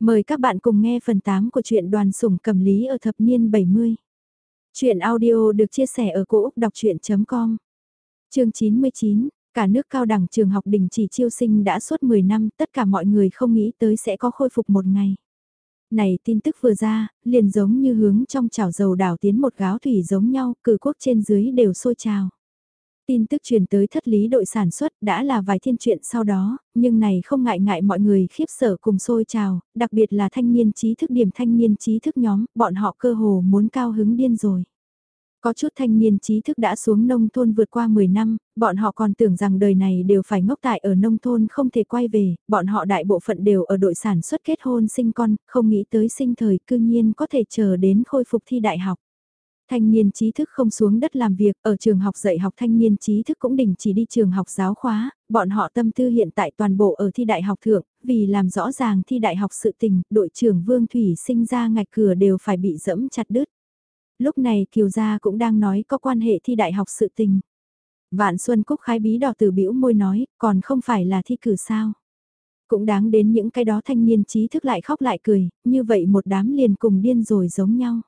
Mời các bạn cùng nghe phần 8 của truyện đoàn sủng cầm lý ở thập niên 70. Chuyện audio được chia sẻ ở cỗ đọc chuyện.com Chương 99, cả nước cao đẳng trường học đình chỉ chiêu sinh đã suốt 10 năm, tất cả mọi người không nghĩ tới sẽ có khôi phục một ngày. Này tin tức vừa ra, liền giống như hướng trong chảo dầu đảo tiến một gáo thủy giống nhau, cử quốc trên dưới đều sôi trào. Tin tức truyền tới thất lý đội sản xuất đã là vài thiên chuyện sau đó, nhưng này không ngại ngại mọi người khiếp sợ cùng sôi trào, đặc biệt là thanh niên trí thức điểm thanh niên trí thức nhóm, bọn họ cơ hồ muốn cao hứng điên rồi. Có chút thanh niên trí thức đã xuống nông thôn vượt qua 10 năm, bọn họ còn tưởng rằng đời này đều phải ngốc tại ở nông thôn không thể quay về, bọn họ đại bộ phận đều ở đội sản xuất kết hôn sinh con, không nghĩ tới sinh thời cư nhiên có thể chờ đến khôi phục thi đại học. Thanh niên trí thức không xuống đất làm việc, ở trường học dạy học thanh niên trí thức cũng đình chỉ đi trường học giáo khóa, bọn họ tâm tư hiện tại toàn bộ ở thi đại học thượng, vì làm rõ ràng thi đại học sự tình, đội trưởng Vương Thủy sinh ra ngạch cửa đều phải bị dẫm chặt đứt. Lúc này Kiều Gia cũng đang nói có quan hệ thi đại học sự tình. Vạn Xuân Cúc khái bí đỏ từ biểu môi nói, còn không phải là thi cử sao. Cũng đáng đến những cái đó thanh niên trí thức lại khóc lại cười, như vậy một đám liền cùng điên rồi giống nhau.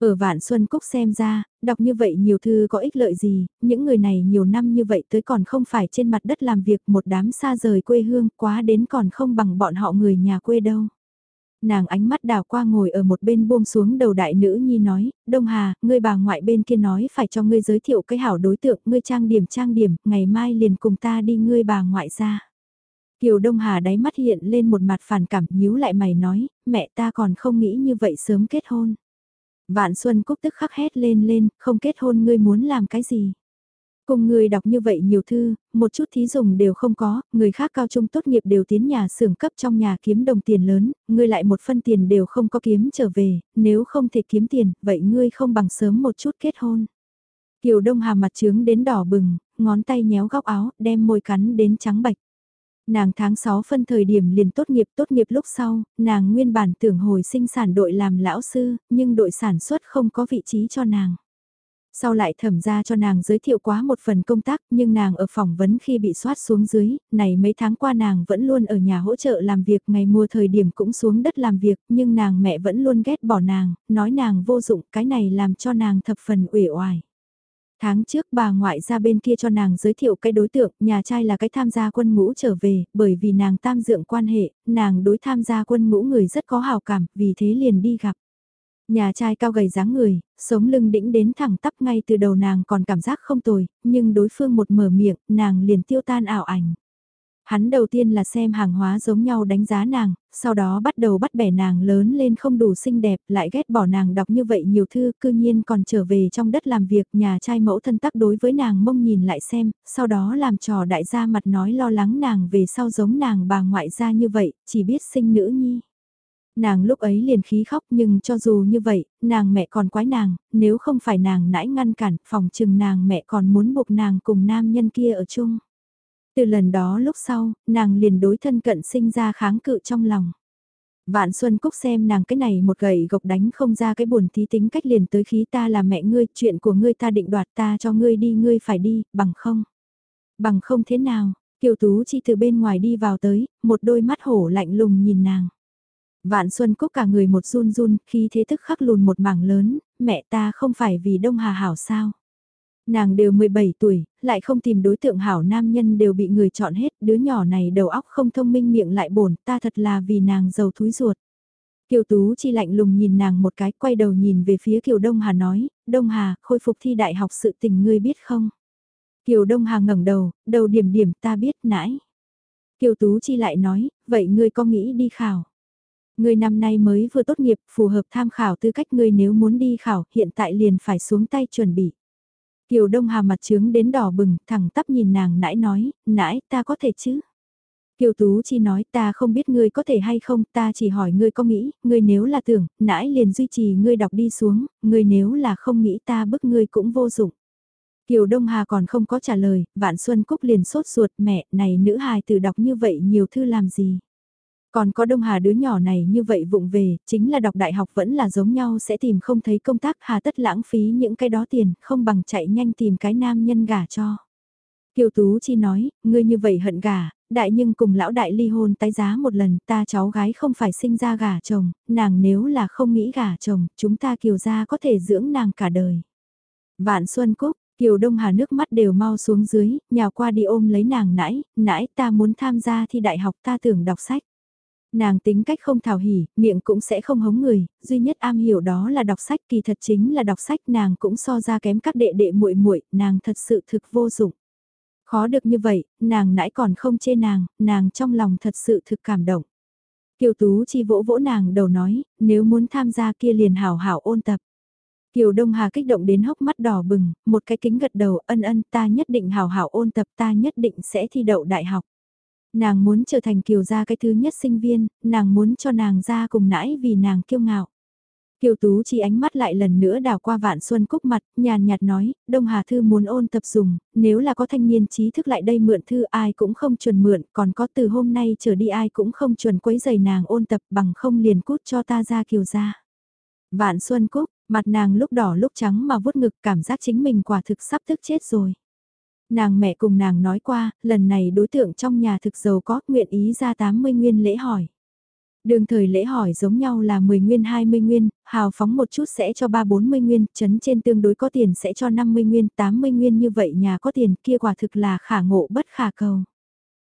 Ở Vạn Xuân Cúc xem ra, đọc như vậy nhiều thư có ích lợi gì, những người này nhiều năm như vậy tới còn không phải trên mặt đất làm việc một đám xa rời quê hương quá đến còn không bằng bọn họ người nhà quê đâu. Nàng ánh mắt đào qua ngồi ở một bên buông xuống đầu đại nữ nhi nói, Đông Hà, ngươi bà ngoại bên kia nói phải cho ngươi giới thiệu cái hảo đối tượng, ngươi trang điểm trang điểm, ngày mai liền cùng ta đi ngươi bà ngoại ra. Kiều Đông Hà đáy mắt hiện lên một mặt phản cảm nhíu lại mày nói, mẹ ta còn không nghĩ như vậy sớm kết hôn. Vạn Xuân Cúc tức khắc hét lên lên, không kết hôn ngươi muốn làm cái gì? Cùng người đọc như vậy nhiều thư, một chút thí dùng đều không có, người khác cao trung tốt nghiệp đều tiến nhà xưởng cấp trong nhà kiếm đồng tiền lớn, ngươi lại một phân tiền đều không có kiếm trở về, nếu không thể kiếm tiền, vậy ngươi không bằng sớm một chút kết hôn. Kiều Đông Hà mặt trướng đến đỏ bừng, ngón tay nhéo góc áo, đem môi cắn đến trắng bạch. Nàng tháng 6 phân thời điểm liền tốt nghiệp tốt nghiệp lúc sau, nàng nguyên bản tưởng hồi sinh sản đội làm lão sư, nhưng đội sản xuất không có vị trí cho nàng. Sau lại thẩm ra cho nàng giới thiệu quá một phần công tác nhưng nàng ở phỏng vấn khi bị soát xuống dưới, này mấy tháng qua nàng vẫn luôn ở nhà hỗ trợ làm việc ngày mùa thời điểm cũng xuống đất làm việc nhưng nàng mẹ vẫn luôn ghét bỏ nàng, nói nàng vô dụng cái này làm cho nàng thập phần uể oải. Tháng trước bà ngoại ra bên kia cho nàng giới thiệu cái đối tượng, nhà trai là cái tham gia quân ngũ trở về, bởi vì nàng tam dượng quan hệ, nàng đối tham gia quân ngũ người rất có hào cảm, vì thế liền đi gặp. Nhà trai cao gầy dáng người, sống lưng đĩnh đến thẳng tắp ngay từ đầu nàng còn cảm giác không tồi, nhưng đối phương một mở miệng, nàng liền tiêu tan ảo ảnh. Hắn đầu tiên là xem hàng hóa giống nhau đánh giá nàng, sau đó bắt đầu bắt bẻ nàng lớn lên không đủ xinh đẹp, lại ghét bỏ nàng đọc như vậy nhiều thư, cư nhiên còn trở về trong đất làm việc, nhà trai mẫu thân tắc đối với nàng mông nhìn lại xem, sau đó làm trò đại gia mặt nói lo lắng nàng về sau giống nàng bà ngoại gia như vậy, chỉ biết sinh nữ nhi. Nàng lúc ấy liền khí khóc nhưng cho dù như vậy, nàng mẹ còn quái nàng, nếu không phải nàng nãi ngăn cản, phòng chừng nàng mẹ còn muốn buộc nàng cùng nam nhân kia ở chung. Từ lần đó lúc sau, nàng liền đối thân cận sinh ra kháng cự trong lòng. Vạn Xuân Cúc xem nàng cái này một gậy gộc đánh không ra cái buồn thí tính cách liền tới khí ta là mẹ ngươi, chuyện của ngươi ta định đoạt ta cho ngươi đi ngươi phải đi, bằng không. Bằng không thế nào, Kiều Tú chi từ bên ngoài đi vào tới, một đôi mắt hổ lạnh lùng nhìn nàng. Vạn Xuân Cúc cả người một run run, khi thế thức khắc lùn một mảng lớn, mẹ ta không phải vì Đông Hà Hảo sao. Nàng đều 17 tuổi, lại không tìm đối tượng hảo nam nhân đều bị người chọn hết, đứa nhỏ này đầu óc không thông minh miệng lại bổn, ta thật là vì nàng giàu thúi ruột. Kiều Tú chi lạnh lùng nhìn nàng một cái, quay đầu nhìn về phía Kiều Đông Hà nói, Đông Hà, khôi phục thi đại học sự tình ngươi biết không? Kiều Đông Hà ngẩng đầu, đầu điểm điểm ta biết nãy. Kiều Tú chi lại nói, vậy ngươi có nghĩ đi khảo? Ngươi năm nay mới vừa tốt nghiệp, phù hợp tham khảo tư cách ngươi nếu muốn đi khảo, hiện tại liền phải xuống tay chuẩn bị. Kiều Đông Hà mặt trướng đến đỏ bừng, thẳng tắp nhìn nàng nãi nói, nãi ta có thể chứ? Kiều Tú Chi nói ta không biết ngươi có thể hay không, ta chỉ hỏi ngươi có nghĩ, ngươi nếu là tưởng, nãi liền duy trì ngươi đọc đi xuống, ngươi nếu là không nghĩ ta bức ngươi cũng vô dụng. Kiều Đông Hà còn không có trả lời, Vạn Xuân Cúc liền sốt ruột mẹ, này nữ hài từ đọc như vậy nhiều thư làm gì? Còn có Đông Hà đứa nhỏ này như vậy vụng về, chính là đọc đại học vẫn là giống nhau sẽ tìm không thấy công tác hà tất lãng phí những cái đó tiền, không bằng chạy nhanh tìm cái nam nhân gả cho. Kiều Tú Chi nói, ngươi như vậy hận gả, đại nhưng cùng lão đại ly hôn tái giá một lần, ta cháu gái không phải sinh ra gả chồng, nàng nếu là không nghĩ gả chồng, chúng ta kiều gia có thể dưỡng nàng cả đời. Vạn Xuân Cúc, Kiều Đông Hà nước mắt đều mau xuống dưới, nhào qua đi ôm lấy nàng nãy, nãy ta muốn tham gia thi đại học ta tưởng đọc sách. Nàng tính cách không thảo hỉ, miệng cũng sẽ không hống người, duy nhất am hiểu đó là đọc sách, kỳ thật chính là đọc sách nàng cũng so ra kém các đệ đệ muội muội, nàng thật sự thực vô dụng. Khó được như vậy, nàng nãy còn không chê nàng, nàng trong lòng thật sự thực cảm động. Kiều Tú chi vỗ vỗ nàng đầu nói, nếu muốn tham gia kia liền hảo hảo ôn tập. Kiều Đông Hà kích động đến hốc mắt đỏ bừng, một cái kính gật đầu ân ân ta nhất định hảo hảo ôn tập ta nhất định sẽ thi đậu đại học. Nàng muốn trở thành Kiều gia cái thứ nhất sinh viên, nàng muốn cho nàng ra cùng nãi vì nàng kiêu ngạo. Kiều Tú chỉ ánh mắt lại lần nữa đào qua vạn xuân cúc mặt, nhàn nhạt nói, Đông Hà Thư muốn ôn tập dùng, nếu là có thanh niên trí thức lại đây mượn thư ai cũng không chuẩn mượn, còn có từ hôm nay trở đi ai cũng không chuẩn quấy giày nàng ôn tập bằng không liền cút cho ta ra Kiều gia. Vạn Xuân Cúc, mặt nàng lúc đỏ lúc trắng mà vuốt ngực cảm giác chính mình quả thực sắp tức chết rồi. Nàng mẹ cùng nàng nói qua, lần này đối tượng trong nhà thực giàu có nguyện ý ra 80 nguyên lễ hỏi. Đường thời lễ hỏi giống nhau là 10 nguyên 20 nguyên, hào phóng một chút sẽ cho 3-40 nguyên, chấn trên tương đối có tiền sẽ cho 50 nguyên, 80 nguyên như vậy nhà có tiền kia quả thực là khả ngộ bất khả cầu.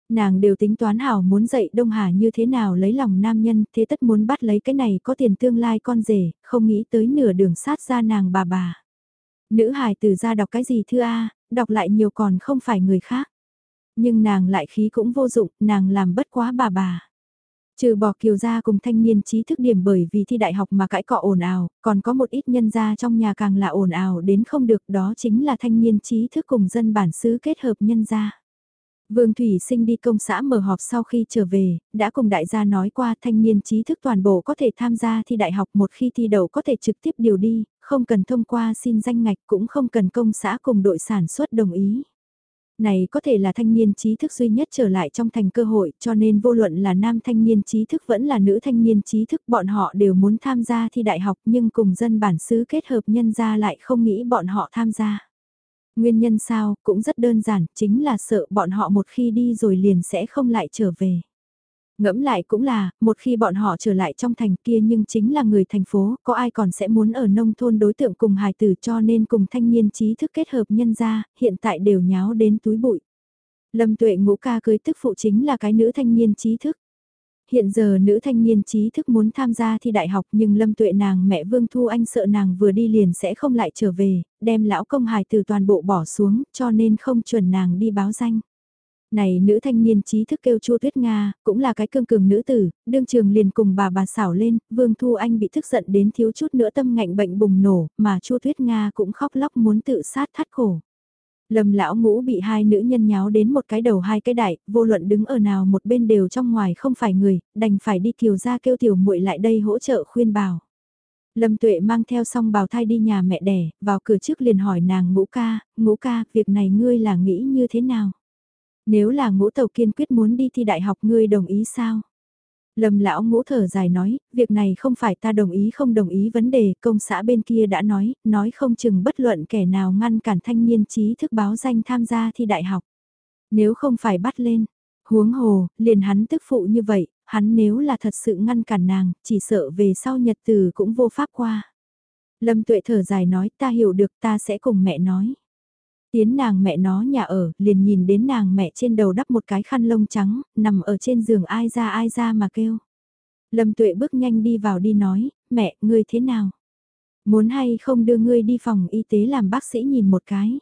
Nàng đều tính toán hảo muốn dạy Đông Hà như thế nào lấy lòng nam nhân, thế tất muốn bắt lấy cái này có tiền tương lai con rể, không nghĩ tới nửa đường sát ra nàng bà bà. Nữ hài từ ra đọc cái gì thưa A, đọc lại nhiều còn không phải người khác. Nhưng nàng lại khí cũng vô dụng, nàng làm bất quá bà bà. Trừ bỏ kiều gia cùng thanh niên trí thức điểm bởi vì thi đại học mà cãi cọ ồn ào, còn có một ít nhân gia trong nhà càng là ồn ào đến không được đó chính là thanh niên trí thức cùng dân bản xứ kết hợp nhân gia. Vương Thủy Sinh đi công xã mở họp sau khi trở về, đã cùng đại gia nói qua thanh niên trí thức toàn bộ có thể tham gia thi đại học một khi thi đầu có thể trực tiếp điều đi, không cần thông qua xin danh ngạch cũng không cần công xã cùng đội sản xuất đồng ý. Này có thể là thanh niên trí thức duy nhất trở lại trong thành cơ hội, cho nên vô luận là nam thanh niên trí thức vẫn là nữ thanh niên trí thức, bọn họ đều muốn tham gia thi đại học, nhưng cùng dân bản xứ kết hợp nhân ra lại không nghĩ bọn họ tham gia. Nguyên nhân sao cũng rất đơn giản, chính là sợ bọn họ một khi đi rồi liền sẽ không lại trở về. Ngẫm lại cũng là, một khi bọn họ trở lại trong thành kia nhưng chính là người thành phố, có ai còn sẽ muốn ở nông thôn đối tượng cùng hài tử cho nên cùng thanh niên trí thức kết hợp nhân ra, hiện tại đều nháo đến túi bụi. Lâm tuệ ngũ ca cưới tức phụ chính là cái nữ thanh niên trí thức. Hiện giờ nữ thanh niên trí thức muốn tham gia thi đại học nhưng lâm tuệ nàng mẹ Vương Thu Anh sợ nàng vừa đi liền sẽ không lại trở về, đem lão công hài từ toàn bộ bỏ xuống cho nên không chuẩn nàng đi báo danh. Này nữ thanh niên trí thức kêu Chu Tuyết Nga, cũng là cái cương cường nữ tử, đương trường liền cùng bà bà xảo lên, Vương Thu Anh bị tức giận đến thiếu chút nữa tâm ngạnh bệnh bùng nổ, mà Chu Tuyết Nga cũng khóc lóc muốn tự sát thắt khổ. Lâm lão ngũ bị hai nữ nhân nháo đến một cái đầu hai cái đại, vô luận đứng ở nào một bên đều trong ngoài không phải người, đành phải đi kiều ra kêu tiểu muội lại đây hỗ trợ khuyên bảo. Lâm tuệ mang theo xong bào thai đi nhà mẹ đẻ, vào cửa trước liền hỏi nàng ngũ ca, ngũ ca, việc này ngươi là nghĩ như thế nào? Nếu là ngũ tàu kiên quyết muốn đi thi đại học ngươi đồng ý sao? Lâm lão ngũ thở dài nói, việc này không phải ta đồng ý không đồng ý vấn đề, công xã bên kia đã nói, nói không chừng bất luận kẻ nào ngăn cản thanh niên trí thức báo danh tham gia thi đại học. Nếu không phải bắt lên, huống hồ, liền hắn tức phụ như vậy, hắn nếu là thật sự ngăn cản nàng, chỉ sợ về sau nhật từ cũng vô pháp qua. Lâm tuệ thở dài nói ta hiểu được ta sẽ cùng mẹ nói. Tiến nàng mẹ nó nhà ở, liền nhìn đến nàng mẹ trên đầu đắp một cái khăn lông trắng, nằm ở trên giường ai ra ai ra mà kêu. Lâm tuệ bước nhanh đi vào đi nói, mẹ, ngươi thế nào? Muốn hay không đưa ngươi đi phòng y tế làm bác sĩ nhìn một cái.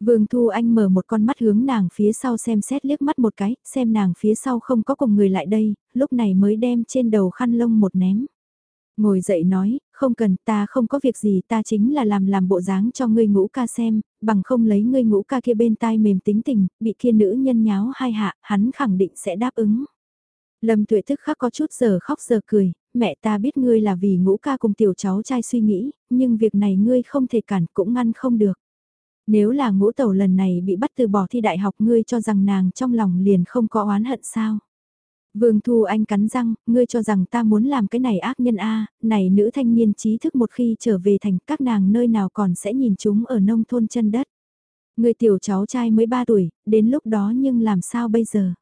Vương Thu Anh mở một con mắt hướng nàng phía sau xem xét liếc mắt một cái, xem nàng phía sau không có cùng người lại đây, lúc này mới đem trên đầu khăn lông một ném. Ngồi dậy nói, không cần ta không có việc gì ta chính là làm làm bộ dáng cho ngươi ngũ ca xem, bằng không lấy ngươi ngũ ca kia bên tai mềm tính tình, bị kia nữ nhân nháo hai hạ, hắn khẳng định sẽ đáp ứng. Lâm tuệ thức khắc có chút giờ khóc giờ cười, mẹ ta biết ngươi là vì ngũ ca cùng tiểu cháu trai suy nghĩ, nhưng việc này ngươi không thể cản cũng ngăn không được. Nếu là ngũ tẩu lần này bị bắt từ bỏ thi đại học ngươi cho rằng nàng trong lòng liền không có oán hận sao? Vương Thu Anh cắn răng, ngươi cho rằng ta muốn làm cái này ác nhân A, này nữ thanh niên trí thức một khi trở về thành các nàng nơi nào còn sẽ nhìn chúng ở nông thôn chân đất. Người tiểu cháu trai mới 3 tuổi, đến lúc đó nhưng làm sao bây giờ?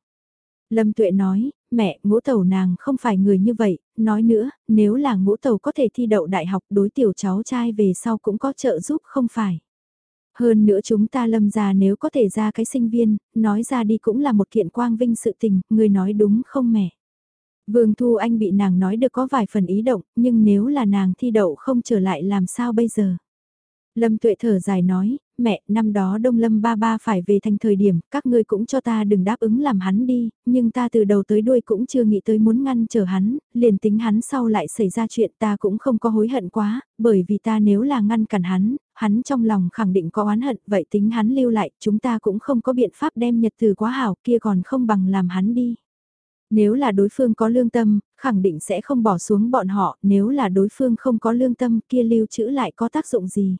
Lâm Tuệ nói, mẹ, ngũ tẩu nàng không phải người như vậy, nói nữa, nếu là ngũ tẩu có thể thi đậu đại học đối tiểu cháu trai về sau cũng có trợ giúp không phải. Hơn nữa chúng ta lâm ra nếu có thể ra cái sinh viên, nói ra đi cũng là một kiện quang vinh sự tình, người nói đúng không mẹ? Vương Thu Anh bị nàng nói được có vài phần ý động, nhưng nếu là nàng thi đậu không trở lại làm sao bây giờ? Lâm Tuệ thở dài nói, mẹ, năm đó Đông Lâm ba ba phải về thành thời điểm, các ngươi cũng cho ta đừng đáp ứng làm hắn đi, nhưng ta từ đầu tới đuôi cũng chưa nghĩ tới muốn ngăn trở hắn, liền tính hắn sau lại xảy ra chuyện ta cũng không có hối hận quá, bởi vì ta nếu là ngăn cản hắn, hắn trong lòng khẳng định có oán hận, vậy tính hắn lưu lại, chúng ta cũng không có biện pháp đem nhật từ quá hảo kia còn không bằng làm hắn đi. Nếu là đối phương có lương tâm, khẳng định sẽ không bỏ xuống bọn họ, nếu là đối phương không có lương tâm kia lưu trữ lại có tác dụng gì.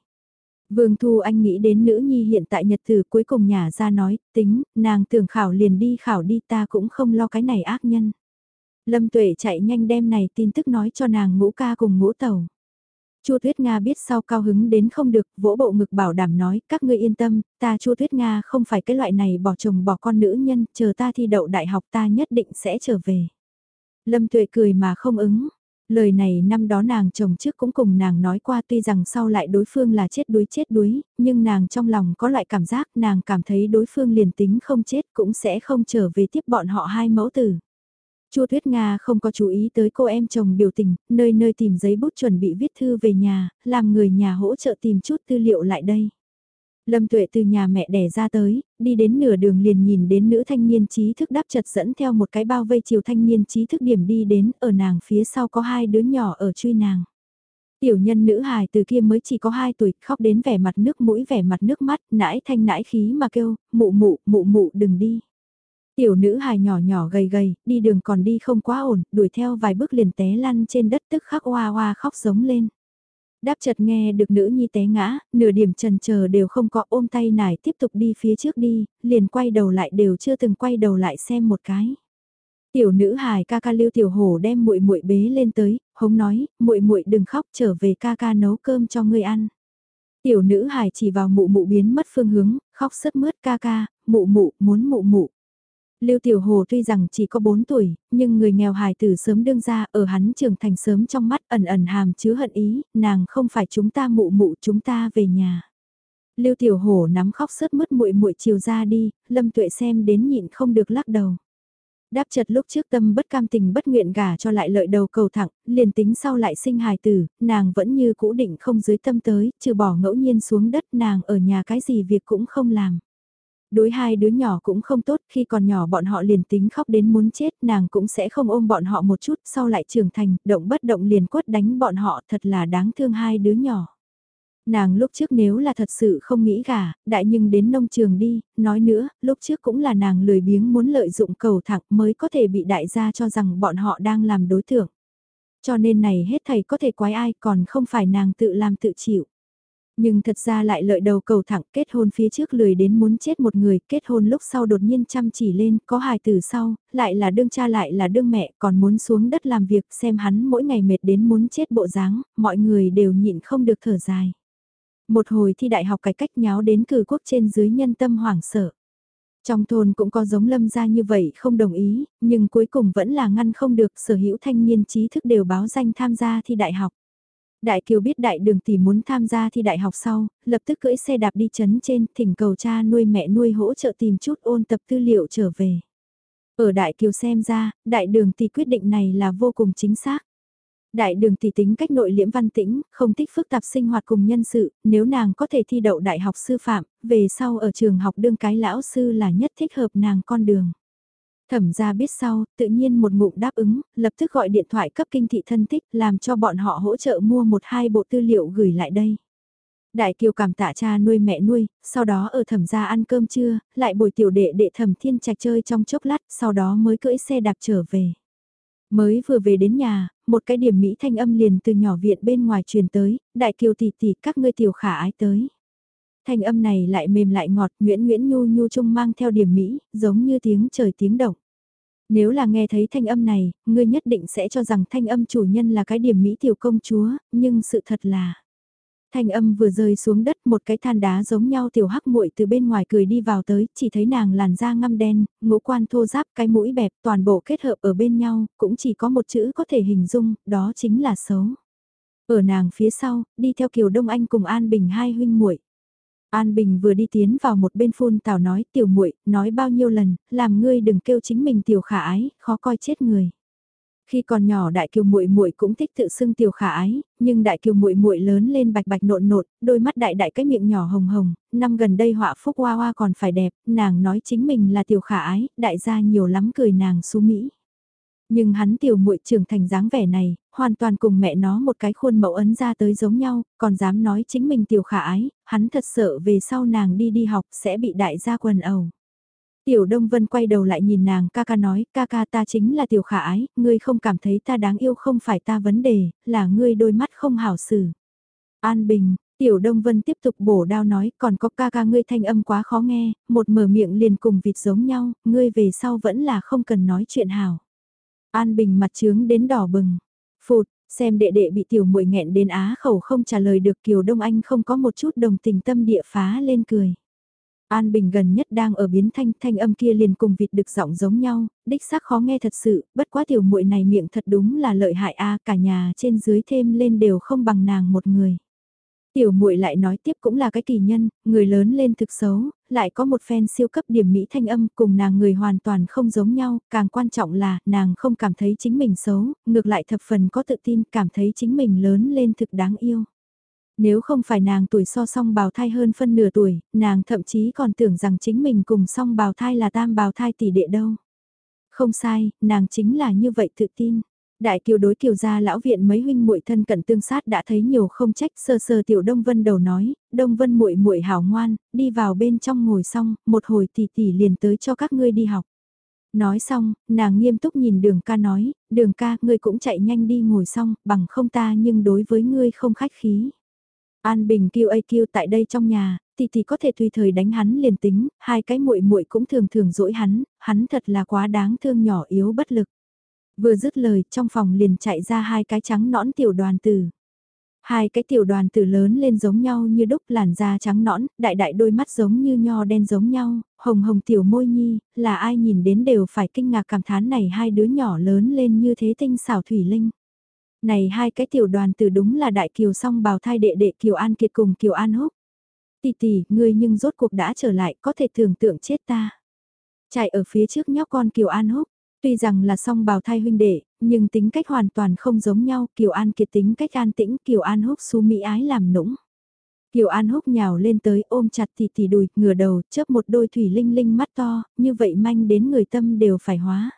Vương Thu Anh nghĩ đến nữ nhi hiện tại nhật tử cuối cùng nhà ra nói, tính, nàng tưởng khảo liền đi khảo đi ta cũng không lo cái này ác nhân. Lâm Tuệ chạy nhanh đem này tin tức nói cho nàng ngũ ca cùng ngũ tàu. Chu Tuyết Nga biết sau cao hứng đến không được, vỗ bộ ngực bảo đảm nói, các ngươi yên tâm, ta Chu Tuyết Nga không phải cái loại này bỏ chồng bỏ con nữ nhân, chờ ta thi đậu đại học ta nhất định sẽ trở về. Lâm Tuệ cười mà không ứng, Lời này năm đó nàng chồng trước cũng cùng nàng nói qua tuy rằng sau lại đối phương là chết đuối chết đuối, nhưng nàng trong lòng có loại cảm giác nàng cảm thấy đối phương liền tính không chết cũng sẽ không trở về tiếp bọn họ hai mẫu tử. Chu Thuyết Nga không có chú ý tới cô em chồng biểu tình, nơi nơi tìm giấy bút chuẩn bị viết thư về nhà, làm người nhà hỗ trợ tìm chút tư liệu lại đây. Lâm Tuệ từ nhà mẹ đẻ ra tới, đi đến nửa đường liền nhìn đến nữ thanh niên trí thức đáp chật dẫn theo một cái bao vây chiều thanh niên trí thức điểm đi đến, ở nàng phía sau có hai đứa nhỏ ở truy nàng. Tiểu nhân nữ hài từ kia mới chỉ có 2 tuổi, khóc đến vẻ mặt nước mũi vẻ mặt nước mắt, nãi thanh nãi khí mà kêu, mụ mụ, mụ mụ đừng đi. Tiểu nữ hài nhỏ nhỏ gầy gầy, đi đường còn đi không quá ổn, đuổi theo vài bước liền té lăn trên đất tức khắc hoa hoa khóc giống lên. Đáp chợt nghe được nữ nhi té ngã, nửa điểm trần chờ đều không có ôm tay nải tiếp tục đi phía trước đi, liền quay đầu lại đều chưa từng quay đầu lại xem một cái. Tiểu nữ hài ca ca lưu tiểu hổ đem muội muội bế lên tới, hống nói, muội muội đừng khóc trở về ca ca nấu cơm cho ngươi ăn. Tiểu nữ hài chỉ vào mụ mụ biến mất phương hướng, khóc sất mướt ca ca, mụ mụ, muốn mụ mụ. Lưu Tiểu Hồ tuy rằng chỉ có 4 tuổi, nhưng người nghèo hài tử sớm đương ra ở hắn trưởng thành sớm trong mắt ẩn ẩn hàm chứa hận ý, nàng không phải chúng ta mụ mụ chúng ta về nhà. Lưu Tiểu Hồ nắm khóc sớt mứt muội muội chiều ra đi, Lâm Tuệ xem đến nhịn không được lắc đầu. Đáp chật lúc trước tâm bất cam tình bất nguyện gả cho lại lợi đầu cầu thẳng, liền tính sau lại sinh hài tử, nàng vẫn như cũ định không dưới tâm tới, trừ bỏ ngẫu nhiên xuống đất nàng ở nhà cái gì việc cũng không làm. Đối hai đứa nhỏ cũng không tốt, khi còn nhỏ bọn họ liền tính khóc đến muốn chết, nàng cũng sẽ không ôm bọn họ một chút, sau lại trưởng thành, động bất động liền quất đánh bọn họ, thật là đáng thương hai đứa nhỏ. Nàng lúc trước nếu là thật sự không nghĩ gà, đại nhưng đến nông trường đi, nói nữa, lúc trước cũng là nàng lười biếng muốn lợi dụng cầu thẳng mới có thể bị đại gia cho rằng bọn họ đang làm đối tượng. Cho nên này hết thầy có thể quái ai còn không phải nàng tự làm tự chịu. Nhưng thật ra lại lợi đầu cầu thẳng kết hôn phía trước lười đến muốn chết một người, kết hôn lúc sau đột nhiên chăm chỉ lên, có hài từ sau, lại là đương cha lại là đương mẹ, còn muốn xuống đất làm việc xem hắn mỗi ngày mệt đến muốn chết bộ dáng, mọi người đều nhịn không được thở dài. Một hồi thi đại học cải cách nháo đến cử quốc trên dưới nhân tâm hoảng sợ. Trong thôn cũng có giống lâm gia như vậy không đồng ý, nhưng cuối cùng vẫn là ngăn không được sở hữu thanh niên trí thức đều báo danh tham gia thi đại học. Đại Kiều biết đại đường tỷ muốn tham gia thi đại học sau, lập tức cưỡi xe đạp đi chấn trên, thỉnh cầu cha nuôi mẹ nuôi hỗ trợ tìm chút ôn tập tư liệu trở về. Ở Đại Kiều xem ra, đại đường tỷ quyết định này là vô cùng chính xác. Đại đường tỷ tính cách nội liễm văn tĩnh, không thích phức tạp sinh hoạt cùng nhân sự, nếu nàng có thể thi đậu đại học sư phạm, về sau ở trường học đương cái lão sư là nhất thích hợp nàng con đường. Thẩm ra biết sau, tự nhiên một ngụm đáp ứng, lập tức gọi điện thoại cấp kinh thị thân thích, làm cho bọn họ hỗ trợ mua một hai bộ tư liệu gửi lại đây. Đại kiều cảm tạ cha nuôi mẹ nuôi, sau đó ở thẩm gia ăn cơm trưa, lại bồi tiểu đệ đệ thẩm thiên trạch chơi trong chốc lát, sau đó mới cưỡi xe đạp trở về. Mới vừa về đến nhà, một cái điểm Mỹ thanh âm liền từ nhỏ viện bên ngoài truyền tới, đại kiều tỷ tỷ các ngươi tiểu khả ái tới. Thanh âm này lại mềm lại ngọt, Nguyễn Nguyễn Nhu Nhu trung mang theo điểm Mỹ, giống như tiếng trời tiếng động. Nếu là nghe thấy thanh âm này, ngươi nhất định sẽ cho rằng thanh âm chủ nhân là cái điểm Mỹ tiểu công chúa, nhưng sự thật là... Thanh âm vừa rơi xuống đất một cái than đá giống nhau tiểu hắc muội từ bên ngoài cười đi vào tới, chỉ thấy nàng làn da ngăm đen, ngũ quan thô giáp cái mũi bẹp toàn bộ kết hợp ở bên nhau, cũng chỉ có một chữ có thể hình dung, đó chính là xấu. Ở nàng phía sau, đi theo Kiều Đông Anh cùng An Bình hai huynh muội. An Bình vừa đi tiến vào một bên phun tào nói tiểu muội nói bao nhiêu lần, làm ngươi đừng kêu chính mình tiểu khả ái, khó coi chết người. Khi còn nhỏ đại kiều muội muội cũng thích tự xưng tiểu khả ái, nhưng đại kiều muội muội lớn lên bạch bạch nộn nộn, đôi mắt đại đại cái miệng nhỏ hồng hồng, năm gần đây họa phúc hoa hoa còn phải đẹp, nàng nói chính mình là tiểu khả ái, đại gia nhiều lắm cười nàng xú mỹ. Nhưng hắn tiểu muội trưởng thành dáng vẻ này, hoàn toàn cùng mẹ nó một cái khuôn mẫu ấn ra tới giống nhau, còn dám nói chính mình tiểu khả ái, hắn thật sợ về sau nàng đi đi học sẽ bị đại gia quần ẩu. Tiểu Đông Vân quay đầu lại nhìn nàng ca ca nói, ca ca ta chính là tiểu khả ái, ngươi không cảm thấy ta đáng yêu không phải ta vấn đề, là ngươi đôi mắt không hảo xử. An Bình, Tiểu Đông Vân tiếp tục bổ đao nói, còn có ca ca ngươi thanh âm quá khó nghe, một mở miệng liền cùng vịt giống nhau, ngươi về sau vẫn là không cần nói chuyện hảo. An Bình mặt trướng đến đỏ bừng. Phụt, xem đệ đệ bị tiểu muội nghẹn đến á khẩu không trả lời được Kiều Đông Anh không có một chút đồng tình tâm địa phá lên cười. An Bình gần nhất đang ở biến thanh, thanh âm kia liền cùng vịt được giọng giống nhau, đích xác khó nghe thật sự, bất quá tiểu muội này miệng thật đúng là lợi hại a, cả nhà trên dưới thêm lên đều không bằng nàng một người. Tiểu muội lại nói tiếp cũng là cái kỳ nhân, người lớn lên thực xấu, lại có một phen siêu cấp điểm mỹ thanh âm cùng nàng người hoàn toàn không giống nhau, càng quan trọng là nàng không cảm thấy chính mình xấu, ngược lại thập phần có tự tin cảm thấy chính mình lớn lên thực đáng yêu. Nếu không phải nàng tuổi so song bào thai hơn phân nửa tuổi, nàng thậm chí còn tưởng rằng chính mình cùng song bào thai là tam bào thai tỷ đệ đâu. Không sai, nàng chính là như vậy tự tin. Đại kiều đối kiều gia lão viện mấy huynh muội thân cận tương sát đã thấy nhiều không trách sơ sơ tiểu Đông Vân đầu nói, Đông Vân muội muội hảo ngoan, đi vào bên trong ngồi xong, một hồi tỷ tỷ liền tới cho các ngươi đi học. Nói xong, nàng nghiêm túc nhìn đường ca nói, đường ca, ngươi cũng chạy nhanh đi ngồi xong, bằng không ta nhưng đối với ngươi không khách khí. An Bình kêu ai kêu tại đây trong nhà, tỷ tỷ có thể tùy thời đánh hắn liền tính, hai cái muội muội cũng thường thường dỗi hắn, hắn thật là quá đáng thương nhỏ yếu bất lực. Vừa dứt lời, trong phòng liền chạy ra hai cái trắng nõn tiểu đoàn tử. Hai cái tiểu đoàn tử lớn lên giống nhau như đúc làn da trắng nõn, đại đại đôi mắt giống như nho đen giống nhau, hồng hồng tiểu môi nhi, là ai nhìn đến đều phải kinh ngạc cảm thán này hai đứa nhỏ lớn lên như thế tinh xảo thủy linh. Này hai cái tiểu đoàn tử đúng là đại kiều song bào thai đệ đệ kiều An Kiệt cùng kiều An Húc. Tỷ tỷ, ngươi nhưng rốt cuộc đã trở lại, có thể tưởng tượng chết ta. Chạy ở phía trước nhóc con kiều An Húc, Tuy rằng là song bào thai huynh đệ, nhưng tính cách hoàn toàn không giống nhau, Kiều An kiệt tính cách an tĩnh, Kiều An húc xú mỹ ái làm nũng. Kiều An húc nhào lên tới ôm chặt thì thì đùi, ngửa đầu, chớp một đôi thủy linh linh mắt to, như vậy manh đến người tâm đều phải hóa.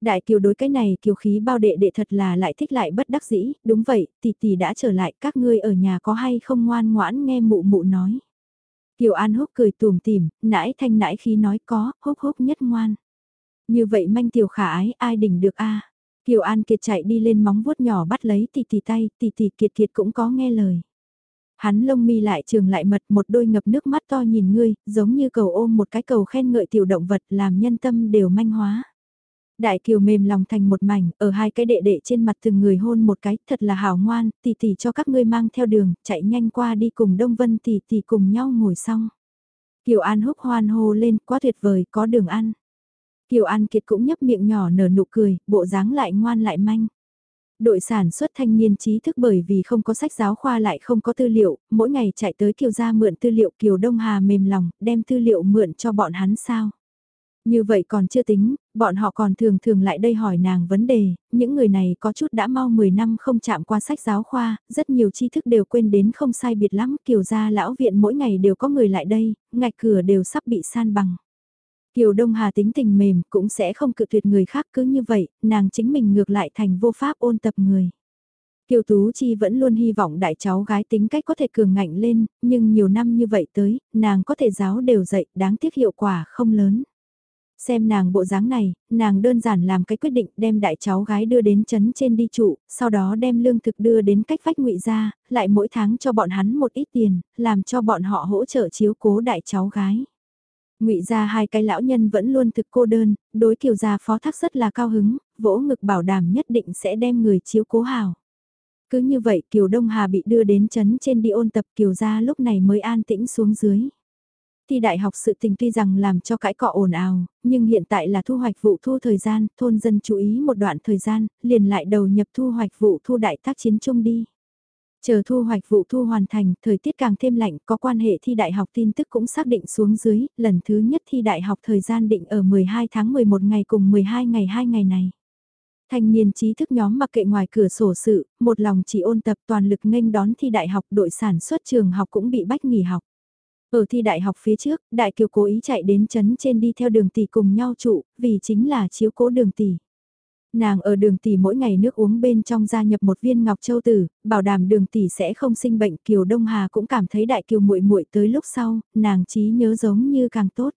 Đại kiều đối cái này kiều khí bao đệ đệ thật là lại thích lại bất đắc dĩ, đúng vậy, tỷ tỷ đã trở lại, các ngươi ở nhà có hay không ngoan ngoãn nghe mụ mụ nói. Kiều An húc cười tùm tìm, nãi thanh nãi khí nói có, húc húc nhất ngoan. Như vậy manh tiểu khả ái ai đỉnh được a Kiều An Kiệt chạy đi lên móng vuốt nhỏ bắt lấy tỷ tỷ tay, tỷ tỷ Kiệt Kiệt cũng có nghe lời. Hắn lông mi lại trường lại mật một đôi ngập nước mắt to nhìn ngươi, giống như cầu ôm một cái cầu khen ngợi tiểu động vật làm nhân tâm đều manh hóa. Đại kiều mềm lòng thành một mảnh, ở hai cái đệ đệ trên mặt từng người hôn một cái, thật là hảo ngoan, tỷ tỷ cho các ngươi mang theo đường, chạy nhanh qua đi cùng Đông Vân tỷ tỷ cùng nhau ngồi xong. Kiều An húc hoan hô lên, quá tuyệt vời, có đường ăn. Kiều An Kiệt cũng nhấp miệng nhỏ nở nụ cười, bộ dáng lại ngoan lại manh. Đội sản xuất thanh niên trí thức bởi vì không có sách giáo khoa lại không có tư liệu, mỗi ngày chạy tới Kiều gia mượn tư liệu Kiều Đông Hà mềm lòng, đem tư liệu mượn cho bọn hắn sao. Như vậy còn chưa tính, bọn họ còn thường thường lại đây hỏi nàng vấn đề, những người này có chút đã mau 10 năm không chạm qua sách giáo khoa, rất nhiều tri thức đều quên đến không sai biệt lắm, kiều gia lão viện mỗi ngày đều có người lại đây, ngạch cửa đều sắp bị san bằng. Kiều Đông Hà tính tình mềm cũng sẽ không cự tuyệt người khác cứ như vậy, nàng chính mình ngược lại thành vô pháp ôn tập người. Kiều Tú Chi vẫn luôn hy vọng đại cháu gái tính cách có thể cường ngạnh lên, nhưng nhiều năm như vậy tới, nàng có thể giáo đều dạy, đáng tiếc hiệu quả không lớn. Xem nàng bộ dáng này, nàng đơn giản làm cái quyết định đem đại cháu gái đưa đến chấn trên đi trụ, sau đó đem lương thực đưa đến cách vách ngụy ra, lại mỗi tháng cho bọn hắn một ít tiền, làm cho bọn họ hỗ trợ chiếu cố đại cháu gái ngụy ra hai cái lão nhân vẫn luôn thực cô đơn, đối kiều gia phó thác rất là cao hứng, vỗ ngực bảo đảm nhất định sẽ đem người chiếu cố hào. Cứ như vậy Kiều Đông Hà bị đưa đến chấn trên đi ôn tập Kiều gia lúc này mới an tĩnh xuống dưới. Thi đại học sự tình tuy rằng làm cho cãi cọ ồn ào, nhưng hiện tại là thu hoạch vụ thu thời gian, thôn dân chú ý một đoạn thời gian, liền lại đầu nhập thu hoạch vụ thu đại tác chiến chung đi. Chờ thu hoạch vụ thu hoàn thành, thời tiết càng thêm lạnh, có quan hệ thi đại học tin tức cũng xác định xuống dưới, lần thứ nhất thi đại học thời gian định ở 12 tháng 11 ngày cùng 12 ngày 2 ngày này. Thanh niên trí thức nhóm mặc kệ ngoài cửa sổ sự, một lòng chỉ ôn tập toàn lực nghênh đón thi đại học đội sản xuất trường học cũng bị bách nghỉ học. Ở thi đại học phía trước, Đại Kiều cố ý chạy đến chấn trên đi theo đường tỷ cùng nhau trụ, vì chính là chiếu cố đường tỷ. Nàng ở đường tỷ mỗi ngày nước uống bên trong gia nhập một viên ngọc châu tử, bảo đảm đường tỷ sẽ không sinh bệnh. Kiều Đông Hà cũng cảm thấy đại kiều muội muội tới lúc sau, nàng trí nhớ giống như càng tốt.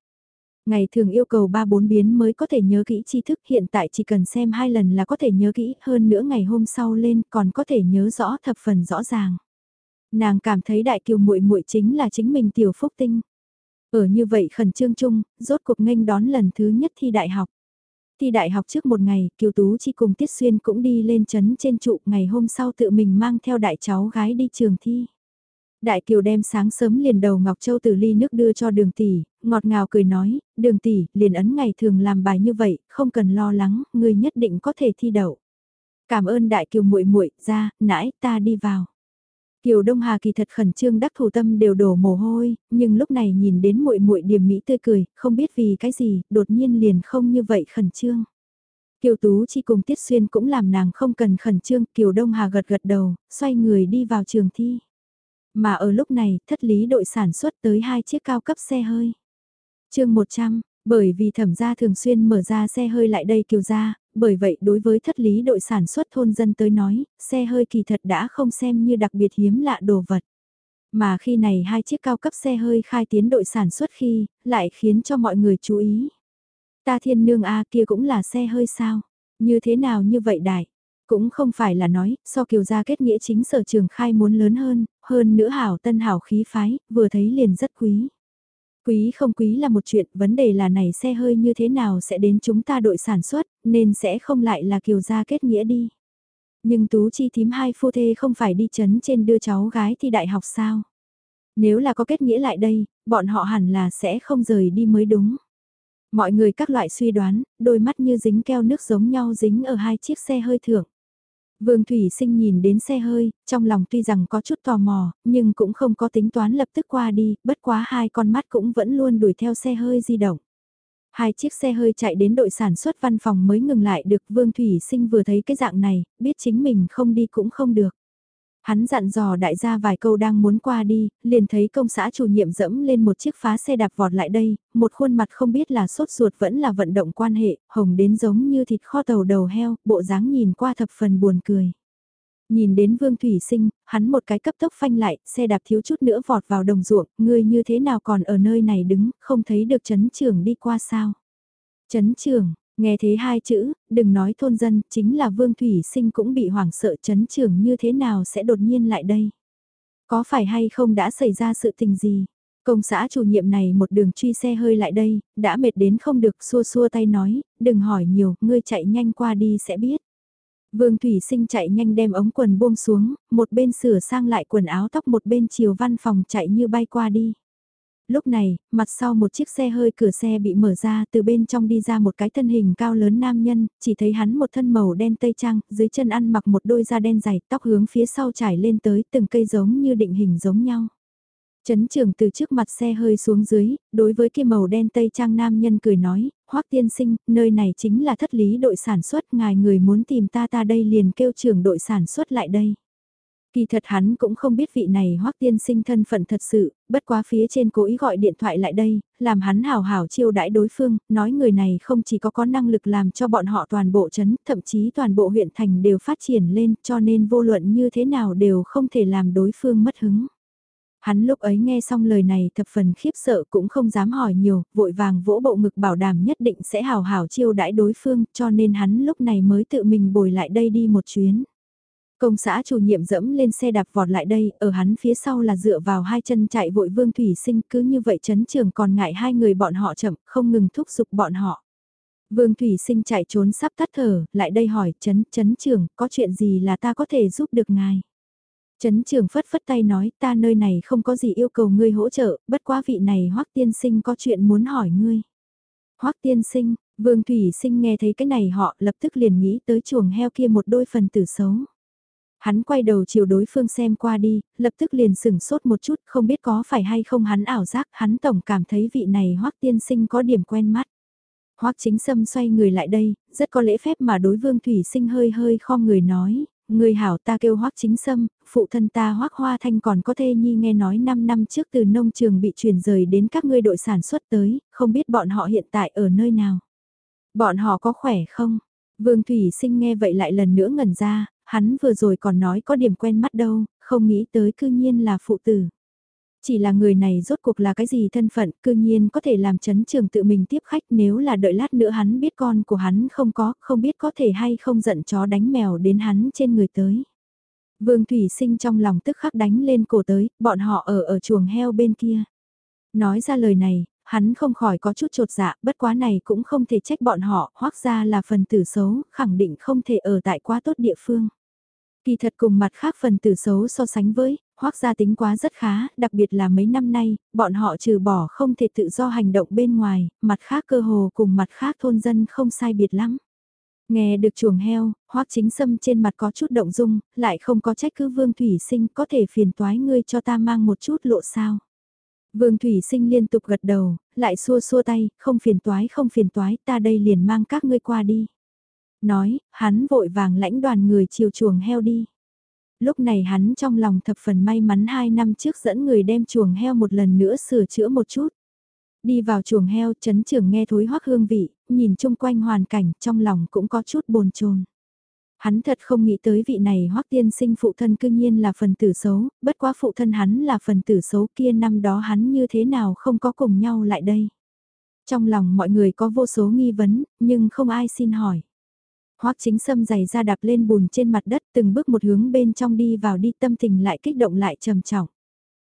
Ngày thường yêu cầu 3-4 biến mới có thể nhớ kỹ tri thức hiện tại chỉ cần xem hai lần là có thể nhớ kỹ hơn nữa ngày hôm sau lên còn có thể nhớ rõ thập phần rõ ràng. Nàng cảm thấy đại kiều muội muội chính là chính mình tiểu phúc tinh. Ở như vậy khẩn trương chung, rốt cuộc nghênh đón lần thứ nhất thi đại học. Thi đại học trước một ngày, Kiều Tú Chi cùng Tiết Xuyên cũng đi lên chấn trên trụ, ngày hôm sau tự mình mang theo đại cháu gái đi trường thi. Đại Kiều đem sáng sớm liền đầu Ngọc Châu từ ly nước đưa cho đường tỷ, ngọt ngào cười nói, đường tỷ, liền ấn ngày thường làm bài như vậy, không cần lo lắng, người nhất định có thể thi đậu. Cảm ơn Đại Kiều muội muội ra, nãy ta đi vào. Kiều Đông Hà kỳ thật khẩn trương đắc thủ tâm đều đổ mồ hôi, nhưng lúc này nhìn đến muội muội điềm mỹ tươi cười, không biết vì cái gì, đột nhiên liền không như vậy khẩn trương. Kiều Tú chỉ cùng Tiết Xuyên cũng làm nàng không cần khẩn trương, Kiều Đông Hà gật gật đầu, xoay người đi vào trường thi. Mà ở lúc này, thất lý đội sản xuất tới hai chiếc cao cấp xe hơi. chương 100, bởi vì thẩm gia thường xuyên mở ra xe hơi lại đây Kiều gia, bởi vậy đối với thất lý đội sản xuất thôn dân tới nói, xe hơi kỳ thật đã không xem như đặc biệt hiếm lạ đồ vật. Mà khi này hai chiếc cao cấp xe hơi khai tiến đội sản xuất khi, lại khiến cho mọi người chú ý. Ta thiên nương A kia cũng là xe hơi sao? Như thế nào như vậy đại? Cũng không phải là nói, so kiều gia kết nghĩa chính sở trường khai muốn lớn hơn, hơn nữa hảo tân hảo khí phái, vừa thấy liền rất quý. Quý không quý là một chuyện, vấn đề là này xe hơi như thế nào sẽ đến chúng ta đội sản xuất, nên sẽ không lại là kiều gia kết nghĩa đi. Nhưng Tú Chi thím hai phu thê không phải đi chấn trên đưa cháu gái thi đại học sao? Nếu là có kết nghĩa lại đây, bọn họ hẳn là sẽ không rời đi mới đúng. Mọi người các loại suy đoán, đôi mắt như dính keo nước giống nhau dính ở hai chiếc xe hơi thượng. Vương Thủy Sinh nhìn đến xe hơi, trong lòng tuy rằng có chút tò mò, nhưng cũng không có tính toán lập tức qua đi, bất quá hai con mắt cũng vẫn luôn đuổi theo xe hơi di động. Hai chiếc xe hơi chạy đến đội sản xuất văn phòng mới ngừng lại được Vương Thủy Sinh vừa thấy cái dạng này, biết chính mình không đi cũng không được. Hắn dặn dò đại gia vài câu đang muốn qua đi, liền thấy công xã chủ nhiệm dẫm lên một chiếc phá xe đạp vọt lại đây, một khuôn mặt không biết là sốt ruột vẫn là vận động quan hệ, hồng đến giống như thịt kho tàu đầu heo, bộ dáng nhìn qua thập phần buồn cười. Nhìn đến Vương Thủy Sinh, hắn một cái cấp tốc phanh lại, xe đạp thiếu chút nữa vọt vào đồng ruộng, ngươi như thế nào còn ở nơi này đứng, không thấy được chấn trưởng đi qua sao. Chấn trưởng, Nghe thế hai chữ, đừng nói thôn dân, chính là Vương Thủy Sinh cũng bị hoảng sợ chấn trưởng như thế nào sẽ đột nhiên lại đây. Có phải hay không đã xảy ra sự tình gì? Công xã chủ nhiệm này một đường truy xe hơi lại đây, đã mệt đến không được xua xua tay nói, đừng hỏi nhiều, ngươi chạy nhanh qua đi sẽ biết. Vương Thủy Sinh chạy nhanh đem ống quần buông xuống, một bên sửa sang lại quần áo tóc một bên chiều văn phòng chạy như bay qua đi. Lúc này, mặt sau một chiếc xe hơi cửa xe bị mở ra từ bên trong đi ra một cái thân hình cao lớn nam nhân, chỉ thấy hắn một thân màu đen tây trang, dưới chân ăn mặc một đôi da đen dày, tóc hướng phía sau trải lên tới từng cây giống như định hình giống nhau. Chấn trưởng từ trước mặt xe hơi xuống dưới, đối với kia màu đen tây trang nam nhân cười nói, hoắc tiên sinh, nơi này chính là thất lý đội sản xuất, ngài người muốn tìm ta ta đây liền kêu trưởng đội sản xuất lại đây. Kỳ thật hắn cũng không biết vị này hoắc tiên sinh thân phận thật sự, bất quá phía trên cố ý gọi điện thoại lại đây, làm hắn hào hào chiêu đãi đối phương, nói người này không chỉ có có năng lực làm cho bọn họ toàn bộ chấn, thậm chí toàn bộ huyện thành đều phát triển lên cho nên vô luận như thế nào đều không thể làm đối phương mất hứng. Hắn lúc ấy nghe xong lời này thập phần khiếp sợ cũng không dám hỏi nhiều, vội vàng vỗ bộ ngực bảo đảm nhất định sẽ hào hào chiêu đãi đối phương cho nên hắn lúc này mới tự mình bồi lại đây đi một chuyến. Công xã chủ nhiệm dẫm lên xe đạp vọt lại đây, ở hắn phía sau là dựa vào hai chân chạy vội Vương Thủy Sinh cứ như vậy chấn trường còn ngại hai người bọn họ chậm, không ngừng thúc giục bọn họ. Vương Thủy Sinh chạy trốn sắp tắt thở, lại đây hỏi, chấn, chấn trưởng, có chuyện gì là ta có thể giúp được ngài? Chấn trưởng phất phất tay nói, ta nơi này không có gì yêu cầu ngươi hỗ trợ, bất quá vị này hoắc tiên sinh có chuyện muốn hỏi ngươi. hoắc tiên sinh, Vương Thủy Sinh nghe thấy cái này họ lập tức liền nghĩ tới chuồng heo kia một đôi phần tử xấu. Hắn quay đầu chiều đối phương xem qua đi, lập tức liền sửng sốt một chút, không biết có phải hay không hắn ảo giác, hắn tổng cảm thấy vị này hoắc tiên sinh có điểm quen mắt. Hoắc chính sâm xoay người lại đây, rất có lễ phép mà đối vương thủy sinh hơi hơi kho người nói, người hảo ta kêu Hoắc chính sâm, phụ thân ta Hoắc hoa thanh còn có thê nhi nghe nói 5 năm trước từ nông trường bị chuyển rời đến các ngươi đội sản xuất tới, không biết bọn họ hiện tại ở nơi nào. Bọn họ có khỏe không? Vương Thủy Sinh nghe vậy lại lần nữa ngẩn ra, hắn vừa rồi còn nói có điểm quen mắt đâu, không nghĩ tới cư nhiên là phụ tử. Chỉ là người này rốt cuộc là cái gì thân phận, cư nhiên có thể làm chấn trường tự mình tiếp khách nếu là đợi lát nữa hắn biết con của hắn không có, không biết có thể hay không giận chó đánh mèo đến hắn trên người tới. Vương Thủy Sinh trong lòng tức khắc đánh lên cổ tới, bọn họ ở ở chuồng heo bên kia. Nói ra lời này, hắn không khỏi có chút trột dạ, bất quá này cũng không thể trách bọn họ, hoác ra là phần tử xấu, khẳng định không thể ở tại quá tốt địa phương. Kỳ thật cùng mặt khác phần tử xấu so sánh với, hoác gia tính quá rất khá, đặc biệt là mấy năm nay, bọn họ trừ bỏ không thể tự do hành động bên ngoài, mặt khác cơ hồ cùng mặt khác thôn dân không sai biệt lắm. Nghe được chuồng heo, hoác chính sâm trên mặt có chút động dung, lại không có trách cứ vương thủy sinh có thể phiền toái ngươi cho ta mang một chút lộ sao. Vương Thủy Sinh liên tục gật đầu, lại xua xua tay, không phiền toái không phiền toái, ta đây liền mang các ngươi qua đi. Nói, hắn vội vàng lãnh đoàn người chiều chuồng heo đi. Lúc này hắn trong lòng thập phần may mắn hai năm trước dẫn người đem chuồng heo một lần nữa sửa chữa một chút. Đi vào chuồng heo, chấn trưởng nghe thối hoắc hương vị, nhìn chung quanh hoàn cảnh, trong lòng cũng có chút bồn chồn. Hắn thật không nghĩ tới vị này hoắc tiên sinh phụ thân cương nhiên là phần tử xấu, bất quá phụ thân hắn là phần tử xấu kia năm đó hắn như thế nào không có cùng nhau lại đây. Trong lòng mọi người có vô số nghi vấn, nhưng không ai xin hỏi. Hoắc chính sâm giày ra đạp lên bùn trên mặt đất từng bước một hướng bên trong đi vào đi tâm tình lại kích động lại trầm trọng.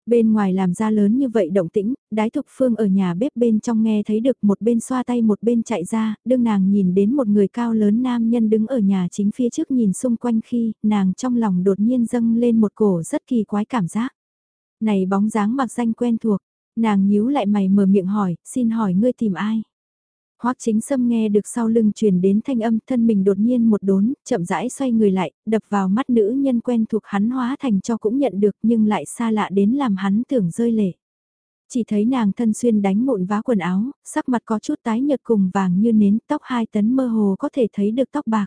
Bên ngoài làm ra lớn như vậy động tĩnh, đái thục phương ở nhà bếp bên trong nghe thấy được một bên xoa tay một bên chạy ra, đương nàng nhìn đến một người cao lớn nam nhân đứng ở nhà chính phía trước nhìn xung quanh khi, nàng trong lòng đột nhiên dâng lên một cổ rất kỳ quái cảm giác. Này bóng dáng mặc danh quen thuộc, nàng nhíu lại mày mở miệng hỏi, xin hỏi ngươi tìm ai? Hoắc Chính Sâm nghe được sau lưng truyền đến thanh âm, thân mình đột nhiên một đốn, chậm rãi xoay người lại, đập vào mắt nữ nhân quen thuộc hắn hóa thành cho cũng nhận được nhưng lại xa lạ đến làm hắn tưởng rơi lệ. Chỉ thấy nàng thân xuyên đánh mụn vá quần áo, sắc mặt có chút tái nhợt cùng vàng như nến, tóc hai tấn mơ hồ có thể thấy được tóc bạc.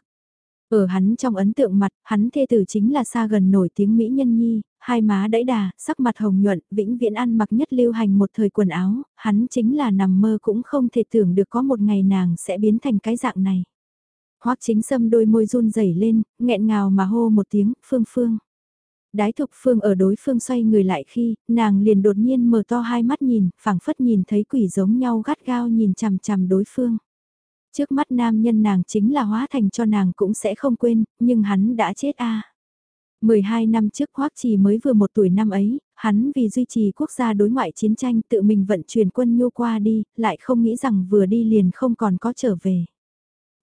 Ở hắn trong ấn tượng mặt, hắn thê tử chính là xa gần nổi tiếng Mỹ Nhân Nhi, hai má đẫy đà, sắc mặt hồng nhuận, vĩnh viễn ăn mặc nhất lưu hành một thời quần áo, hắn chính là nằm mơ cũng không thể tưởng được có một ngày nàng sẽ biến thành cái dạng này. Hoắc chính sâm đôi môi run rẩy lên, nghẹn ngào mà hô một tiếng, phương phương. Đái thục phương ở đối phương xoay người lại khi, nàng liền đột nhiên mở to hai mắt nhìn, phảng phất nhìn thấy quỷ giống nhau gắt gao nhìn chằm chằm đối phương. Trước mắt nam nhân nàng chính là hóa thành cho nàng cũng sẽ không quên, nhưng hắn đã chết a. 12 năm trước Hoắc Trì mới vừa một tuổi năm ấy, hắn vì duy trì quốc gia đối ngoại chiến tranh tự mình vận chuyển quân nhu qua đi, lại không nghĩ rằng vừa đi liền không còn có trở về.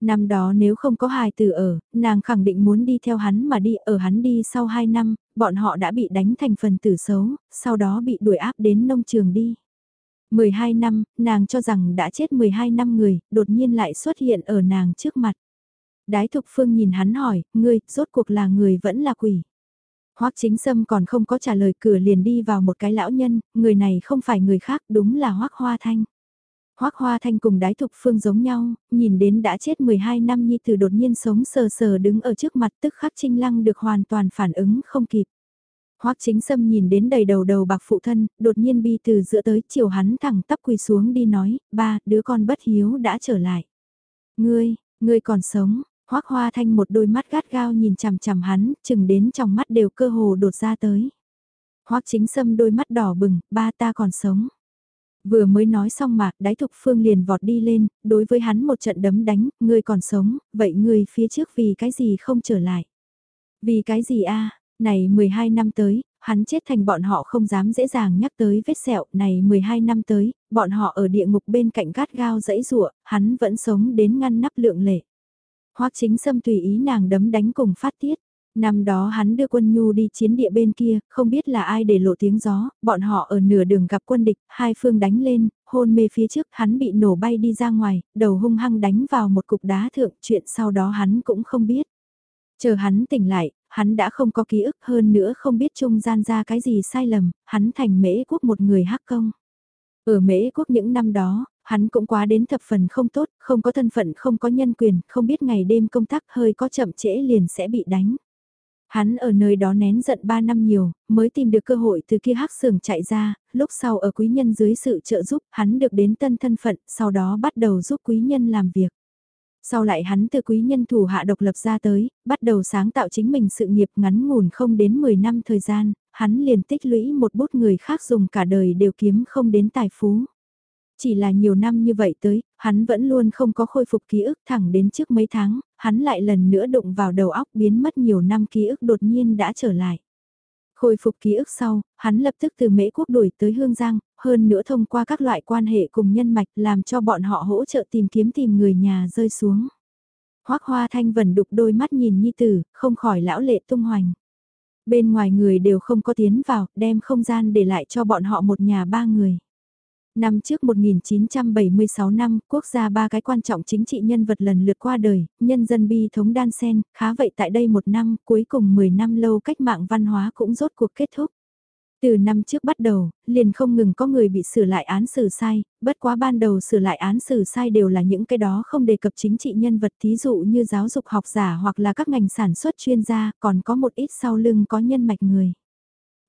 Năm đó nếu không có hài tử ở, nàng khẳng định muốn đi theo hắn mà đi ở hắn đi sau 2 năm, bọn họ đã bị đánh thành phần tử xấu, sau đó bị đuổi áp đến nông trường đi. 12 năm, nàng cho rằng đã chết 12 năm người, đột nhiên lại xuất hiện ở nàng trước mặt. Đái thục phương nhìn hắn hỏi, ngươi, rốt cuộc là người vẫn là quỷ. Hoắc chính sâm còn không có trả lời cửa liền đi vào một cái lão nhân, người này không phải người khác đúng là Hoắc Hoa Thanh. Hoắc Hoa Thanh cùng đái thục phương giống nhau, nhìn đến đã chết 12 năm nhi từ đột nhiên sống sờ sờ đứng ở trước mặt tức khắc trinh lăng được hoàn toàn phản ứng không kịp. Hoắc chính sâm nhìn đến đầy đầu đầu bạc phụ thân, đột nhiên bi từ giữa tới chiều hắn thẳng tắp quỳ xuống đi nói, ba, đứa con bất hiếu đã trở lại. Ngươi, ngươi còn sống, Hoắc Hoa Thanh một đôi mắt gắt gao nhìn chằm chằm hắn, chừng đến trong mắt đều cơ hồ đột ra tới. Hoắc Chính Sâm đôi mắt đỏ bừng, ba ta còn sống. Vừa mới nói xong mà, đái thục phương liền vọt đi lên, đối với hắn một trận đấm đánh, ngươi còn sống, vậy ngươi phía trước vì cái gì không trở lại? Vì cái gì a này 12 năm tới, hắn chết thành bọn họ không dám dễ dàng nhắc tới vết sẹo này 12 năm tới, bọn họ ở địa ngục bên cạnh gắt gao dẫy rụa, hắn vẫn sống đến ngăn nắp lượng lệ. Hoắc chính xâm tùy ý nàng đấm đánh cùng phát tiết. Năm đó hắn đưa quân nhu đi chiến địa bên kia, không biết là ai để lộ tiếng gió, bọn họ ở nửa đường gặp quân địch, hai phương đánh lên, hôn mê phía trước hắn bị nổ bay đi ra ngoài, đầu hung hăng đánh vào một cục đá thượng, chuyện sau đó hắn cũng không biết. Chờ hắn tỉnh lại, hắn đã không có ký ức hơn nữa không biết trung gian ra cái gì sai lầm, hắn thành mễ quốc một người hắc công. Ở mễ quốc những năm đó, hắn cũng quá đến thập phần không tốt, không có thân phận không có nhân quyền, không biết ngày đêm công tác hơi có chậm trễ liền sẽ bị đánh. Hắn ở nơi đó nén giận 3 năm nhiều, mới tìm được cơ hội từ kia hắc sưởng chạy ra, lúc sau ở quý nhân dưới sự trợ giúp, hắn được đến tân thân phận, sau đó bắt đầu giúp quý nhân làm việc. Sau lại hắn từ quý nhân thủ hạ độc lập ra tới, bắt đầu sáng tạo chính mình sự nghiệp ngắn ngủn không đến 10 năm thời gian, hắn liền tích lũy một bút người khác dùng cả đời đều kiếm không đến tài phú. Chỉ là nhiều năm như vậy tới, hắn vẫn luôn không có khôi phục ký ức thẳng đến trước mấy tháng, hắn lại lần nữa đụng vào đầu óc biến mất nhiều năm ký ức đột nhiên đã trở lại. Khôi phục ký ức sau, hắn lập tức từ Mễ Quốc đuổi tới Hương Giang, hơn nữa thông qua các loại quan hệ cùng nhân mạch làm cho bọn họ hỗ trợ tìm kiếm tìm người nhà rơi xuống. Hoác Hoa Thanh vần đục đôi mắt nhìn Nhi Tử, không khỏi lão lệ tung hoành. Bên ngoài người đều không có tiến vào, đem không gian để lại cho bọn họ một nhà ba người. Năm trước 1976 năm, quốc gia ba cái quan trọng chính trị nhân vật lần lượt qua đời, nhân dân bi thống đan sen, khá vậy tại đây một năm, cuối cùng 10 năm lâu cách mạng văn hóa cũng rốt cuộc kết thúc. Từ năm trước bắt đầu, liền không ngừng có người bị sửa lại án xử sai, bất quá ban đầu sửa lại án xử sai đều là những cái đó không đề cập chính trị nhân vật thí dụ như giáo dục học giả hoặc là các ngành sản xuất chuyên gia, còn có một ít sau lưng có nhân mạch người.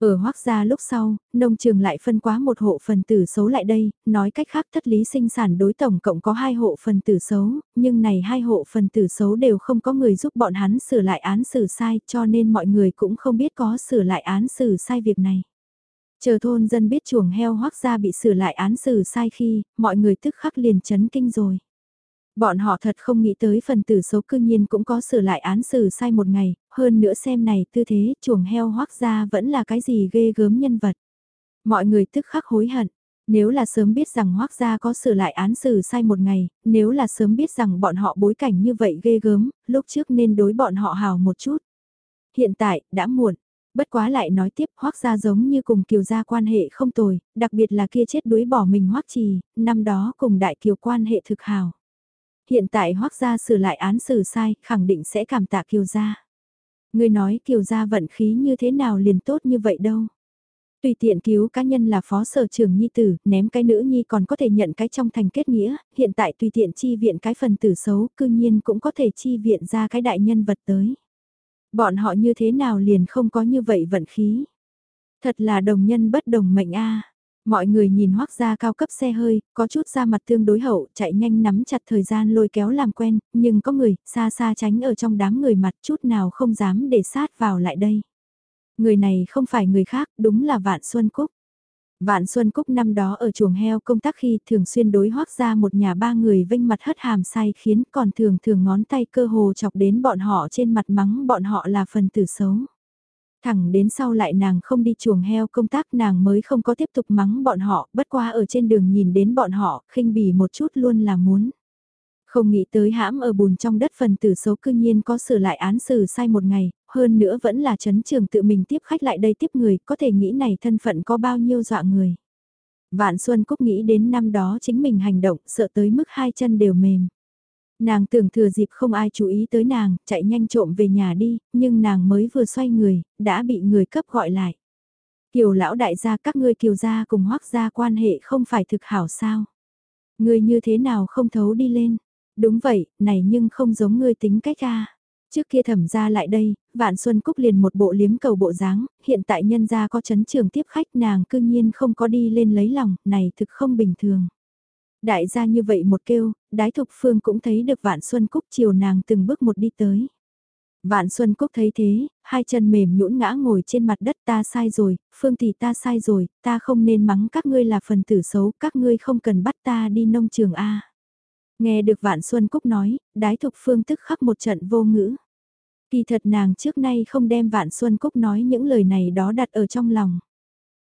Ở hoác gia lúc sau, nông trường lại phân quá một hộ phần tử xấu lại đây, nói cách khác thất lý sinh sản đối tổng cộng có hai hộ phần tử xấu, nhưng này hai hộ phần tử xấu đều không có người giúp bọn hắn sửa lại án xử sai cho nên mọi người cũng không biết có sửa lại án xử sai việc này. Chờ thôn dân biết chuồng heo hoác gia bị sửa lại án xử sai khi, mọi người tức khắc liền chấn kinh rồi. Bọn họ thật không nghĩ tới phần tử xấu cư nhiên cũng có sửa lại án xử sai một ngày, hơn nữa xem này tư thế chuồng heo hoác ra vẫn là cái gì ghê gớm nhân vật. Mọi người tức khắc hối hận, nếu là sớm biết rằng hoác gia có sửa lại án xử sai một ngày, nếu là sớm biết rằng bọn họ bối cảnh như vậy ghê gớm, lúc trước nên đối bọn họ hào một chút. Hiện tại, đã muộn. Bất quá lại nói tiếp hoác gia giống như cùng kiều gia quan hệ không tồi, đặc biệt là kia chết đuối bỏ mình hoác trì, năm đó cùng đại kiều quan hệ thực hào. Hiện tại hoác gia sửa lại án xử sai, khẳng định sẽ cảm tạ kiều gia ngươi nói kiều gia vận khí như thế nào liền tốt như vậy đâu. Tùy tiện cứu cá nhân là phó sở trưởng nhi tử, ném cái nữ nhi còn có thể nhận cái trong thành kết nghĩa, hiện tại tùy tiện chi viện cái phần tử xấu, cư nhiên cũng có thể chi viện ra cái đại nhân vật tới. Bọn họ như thế nào liền không có như vậy vận khí. Thật là đồng nhân bất đồng mệnh a. Mọi người nhìn hoác gia cao cấp xe hơi, có chút ra mặt tương đối hậu, chạy nhanh nắm chặt thời gian lôi kéo làm quen, nhưng có người, xa xa tránh ở trong đám người mặt chút nào không dám để sát vào lại đây. Người này không phải người khác, đúng là Vạn Xuân Cúc. Vạn Xuân Cúc năm đó ở chuồng heo công tác khi thường xuyên đối hoác ra một nhà ba người vinh mặt hất hàm sai khiến còn thường thường ngón tay cơ hồ chọc đến bọn họ trên mặt mắng bọn họ là phần tử xấu. Thẳng đến sau lại nàng không đi chuồng heo công tác nàng mới không có tiếp tục mắng bọn họ, bất qua ở trên đường nhìn đến bọn họ, khinh bỉ một chút luôn là muốn. Không nghĩ tới hãm ở bùn trong đất phần tử xấu cư nhiên có sửa lại án xử sai một ngày, hơn nữa vẫn là chấn trường tự mình tiếp khách lại đây tiếp người, có thể nghĩ này thân phận có bao nhiêu dọa người. Vạn Xuân Cúc nghĩ đến năm đó chính mình hành động, sợ tới mức hai chân đều mềm. Nàng tưởng thừa dịp không ai chú ý tới nàng, chạy nhanh trộm về nhà đi, nhưng nàng mới vừa xoay người, đã bị người cấp gọi lại. Kiều lão đại gia các ngươi kiều gia cùng hoắc gia quan hệ không phải thực hảo sao. Ngươi như thế nào không thấu đi lên. Đúng vậy, này nhưng không giống ngươi tính cách a. Trước kia thẩm ra lại đây, Vạn Xuân Cúc liền một bộ liếm cầu bộ dáng, hiện tại nhân gia có chấn trường tiếp khách nàng cương nhiên không có đi lên lấy lòng, này thực không bình thường. Đại gia như vậy một kêu, đái thục phương cũng thấy được Vạn Xuân Cúc chiều nàng từng bước một đi tới. Vạn Xuân Cúc thấy thế, hai chân mềm nhũn ngã ngồi trên mặt đất ta sai rồi, Phương tỷ ta sai rồi, ta không nên mắng các ngươi là phần tử xấu, các ngươi không cần bắt ta đi nông trường A. Nghe được Vạn Xuân Cúc nói, đái thục phương tức khắc một trận vô ngữ. Kỳ thật nàng trước nay không đem Vạn Xuân Cúc nói những lời này đó đặt ở trong lòng.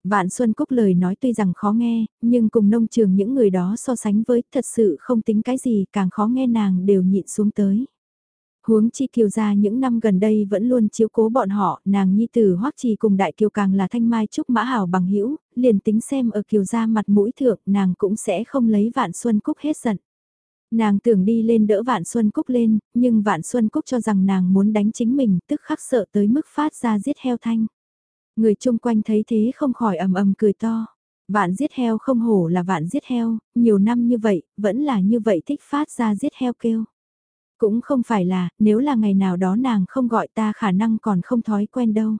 Vạn Xuân Cúc lời nói tuy rằng khó nghe, nhưng cùng nông trường những người đó so sánh với thật sự không tính cái gì càng khó nghe nàng đều nhịn xuống tới. Huống chi kiều gia những năm gần đây vẫn luôn chiếu cố bọn họ, nàng nhi tử hoắc trì cùng đại kiều càng là thanh mai trúc mã hảo bằng hữu liền tính xem ở kiều gia mặt mũi thượng nàng cũng sẽ không lấy vạn xuân cúc hết giận. Nàng tưởng đi lên đỡ Vạn Xuân Cúc lên, nhưng Vạn Xuân Cúc cho rằng nàng muốn đánh chính mình, tức khắc sợ tới mức phát ra giết heo thanh. Người chung quanh thấy thế không khỏi ầm ầm cười to. Vạn giết heo không hổ là vạn giết heo, nhiều năm như vậy, vẫn là như vậy thích phát ra giết heo kêu. Cũng không phải là, nếu là ngày nào đó nàng không gọi ta khả năng còn không thói quen đâu.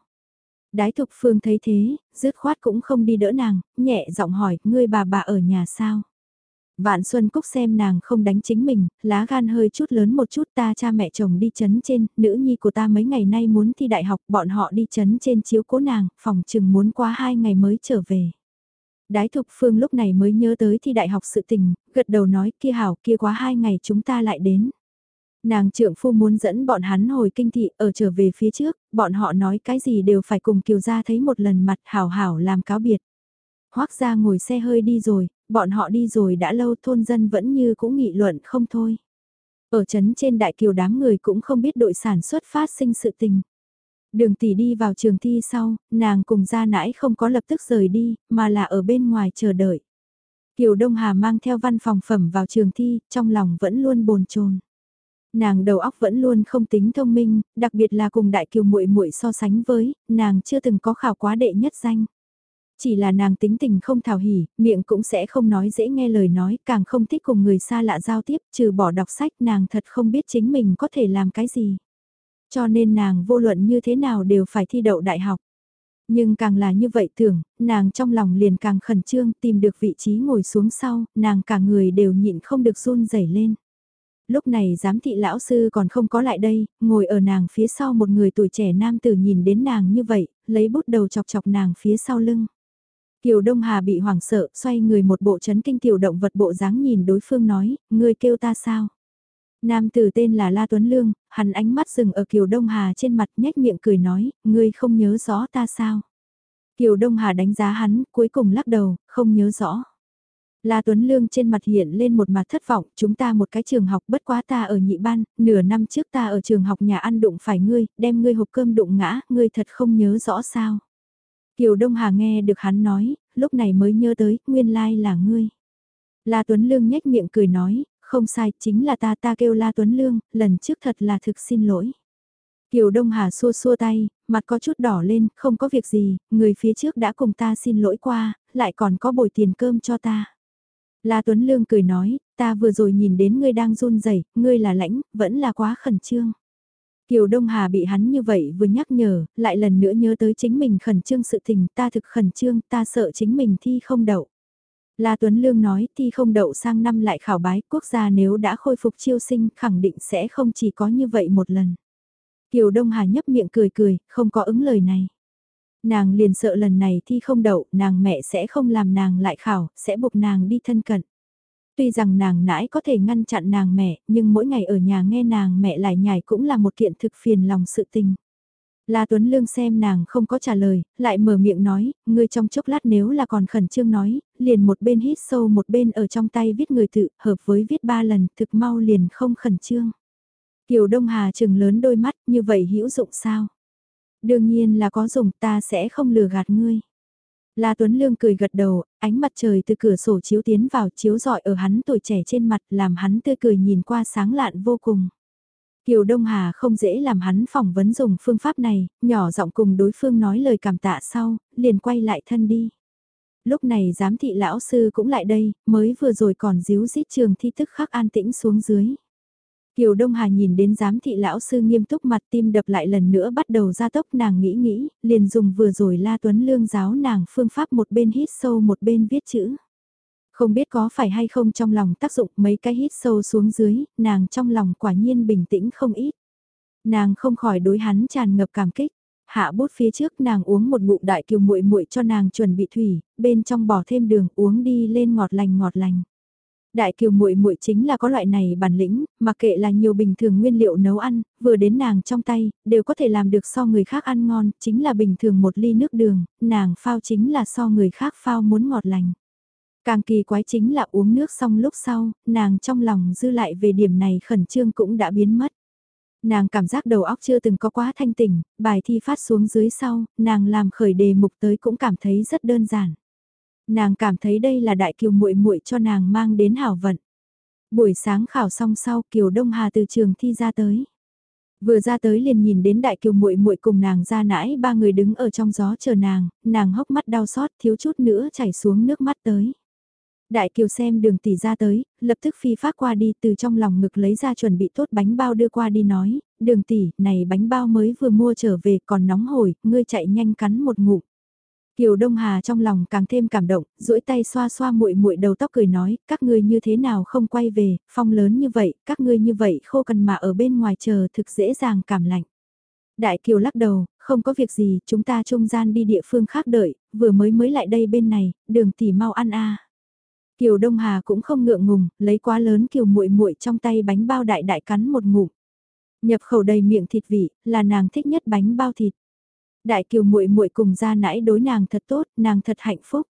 Đái thục phương thấy thế, dứt khoát cũng không đi đỡ nàng, nhẹ giọng hỏi, ngươi bà bà ở nhà sao? Vạn Xuân Cúc xem nàng không đánh chính mình, lá gan hơi chút lớn một chút ta cha mẹ chồng đi chấn trên, nữ nhi của ta mấy ngày nay muốn thi đại học, bọn họ đi chấn trên chiếu cố nàng, phòng chừng muốn qua hai ngày mới trở về. Đái Thục Phương lúc này mới nhớ tới thi đại học sự tình, gật đầu nói kia hảo kia quá hai ngày chúng ta lại đến. Nàng trượng phu muốn dẫn bọn hắn hồi kinh thị ở trở về phía trước, bọn họ nói cái gì đều phải cùng kiều gia thấy một lần mặt hảo hảo làm cáo biệt. Hoác ra ngồi xe hơi đi rồi, bọn họ đi rồi đã lâu thôn dân vẫn như cũng nghị luận không thôi. Ở trấn trên đại kiều đám người cũng không biết đội sản xuất phát sinh sự tình. Đường tỷ đi vào trường thi sau, nàng cùng ra nãi không có lập tức rời đi, mà là ở bên ngoài chờ đợi. Kiều Đông Hà mang theo văn phòng phẩm vào trường thi, trong lòng vẫn luôn bồn chồn. Nàng đầu óc vẫn luôn không tính thông minh, đặc biệt là cùng đại kiều muội muội so sánh với, nàng chưa từng có khảo quá đệ nhất danh. Chỉ là nàng tính tình không thảo hỉ, miệng cũng sẽ không nói dễ nghe lời nói, càng không thích cùng người xa lạ giao tiếp, trừ bỏ đọc sách nàng thật không biết chính mình có thể làm cái gì. Cho nên nàng vô luận như thế nào đều phải thi đậu đại học. Nhưng càng là như vậy tưởng, nàng trong lòng liền càng khẩn trương tìm được vị trí ngồi xuống sau, nàng cả người đều nhịn không được run rẩy lên. Lúc này giám thị lão sư còn không có lại đây, ngồi ở nàng phía sau một người tuổi trẻ nam tử nhìn đến nàng như vậy, lấy bút đầu chọc chọc nàng phía sau lưng. Kiều Đông Hà bị hoảng sợ, xoay người một bộ chấn kinh tiểu động vật bộ dáng nhìn đối phương nói, ngươi kêu ta sao? Nam tử tên là La Tuấn Lương, hắn ánh mắt dừng ở Kiều Đông Hà trên mặt nhếch miệng cười nói, ngươi không nhớ rõ ta sao? Kiều Đông Hà đánh giá hắn, cuối cùng lắc đầu, không nhớ rõ. La Tuấn Lương trên mặt hiện lên một mặt thất vọng, chúng ta một cái trường học bất quá ta ở nhị ban, nửa năm trước ta ở trường học nhà ăn đụng phải ngươi, đem ngươi hộp cơm đụng ngã, ngươi thật không nhớ rõ sao. Kiều Đông Hà nghe được hắn nói, lúc này mới nhớ tới, nguyên lai là ngươi. La Tuấn Lương nhếch miệng cười nói, không sai, chính là ta ta kêu La Tuấn Lương, lần trước thật là thực xin lỗi. Kiều Đông Hà xua xua tay, mặt có chút đỏ lên, không có việc gì, người phía trước đã cùng ta xin lỗi qua, lại còn có bồi tiền cơm cho ta. La Tuấn Lương cười nói, ta vừa rồi nhìn đến ngươi đang run rẩy, ngươi là lãnh, vẫn là quá khẩn trương. Kiều Đông Hà bị hắn như vậy vừa nhắc nhở, lại lần nữa nhớ tới chính mình khẩn trương sự tình, ta thực khẩn trương, ta sợ chính mình thi không đậu. La Tuấn Lương nói thi không đậu sang năm lại khảo bái quốc gia nếu đã khôi phục chiêu sinh khẳng định sẽ không chỉ có như vậy một lần. Kiều Đông Hà nhấp miệng cười cười, không có ứng lời này. Nàng liền sợ lần này thi không đậu, nàng mẹ sẽ không làm nàng lại khảo, sẽ buộc nàng đi thân cận. Tuy rằng nàng nãi có thể ngăn chặn nàng mẹ, nhưng mỗi ngày ở nhà nghe nàng mẹ lại nhảy cũng là một kiện thực phiền lòng sự tình. La Tuấn Lương xem nàng không có trả lời, lại mở miệng nói, ngươi trong chốc lát nếu là còn khẩn trương nói, liền một bên hít sâu một bên ở trong tay viết người tự, hợp với viết ba lần, thực mau liền không khẩn trương. Kiều Đông Hà trừng lớn đôi mắt, như vậy hữu dụng sao? Đương nhiên là có dùng, ta sẽ không lừa gạt ngươi. La Tuấn Lương cười gật đầu, ánh mặt trời từ cửa sổ chiếu tiến vào chiếu rọi ở hắn tuổi trẻ trên mặt làm hắn tươi cười nhìn qua sáng lạn vô cùng. Kiều Đông Hà không dễ làm hắn phỏng vấn dùng phương pháp này, nhỏ giọng cùng đối phương nói lời cảm tạ sau, liền quay lại thân đi. Lúc này giám thị lão sư cũng lại đây, mới vừa rồi còn díu dít trường thi tức khắc an tĩnh xuống dưới. Kiều Đông Hà nhìn đến giám thị lão sư nghiêm túc mặt tim đập lại lần nữa bắt đầu ra tốc nàng nghĩ nghĩ, liền dùng vừa rồi La Tuấn Lương giáo nàng phương pháp một bên hít sâu một bên viết chữ. Không biết có phải hay không trong lòng tác dụng mấy cái hít sâu xuống dưới, nàng trong lòng quả nhiên bình tĩnh không ít. Nàng không khỏi đối hắn tràn ngập cảm kích. Hạ bút phía trước nàng uống một ngụm đại kiều muội muội cho nàng chuẩn bị thủy, bên trong bỏ thêm đường uống đi lên ngọt lành ngọt lành. Đại kiều muội muội chính là có loại này bản lĩnh, mặc kệ là nhiều bình thường nguyên liệu nấu ăn, vừa đến nàng trong tay, đều có thể làm được so người khác ăn ngon, chính là bình thường một ly nước đường, nàng phao chính là so người khác phao muốn ngọt lành. Càng kỳ quái chính là uống nước xong lúc sau, nàng trong lòng dư lại về điểm này khẩn trương cũng đã biến mất. Nàng cảm giác đầu óc chưa từng có quá thanh tỉnh, bài thi phát xuống dưới sau, nàng làm khởi đề mục tới cũng cảm thấy rất đơn giản. Nàng cảm thấy đây là đại kiều muội muội cho nàng mang đến hảo vận. Buổi sáng khảo xong sau Kiều Đông Hà từ trường thi ra tới. Vừa ra tới liền nhìn đến đại kiều muội muội cùng nàng ra nãi ba người đứng ở trong gió chờ nàng, nàng hốc mắt đau xót thiếu chút nữa chảy xuống nước mắt tới. Đại kiều xem đường tỷ ra tới, lập tức phi phát qua đi từ trong lòng ngực lấy ra chuẩn bị tốt bánh bao đưa qua đi nói, đường tỷ, này bánh bao mới vừa mua trở về còn nóng hổi, ngươi chạy nhanh cắn một ngụm. Kiều Đông Hà trong lòng càng thêm cảm động, duỗi tay xoa xoa muội muội đầu tóc cười nói, các ngươi như thế nào không quay về, phong lớn như vậy, các ngươi như vậy khô cần mà ở bên ngoài chờ thực dễ dàng cảm lạnh. Đại Kiều lắc đầu, không có việc gì, chúng ta trung gian đi địa phương khác đợi, vừa mới mới lại đây bên này, đường tỷ mau ăn a. Kiều Đông Hà cũng không ngượng ngùng, lấy quá lớn Kiều muội muội trong tay bánh bao đại đại cắn một ngụm. Nhập khẩu đầy miệng thịt vị, là nàng thích nhất bánh bao thịt. Đại Kiều muội muội cùng ra nãy đối nàng thật tốt, nàng thật hạnh phúc.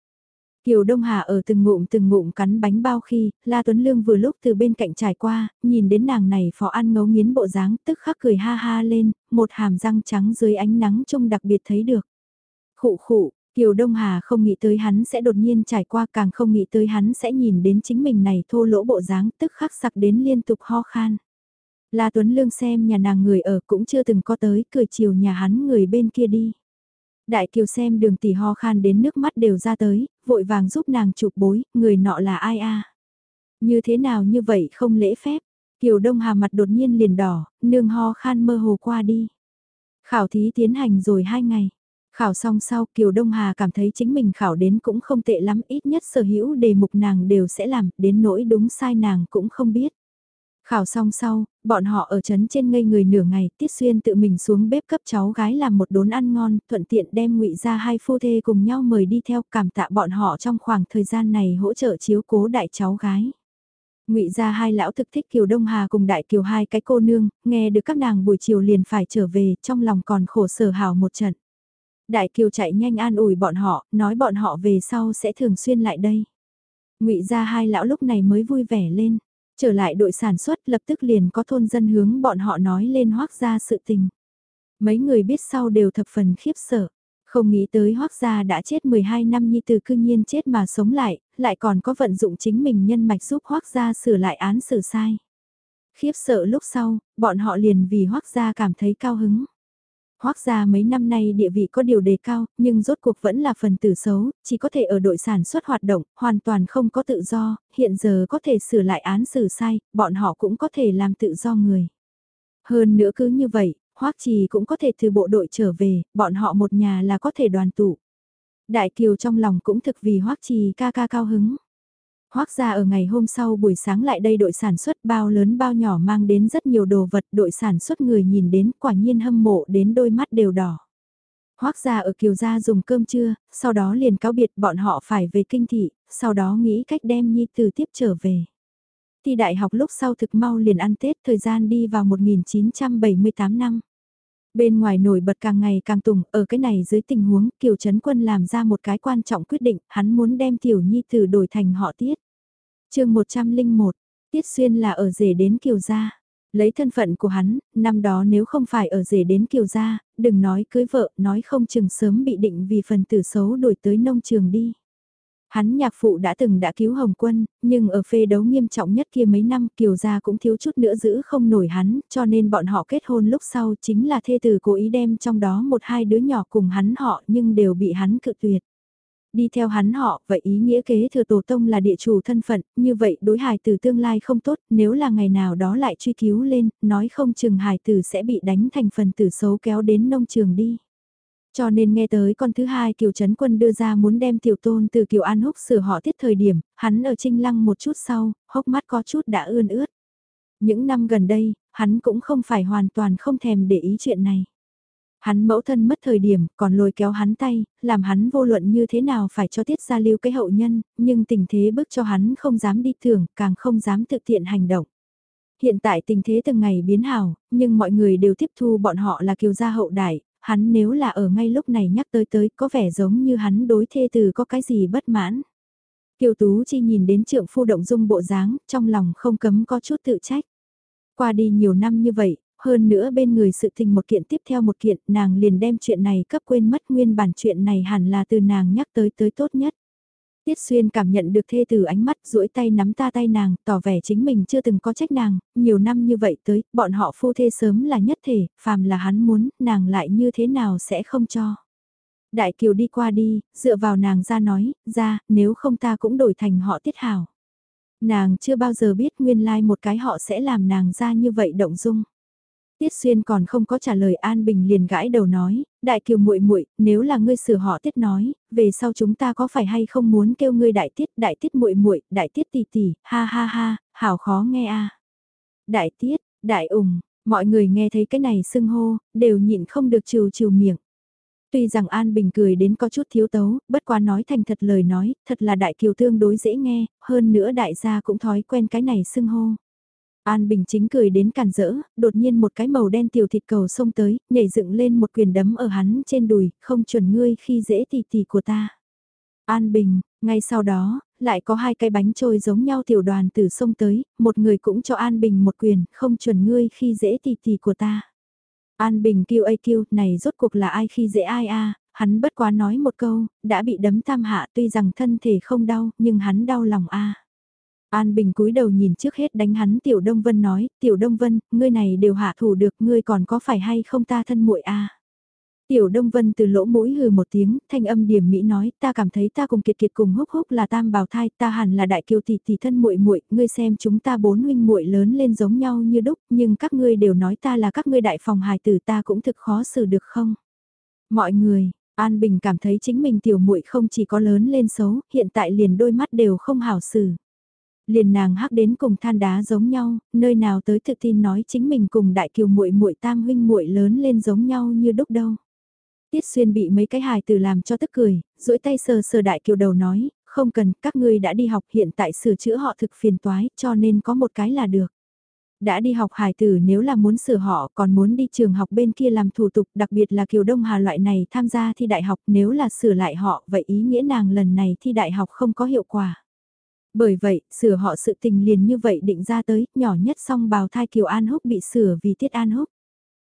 Kiều Đông Hà ở từng ngụm từng ngụm cắn bánh bao khi, La Tuấn Lương vừa lúc từ bên cạnh trải qua, nhìn đến nàng này phó ăn ngấu nghiến bộ dáng, tức khắc cười ha ha lên, một hàm răng trắng dưới ánh nắng trông đặc biệt thấy được. Khụ khụ, Kiều Đông Hà không nghĩ tới hắn sẽ đột nhiên trải qua càng không nghĩ tới hắn sẽ nhìn đến chính mình này thô lỗ bộ dáng tức khắc sặc đến liên tục ho khan. La Tuấn Lương xem nhà nàng người ở cũng chưa từng có tới cười chiều nhà hắn người bên kia đi. Đại Kiều xem đường tỷ ho khan đến nước mắt đều ra tới, vội vàng giúp nàng chụp bối, người nọ là ai a? Như thế nào như vậy không lễ phép? Kiều Đông Hà mặt đột nhiên liền đỏ, nương ho khan mơ hồ qua đi. Khảo thí tiến hành rồi hai ngày. Khảo xong sau Kiều Đông Hà cảm thấy chính mình khảo đến cũng không tệ lắm ít nhất sở hữu đề mục nàng đều sẽ làm, đến nỗi đúng sai nàng cũng không biết. Khảo xong sau, bọn họ ở trấn trên ngây người nửa ngày, Tiết Xuyên tự mình xuống bếp cấp cháu gái làm một đốn ăn ngon, thuận tiện đem ngụy ra hai phu thê cùng nhau mời đi theo cảm tạ bọn họ trong khoảng thời gian này hỗ trợ chiếu cố đại cháu gái. Ngụy ra hai lão thực thích Kiều Đông Hà cùng Đại Kiều hai cái cô nương, nghe được các nàng buổi chiều liền phải trở về, trong lòng còn khổ sở hào một trận. Đại Kiều chạy nhanh an ủi bọn họ, nói bọn họ về sau sẽ thường xuyên lại đây. Ngụy ra hai lão lúc này mới vui vẻ lên. Trở lại đội sản xuất lập tức liền có thôn dân hướng bọn họ nói lên hoác gia sự tình. Mấy người biết sau đều thập phần khiếp sợ. Không nghĩ tới hoác gia đã chết 12 năm nhi từ cư nhiên chết mà sống lại, lại còn có vận dụng chính mình nhân mạch giúp hoác gia sửa lại án xử sai. Khiếp sợ lúc sau, bọn họ liền vì hoác gia cảm thấy cao hứng. Hoác gia mấy năm nay địa vị có điều đề cao, nhưng rốt cuộc vẫn là phần tử xấu, chỉ có thể ở đội sản xuất hoạt động, hoàn toàn không có tự do, hiện giờ có thể sửa lại án xử sai, bọn họ cũng có thể làm tự do người. Hơn nữa cứ như vậy, Hoác Trì cũng có thể từ bộ đội trở về, bọn họ một nhà là có thể đoàn tụ. Đại Kiều trong lòng cũng thực vì Hoác Trì ca ca cao hứng. Hoác ra ở ngày hôm sau buổi sáng lại đây đội sản xuất bao lớn bao nhỏ mang đến rất nhiều đồ vật đội sản xuất người nhìn đến quả nhiên hâm mộ đến đôi mắt đều đỏ. Hoác ra ở Kiều Gia dùng cơm trưa, sau đó liền cáo biệt bọn họ phải về kinh thị, sau đó nghĩ cách đem Nhi Từ tiếp trở về. Thì đại học lúc sau thực mau liền ăn Tết thời gian đi vào 1978 năm. Bên ngoài nổi bật càng ngày càng tùng, ở cái này dưới tình huống Kiều Trấn Quân làm ra một cái quan trọng quyết định, hắn muốn đem Tiểu Nhi Tử đổi thành họ Tiết chương 101, Tiết Xuyên là ở rể đến Kiều Gia. Lấy thân phận của hắn, năm đó nếu không phải ở rể đến Kiều Gia, đừng nói cưới vợ, nói không chừng sớm bị định vì phần tử xấu đổi tới nông trường đi. Hắn nhạc phụ đã từng đã cứu Hồng Quân, nhưng ở phê đấu nghiêm trọng nhất kia mấy năm Kiều Gia cũng thiếu chút nữa giữ không nổi hắn, cho nên bọn họ kết hôn lúc sau chính là thê tử cố ý đem trong đó một hai đứa nhỏ cùng hắn họ nhưng đều bị hắn cự tuyệt. Đi theo hắn họ, vậy ý nghĩa kế thừa tổ tông là địa chủ thân phận, như vậy đối hài tử tương lai không tốt, nếu là ngày nào đó lại truy cứu lên, nói không chừng hài tử sẽ bị đánh thành phần tử xấu kéo đến nông trường đi. Cho nên nghe tới con thứ hai Kiều Trấn Quân đưa ra muốn đem tiểu tôn từ Kiều An Húc sửa họ tiết thời điểm, hắn ở trinh lăng một chút sau, hốc mắt có chút đã ươn ướt. Những năm gần đây, hắn cũng không phải hoàn toàn không thèm để ý chuyện này. Hắn mẫu thân mất thời điểm, còn lôi kéo hắn tay, làm hắn vô luận như thế nào phải cho tiết ra lưu cái hậu nhân, nhưng tình thế bức cho hắn không dám đi thưởng, càng không dám thực thiện hành động. Hiện tại tình thế từng ngày biến hảo, nhưng mọi người đều tiếp thu bọn họ là kiều gia hậu đại, hắn nếu là ở ngay lúc này nhắc tới tới có vẻ giống như hắn đối thê từ có cái gì bất mãn. Kiều Tú Chi nhìn đến trượng phu động dung bộ dáng, trong lòng không cấm có chút tự trách. Qua đi nhiều năm như vậy, hơn nữa bên người sự tình một kiện tiếp theo một kiện, nàng liền đem chuyện này cấp quên mất nguyên bản chuyện này hẳn là từ nàng nhắc tới tới tốt nhất. Tiết Xuyên cảm nhận được thê từ ánh mắt duỗi tay nắm ta tay nàng, tỏ vẻ chính mình chưa từng có trách nàng, nhiều năm như vậy tới, bọn họ phu thê sớm là nhất thể, phàm là hắn muốn, nàng lại như thế nào sẽ không cho. Đại Kiều đi qua đi, dựa vào nàng ra nói, ra, nếu không ta cũng đổi thành họ Tiết Hảo. Nàng chưa bao giờ biết nguyên lai like một cái họ sẽ làm nàng ra như vậy động dung. Tiết Xuyên còn không có trả lời An Bình liền gãi đầu nói, đại kiều muội muội, nếu là ngươi sửa họ Tiết nói, về sau chúng ta có phải hay không muốn kêu ngươi đại tiết, đại tiết muội muội, đại tiết tỷ tỷ, ha ha ha, hảo khó nghe a. Đại tiết, đại ủng, mọi người nghe thấy cái này xưng hô, đều nhịn không được trừ trừ miệng. Tuy rằng An Bình cười đến có chút thiếu tấu, bất quá nói thành thật lời nói, thật là đại kiều tương đối dễ nghe, hơn nữa đại gia cũng thói quen cái này xưng hô. An Bình chính cười đến càn rỡ, đột nhiên một cái màu đen tiểu thịt cầu xông tới, nhảy dựng lên một quyền đấm ở hắn trên đùi, không chuẩn ngươi khi dễ tì tì của ta. An Bình, ngay sau đó, lại có hai cái bánh trôi giống nhau tiểu đoàn từ xông tới, một người cũng cho An Bình một quyền, không chuẩn ngươi khi dễ tì tì của ta. An Bình kêu ai kêu, này rốt cuộc là ai khi dễ ai a hắn bất quá nói một câu, đã bị đấm tam hạ tuy rằng thân thể không đau, nhưng hắn đau lòng a An Bình cúi đầu nhìn trước hết đánh hắn Tiểu Đông Vân nói, Tiểu Đông Vân, ngươi này đều hạ thủ được, ngươi còn có phải hay không ta thân muội a? Tiểu Đông Vân từ lỗ mũi hừ một tiếng, thanh âm điểm mỹ nói, ta cảm thấy ta cùng Kiệt Kiệt cùng húc húc là tam bào thai, ta hẳn là đại kiều tỷ tỷ thân muội muội, ngươi xem chúng ta bốn huynh muội lớn lên giống nhau như đúc, nhưng các ngươi đều nói ta là các ngươi đại phòng hài tử ta cũng thực khó xử được không? Mọi người, An Bình cảm thấy chính mình tiểu muội không chỉ có lớn lên xấu, hiện tại liền đôi mắt đều không hảo xử. Liền nàng hắc đến cùng than đá giống nhau, nơi nào tới tự tin nói chính mình cùng đại kiều muội muội tam huynh muội lớn lên giống nhau như đúc đâu. Tiết xuyên bị mấy cái hài từ làm cho tức cười, duỗi tay sờ sờ đại kiều đầu nói, không cần, các ngươi đã đi học hiện tại sửa chữa họ thực phiền toái, cho nên có một cái là được. Đã đi học hài tử nếu là muốn sửa họ còn muốn đi trường học bên kia làm thủ tục đặc biệt là Kiều Đông Hà loại này tham gia thi đại học nếu là sửa lại họ vậy ý nghĩa nàng lần này thi đại học không có hiệu quả. Bởi vậy, sửa họ sự tình liền như vậy định ra tới, nhỏ nhất song bào thai Kiều An Húc bị sửa vì Tiết An Húc.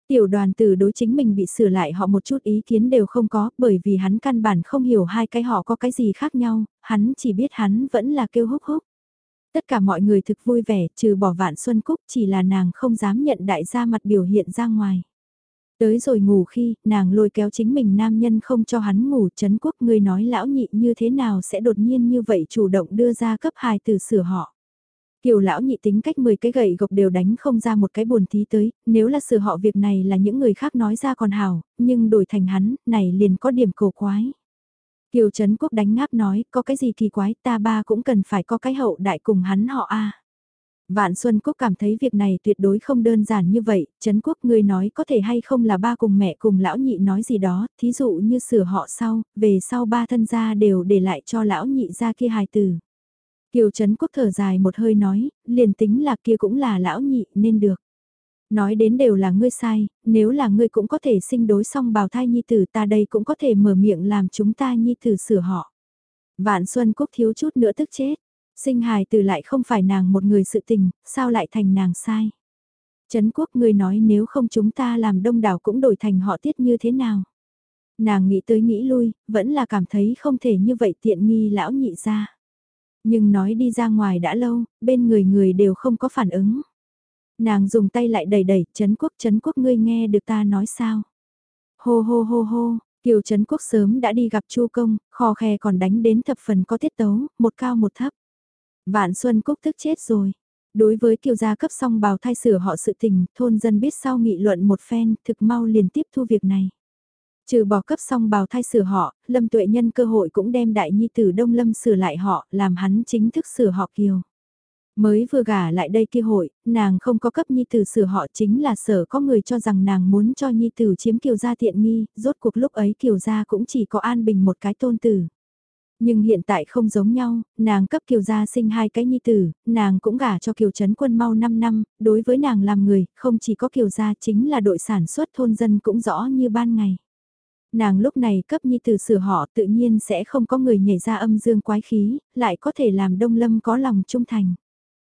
Tiểu đoàn từ đối chính mình bị sửa lại họ một chút ý kiến đều không có, bởi vì hắn căn bản không hiểu hai cái họ có cái gì khác nhau, hắn chỉ biết hắn vẫn là kêu húc húc. Tất cả mọi người thực vui vẻ, trừ bỏ vạn xuân cúc chỉ là nàng không dám nhận đại gia mặt biểu hiện ra ngoài. Tới rồi ngủ khi, nàng lôi kéo chính mình nam nhân không cho hắn ngủ chấn quốc người nói lão nhị như thế nào sẽ đột nhiên như vậy chủ động đưa ra cấp hài từ sửa họ. Kiều lão nhị tính cách 10 cái gậy gộc đều đánh không ra một cái buồn tí tới, nếu là sửa họ việc này là những người khác nói ra còn hào, nhưng đổi thành hắn, này liền có điểm cổ quái. Kiều Trấn Quốc đánh ngáp nói, có cái gì kỳ quái, ta ba cũng cần phải có cái hậu đại cùng hắn họ a. Vạn Xuân Quốc cảm thấy việc này tuyệt đối không đơn giản như vậy, Trấn Quốc ngươi nói có thể hay không là ba cùng mẹ cùng lão nhị nói gì đó, thí dụ như sửa họ sau, về sau ba thân gia đều để lại cho lão nhị ra kia hài tử. Kiều Trấn Quốc thở dài một hơi nói, liền tính là kia cũng là lão nhị nên được. Nói đến đều là ngươi sai, nếu là ngươi cũng có thể sinh đối xong bào thai nhi tử ta đây cũng có thể mở miệng làm chúng ta nhi tử sửa họ. Vạn Xuân Quốc thiếu chút nữa tức chết. Sinh hài từ lại không phải nàng một người sự tình, sao lại thành nàng sai? Trấn quốc người nói nếu không chúng ta làm đông đảo cũng đổi thành họ tiết như thế nào? Nàng nghĩ tới nghĩ lui, vẫn là cảm thấy không thể như vậy tiện nghi lão nhị ra. Nhưng nói đi ra ngoài đã lâu, bên người người đều không có phản ứng. Nàng dùng tay lại đẩy đẩy, Trấn quốc Trấn quốc ngươi nghe được ta nói sao? Hô hô hô hô, Kiều Trấn Quốc sớm đã đi gặp Chu Công, kho khe còn đánh đến thập phần có tiết tấu, một cao một thấp. Vạn Xuân Cúc tức chết rồi. Đối với kiều gia cấp xong bào thai sửa họ sự tình, thôn dân biết sau nghị luận một phen, thực mau liền tiếp thu việc này. Trừ bỏ cấp xong bào thai sửa họ, Lâm Tuệ Nhân cơ hội cũng đem đại nhi tử Đông Lâm sửa lại họ, làm hắn chính thức sửa họ kiều. Mới vừa gả lại đây kia hội, nàng không có cấp nhi tử sửa họ chính là sở có người cho rằng nàng muốn cho nhi tử chiếm kiều gia tiện nghi, rốt cuộc lúc ấy kiều gia cũng chỉ có an bình một cái tôn tử. Nhưng hiện tại không giống nhau, nàng cấp kiều gia sinh hai cái nhi tử, nàng cũng gả cho kiều trấn quân mau 5 năm, đối với nàng làm người, không chỉ có kiều gia chính là đội sản xuất thôn dân cũng rõ như ban ngày. Nàng lúc này cấp nhi tử sửa họ tự nhiên sẽ không có người nhảy ra âm dương quái khí, lại có thể làm đông lâm có lòng trung thành.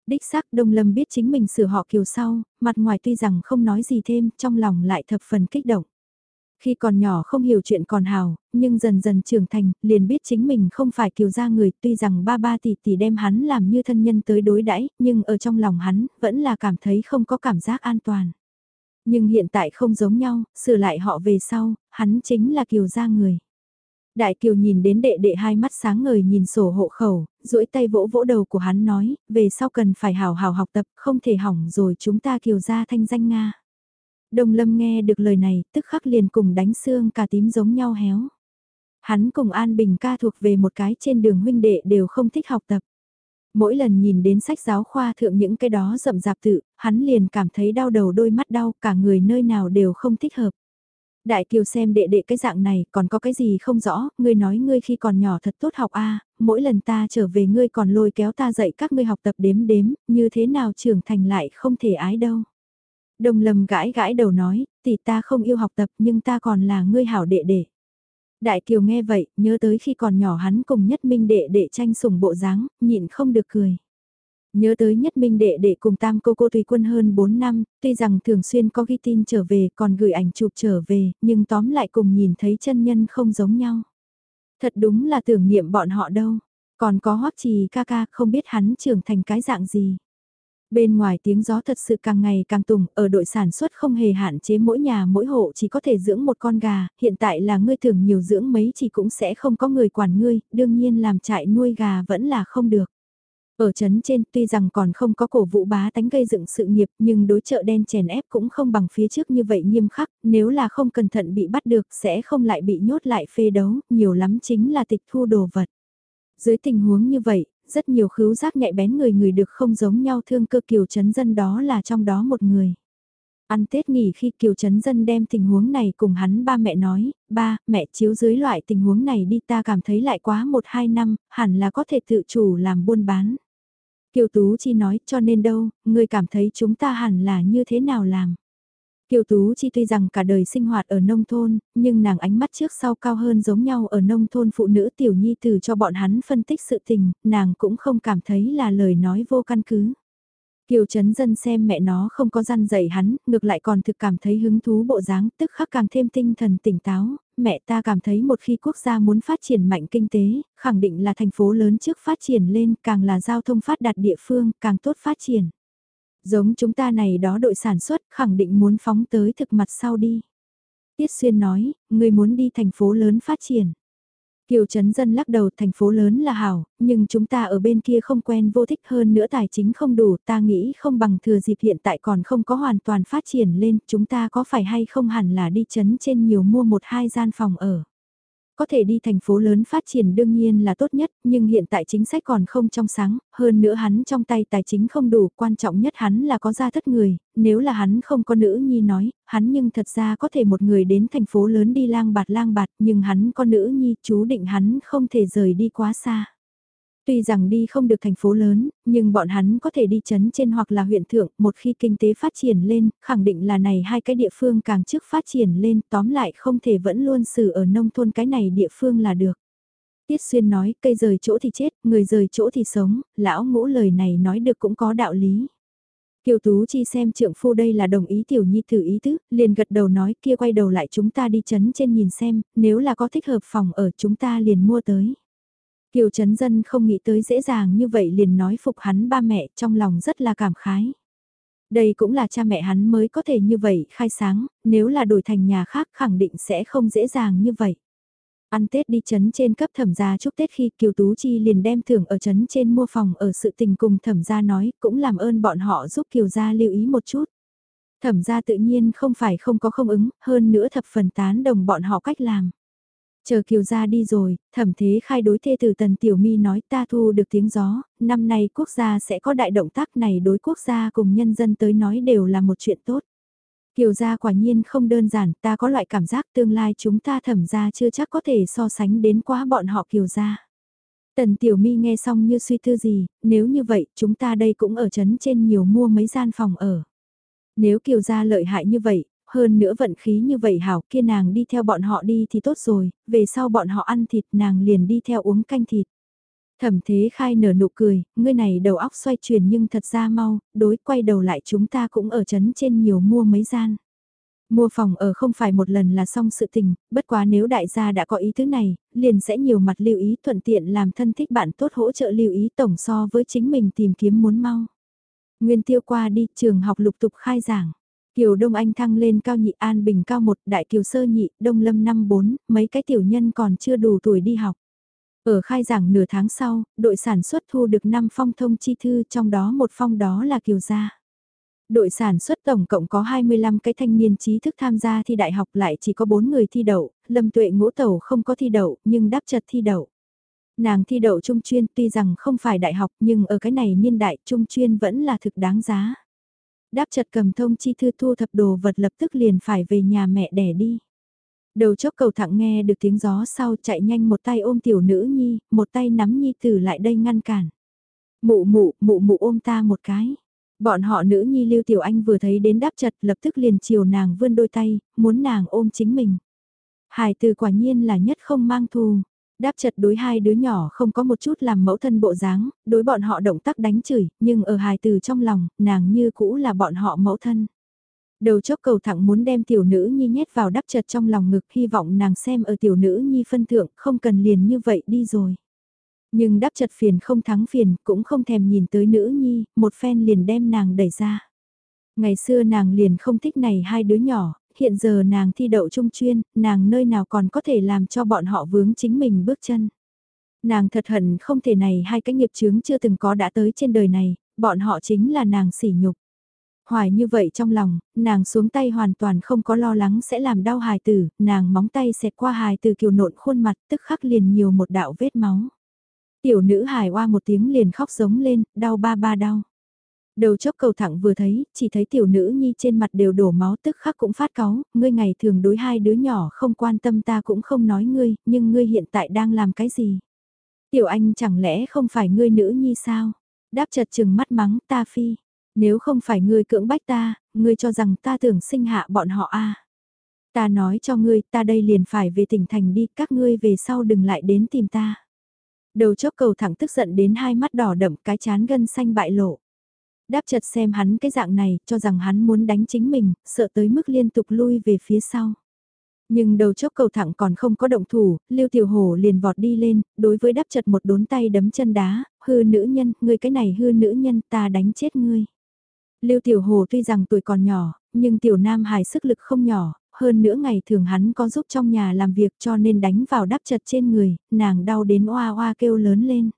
Đích xác Đông Lâm biết chính mình sửa họ kiều sau, mặt ngoài tuy rằng không nói gì thêm, trong lòng lại thập phần kích động. Khi còn nhỏ không hiểu chuyện còn hào, nhưng dần dần trưởng thành, liền biết chính mình không phải kiều gia người, tuy rằng ba ba tỷ tỷ đem hắn làm như thân nhân tới đối đãi nhưng ở trong lòng hắn, vẫn là cảm thấy không có cảm giác an toàn. Nhưng hiện tại không giống nhau, sửa lại họ về sau, hắn chính là kiều gia người. Đại Kiều nhìn đến đệ đệ hai mắt sáng ngời nhìn sổ hộ khẩu, duỗi tay vỗ vỗ đầu của hắn nói, về sau cần phải hào hào học tập, không thể hỏng rồi chúng ta Kiều gia thanh danh Nga. Đông Lâm nghe được lời này, tức khắc liền cùng đánh xương cả tím giống nhau héo. Hắn cùng An Bình ca thuộc về một cái trên đường huynh đệ đều không thích học tập. Mỗi lần nhìn đến sách giáo khoa thượng những cái đó rậm rạp tự, hắn liền cảm thấy đau đầu đôi mắt đau, cả người nơi nào đều không thích hợp. Đại Kiều xem đệ đệ cái dạng này còn có cái gì không rõ, ngươi nói ngươi khi còn nhỏ thật tốt học a mỗi lần ta trở về ngươi còn lôi kéo ta dạy các ngươi học tập đếm đếm, như thế nào trưởng thành lại không thể ái đâu. Đồng lầm gãi gãi đầu nói, tỷ ta không yêu học tập nhưng ta còn là ngươi hảo đệ đệ. Đại Kiều nghe vậy, nhớ tới khi còn nhỏ hắn cùng nhất minh đệ đệ tranh sủng bộ dáng, nhịn không được cười. Nhớ tới nhất minh đệ đệ cùng tam cô cô tùy quân hơn 4 năm, tuy rằng thường xuyên có ghi tin trở về còn gửi ảnh chụp trở về, nhưng tóm lại cùng nhìn thấy chân nhân không giống nhau. Thật đúng là tưởng niệm bọn họ đâu, còn có hoắc trì ca ca không biết hắn trưởng thành cái dạng gì. Bên ngoài tiếng gió thật sự càng ngày càng tùng, ở đội sản xuất không hề hạn chế mỗi nhà mỗi hộ chỉ có thể dưỡng một con gà, hiện tại là ngươi thường nhiều dưỡng mấy chỉ cũng sẽ không có người quản ngươi, đương nhiên làm trại nuôi gà vẫn là không được. Ở chấn trên tuy rằng còn không có cổ vũ bá tánh gây dựng sự nghiệp nhưng đối chợ đen chèn ép cũng không bằng phía trước như vậy nghiêm khắc, nếu là không cẩn thận bị bắt được sẽ không lại bị nhốt lại phê đấu, nhiều lắm chính là tịch thu đồ vật. Dưới tình huống như vậy, rất nhiều khứu giác nhạy bén người người được không giống nhau thương cơ kiều chấn dân đó là trong đó một người. Ăn Tết nghỉ khi Kiều Trấn Dân đem tình huống này cùng hắn ba mẹ nói, ba, mẹ chiếu dưới loại tình huống này đi ta cảm thấy lại quá một hai năm, hẳn là có thể tự chủ làm buôn bán. Kiều Tú Chi nói cho nên đâu, người cảm thấy chúng ta hẳn là như thế nào làm. Kiều Tú Chi tuy rằng cả đời sinh hoạt ở nông thôn, nhưng nàng ánh mắt trước sau cao hơn giống nhau ở nông thôn phụ nữ tiểu nhi từ cho bọn hắn phân tích sự tình, nàng cũng không cảm thấy là lời nói vô căn cứ. Kiều Trấn Dân xem mẹ nó không có răn dạy hắn, ngược lại còn thực cảm thấy hứng thú bộ dáng, tức khắc càng thêm tinh thần tỉnh táo, mẹ ta cảm thấy một khi quốc gia muốn phát triển mạnh kinh tế, khẳng định là thành phố lớn trước phát triển lên, càng là giao thông phát đạt địa phương, càng tốt phát triển. Giống chúng ta này đó đội sản xuất, khẳng định muốn phóng tới thực mặt sau đi. Tiết Xuyên nói, người muốn đi thành phố lớn phát triển. Kiều Trấn Dân lắc đầu thành phố lớn là hảo, nhưng chúng ta ở bên kia không quen vô thích hơn nữa tài chính không đủ, ta nghĩ không bằng thừa dịp hiện tại còn không có hoàn toàn phát triển lên, chúng ta có phải hay không hẳn là đi chấn trên nhiều mua một hai gian phòng ở. Có thể đi thành phố lớn phát triển đương nhiên là tốt nhất, nhưng hiện tại chính sách còn không trong sáng, hơn nữa hắn trong tay tài chính không đủ, quan trọng nhất hắn là có gia thất người, nếu là hắn không có nữ nhi nói, hắn nhưng thật ra có thể một người đến thành phố lớn đi lang bạt lang bạt, nhưng hắn có nữ nhi, chú định hắn không thể rời đi quá xa. Tuy rằng đi không được thành phố lớn, nhưng bọn hắn có thể đi chấn trên hoặc là huyện thượng, một khi kinh tế phát triển lên, khẳng định là này hai cái địa phương càng trước phát triển lên, tóm lại không thể vẫn luôn xử ở nông thôn cái này địa phương là được. Tiết Xuyên nói, cây rời chỗ thì chết, người rời chỗ thì sống, lão ngũ lời này nói được cũng có đạo lý. Kiều Tú Chi xem trượng phu đây là đồng ý tiểu nhi thử ý tứ, liền gật đầu nói kia quay đầu lại chúng ta đi chấn trên nhìn xem, nếu là có thích hợp phòng ở chúng ta liền mua tới. Kiều Trấn Dân không nghĩ tới dễ dàng như vậy liền nói phục hắn ba mẹ trong lòng rất là cảm khái. Đây cũng là cha mẹ hắn mới có thể như vậy khai sáng, nếu là đổi thành nhà khác khẳng định sẽ không dễ dàng như vậy. Ăn Tết đi chấn trên cấp thẩm gia chúc Tết khi Kiều Tú Chi liền đem thưởng ở chấn trên mua phòng ở sự tình cùng thẩm gia nói cũng làm ơn bọn họ giúp Kiều gia lưu ý một chút. Thẩm gia tự nhiên không phải không có không ứng, hơn nữa thập phần tán đồng bọn họ cách làm. Chờ kiều gia đi rồi, thẩm thế khai đối thê từ tần tiểu mi nói ta thu được tiếng gió, năm nay quốc gia sẽ có đại động tác này đối quốc gia cùng nhân dân tới nói đều là một chuyện tốt. Kiều gia quả nhiên không đơn giản, ta có loại cảm giác tương lai chúng ta thẩm gia chưa chắc có thể so sánh đến quá bọn họ kiều gia. Tần Tiểu Mi nghe xong như suy tư gì, nếu như vậy chúng ta đây cũng ở chấn trên nhiều mua mấy gian phòng ở. Nếu kiều gia lợi hại như vậy, hơn nữa vận khí như vậy hảo kia nàng đi theo bọn họ đi thì tốt rồi, về sau bọn họ ăn thịt nàng liền đi theo uống canh thịt. Thẩm thế khai nở nụ cười, ngươi này đầu óc xoay chuyển nhưng thật ra mau, đối quay đầu lại chúng ta cũng ở chấn trên nhiều mua mấy gian. Mua phòng ở không phải một lần là xong sự tình, bất quá nếu đại gia đã có ý thứ này, liền sẽ nhiều mặt lưu ý thuận tiện làm thân thích bạn tốt hỗ trợ lưu ý tổng so với chính mình tìm kiếm muốn mau. Nguyên tiêu qua đi, trường học lục tục khai giảng. Kiều Đông Anh thăng lên cao nhị An Bình cao một, Đại Kiều Sơ nhị, Đông Lâm năm bốn, mấy cái tiểu nhân còn chưa đủ tuổi đi học. Ở khai giảng nửa tháng sau, đội sản xuất thu được 5 phong thông chi thư trong đó một phong đó là Kiều Gia. Đội sản xuất tổng cộng có 25 cái thanh niên trí thức tham gia thi đại học lại chỉ có 4 người thi đậu, Lâm Tuệ ngũ tẩu không có thi đậu nhưng đáp chật thi đậu. Nàng thi đậu trung chuyên tuy rằng không phải đại học nhưng ở cái này niên đại trung chuyên vẫn là thực đáng giá. Đáp chật cầm thông chi thư thu thập đồ vật lập tức liền phải về nhà mẹ đẻ đi. Đầu chốc cầu thẳng nghe được tiếng gió sau chạy nhanh một tay ôm tiểu nữ nhi, một tay nắm nhi tử lại đây ngăn cản. Mụ mụ, mụ mụ ôm ta một cái. Bọn họ nữ nhi Lưu Tiểu Anh vừa thấy đến đáp chật lập tức liền chiều nàng vươn đôi tay, muốn nàng ôm chính mình. Hải từ quả nhiên là nhất không mang thù. Đáp chật đối hai đứa nhỏ không có một chút làm mẫu thân bộ dáng, đối bọn họ động tác đánh chửi, nhưng ở hài từ trong lòng, nàng như cũ là bọn họ mẫu thân. Đầu chốc cầu thẳng muốn đem tiểu nữ nhi nhét vào đắp chật trong lòng ngực hy vọng nàng xem ở tiểu nữ nhi phân thượng không cần liền như vậy đi rồi. Nhưng đắp chật phiền không thắng phiền cũng không thèm nhìn tới nữ nhi, một phen liền đem nàng đẩy ra. Ngày xưa nàng liền không thích này hai đứa nhỏ, hiện giờ nàng thi đậu trung chuyên, nàng nơi nào còn có thể làm cho bọn họ vướng chính mình bước chân. Nàng thật hận không thể này hai cái nghiệp chướng chưa từng có đã tới trên đời này, bọn họ chính là nàng sỉ nhục. Hoài như vậy trong lòng, nàng xuống tay hoàn toàn không có lo lắng sẽ làm đau hài tử, nàng móng tay xẹt qua hài tử kiều nộn khuôn mặt tức khắc liền nhiều một đạo vết máu. Tiểu nữ hài oa một tiếng liền khóc giống lên, đau ba ba đau. Đầu chốc cầu thẳng vừa thấy, chỉ thấy tiểu nữ nhi trên mặt đều đổ máu tức khắc cũng phát cáu, ngươi ngày thường đối hai đứa nhỏ không quan tâm ta cũng không nói ngươi, nhưng ngươi hiện tại đang làm cái gì? Tiểu anh chẳng lẽ không phải ngươi nữ nhi sao? Đáp chật chừng mắt mắng ta phi, nếu không phải ngươi cưỡng bách ta, ngươi cho rằng ta tưởng sinh hạ bọn họ a à? Ta nói cho ngươi, ta đây liền phải về tỉnh thành đi, các ngươi về sau đừng lại đến tìm ta. Đầu chốc cầu thẳng tức giận đến hai mắt đỏ đậm cái chán gân xanh bại lộ. Đáp chật xem hắn cái dạng này, cho rằng hắn muốn đánh chính mình, sợ tới mức liên tục lui về phía sau. Nhưng đầu chốc cầu thẳng còn không có động thủ, Lưu Tiểu Hổ liền vọt đi lên, đối với đáp chật một đốn tay đấm chân đá, hư nữ nhân, ngươi cái này hư nữ nhân ta đánh chết ngươi. Lưu Tiểu hổ tuy rằng tuổi còn nhỏ, nhưng Tiểu Nam hài sức lực không nhỏ, hơn nữa ngày thường hắn có giúp trong nhà làm việc cho nên đánh vào đáp chật trên người, nàng đau đến oa oa kêu lớn lên.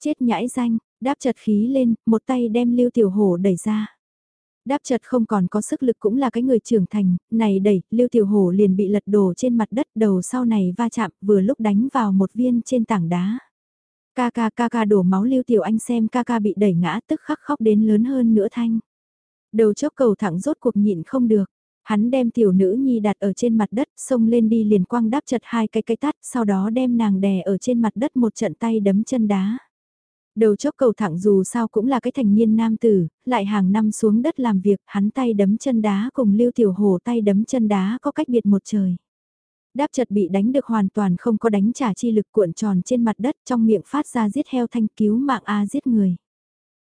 Chết nhãi danh, đáp chật khí lên, một tay đem Lưu Tiểu Hổ đẩy ra. Đáp chật không còn có sức lực cũng là cái người trưởng thành, này đẩy, Lưu Tiểu Hổ liền bị lật đổ trên mặt đất đầu sau này va chạm vừa lúc đánh vào một viên trên tảng đá. Ca ca ca ca đổ máu Lưu Tiểu Anh xem ca ca bị đẩy ngã tức khắc khóc đến lớn hơn nữa thanh. Đầu chốc cầu thẳng rốt cuộc nhịn không được. Hắn đem tiểu nữ nhi đặt ở trên mặt đất, xông lên đi liền quăng đáp chật hai cái cái tát, sau đó đem nàng đè ở trên mặt đất một trận tay đấm chân đá. Đầu chốc cầu thẳng dù sao cũng là cái thành niên nam tử, lại hàng năm xuống đất làm việc, hắn tay đấm chân đá cùng lưu tiểu hồ tay đấm chân đá có cách biệt một trời. Đáp chật bị đánh được hoàn toàn không có đánh trả chi lực cuộn tròn trên mặt đất trong miệng phát ra giết heo thanh cứu mạng A giết người.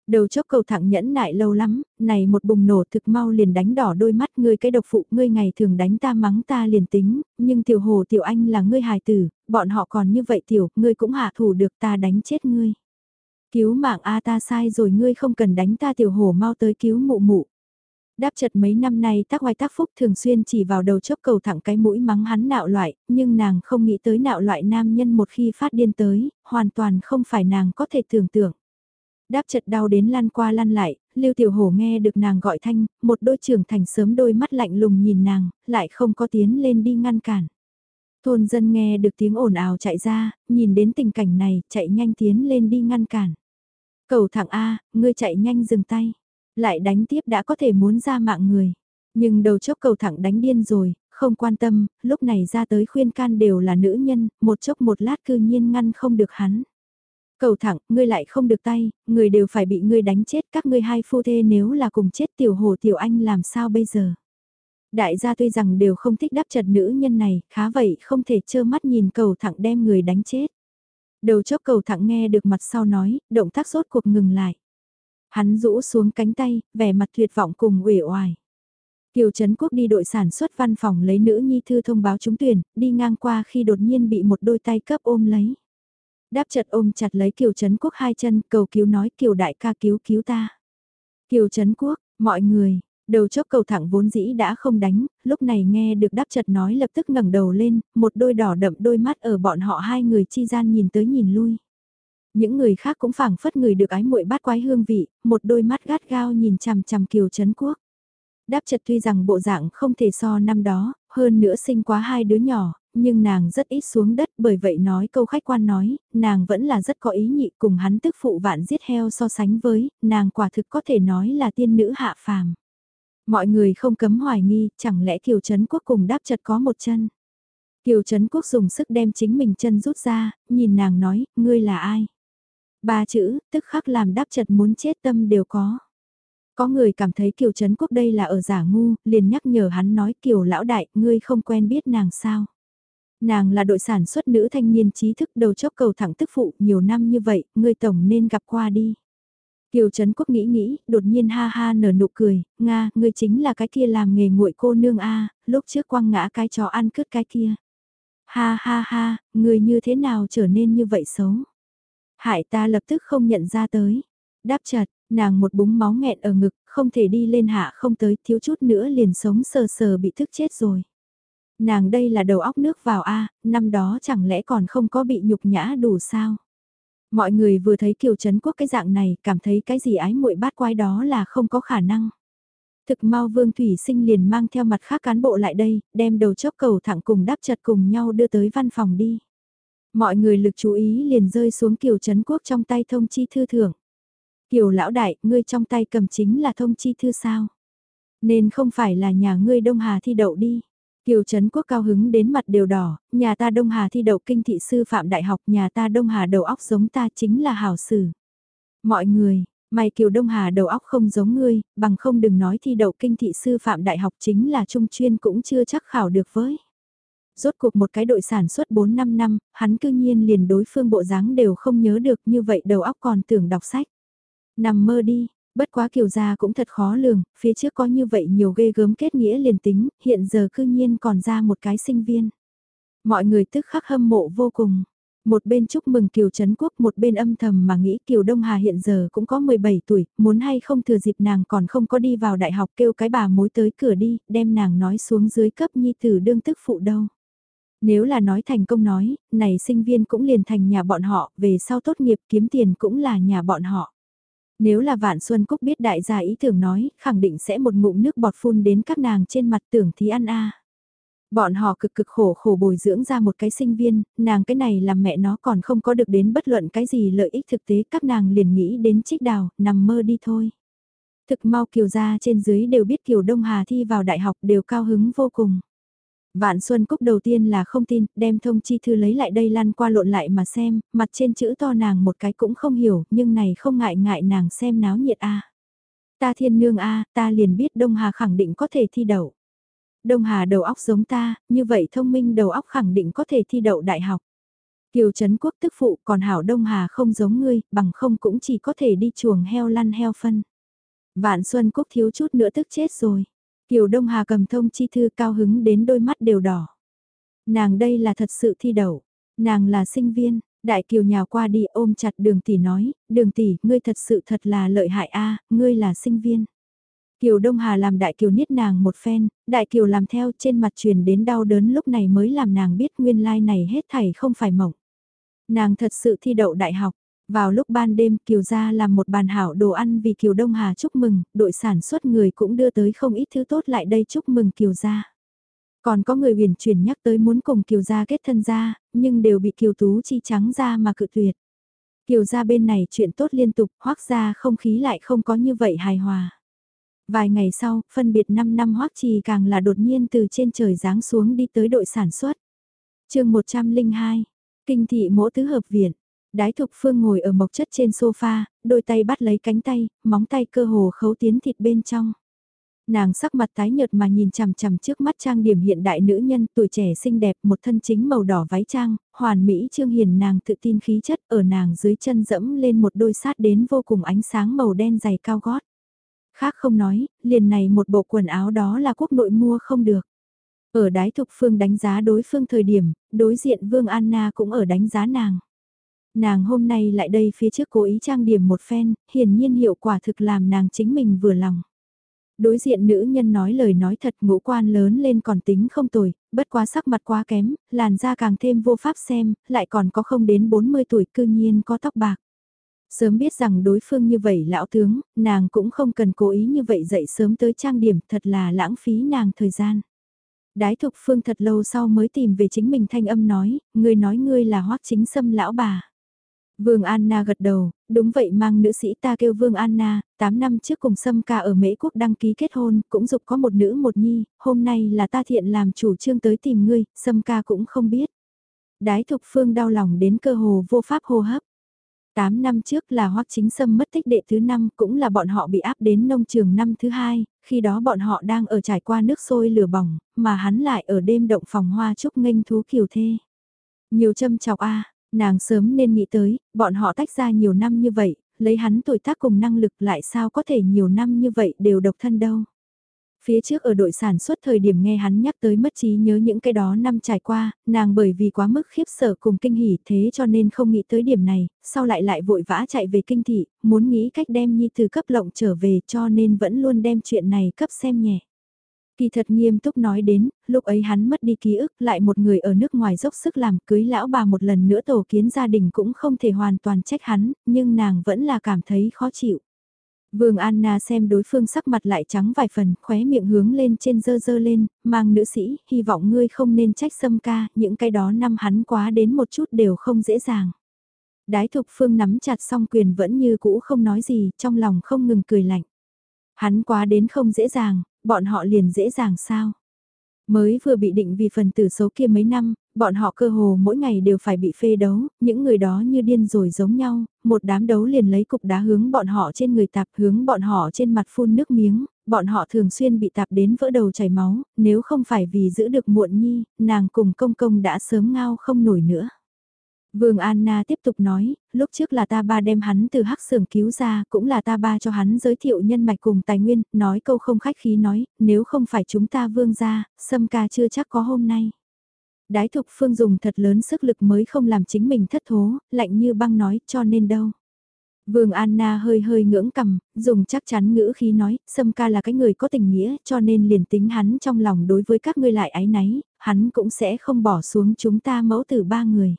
Đầu chốc cầu thẳng nhẫn nại lâu lắm, này một bùng nổ thực mau liền đánh đỏ đôi mắt ngươi cái độc phụ ngươi ngày thường đánh ta mắng ta liền tính, nhưng tiểu hồ tiểu anh là ngươi hài tử, bọn họ còn như vậy tiểu, ngươi cũng hạ thủ được ta đánh chết ngươi. Cứu mạng A ta sai rồi ngươi không cần đánh ta tiểu hổ mau tới cứu mụ mụ. Đáp chật mấy năm nay tác hoài tác phúc thường xuyên chỉ vào đầu chốc cầu thẳng cái mũi mắng hắn nạo loại, nhưng nàng không nghĩ tới nạo loại nam nhân một khi phát điên tới, hoàn toàn không phải nàng có thể tưởng tượng. Đáp chật đau đến lăn qua lăn lại, Lưu Tiểu Hổ nghe được nàng gọi thanh, một đôi trưởng thành sớm đôi mắt lạnh lùng nhìn nàng, lại không có tiến lên đi ngăn cản. Thôn dân nghe được tiếng ồn ào chạy ra, nhìn đến tình cảnh này, chạy nhanh tiến lên đi ngăn cản. Cầu thẳng A, ngươi chạy nhanh dừng tay. Lại đánh tiếp đã có thể muốn ra mạng người. Nhưng đầu chốc cầu thẳng đánh điên rồi, không quan tâm, lúc này ra tới khuyên can đều là nữ nhân, một chốc một lát cư nhiên ngăn không được hắn. Cầu thẳng, ngươi lại không được tay, người đều phải bị ngươi đánh chết, các ngươi hai phu thê nếu là cùng chết tiểu hồ tiểu anh làm sao bây giờ. Đại gia tuy rằng đều không thích đáp trật nữ nhân này, khá vậy không thể trơ mắt nhìn cầu thẳng đem người đánh chết. Đầu chốc cầu thẳng nghe được mặt sau nói, động tác rốt cuộc ngừng lại. Hắn rũ xuống cánh tay, vẻ mặt tuyệt vọng cùng uể oải. Kiều Trấn Quốc đi đội sản xuất văn phòng lấy nữ nhi thư thông báo trúng tuyển, đi ngang qua khi đột nhiên bị một đôi tay cấp ôm lấy. Đáp chật ôm chặt lấy Kiều Trấn Quốc hai chân, cầu cứu nói Kiều đại ca cứu cứu ta. Kiều Trấn Quốc, mọi người, đầu chốc cầu thẳng vốn dĩ đã không đánh, lúc này nghe được đáp chật nói lập tức ngẩng đầu lên, một đôi đỏ đậm đôi mắt ở bọn họ hai người chi gian nhìn tới nhìn lui. Những người khác cũng phảng phất người được ái muội bát quái hương vị, một đôi mắt gắt gao nhìn chằm chằm Kiều chấn Quốc. Đáp chật tuy rằng bộ dạng không thể so năm đó, hơn nữa sinh quá hai đứa nhỏ, nhưng nàng rất ít xuống đất bởi vậy nói câu khách quan nói, nàng vẫn là rất có ý nhị cùng hắn tức phụ vạn giết heo so sánh với, nàng quả thực có thể nói là tiên nữ hạ phàm. Mọi người không cấm hoài nghi, chẳng lẽ Kiều Trấn Quốc cùng đáp chật có một chân. Kiều Trấn Quốc dùng sức đem chính mình chân rút ra, nhìn nàng nói, ngươi là ai? Ba chữ, tức khắc làm đáp chật muốn chết tâm đều có. Có người cảm thấy Kiều Trấn Quốc đây là ở giả ngu, liền nhắc nhở hắn nói Kiều lão đại, ngươi không quen biết nàng sao. Nàng là đội sản xuất nữ thanh niên trí thức đầu chốc cầu thẳng tức phụ nhiều năm như vậy, ngươi tổng nên gặp qua đi. Kiều Trấn Quốc nghĩ nghĩ, đột nhiên ha ha nở nụ cười, Nga, ngươi chính là cái kia làm nghề nguội cô nương A, lúc trước quăng ngã cái chó ăn cướp cái kia. Ha ha ha, ngươi như thế nào trở nên như vậy xấu. Hại ta lập tức không nhận ra tới. Đáp chặt, nàng một búng máu nghẹn ở ngực, không thể đi lên hạ không tới, thiếu chút nữa liền sống sờ sờ bị thức chết rồi. Nàng đây là đầu óc nước vào A, năm đó chẳng lẽ còn không có bị nhục nhã đủ sao? Mọi người vừa thấy Kiều Trấn Quốc cái dạng này, cảm thấy cái gì ái muội bát quái đó là không có khả năng. Thực mau Vương Thủy Sinh liền mang theo mặt khác cán bộ lại đây, đem đầu chốc cầu thẳng cùng đáp chật cùng nhau đưa tới văn phòng đi. Mọi người lực chú ý liền rơi xuống Kiều Trấn Quốc trong tay thông chi thư thưởng. Kiều lão đại, ngươi trong tay cầm chính là thông chi thư sao? Nên không phải là nhà ngươi Đông Hà thi đậu đi. Kiều Trấn Quốc cao hứng đến mặt đều đỏ, nhà ta Đông Hà thi đậu kinh thị sư phạm đại học, nhà ta Đông Hà đầu óc giống ta chính là hảo sử. Mọi người, mày Kiều Đông Hà đầu óc không giống ngươi, bằng không đừng nói thi đậu kinh thị sư phạm đại học chính là trung chuyên cũng chưa chắc khảo được với. Rốt cuộc một cái đội sản xuất 4-5 năm, hắn cư nhiên liền đối phương bộ dáng đều không nhớ được như vậy đầu óc còn tưởng đọc sách. Nằm mơ đi, bất quá kiều gia cũng thật khó lường, phía trước có như vậy nhiều ghê gớm kết nghĩa liền tính, hiện giờ cư nhiên còn ra một cái sinh viên. Mọi người tức khắc hâm mộ vô cùng. Một bên chúc mừng Kiều Trấn Quốc, một bên âm thầm mà nghĩ Kiều Đông Hà hiện giờ cũng có 17 tuổi, muốn hay không thừa dịp nàng còn không có đi vào đại học kêu cái bà mối tới cửa đi, đem nàng nói xuống dưới cấp nhi tử đương tức phụ đâu. Nếu là nói thành công nói, này sinh viên cũng liền thành nhà bọn họ, về sau tốt nghiệp kiếm tiền cũng là nhà bọn họ. Nếu là Vạn Xuân Cúc biết đại gia ý tưởng nói, khẳng định sẽ một ngụm nước bọt phun đến các nàng trên mặt tưởng thì ăn a. Bọn họ cực cực khổ khổ bồi dưỡng ra một cái sinh viên, nàng cái này làm mẹ nó còn không có được đến bất luận cái gì lợi ích thực tế các nàng liền nghĩ đến trích đào, nằm mơ đi thôi. Thực mau kiều gia trên dưới đều biết kiều Đông Hà thi vào đại học đều cao hứng vô cùng. Vạn Xuân Cúc đầu tiên là không tin, đem thông chi thư lấy lại đây lăn qua lộn lại mà xem, mặt trên chữ to nàng một cái cũng không hiểu, nhưng này không ngại ngại nàng xem náo nhiệt a. Ta thiên nương a, ta liền biết Đông Hà khẳng định có thể thi đậu. Đông Hà đầu óc giống ta, như vậy thông minh đầu óc khẳng định có thể thi đậu đại học. Kiều Trấn Quốc tức phụ còn hảo Đông Hà không giống ngươi, bằng không cũng chỉ có thể đi chuồng heo lăn heo phân. Vạn Xuân Cúc thiếu chút nữa tức chết rồi. Kiều Đông Hà cầm thông chi thư cao hứng đến đôi mắt đều đỏ. Nàng đây là thật sự thi đậu. Nàng là sinh viên, đại kiều nhào qua đi ôm chặt đường tỷ nói, đường tỷ, ngươi thật sự thật là lợi hại a ngươi là sinh viên. Kiều Đông Hà làm đại kiều niết nàng một phen, đại kiều làm theo trên mặt truyền đến đau đớn lúc này mới làm nàng biết nguyên lai like này hết thảy không phải mộng. Nàng thật sự thi đậu đại học, vào lúc ban đêm Kiều gia làm một bàn hảo đồ ăn vì Kiều Đông Hà chúc mừng, đội sản xuất người cũng đưa tới không ít thứ tốt lại đây chúc mừng Kiều gia. Còn có người huyền chuyển nhắc tới muốn cùng Kiều Gia kết thân ra, nhưng đều bị Kiều Tú chi trắng ra mà cự tuyệt. Kiều Gia bên này chuyện tốt liên tục, hoác ra không khí lại không có như vậy hài hòa. Vài ngày sau, phân biệt 5 năm hoác trì càng là đột nhiên từ trên trời giáng xuống đi tới đội sản xuất. chương 102, Kinh thị mỗ tứ hợp viện. Đái thục phương ngồi ở mộc chất trên sofa, đôi tay bắt lấy cánh tay, móng tay cơ hồ khấu tiến thịt bên trong. Nàng sắc mặt tái nhợt mà nhìn chằm chằm trước mắt trang điểm hiện đại nữ nhân tuổi trẻ xinh đẹp một thân chính màu đỏ váy trang, hoàn mỹ trương hiền nàng tự tin khí chất ở nàng dưới chân dẫm lên một đôi sát đến vô cùng ánh sáng màu đen dày cao gót. Khác không nói, liền này một bộ quần áo đó là quốc nội mua không được. Ở đái thục phương đánh giá đối phương thời điểm, đối diện Vương Anna cũng ở đánh giá nàng. Nàng hôm nay lại đây phía trước cố ý trang điểm một phen, hiển nhiên hiệu quả thực làm nàng chính mình vừa lòng. Đối diện nữ nhân nói lời nói thật ngũ quan lớn lên còn tính không tồi, bất quá sắc mặt quá kém, làn da càng thêm vô pháp xem, lại còn có không đến 40 tuổi cư nhiên có tóc bạc. Sớm biết rằng đối phương như vậy lão tướng, nàng cũng không cần cố ý như vậy dậy sớm tới trang điểm thật là lãng phí nàng thời gian. Đái thục phương thật lâu sau mới tìm về chính mình thanh âm nói, người nói ngươi là hoắc chính sâm lão bà. Vương Anna gật đầu, đúng vậy mang nữ sĩ ta kêu Vương Anna, 8 năm trước cùng Sâm ca ở Mễ Quốc đăng ký kết hôn, cũng dục có một nữ một nhi, hôm nay là ta thiện làm chủ trương tới tìm ngươi, Sâm ca cũng không biết. Đái thục phương đau lòng đến cơ hồ vô pháp hô hấp. 8 năm trước là Hoắc Chính Sâm mất tích đệ thứ năm cũng là bọn họ bị áp đến nông trường năm thứ hai, khi đó bọn họ đang ở trải qua nước sôi lửa bỏng, mà hắn lại ở đêm động phòng hoa chúc nghênh thú kiều thê. Nhiều châm chọc a Nàng sớm nên nghĩ tới, bọn họ tách ra nhiều năm như vậy, lấy hắn tuổi tác cùng năng lực lại sao có thể nhiều năm như vậy đều độc thân đâu. Phía trước ở đội sản xuất thời điểm nghe hắn nhắc tới mất trí nhớ những cái đó năm trải qua, nàng bởi vì quá mức khiếp sợ cùng kinh hỉ thế cho nên không nghĩ tới điểm này, sau lại lại vội vã chạy về kinh thị, muốn nghĩ cách đem nhi từ cấp lộng trở về cho nên vẫn luôn đem chuyện này cấp xem nhẹ. Kỳ thật nghiêm túc nói đến, lúc ấy hắn mất đi ký ức lại một người ở nước ngoài dốc sức làm cưới lão bà một lần nữa tổ kiến gia đình cũng không thể hoàn toàn trách hắn, nhưng nàng vẫn là cảm thấy khó chịu. Vương Anna xem đối phương sắc mặt lại trắng vài phần, khóe miệng hướng lên trên dơ dơ lên, mang nữ sĩ, hy vọng ngươi không nên trách xâm ca, những cái đó năm hắn quá đến một chút đều không dễ dàng. Đái thục phương nắm chặt song quyền vẫn như cũ không nói gì, trong lòng không ngừng cười lạnh. Hắn quá đến không dễ dàng, bọn họ liền dễ dàng sao? Mới vừa bị định vì phần tử xấu kia mấy năm, bọn họ cơ hồ mỗi ngày đều phải bị phê đấu, những người đó như điên rồi giống nhau, một đám đấu liền lấy cục đá hướng bọn họ trên người tạp hướng bọn họ trên mặt phun nước miếng, bọn họ thường xuyên bị tạp đến vỡ đầu chảy máu, nếu không phải vì giữ được muộn nhi, nàng cùng công công đã sớm ngao không nổi nữa. Vương Anna tiếp tục nói, lúc trước là ta ba đem hắn từ hắc xưởng cứu ra, cũng là ta ba cho hắn giới thiệu nhân mạch cùng tài nguyên, nói câu không khách khí nói, nếu không phải chúng ta vương ra, sâm ca chưa chắc có hôm nay. Đái thục phương dùng thật lớn sức lực mới không làm chính mình thất thố, lạnh như băng nói cho nên đâu. Vương Anna hơi hơi ngưỡng cầm, dùng chắc chắn ngữ khí nói, Sâm ca là cái người có tình nghĩa, cho nên liền tính hắn trong lòng đối với các ngươi lại ái náy, hắn cũng sẽ không bỏ xuống chúng ta mẫu tử ba người.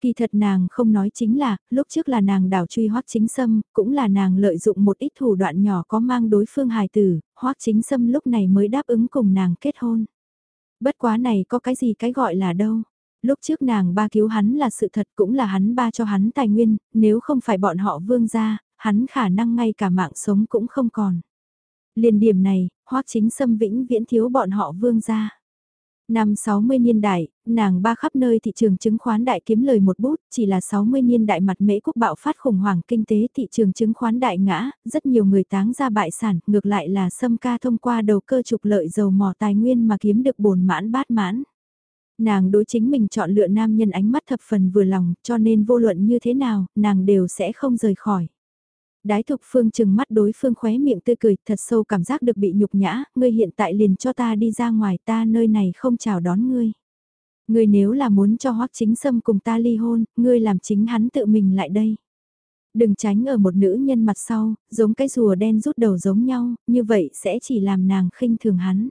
Kỳ thật nàng không nói chính là, lúc trước là nàng đảo truy hoắc chính sâm, cũng là nàng lợi dụng một ít thủ đoạn nhỏ có mang đối phương hài tử, hoắc chính sâm lúc này mới đáp ứng cùng nàng kết hôn. Bất quá này có cái gì cái gọi là đâu. Lúc trước nàng ba cứu hắn là sự thật cũng là hắn ba cho hắn tài nguyên, nếu không phải bọn họ vương ra, hắn khả năng ngay cả mạng sống cũng không còn. Liên điểm này, hoắc chính sâm vĩnh viễn thiếu bọn họ vương ra. Năm 60 niên đại, nàng ba khắp nơi thị trường chứng khoán đại kiếm lời một bút, chỉ là 60 niên đại mặt mễ quốc bạo phát khủng hoảng kinh tế thị trường chứng khoán đại ngã, rất nhiều người táng ra bại sản, ngược lại là xâm ca thông qua đầu cơ trục lợi dầu mỏ tài nguyên mà kiếm được bồn mãn bát mãn. Nàng đối chính mình chọn lựa nam nhân ánh mắt thập phần vừa lòng, cho nên vô luận như thế nào, nàng đều sẽ không rời khỏi. Đái thục phương chừng mắt đối phương khóe miệng tươi cười thật sâu cảm giác được bị nhục nhã, ngươi hiện tại liền cho ta đi ra ngoài ta nơi này không chào đón ngươi. Ngươi nếu là muốn cho hoắc chính sâm cùng ta ly hôn, ngươi làm chính hắn tự mình lại đây. Đừng tránh ở một nữ nhân mặt sau, giống cái rùa đen rút đầu giống nhau, như vậy sẽ chỉ làm nàng khinh thường hắn.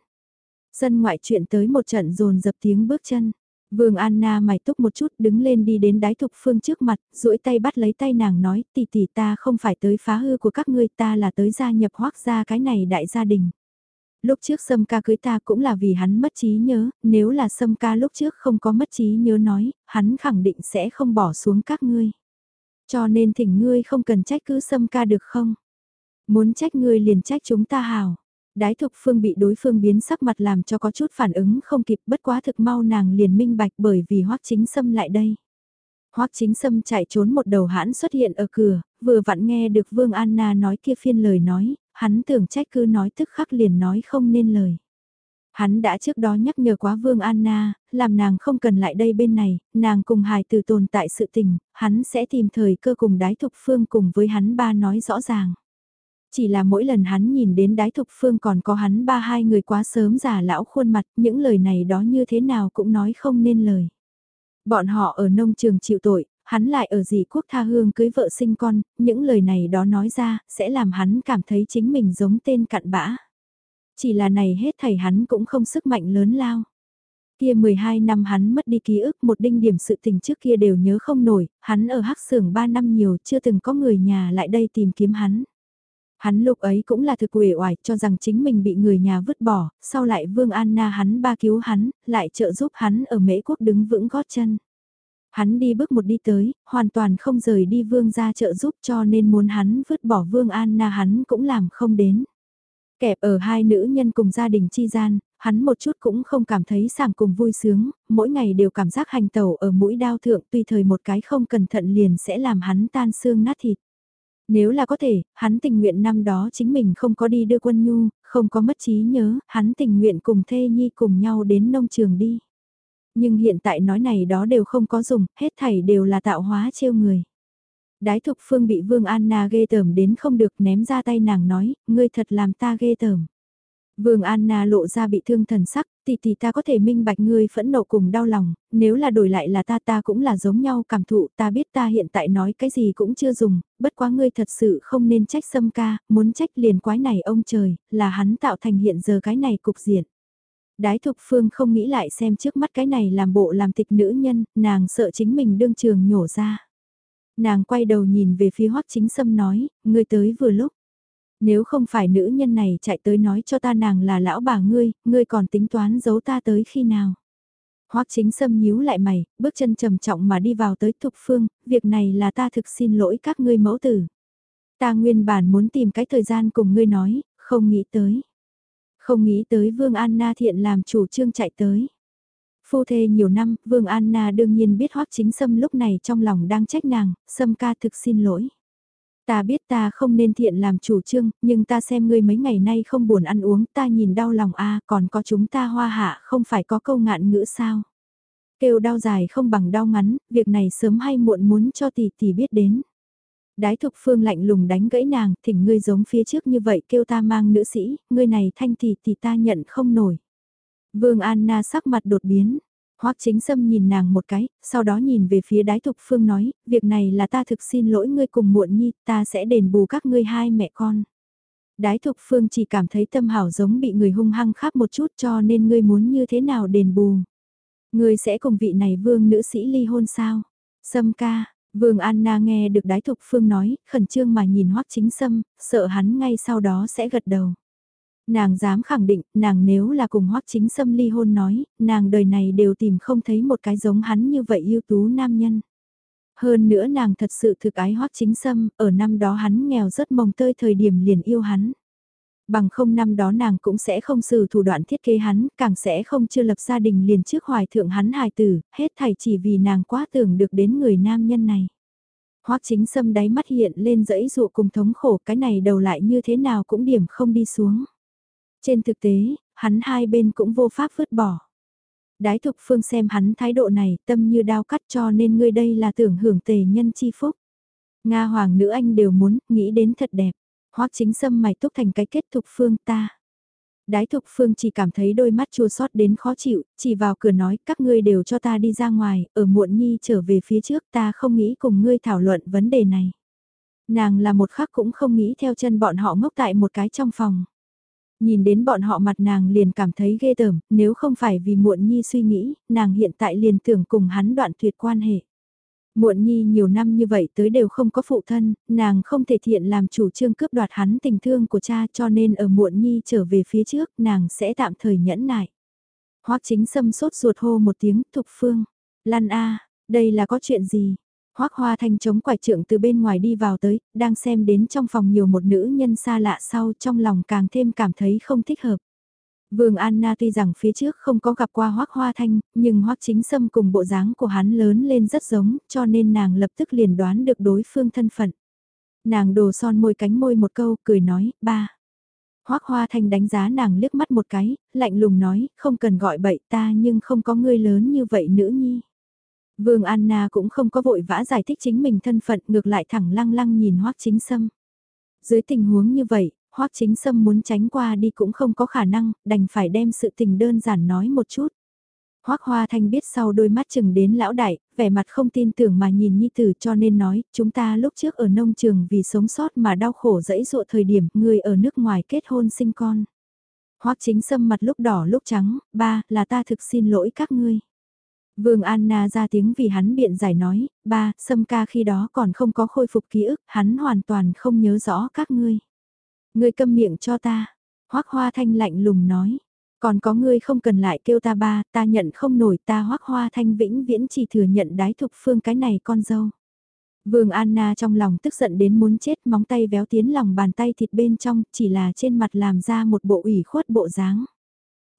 Sân ngoại chuyện tới một trận rồn dập tiếng bước chân. Vương Anna mày túc một chút đứng lên đi đến đái thục phương trước mặt, duỗi tay bắt lấy tay nàng nói tỷ tỷ ta không phải tới phá hư của các ngươi ta là tới gia nhập hoác gia cái này đại gia đình. Lúc trước Sâm ca cưới ta cũng là vì hắn mất trí nhớ, nếu là Sâm ca lúc trước không có mất trí nhớ nói, hắn khẳng định sẽ không bỏ xuống các ngươi. Cho nên thỉnh ngươi không cần trách cứ Sâm ca được không? Muốn trách ngươi liền trách chúng ta hào. Đái thục phương bị đối phương biến sắc mặt làm cho có chút phản ứng không kịp bất quá thực mau nàng liền minh bạch bởi vì hoắc chính Sâm lại đây. Hoắc chính Sâm chạy trốn một đầu hãn xuất hiện ở cửa, vừa vặn nghe được Vương Anna nói kia phiên lời nói, hắn tưởng trách cứ nói tức khắc liền nói không nên lời. Hắn đã trước đó nhắc nhở quá Vương Anna, làm nàng không cần lại đây bên này, nàng cùng hài từ tồn tại sự tình, hắn sẽ tìm thời cơ cùng đái thục phương cùng với hắn ba nói rõ ràng. Chỉ là mỗi lần hắn nhìn đến đái thục phương còn có hắn ba hai người quá sớm già lão khuôn mặt, những lời này đó như thế nào cũng nói không nên lời. Bọn họ ở nông trường chịu tội, hắn lại ở dì quốc tha hương cưới vợ sinh con, những lời này đó nói ra, sẽ làm hắn cảm thấy chính mình giống tên cặn bã. Chỉ là này hết thầy hắn cũng không sức mạnh lớn lao. Kia 12 năm hắn mất đi ký ức một đinh điểm sự tình trước kia đều nhớ không nổi, hắn ở hắc xưởng 3 năm nhiều chưa từng có người nhà lại đây tìm kiếm hắn. Hắn lúc ấy cũng là thực uể oải cho rằng chính mình bị người nhà vứt bỏ, sau lại Vương Anna hắn ba cứu hắn, lại trợ giúp hắn ở Mễ Quốc đứng vững gót chân. Hắn đi bước một đi tới, hoàn toàn không rời đi Vương ra trợ giúp cho nên muốn hắn vứt bỏ Vương Anna hắn cũng làm không đến. Kẹp ở hai nữ nhân cùng gia đình chi gian, hắn một chút cũng không cảm thấy sảng cùng vui sướng, mỗi ngày đều cảm giác hành tẩu ở mũi đao thượng tùy thời một cái không cẩn thận liền sẽ làm hắn tan xương nát thịt. Nếu là có thể, hắn tình nguyện năm đó chính mình không có đi đưa quân nhu, không có mất trí nhớ, hắn tình nguyện cùng thê nhi cùng nhau đến nông trường đi. Nhưng hiện tại nói này đó đều không có dùng, hết thảy đều là tạo hóa trêu người. Đái thục phương bị Vương Anna ghê tởm đến không được ném ra tay nàng nói, ngươi thật làm ta ghê tởm. Vương Anna lộ ra bị thương thần sắc, tỷ tỷ ta có thể minh bạch ngươi phẫn nộ cùng đau lòng, nếu là đổi lại là ta ta cũng là giống nhau cảm thụ, ta biết ta hiện tại nói cái gì cũng chưa dùng, bất quá ngươi thật sự không nên trách sâm ca, muốn trách liền quái này ông trời, là hắn tạo thành hiện giờ cái này cục diện. Đái thục phương không nghĩ lại xem trước mắt cái này làm bộ làm tịch nữ nhân, nàng sợ chính mình đương trường nhổ ra. Nàng quay đầu nhìn về phía hoắc chính sâm nói, ngươi tới vừa lúc. Nếu không phải nữ nhân này chạy tới nói cho ta nàng là lão bà ngươi, ngươi còn tính toán giấu ta tới khi nào. Hoắc chính sâm nhíu lại mày, bước chân trầm trọng mà đi vào tới thục phương, việc này là ta thực xin lỗi các ngươi mẫu tử. Ta nguyên bản muốn tìm cái thời gian cùng ngươi nói, không nghĩ tới. Không nghĩ tới Vương Anna thiện làm chủ trương chạy tới. Phu thê nhiều năm, Vương Anna đương nhiên biết Hoắc Chính Sâm lúc này trong lòng đang trách nàng, Sâm ca thực xin lỗi. Ta biết ta không nên thiện làm chủ trương, nhưng ta xem ngươi mấy ngày nay không buồn ăn uống, ta nhìn đau lòng a, còn có chúng ta hoa hạ, không phải có câu ngạn ngữ sao? Kêu đau dài không bằng đau ngắn, việc này sớm hay muộn muốn cho tỷ tỷ biết đến. Đái thục phương lạnh lùng đánh gãy nàng, thỉnh ngươi giống phía trước như vậy kêu ta mang nữ sĩ, ngươi này thanh tỷ tỷ ta nhận không nổi. Vương Anna sắc mặt đột biến. Hoắc chính sâm nhìn nàng một cái, sau đó nhìn về phía đái thục phương nói, việc này là ta thực xin lỗi ngươi cùng muộn nhi, ta sẽ đền bù các ngươi hai mẹ con. Đái thục phương chỉ cảm thấy tâm hảo giống bị người hung hăng khắp một chút cho nên ngươi muốn như thế nào đền bù. Ngươi sẽ cùng vị này vương nữ sĩ ly hôn sao? Sâm ca, vương Anna nghe được đái thục phương nói, khẩn trương mà nhìn hoắc chính sâm, sợ hắn ngay sau đó sẽ gật đầu. Nàng dám khẳng định, nàng nếu là cùng hoắc chính xâm ly hôn nói, nàng đời này đều tìm không thấy một cái giống hắn như vậy ưu tú nam nhân. Hơn nữa nàng thật sự thực ái hoắc chính xâm, ở năm đó hắn nghèo rất mồng tơi thời điểm liền yêu hắn. Bằng không năm đó nàng cũng sẽ không xử thủ đoạn thiết kế hắn, càng sẽ không chưa lập gia đình liền trước hoài thượng hắn hài tử, hết thảy chỉ vì nàng quá tưởng được đến người nam nhân này. Hoắc chính xâm đáy mắt hiện lên dãy dụ cùng thống khổ cái này đầu lại như thế nào cũng điểm không đi xuống. Trên thực tế, hắn hai bên cũng vô pháp vứt bỏ. Đái thục phương xem hắn thái độ này tâm như đao cắt cho nên ngươi đây là tưởng hưởng tề nhân chi phúc. Nga hoàng nữ anh đều muốn, nghĩ đến thật đẹp. Hoác chính sâm mày túc thành cái kết thục phương ta. Đái thục phương chỉ cảm thấy đôi mắt chua xót đến khó chịu, chỉ vào cửa nói các ngươi đều cho ta đi ra ngoài, ở muộn nhi trở về phía trước ta không nghĩ cùng ngươi thảo luận vấn đề này. Nàng là một khắc cũng không nghĩ theo chân bọn họ ngốc tại một cái trong phòng. Nhìn đến bọn họ mặt nàng liền cảm thấy ghê tởm, nếu không phải vì muộn nhi suy nghĩ, nàng hiện tại liền tưởng cùng hắn đoạn tuyệt quan hệ. Muộn nhi nhiều năm như vậy tới đều không có phụ thân, nàng không thể thiện làm chủ trương cướp đoạt hắn tình thương của cha cho nên ở muộn nhi trở về phía trước nàng sẽ tạm thời nhẫn nại. Hoắc chính xâm sốt ruột hô một tiếng thục phương, lan a đây là có chuyện gì? Hoắc Hoa Thanh chống quải trượng từ bên ngoài đi vào tới, đang xem đến trong phòng nhiều một nữ nhân xa lạ sau trong lòng càng thêm cảm thấy không thích hợp. Vương Anna tuy rằng phía trước không có gặp qua Hoắc Hoa Thanh, nhưng Hoắc Chính Sâm cùng bộ dáng của hắn lớn lên rất giống, cho nên nàng lập tức liền đoán được đối phương thân phận. Nàng đồ son môi cánh môi một câu, cười nói, ba. Hoắc Hoa Thanh đánh giá nàng liếc mắt một cái, lạnh lùng nói, không cần gọi bậy ta nhưng không có ngươi lớn như vậy nữ nhi. Vương Anna cũng không có vội vã giải thích chính mình thân phận ngược lại thẳng lăng lăng nhìn Hoắc Chính Sâm. Dưới tình huống như vậy, Hoắc Chính Sâm muốn tránh qua đi cũng không có khả năng, đành phải đem sự tình đơn giản nói một chút. Hoắc Hoa Thanh biết sau đôi mắt chừng đến lão đại, vẻ mặt không tin tưởng mà nhìn Nhi Tử cho nên nói, chúng ta lúc trước ở nông trường vì sống sót mà đau khổ dẫy dụa thời điểm người ở nước ngoài kết hôn sinh con. Hoắc Chính Sâm mặt lúc đỏ lúc trắng, ba, là ta thực xin lỗi các ngươi. Vương Anna ra tiếng vì hắn biện giải nói, ba, Sâm ca khi đó còn không có khôi phục ký ức, hắn hoàn toàn không nhớ rõ các ngươi. Ngươi câm miệng cho ta. Hoắc Hoa Thanh lạnh lùng nói. Còn có ngươi không cần lại kêu ta ba, ta nhận không nổi ta Hoắc Hoa Thanh vĩnh viễn chỉ thừa nhận đái thục phương cái này con dâu. Vương Anna trong lòng tức giận đến muốn chết móng tay véo tiến lòng bàn tay thịt bên trong chỉ là trên mặt làm ra một bộ ủy khuất bộ dáng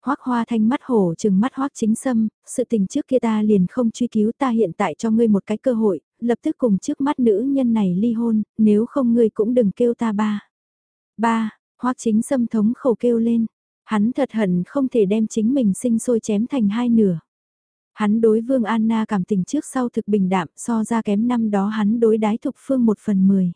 hoác Hoa Thanh mắt hổ chừng mắt hoác Chính Sâm, sự tình trước kia ta liền không truy cứu ta hiện tại cho ngươi một cái cơ hội, lập tức cùng trước mắt nữ nhân này ly hôn, nếu không ngươi cũng đừng kêu ta ba. Ba, hoác Chính Sâm thống khẩu kêu lên, hắn thật hận không thể đem chính mình sinh sôi chém thành hai nửa. Hắn đối Vương Anna cảm tình trước sau thực bình đạm so ra kém năm đó hắn đối đái thục phương một phần mười.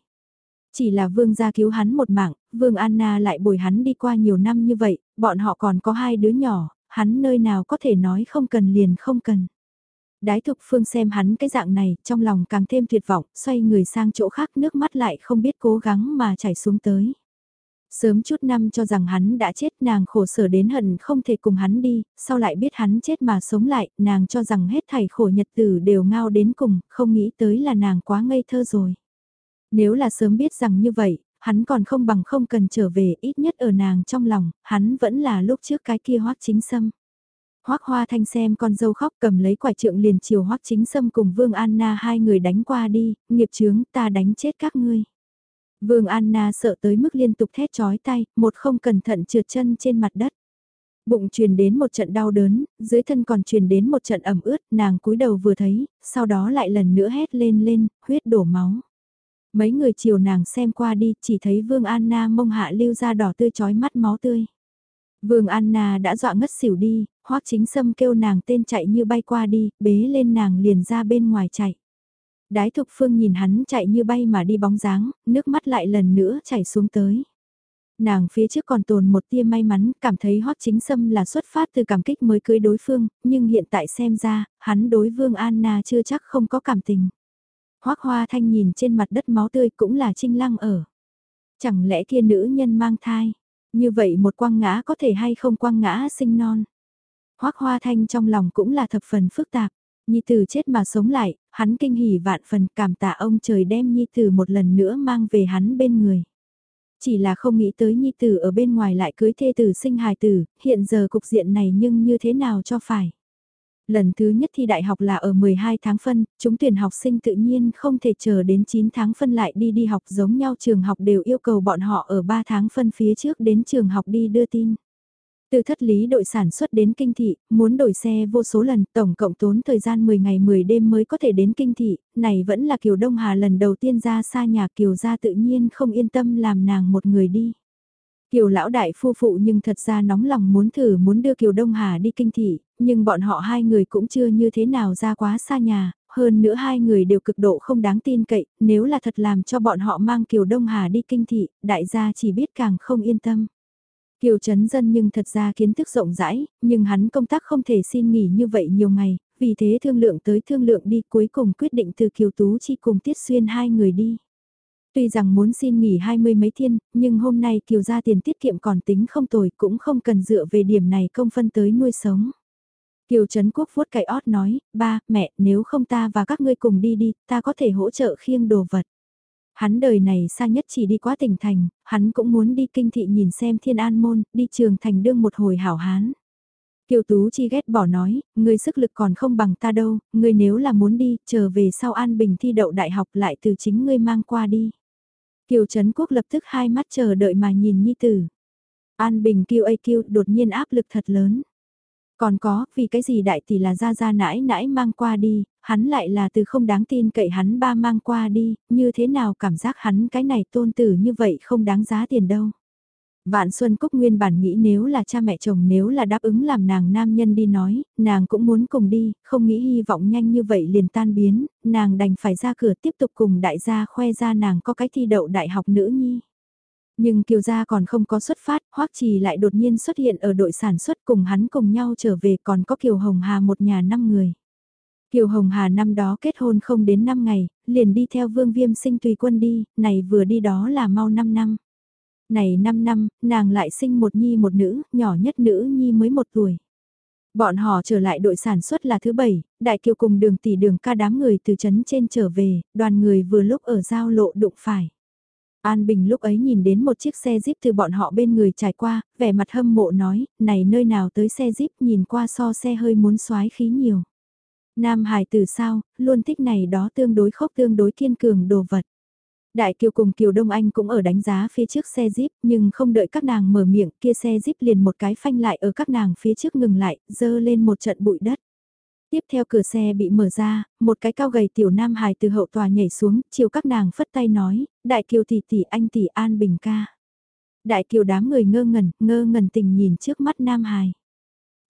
Chỉ là Vương gia cứu hắn một mạng, Vương Anna lại bồi hắn đi qua nhiều năm như vậy, bọn họ còn có hai đứa nhỏ, hắn nơi nào có thể nói không cần liền không cần. Đái thục phương xem hắn cái dạng này, trong lòng càng thêm tuyệt vọng, xoay người sang chỗ khác nước mắt lại không biết cố gắng mà chảy xuống tới. Sớm chút năm cho rằng hắn đã chết nàng khổ sở đến hận không thể cùng hắn đi, sau lại biết hắn chết mà sống lại, nàng cho rằng hết thảy khổ nhật tử đều ngao đến cùng, không nghĩ tới là nàng quá ngây thơ rồi. Nếu là sớm biết rằng như vậy, hắn còn không bằng không cần trở về ít nhất ở nàng trong lòng, hắn vẫn là lúc trước cái kia hoác chính sâm. Hoác Hoa Thanh xem con dâu khóc cầm lấy quả trượng liền chiều Hoác Chính Sâm cùng Vương Anna hai người đánh qua đi, nghiệp chướng ta đánh chết các ngươi. Vương Anna sợ tới mức liên tục thét chói tay, một không cẩn thận trượt chân trên mặt đất. Bụng truyền đến một trận đau đớn, dưới thân còn truyền đến một trận ẩm ướt, nàng cúi đầu vừa thấy, sau đó lại lần nữa hét lên lên, huyết đổ máu. Mấy người chiều nàng xem qua đi, chỉ thấy Vương Anna mông hạ lưu ra đỏ tươi chói mắt máu tươi. Vương Anna đã dọa ngất xỉu đi, hoắc chính sâm kêu nàng tên chạy như bay qua đi, bế lên nàng liền ra bên ngoài chạy. Đái thục phương nhìn hắn chạy như bay mà đi bóng dáng, nước mắt lại lần nữa chảy xuống tới. Nàng phía trước còn tồn một tia may mắn, cảm thấy hót chính sâm là xuất phát từ cảm kích mới cưới đối phương, nhưng hiện tại xem ra, hắn đối vương Anna chưa chắc không có cảm tình. Hoác Hoa Thanh nhìn trên mặt đất máu tươi cũng là Trinh Lăng ở. Chẳng lẽ kia nữ nhân mang thai? Như vậy một quang ngã có thể hay không quang ngã sinh non? Hoác Hoa Thanh trong lòng cũng là thập phần phức tạp. Nhi tử chết mà sống lại, hắn kinh hỉ vạn phần cảm tạ ông trời đem Nhi tử một lần nữa mang về hắn bên người. Chỉ là không nghĩ tới Nhi tử ở bên ngoài lại cưới thê tử sinh hài tử, hiện giờ cục diện này nhưng như thế nào cho phải. Lần thứ nhất thi đại học là ở 12 tháng phân, chúng tuyển học sinh tự nhiên không thể chờ đến 9 tháng phân lại đi đi học giống nhau trường học đều yêu cầu bọn họ ở 3 tháng phân phía trước đến trường học đi đưa tin. Từ thất lý đội sản xuất đến kinh thị, muốn đổi xe vô số lần, tổng cộng tốn thời gian 10 ngày 10 đêm mới có thể đến kinh thị, này vẫn là Kiều Đông Hà lần đầu tiên ra xa nhà Kiều ra tự nhiên không yên tâm làm nàng một người đi. Kiều lão đại phu phụ nhưng thật ra nóng lòng muốn thử muốn đưa Kiều Đông Hà đi kinh thị, nhưng bọn họ hai người cũng chưa như thế nào ra quá xa nhà, hơn nữa hai người đều cực độ không đáng tin cậy, nếu là thật làm cho bọn họ mang Kiều Đông Hà đi kinh thị, đại gia chỉ biết càng không yên tâm. Kiều Trấn Dân nhưng thật ra kiến thức rộng rãi, nhưng hắn công tác không thể xin nghỉ như vậy nhiều ngày, vì thế thương lượng tới thương lượng đi cuối cùng quyết định từ Kiều Tú Chi cùng Tiết Xuyên hai người đi. Tuy rằng muốn xin nghỉ hai mươi mấy thiên, nhưng hôm nay Kiều gia tiền tiết kiệm còn tính không tồi cũng không cần dựa về điểm này công phân tới nuôi sống. Kiều Trấn Quốc vuốt cậy ót nói, ba, mẹ, nếu không ta và các ngươi cùng đi đi, ta có thể hỗ trợ khiêng đồ vật. Hắn đời này xa nhất chỉ đi qua tỉnh thành, hắn cũng muốn đi kinh thị nhìn xem thiên an môn, đi trường thành đương một hồi hảo hán. Kiều Tú Chi ghét bỏ nói, ngươi sức lực còn không bằng ta đâu, ngươi nếu là muốn đi, chờ về sau An Bình thi đậu đại học lại từ chính ngươi mang qua đi. Kiều Trấn Quốc lập tức hai mắt chờ đợi mà nhìn Nhi Tử. An Bình kêu AQ đột nhiên áp lực thật lớn. Còn có, vì cái gì đại tỷ là ra ra nãi nãi mang qua đi, hắn lại là từ không đáng tin cậy hắn ba mang qua đi, như thế nào cảm giác hắn cái này tôn tử như vậy không đáng giá tiền đâu. Vạn Xuân Cúc nguyên bản nghĩ nếu là cha mẹ chồng nếu là đáp ứng làm nàng nam nhân đi nói, nàng cũng muốn cùng đi, không nghĩ hy vọng nhanh như vậy liền tan biến, nàng đành phải ra cửa tiếp tục cùng đại gia khoe ra nàng có cái thi đậu đại học nữ nhi. Nhưng Kiều Gia còn không có xuất phát, Hoắc Trì lại đột nhiên xuất hiện ở đội sản xuất cùng hắn cùng nhau trở về còn có Kiều Hồng Hà một nhà năm người. Kiều Hồng Hà năm đó kết hôn không đến 5 ngày, liền đi theo Vương Viêm sinh tùy quân đi, này vừa đi đó là mau 5 năm. Này 5 năm, nàng lại sinh một nhi một nữ, nhỏ nhất nữ nhi mới một tuổi. Bọn họ trở lại đội sản xuất là thứ bảy, đại kiều cùng đường tỷ đường ca đám người từ trấn trên trở về, đoàn người vừa lúc ở giao lộ đụng phải. An Bình lúc ấy nhìn đến một chiếc xe jeep từ bọn họ bên người trải qua, vẻ mặt hâm mộ nói, này nơi nào tới xe jeep nhìn qua so xe hơi muốn xoái khí nhiều. Nam Hải từ sao, luôn thích này đó tương đối khốc tương đối kiên cường đồ vật. Đại Kiều cùng Kiều Đông Anh cũng ở đánh giá phía trước xe Jeep nhưng không đợi các nàng mở miệng kia xe Jeep liền một cái phanh lại ở các nàng phía trước ngừng lại, dơ lên một trận bụi đất. Tiếp theo cửa xe bị mở ra, một cái cao gầy tiểu nam hài từ hậu tòa nhảy xuống, chiều các nàng phất tay nói, đại kiều tỷ tỷ anh tỷ an bình ca. Đại kiều đám người ngơ ngẩn, ngơ ngẩn tình nhìn trước mắt nam hài.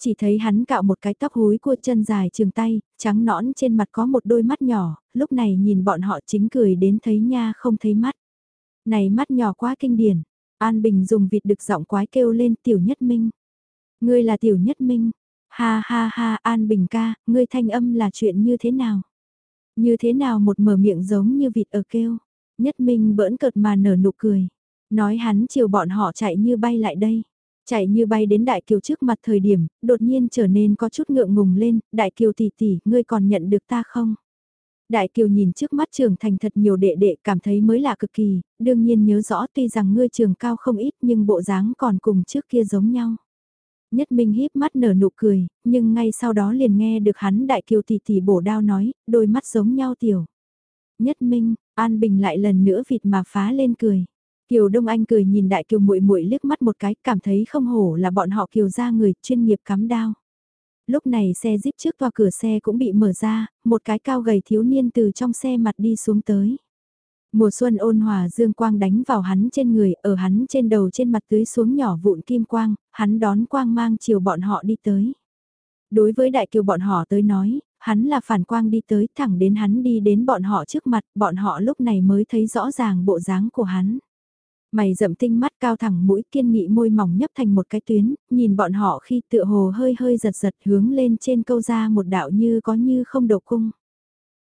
Chỉ thấy hắn cạo một cái tóc húi cua chân dài trường tay, trắng nõn trên mặt có một đôi mắt nhỏ, lúc này nhìn bọn họ chính cười đến thấy nha không thấy mắt. Này mắt nhỏ quá kinh điển, An Bình dùng vịt đực giọng quái kêu lên tiểu nhất minh. Ngươi là tiểu nhất minh, Ha ha ha, An Bình ca, ngươi thanh âm là chuyện như thế nào? Như thế nào một mở miệng giống như vịt ở kêu? Nhất Minh bỡn cợt mà nở nụ cười. Nói hắn chiều bọn họ chạy như bay lại đây. Chạy như bay đến Đại Kiều trước mặt thời điểm, đột nhiên trở nên có chút ngượng ngùng lên, Đại Kiều tỷ tỷ, ngươi còn nhận được ta không? Đại Kiều nhìn trước mắt trường thành thật nhiều đệ đệ cảm thấy mới lạ cực kỳ, đương nhiên nhớ rõ tuy rằng ngươi trường cao không ít nhưng bộ dáng còn cùng trước kia giống nhau. Nhất Minh híp mắt nở nụ cười, nhưng ngay sau đó liền nghe được hắn đại kiều tỷ tỷ bổ đao nói, đôi mắt giống nhau tiểu. Nhất Minh, An Bình lại lần nữa vịt mà phá lên cười. Kiều Đông Anh cười nhìn đại kiều muội muội liếc mắt một cái, cảm thấy không hổ là bọn họ kiều ra người chuyên nghiệp cắm đao. Lúc này xe jeep trước toa cửa xe cũng bị mở ra, một cái cao gầy thiếu niên từ trong xe mặt đi xuống tới. Mùa xuân ôn hòa dương quang đánh vào hắn trên người, ở hắn trên đầu trên mặt tưới xuống nhỏ vụn kim quang, hắn đón quang mang chiều bọn họ đi tới. Đối với đại kiều bọn họ tới nói, hắn là phản quang đi tới thẳng đến hắn đi đến bọn họ trước mặt, bọn họ lúc này mới thấy rõ ràng bộ dáng của hắn. Mày rậm tinh mắt cao thẳng mũi kiên nghị môi mỏng nhấp thành một cái tuyến, nhìn bọn họ khi tựa hồ hơi hơi giật giật hướng lên trên câu ra một đạo như có như không đầu cung.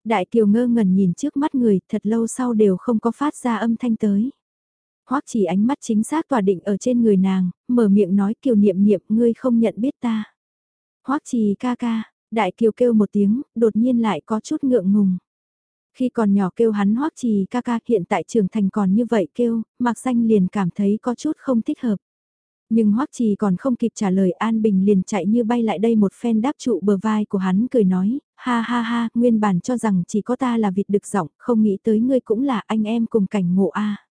Đại Kiều ngơ ngẩn nhìn trước mắt người thật lâu sau đều không có phát ra âm thanh tới. Hoắc chỉ ánh mắt chính xác tỏa định ở trên người nàng, mở miệng nói Kiều niệm niệm ngươi không nhận biết ta. Hoắc chỉ ca ca, Đại Kiều kêu một tiếng, đột nhiên lại có chút ngượng ngùng. Khi còn nhỏ kêu hắn Hoắc trì ca ca hiện tại trưởng thành còn như vậy kêu, Mạc xanh liền cảm thấy có chút không thích hợp. Nhưng Hoắc Trì còn không kịp trả lời An Bình liền chạy như bay lại đây một phen đáp trụ bờ vai của hắn cười nói, ha ha ha, nguyên bản cho rằng chỉ có ta là vịt được giọng, không nghĩ tới ngươi cũng là anh em cùng cảnh ngộ a. À.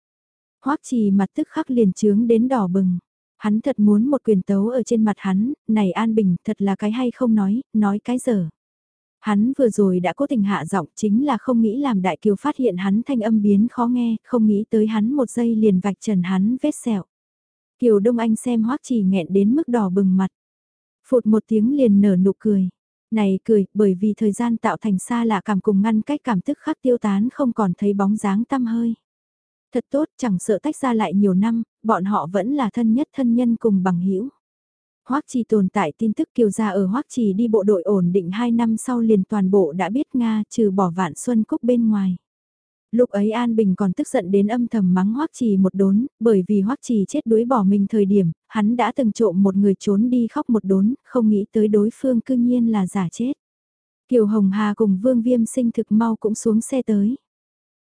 Hoắc Trì mặt tức khắc liền trướng đến đỏ bừng. Hắn thật muốn một quyền tấu ở trên mặt hắn, này An Bình thật là cái hay không nói, nói cái dở. Hắn vừa rồi đã cố tình hạ giọng chính là không nghĩ làm đại kiều phát hiện hắn thanh âm biến khó nghe, không nghĩ tới hắn một giây liền vạch trần hắn vết sẹo. Kiều Đông Anh xem hoắc chỉ nghẹn đến mức đỏ bừng mặt. Phụt một tiếng liền nở nụ cười. Này cười, bởi vì thời gian tạo thành xa lạ cảm cùng ngăn cách cảm tức khắc tiêu tán không còn thấy bóng dáng tăm hơi. Thật tốt, chẳng sợ tách ra lại nhiều năm, bọn họ vẫn là thân nhất thân nhân cùng bằng hữu. Hoắc Trì tồn tại tin tức kiều gia ở Hoắc Trì đi bộ đội ổn định 2 năm sau liền toàn bộ đã biết Nga trừ bỏ vạn xuân cúc bên ngoài. Lúc ấy An Bình còn tức giận đến âm thầm mắng Hoắc Trì một đốn, bởi vì Hoắc Trì chết đuối bỏ mình thời điểm, hắn đã từng trộm một người trốn đi khóc một đốn, không nghĩ tới đối phương cư nhiên là giả chết. Kiều Hồng Hà cùng Vương Viêm sinh thực mau cũng xuống xe tới.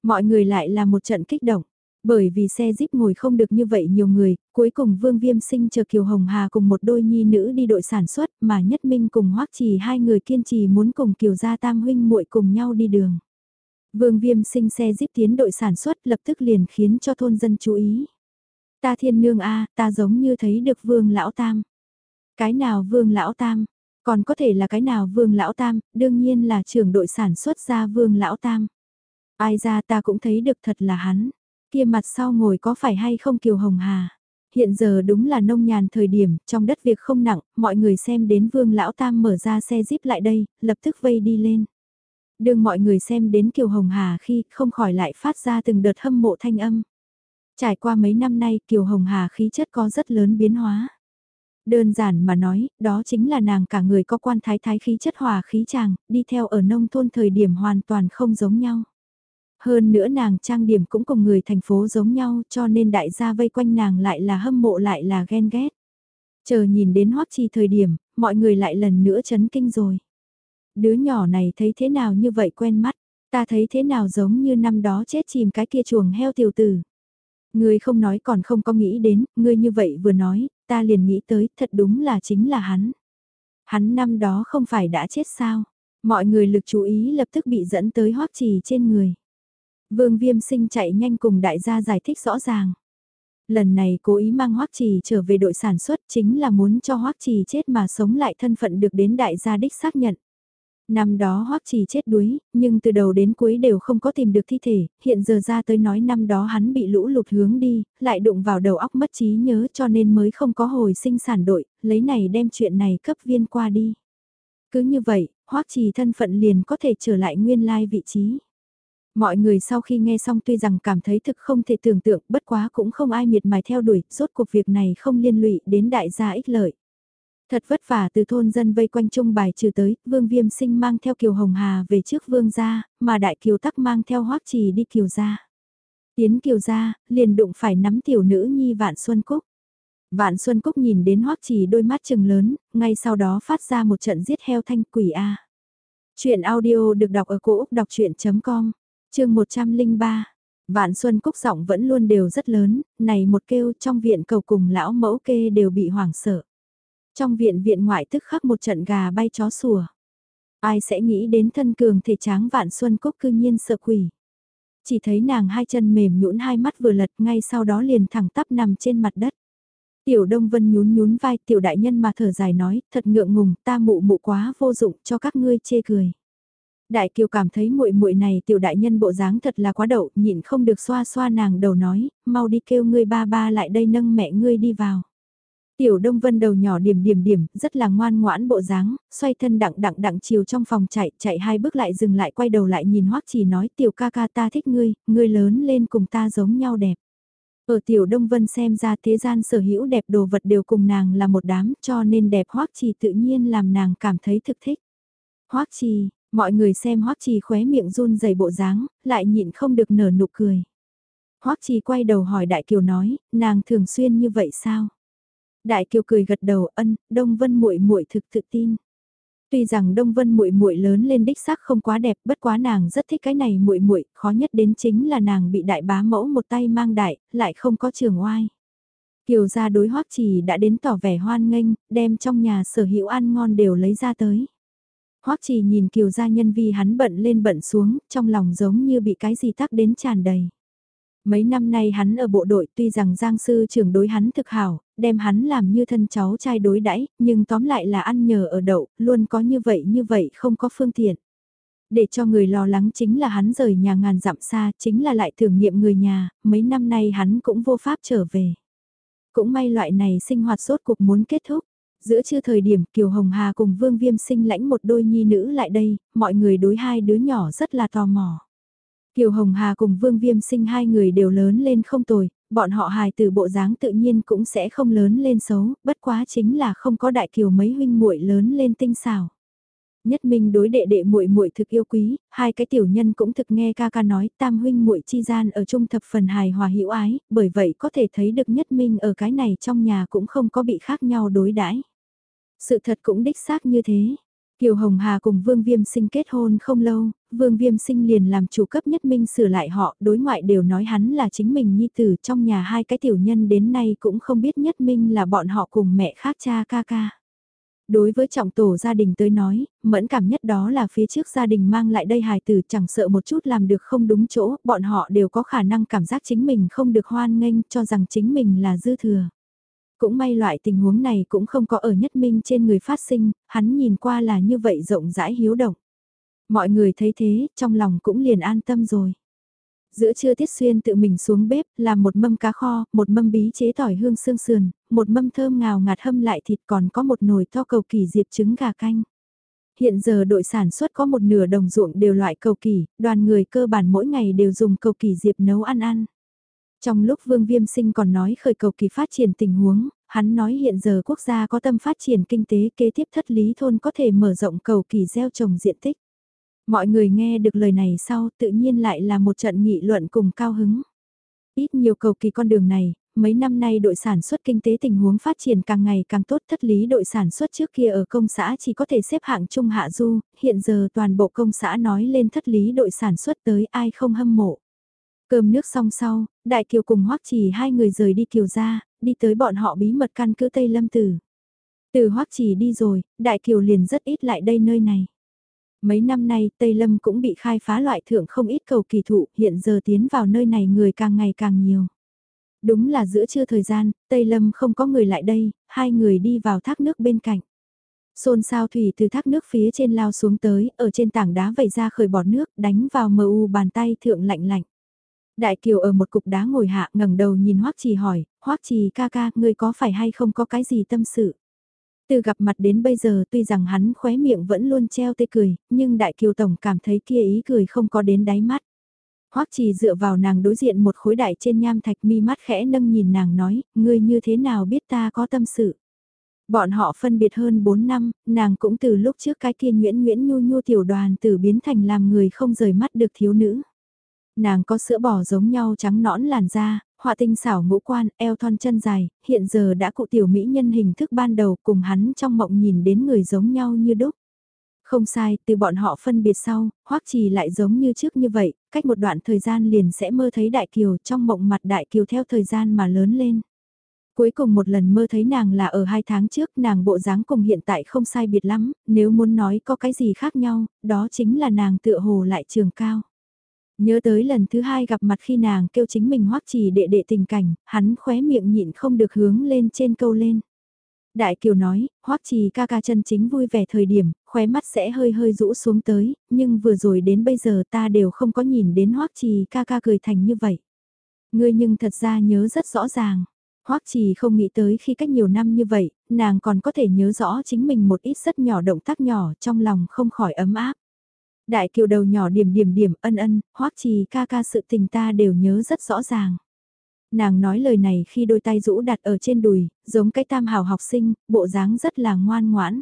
Mọi người lại là một trận kích động. Bởi vì xe jeep ngồi không được như vậy nhiều người, cuối cùng Vương Viêm Sinh chờ Kiều Hồng Hà cùng một đôi nhi nữ đi đội sản xuất mà Nhất Minh cùng Hoắc Trì hai người kiên trì muốn cùng Kiều Gia Tam huynh muội cùng nhau đi đường. Vương Viêm Sinh xe jeep tiến đội sản xuất lập tức liền khiến cho thôn dân chú ý. Ta thiên nương a ta giống như thấy được Vương Lão Tam. Cái nào Vương Lão Tam? Còn có thể là cái nào Vương Lão Tam, đương nhiên là trưởng đội sản xuất ra Vương Lão Tam. Ai ra ta cũng thấy được thật là hắn. Kia mặt sau ngồi có phải hay không Kiều Hồng Hà? Hiện giờ đúng là nông nhàn thời điểm, trong đất việc không nặng, mọi người xem đến Vương Lão Tam mở ra xe jeep lại đây, lập tức vây đi lên. Đường mọi người xem đến Kiều Hồng Hà khi không khỏi lại phát ra từng đợt hâm mộ thanh âm. Trải qua mấy năm nay Kiều Hồng Hà khí chất có rất lớn biến hóa. Đơn giản mà nói, đó chính là nàng cả người có quan thái thái khí chất hòa khí chàng, đi theo ở nông thôn thời điểm hoàn toàn không giống nhau. Hơn nữa nàng trang điểm cũng cùng người thành phố giống nhau cho nên đại gia vây quanh nàng lại là hâm mộ lại là ghen ghét. Chờ nhìn đến hoắc chi thời điểm, mọi người lại lần nữa chấn kinh rồi. Đứa nhỏ này thấy thế nào như vậy quen mắt, ta thấy thế nào giống như năm đó chết chìm cái kia chuồng heo tiểu tử. Ngươi không nói còn không có nghĩ đến, ngươi như vậy vừa nói, ta liền nghĩ tới, thật đúng là chính là hắn. Hắn năm đó không phải đã chết sao? Mọi người lực chú ý lập tức bị dẫn tới hoắc trì trên người. Vương Viêm Sinh chạy nhanh cùng đại gia giải thích rõ ràng. Lần này cố ý mang Hoắc Trì trở về đội sản xuất chính là muốn cho Hoắc Trì chết mà sống lại thân phận được đến đại gia đích xác nhận. Năm đó Hoắc Trì chết đuối, nhưng từ đầu đến cuối đều không có tìm được thi thể, hiện giờ ra tới nói năm đó hắn bị lũ lụt hướng đi, lại đụng vào đầu óc mất trí nhớ cho nên mới không có hồi sinh sản đội, lấy này đem chuyện này cấp viên qua đi. Cứ như vậy, Hoắc Trì thân phận liền có thể trở lại nguyên lai vị trí. Mọi người sau khi nghe xong tuy rằng cảm thấy thực không thể tưởng tượng bất quá cũng không ai miệt mài theo đuổi, rốt cuộc việc này không liên lụy đến đại gia ích lợi. Thật vất vả từ thôn dân vây quanh trung bài trừ tới, vương viêm sinh mang theo kiều hồng hà về trước vương gia, mà đại kiều tắc mang theo hoác trì đi kiều gia. Tiến kiều gia, liền đụng phải nắm tiểu nữ nhi vạn xuân cúc. Vạn Xuân Cúc nhìn đến hoắc trì đôi mắt trừng lớn, ngay sau đó phát ra một trận giết heo thanh quỷ A. Chuyện audio được đọc ở cổ Úc đọc chuyện.com chương 103, Vạn Xuân Cúc giọng vẫn luôn đều rất lớn, này một kêu trong viện cầu cùng lão mẫu kê đều bị hoảng sợ. Trong viện viện ngoại tức khắc một trận gà bay chó sủa. Ai sẽ nghĩ đến thân cường thể tráng Vạn Xuân Cúc cư nhiên sợ quỷ. Chỉ thấy nàng hai chân mềm nhũn hai mắt vừa lật ngay sau đó liền thẳng tắp nằm trên mặt đất. Tiểu Đông Vân nhún nhún vai tiểu đại nhân mà thở dài nói, thật ngượng ngùng, ta mụ mụ quá vô dụng cho các ngươi chê cười. Đại Kiều cảm thấy muội muội này tiểu đại nhân bộ dáng thật là quá đậu, nhịn không được xoa xoa nàng đầu nói, mau đi kêu ngươi ba ba lại đây nâng mẹ ngươi đi vào. Tiểu Đông Vân đầu nhỏ điểm điểm điểm, rất là ngoan ngoãn bộ dáng, xoay thân đặng đặng đặng chiều trong phòng chạy, chạy hai bước lại dừng lại quay đầu lại nhìn Hoắc Chỉ nói tiểu ca ca ta thích ngươi, ngươi lớn lên cùng ta giống nhau đẹp. Ở Tiểu Đông Vân xem ra thế gian sở hữu đẹp đồ vật đều cùng nàng là một đám cho nên đẹp Hoắc Chỉ tự nhiên làm nàng cảm thấy thực thích. Hoắc Chỉ, Mọi người xem Hoắc Trì khóe miệng run rẩy bộ dáng, lại nhịn không được nở nụ cười. Hoắc Trì quay đầu hỏi Đại Kiều nói, nàng thường xuyên như vậy sao? Đại Kiều cười gật đầu, ân, Đông Vân muội muội thực tự tin. Tuy rằng Đông Vân muội muội lớn lên đích xác không quá đẹp, bất quá nàng rất thích cái này muội muội, khó nhất đến chính là nàng bị đại bá mẫu một tay mang đại, lại không có trường oai. Kiều gia đối Hoắc Trì đã đến tỏ vẻ hoan nghênh, đem trong nhà sở hữu ăn ngon đều lấy ra tới. Hoắc Trì nhìn Kiều gia nhân vi hắn bận lên bận xuống, trong lòng giống như bị cái gì tắc đến tràn đầy. Mấy năm nay hắn ở bộ đội tuy rằng Giang sư trưởng đối hắn thực hảo, đem hắn làm như thân cháu trai đối đãi, nhưng tóm lại là ăn nhờ ở đậu, luôn có như vậy như vậy không có phương tiện. Để cho người lo lắng chính là hắn rời nhà ngàn dặm xa, chính là lại thử nghiệm người nhà, mấy năm nay hắn cũng vô pháp trở về. Cũng may loại này sinh hoạt sốt cuộc muốn kết thúc. Giữa trưa thời điểm Kiều Hồng Hà cùng Vương Viêm sinh lãnh một đôi nhi nữ lại đây, mọi người đối hai đứa nhỏ rất là tò mò. Kiều Hồng Hà cùng Vương Viêm sinh hai người đều lớn lên không tồi, bọn họ hài từ bộ dáng tự nhiên cũng sẽ không lớn lên xấu, bất quá chính là không có đại kiều mấy huynh muội lớn lên tinh xảo. Nhất Minh đối đệ đệ muội muội thực yêu quý, hai cái tiểu nhân cũng thực nghe ca ca nói, tam huynh muội chi gian ở chung thập phần hài hòa hữu ái, bởi vậy có thể thấy được Nhất Minh ở cái này trong nhà cũng không có bị khác nhau đối đãi. Sự thật cũng đích xác như thế. Kiều Hồng Hà cùng Vương Viêm Sinh kết hôn không lâu, Vương Viêm Sinh liền làm chủ cấp Nhất Minh sửa lại họ, đối ngoại đều nói hắn là chính mình nhi tử trong nhà hai cái tiểu nhân đến nay cũng không biết Nhất Minh là bọn họ cùng mẹ khác cha ca ca. Đối với trọng tổ gia đình tới nói, mẫn cảm nhất đó là phía trước gia đình mang lại đây hài tử chẳng sợ một chút làm được không đúng chỗ, bọn họ đều có khả năng cảm giác chính mình không được hoan nghênh cho rằng chính mình là dư thừa. Cũng may loại tình huống này cũng không có ở nhất minh trên người phát sinh, hắn nhìn qua là như vậy rộng rãi hiếu động. Mọi người thấy thế, trong lòng cũng liền an tâm rồi. Giữa trưa Tiết Xuyên tự mình xuống bếp, làm một mâm cá kho, một mâm bí chế tỏi hương xương sườn, một mâm thơm ngào ngạt hâm lại thịt còn có một nồi to cầu kỳ diệp trứng gà canh. Hiện giờ đội sản xuất có một nửa đồng ruộng đều loại cầu kỳ, đoàn người cơ bản mỗi ngày đều dùng cầu kỳ diệp nấu ăn ăn. Trong lúc Vương Viêm Sinh còn nói khởi cầu kỳ phát triển tình huống, hắn nói hiện giờ quốc gia có tâm phát triển kinh tế kế tiếp thất lý thôn có thể mở rộng cầu kỳ gieo trồng diện tích. Mọi người nghe được lời này sau tự nhiên lại là một trận nghị luận cùng cao hứng. Ít nhiều cầu kỳ con đường này, mấy năm nay đội sản xuất kinh tế tình huống phát triển càng ngày càng tốt thất lý đội sản xuất trước kia ở công xã chỉ có thể xếp hạng trung hạ du, hiện giờ toàn bộ công xã nói lên thất lý đội sản xuất tới ai không hâm mộ. Cơm nước xong sau, Đại Kiều cùng Hoắc Trì hai người rời đi Kiều ra, đi tới bọn họ bí mật căn cứ Tây Lâm Tử. Từ Hoắc Trì đi rồi, Đại Kiều liền rất ít lại đây nơi này. Mấy năm nay Tây Lâm cũng bị khai phá loại thượng không ít cầu kỳ thụ, hiện giờ tiến vào nơi này người càng ngày càng nhiều. Đúng là giữa trưa thời gian, Tây Lâm không có người lại đây, hai người đi vào thác nước bên cạnh. Xôn sao thủy từ thác nước phía trên lao xuống tới, ở trên tảng đá vẩy ra khởi bọt nước, đánh vào mờ u bàn tay thượng lạnh lạnh. Đại Kiều ở một cục đá ngồi hạ ngẩng đầu nhìn Hoắc Trì hỏi, Hoắc Trì ca ca, ngươi có phải hay không có cái gì tâm sự? Từ gặp mặt đến bây giờ tuy rằng hắn khóe miệng vẫn luôn treo tê cười, nhưng Đại Kiều Tổng cảm thấy kia ý cười không có đến đáy mắt. Hoắc Trì dựa vào nàng đối diện một khối đại trên nham thạch mi mắt khẽ nâng nhìn nàng nói, ngươi như thế nào biết ta có tâm sự? Bọn họ phân biệt hơn 4 năm, nàng cũng từ lúc trước cái kia nguyễn nguyễn nhu nhu tiểu đoàn tử biến thành làm người không rời mắt được thiếu nữ. Nàng có sữa bò giống nhau trắng nõn làn da, họa tinh xảo ngũ quan, eo thon chân dài, hiện giờ đã cụ tiểu mỹ nhân hình thức ban đầu cùng hắn trong mộng nhìn đến người giống nhau như đúc. Không sai, từ bọn họ phân biệt sau, hoắc trì lại giống như trước như vậy, cách một đoạn thời gian liền sẽ mơ thấy Đại Kiều trong mộng mặt Đại Kiều theo thời gian mà lớn lên. Cuối cùng một lần mơ thấy nàng là ở hai tháng trước nàng bộ dáng cùng hiện tại không sai biệt lắm, nếu muốn nói có cái gì khác nhau, đó chính là nàng tựa hồ lại trường cao. Nhớ tới lần thứ hai gặp mặt khi nàng kêu chính mình hoắc trì đệ đệ tình cảnh, hắn khóe miệng nhịn không được hướng lên trên câu lên. Đại Kiều nói, hoắc trì ca ca chân chính vui vẻ thời điểm, khóe mắt sẽ hơi hơi rũ xuống tới, nhưng vừa rồi đến bây giờ ta đều không có nhìn đến hoắc trì ca ca cười thành như vậy. Ngươi nhưng thật ra nhớ rất rõ ràng. Hoắc Trì không nghĩ tới khi cách nhiều năm như vậy, nàng còn có thể nhớ rõ chính mình một ít rất nhỏ động tác nhỏ trong lòng không khỏi ấm áp. Đại kiều đầu nhỏ điểm điểm điểm ân ân, hoắc trì ca ca sự tình ta đều nhớ rất rõ ràng. Nàng nói lời này khi đôi tay rũ đặt ở trên đùi, giống cái tam hào học sinh, bộ dáng rất là ngoan ngoãn.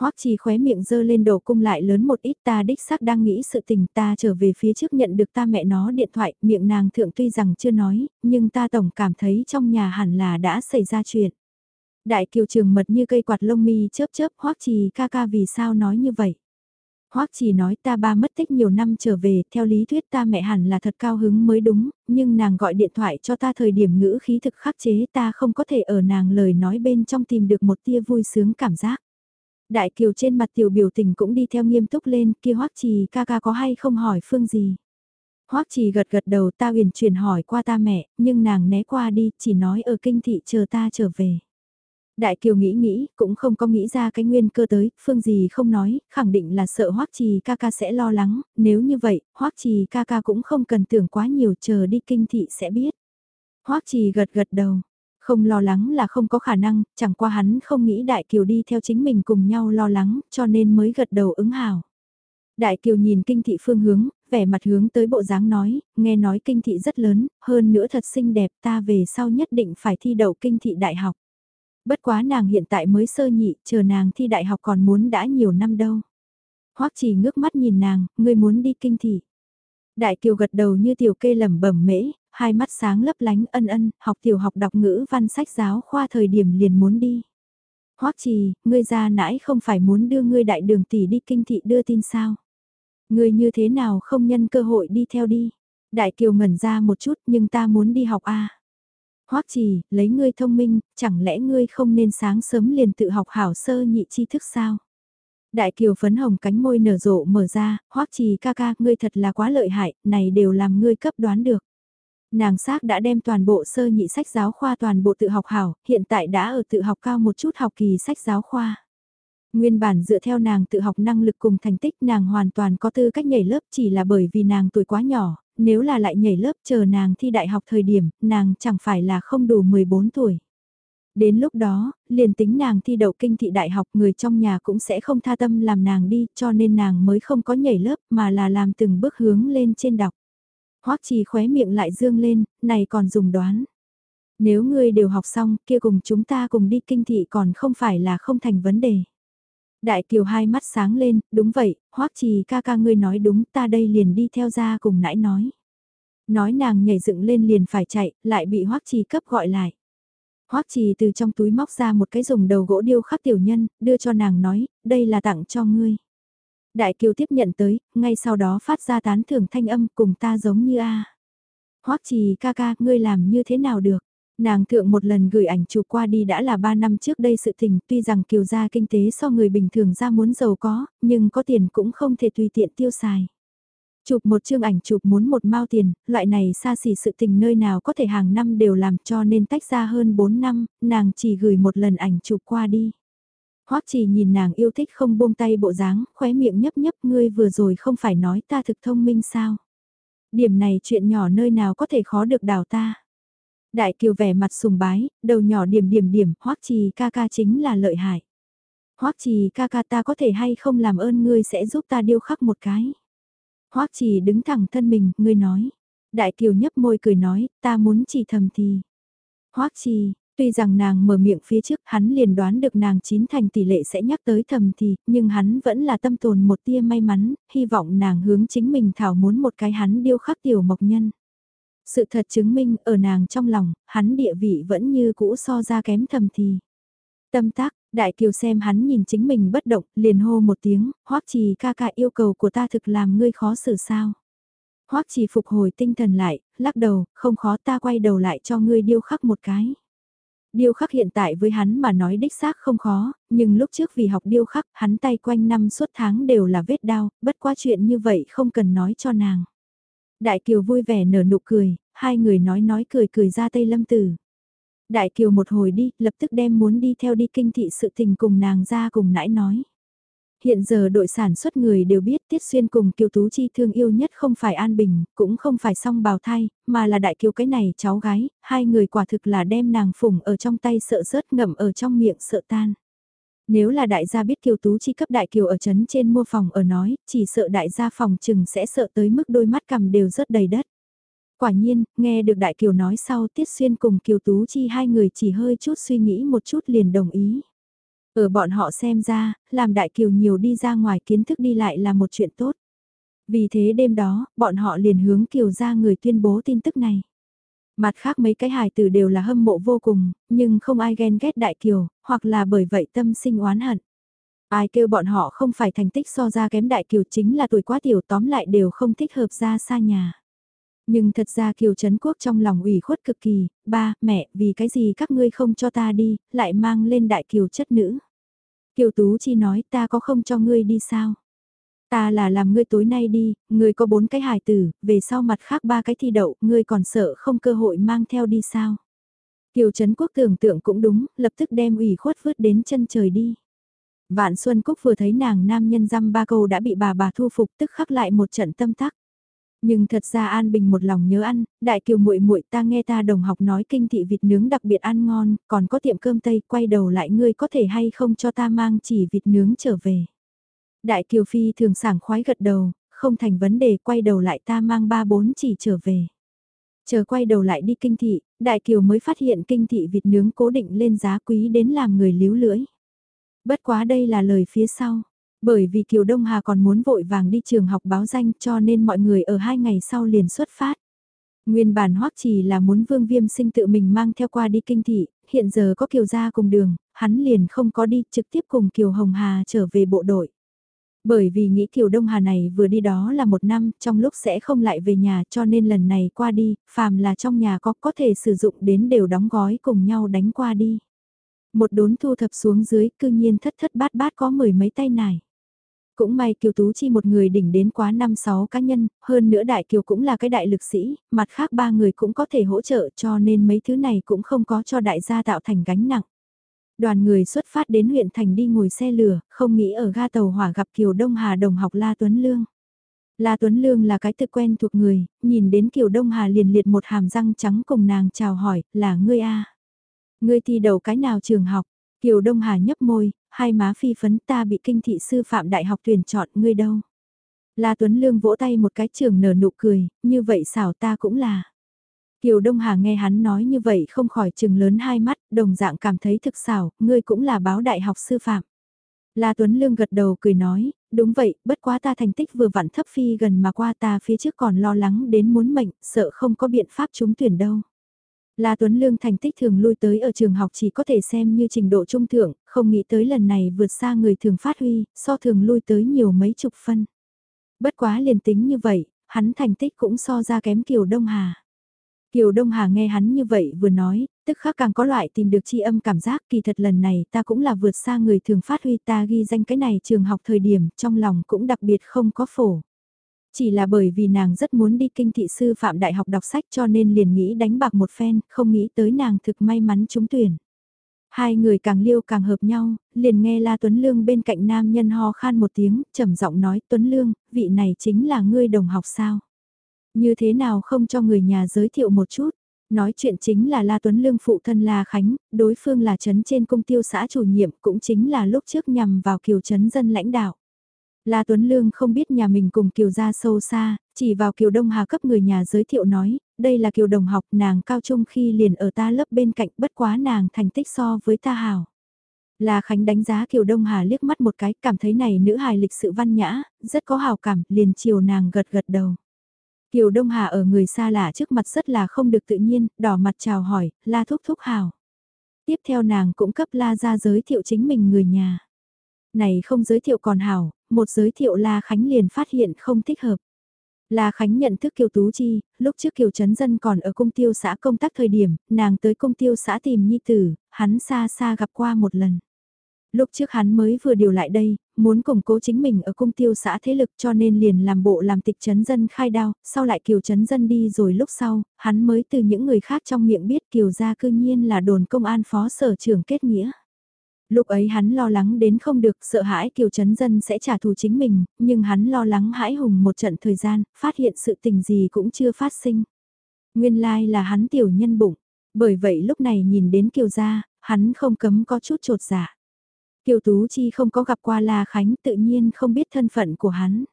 Hoắc Trì khóe miệng dơ lên đầu cung lại lớn một ít ta đích xác đang nghĩ sự tình ta trở về phía trước nhận được ta mẹ nó điện thoại, miệng nàng thượng tuy rằng chưa nói, nhưng ta tổng cảm thấy trong nhà hẳn là đã xảy ra chuyện. Đại kiều trường mật như cây quạt lông mi chớp chớp Hoắc Trì ca ca vì sao nói như vậy. Hoắc chỉ nói ta ba mất tích nhiều năm trở về, theo lý thuyết ta mẹ hẳn là thật cao hứng mới đúng, nhưng nàng gọi điện thoại cho ta thời điểm ngữ khí thực khắc chế ta không có thể ở nàng lời nói bên trong tìm được một tia vui sướng cảm giác. Đại kiều trên mặt tiểu biểu tình cũng đi theo nghiêm túc lên, kia Hoắc trì ca ca có hay không hỏi phương gì. Hoắc trì gật gật đầu ta huyền chuyển hỏi qua ta mẹ, nhưng nàng né qua đi, chỉ nói ở kinh thị chờ ta trở về. Đại Kiều nghĩ nghĩ, cũng không có nghĩ ra cái nguyên cơ tới, phương gì không nói, khẳng định là sợ Hoắc Trì ca ca sẽ lo lắng, nếu như vậy, Hoắc Trì ca ca cũng không cần tưởng quá nhiều chờ đi kinh thị sẽ biết. Hoắc Trì gật gật đầu, không lo lắng là không có khả năng, chẳng qua hắn không nghĩ Đại Kiều đi theo chính mình cùng nhau lo lắng, cho nên mới gật đầu ứng hào. Đại Kiều nhìn kinh thị phương hướng, vẻ mặt hướng tới bộ dáng nói, nghe nói kinh thị rất lớn, hơn nữa thật xinh đẹp ta về sau nhất định phải thi đậu kinh thị đại học. Bất quá nàng hiện tại mới sơ nhị, chờ nàng thi đại học còn muốn đã nhiều năm đâu. Hoắc chỉ ngước mắt nhìn nàng, ngươi muốn đi kinh thị. Đại kiều gật đầu như tiểu kê lẩm bẩm mễ, hai mắt sáng lấp lánh ân ân, học tiểu học đọc ngữ văn sách giáo khoa thời điểm liền muốn đi. Hoắc trì, ngươi ra nãy không phải muốn đưa ngươi đại đường tỷ đi kinh thị đưa tin sao? Ngươi như thế nào không nhân cơ hội đi theo đi? Đại kiều ngẩn ra một chút nhưng ta muốn đi học a. À? Hoắc trì, lấy ngươi thông minh, chẳng lẽ ngươi không nên sáng sớm liền tự học hảo sơ nhị tri thức sao? Đại kiều phấn hồng cánh môi nở rộ mở ra, hoắc trì ca ca, ngươi thật là quá lợi hại, này đều làm ngươi cấp đoán được. Nàng xác đã đem toàn bộ sơ nhị sách giáo khoa toàn bộ tự học hảo, hiện tại đã ở tự học cao một chút học kỳ sách giáo khoa. Nguyên bản dựa theo nàng tự học năng lực cùng thành tích nàng hoàn toàn có tư cách nhảy lớp chỉ là bởi vì nàng tuổi quá nhỏ, nếu là lại nhảy lớp chờ nàng thi đại học thời điểm, nàng chẳng phải là không đủ 14 tuổi. Đến lúc đó, liền tính nàng thi đậu kinh thị đại học người trong nhà cũng sẽ không tha tâm làm nàng đi cho nên nàng mới không có nhảy lớp mà là làm từng bước hướng lên trên đọc. Hoắc trì khóe miệng lại dương lên, này còn dùng đoán. Nếu ngươi đều học xong kia cùng chúng ta cùng đi kinh thị còn không phải là không thành vấn đề. Đại kiều hai mắt sáng lên, đúng vậy, hoắc trì ca ca ngươi nói đúng ta đây liền đi theo ra cùng nãy nói. Nói nàng nhảy dựng lên liền phải chạy, lại bị hoắc trì cấp gọi lại. Hoắc Trì từ trong túi móc ra một cái dùng đầu gỗ điêu khắc tiểu nhân, đưa cho nàng nói, đây là tặng cho ngươi. Đại Kiều tiếp nhận tới, ngay sau đó phát ra tán thưởng thanh âm cùng ta giống như a. Hoắc Trì ca ca, ngươi làm như thế nào được? Nàng thượng một lần gửi ảnh chụp qua đi đã là 3 năm trước đây sự tình, tuy rằng Kiều gia kinh tế so người bình thường ra muốn giàu có, nhưng có tiền cũng không thể tùy tiện tiêu xài. Chụp một chương ảnh chụp muốn một mao tiền, loại này xa xỉ sự tình nơi nào có thể hàng năm đều làm cho nên tách ra hơn 4 năm, nàng chỉ gửi một lần ảnh chụp qua đi. Hoắc chỉ nhìn nàng yêu thích không buông tay bộ dáng, khóe miệng nhấp nhấp ngươi vừa rồi không phải nói ta thực thông minh sao. Điểm này chuyện nhỏ nơi nào có thể khó được đào ta. Đại kiều vẻ mặt sùng bái, đầu nhỏ điểm điểm điểm, Hoắc trì ca ca chính là lợi hại. Hoắc trì ca ca ta có thể hay không làm ơn ngươi sẽ giúp ta điêu khắc một cái. Hoắc trì đứng thẳng thân mình, ngươi nói. Đại kiều nhấp môi cười nói, ta muốn chỉ thầm thì. Hoắc trì, Tuy rằng nàng mở miệng phía trước hắn liền đoán được nàng chín thành tỷ lệ sẽ nhắc tới thầm thì, nhưng hắn vẫn là tâm tồn một tia may mắn, hy vọng nàng hướng chính mình thảo muốn một cái hắn điêu khắc tiểu mộc nhân. Sự thật chứng minh ở nàng trong lòng, hắn địa vị vẫn như cũ so ra kém thầm thì. Tâm tác, đại kiều xem hắn nhìn chính mình bất động, liền hô một tiếng, hoắc trì ca ca yêu cầu của ta thực làm ngươi khó xử sao. hoắc trì phục hồi tinh thần lại, lắc đầu, không khó ta quay đầu lại cho ngươi điêu khắc một cái. Điêu khắc hiện tại với hắn mà nói đích xác không khó, nhưng lúc trước vì học điêu khắc hắn tay quanh năm suốt tháng đều là vết đau, bất qua chuyện như vậy không cần nói cho nàng. Đại Kiều vui vẻ nở nụ cười, hai người nói nói cười cười ra Tây Lâm Tử. Đại Kiều một hồi đi, lập tức đem muốn đi theo đi kinh thị sự tình cùng nàng ra cùng nãy nói. Hiện giờ đội sản xuất người đều biết Tiết Xuyên cùng Kiều Tú Chi thương yêu nhất không phải An Bình, cũng không phải song bào thai, mà là đại kiều cái này cháu gái, hai người quả thực là đem nàng phủng ở trong tay sợ rớt ngậm ở trong miệng sợ tan. Nếu là đại gia biết Kiều Tú Chi cấp đại kiều ở trấn trên mua phòng ở nói, chỉ sợ đại gia phòng chừng sẽ sợ tới mức đôi mắt cầm đều rớt đầy đất. Quả nhiên, nghe được đại kiều nói sau Tiết Xuyên cùng Kiều Tú Chi hai người chỉ hơi chút suy nghĩ một chút liền đồng ý. Ở bọn họ xem ra, làm đại kiều nhiều đi ra ngoài kiến thức đi lại là một chuyện tốt. Vì thế đêm đó, bọn họ liền hướng kiều ra người tuyên bố tin tức này. Mặt khác mấy cái hài tử đều là hâm mộ vô cùng, nhưng không ai ghen ghét đại kiều, hoặc là bởi vậy tâm sinh oán hận. Ai kêu bọn họ không phải thành tích so ra kém đại kiều chính là tuổi quá tiểu tóm lại đều không thích hợp ra xa nhà. Nhưng thật ra Kiều Trấn Quốc trong lòng ủy khuất cực kỳ, ba, mẹ, vì cái gì các ngươi không cho ta đi, lại mang lên đại kiều chất nữ. Kiều Tú Chi nói ta có không cho ngươi đi sao? Ta là làm ngươi tối nay đi, ngươi có bốn cái hài tử, về sau mặt khác ba cái thi đậu, ngươi còn sợ không cơ hội mang theo đi sao? Kiều Trấn Quốc tưởng tượng cũng đúng, lập tức đem ủy khuất vứt đến chân trời đi. Vạn Xuân Cúc vừa thấy nàng nam nhân dăm ba câu đã bị bà bà thu phục tức khắc lại một trận tâm tắc. Nhưng thật ra An Bình một lòng nhớ ăn, đại kiều muội muội ta nghe ta đồng học nói kinh thị vịt nướng đặc biệt ăn ngon, còn có tiệm cơm Tây, quay đầu lại ngươi có thể hay không cho ta mang chỉ vịt nướng trở về. Đại kiều phi thường sảng khoái gật đầu, không thành vấn đề quay đầu lại ta mang ba bốn chỉ trở về. Chờ quay đầu lại đi kinh thị, đại kiều mới phát hiện kinh thị vịt nướng cố định lên giá quý đến làm người líu lưỡi. Bất quá đây là lời phía sau. Bởi vì Kiều Đông Hà còn muốn vội vàng đi trường học báo danh cho nên mọi người ở hai ngày sau liền xuất phát. Nguyên bản hoắc chỉ là muốn Vương Viêm sinh tự mình mang theo qua đi kinh thị, hiện giờ có Kiều gia cùng đường, hắn liền không có đi trực tiếp cùng Kiều Hồng Hà trở về bộ đội. Bởi vì nghĩ Kiều Đông Hà này vừa đi đó là một năm, trong lúc sẽ không lại về nhà cho nên lần này qua đi, phàm là trong nhà có có thể sử dụng đến đều đóng gói cùng nhau đánh qua đi. Một đốn thu thập xuống dưới cư nhiên thất thất bát bát có mười mấy tay nải. Cũng may Kiều Tú Chi một người đỉnh đến quá năm sáu cá nhân, hơn nữa Đại Kiều cũng là cái đại lực sĩ, mặt khác ba người cũng có thể hỗ trợ cho nên mấy thứ này cũng không có cho đại gia tạo thành gánh nặng. Đoàn người xuất phát đến huyện thành đi ngồi xe lửa, không nghĩ ở ga tàu hỏa gặp Kiều Đông Hà đồng học La Tuấn Lương. La Tuấn Lương là cái thực quen thuộc người, nhìn đến Kiều Đông Hà liền liệt một hàm răng trắng cùng nàng chào hỏi, là ngươi a Ngươi thi đầu cái nào trường học? Kiều Đông Hà nhấp môi, hai má phi phấn ta bị kinh thị sư phạm đại học tuyển chọn ngươi đâu. La Tuấn Lương vỗ tay một cái trường nở nụ cười, như vậy xảo ta cũng là. Kiều Đông Hà nghe hắn nói như vậy không khỏi chừng lớn hai mắt, đồng dạng cảm thấy thực xảo, ngươi cũng là báo đại học sư phạm. La Tuấn Lương gật đầu cười nói, đúng vậy, bất quá ta thành tích vừa vặn thấp phi gần mà qua ta phía trước còn lo lắng đến muốn mệnh, sợ không có biện pháp trúng tuyển đâu. La Tuấn Lương thành tích thường lui tới ở trường học chỉ có thể xem như trình độ trung thượng, không nghĩ tới lần này vượt xa người thường phát huy, so thường lui tới nhiều mấy chục phân. Bất quá liền tính như vậy, hắn thành tích cũng so ra kém Kiều Đông Hà. Kiều Đông Hà nghe hắn như vậy vừa nói, tức khắc càng có loại tìm được chi âm cảm giác kỳ thật lần này ta cũng là vượt xa người thường phát huy ta ghi danh cái này trường học thời điểm trong lòng cũng đặc biệt không có phổ. Chỉ là bởi vì nàng rất muốn đi kinh thị sư phạm đại học đọc sách cho nên liền nghĩ đánh bạc một phen, không nghĩ tới nàng thực may mắn trúng tuyển. Hai người càng liêu càng hợp nhau, liền nghe La Tuấn Lương bên cạnh nam nhân ho khan một tiếng, trầm giọng nói Tuấn Lương, vị này chính là ngươi đồng học sao? Như thế nào không cho người nhà giới thiệu một chút? Nói chuyện chính là La Tuấn Lương phụ thân La Khánh, đối phương là trấn trên công tiêu xã chủ nhiệm cũng chính là lúc trước nhằm vào kiều trấn dân lãnh đạo. La Tuấn Lương không biết nhà mình cùng Kiều gia sâu xa, chỉ vào Kiều Đông Hà cấp người nhà giới thiệu nói, đây là Kiều Đồng học nàng cao trung khi liền ở ta lớp bên cạnh bất quá nàng thành tích so với ta hào. La Khánh đánh giá Kiều Đông Hà liếc mắt một cái, cảm thấy này nữ hài lịch sự văn nhã, rất có hào cảm, liền chiều nàng gật gật đầu. Kiều Đông Hà ở người xa lạ trước mặt rất là không được tự nhiên, đỏ mặt chào hỏi, La Thúc Thúc hào. Tiếp theo nàng cũng cấp La ra giới thiệu chính mình người nhà. Này không giới thiệu còn hảo, một giới thiệu La Khánh liền phát hiện không thích hợp. La Khánh nhận thức Kiều Tú Chi, lúc trước Kiều Trấn Dân còn ở cung tiêu xã công tác thời điểm, nàng tới cung tiêu xã tìm Nhi Tử, hắn xa xa gặp qua một lần. Lúc trước hắn mới vừa điều lại đây, muốn củng cố chính mình ở cung tiêu xã thế lực cho nên liền làm bộ làm tịch chấn Dân khai đao, sau lại Kiều chấn Dân đi rồi lúc sau, hắn mới từ những người khác trong miệng biết Kiều gia cư nhiên là đồn công an phó sở trưởng kết nghĩa. Lúc ấy hắn lo lắng đến không được, sợ hãi Kiều chấn Dân sẽ trả thù chính mình, nhưng hắn lo lắng hãi hùng một trận thời gian, phát hiện sự tình gì cũng chưa phát sinh. Nguyên lai là hắn tiểu nhân bụng, bởi vậy lúc này nhìn đến Kiều gia, hắn không cấm có chút trột dạ. Kiều Tú Chi không có gặp qua La Khánh tự nhiên không biết thân phận của hắn.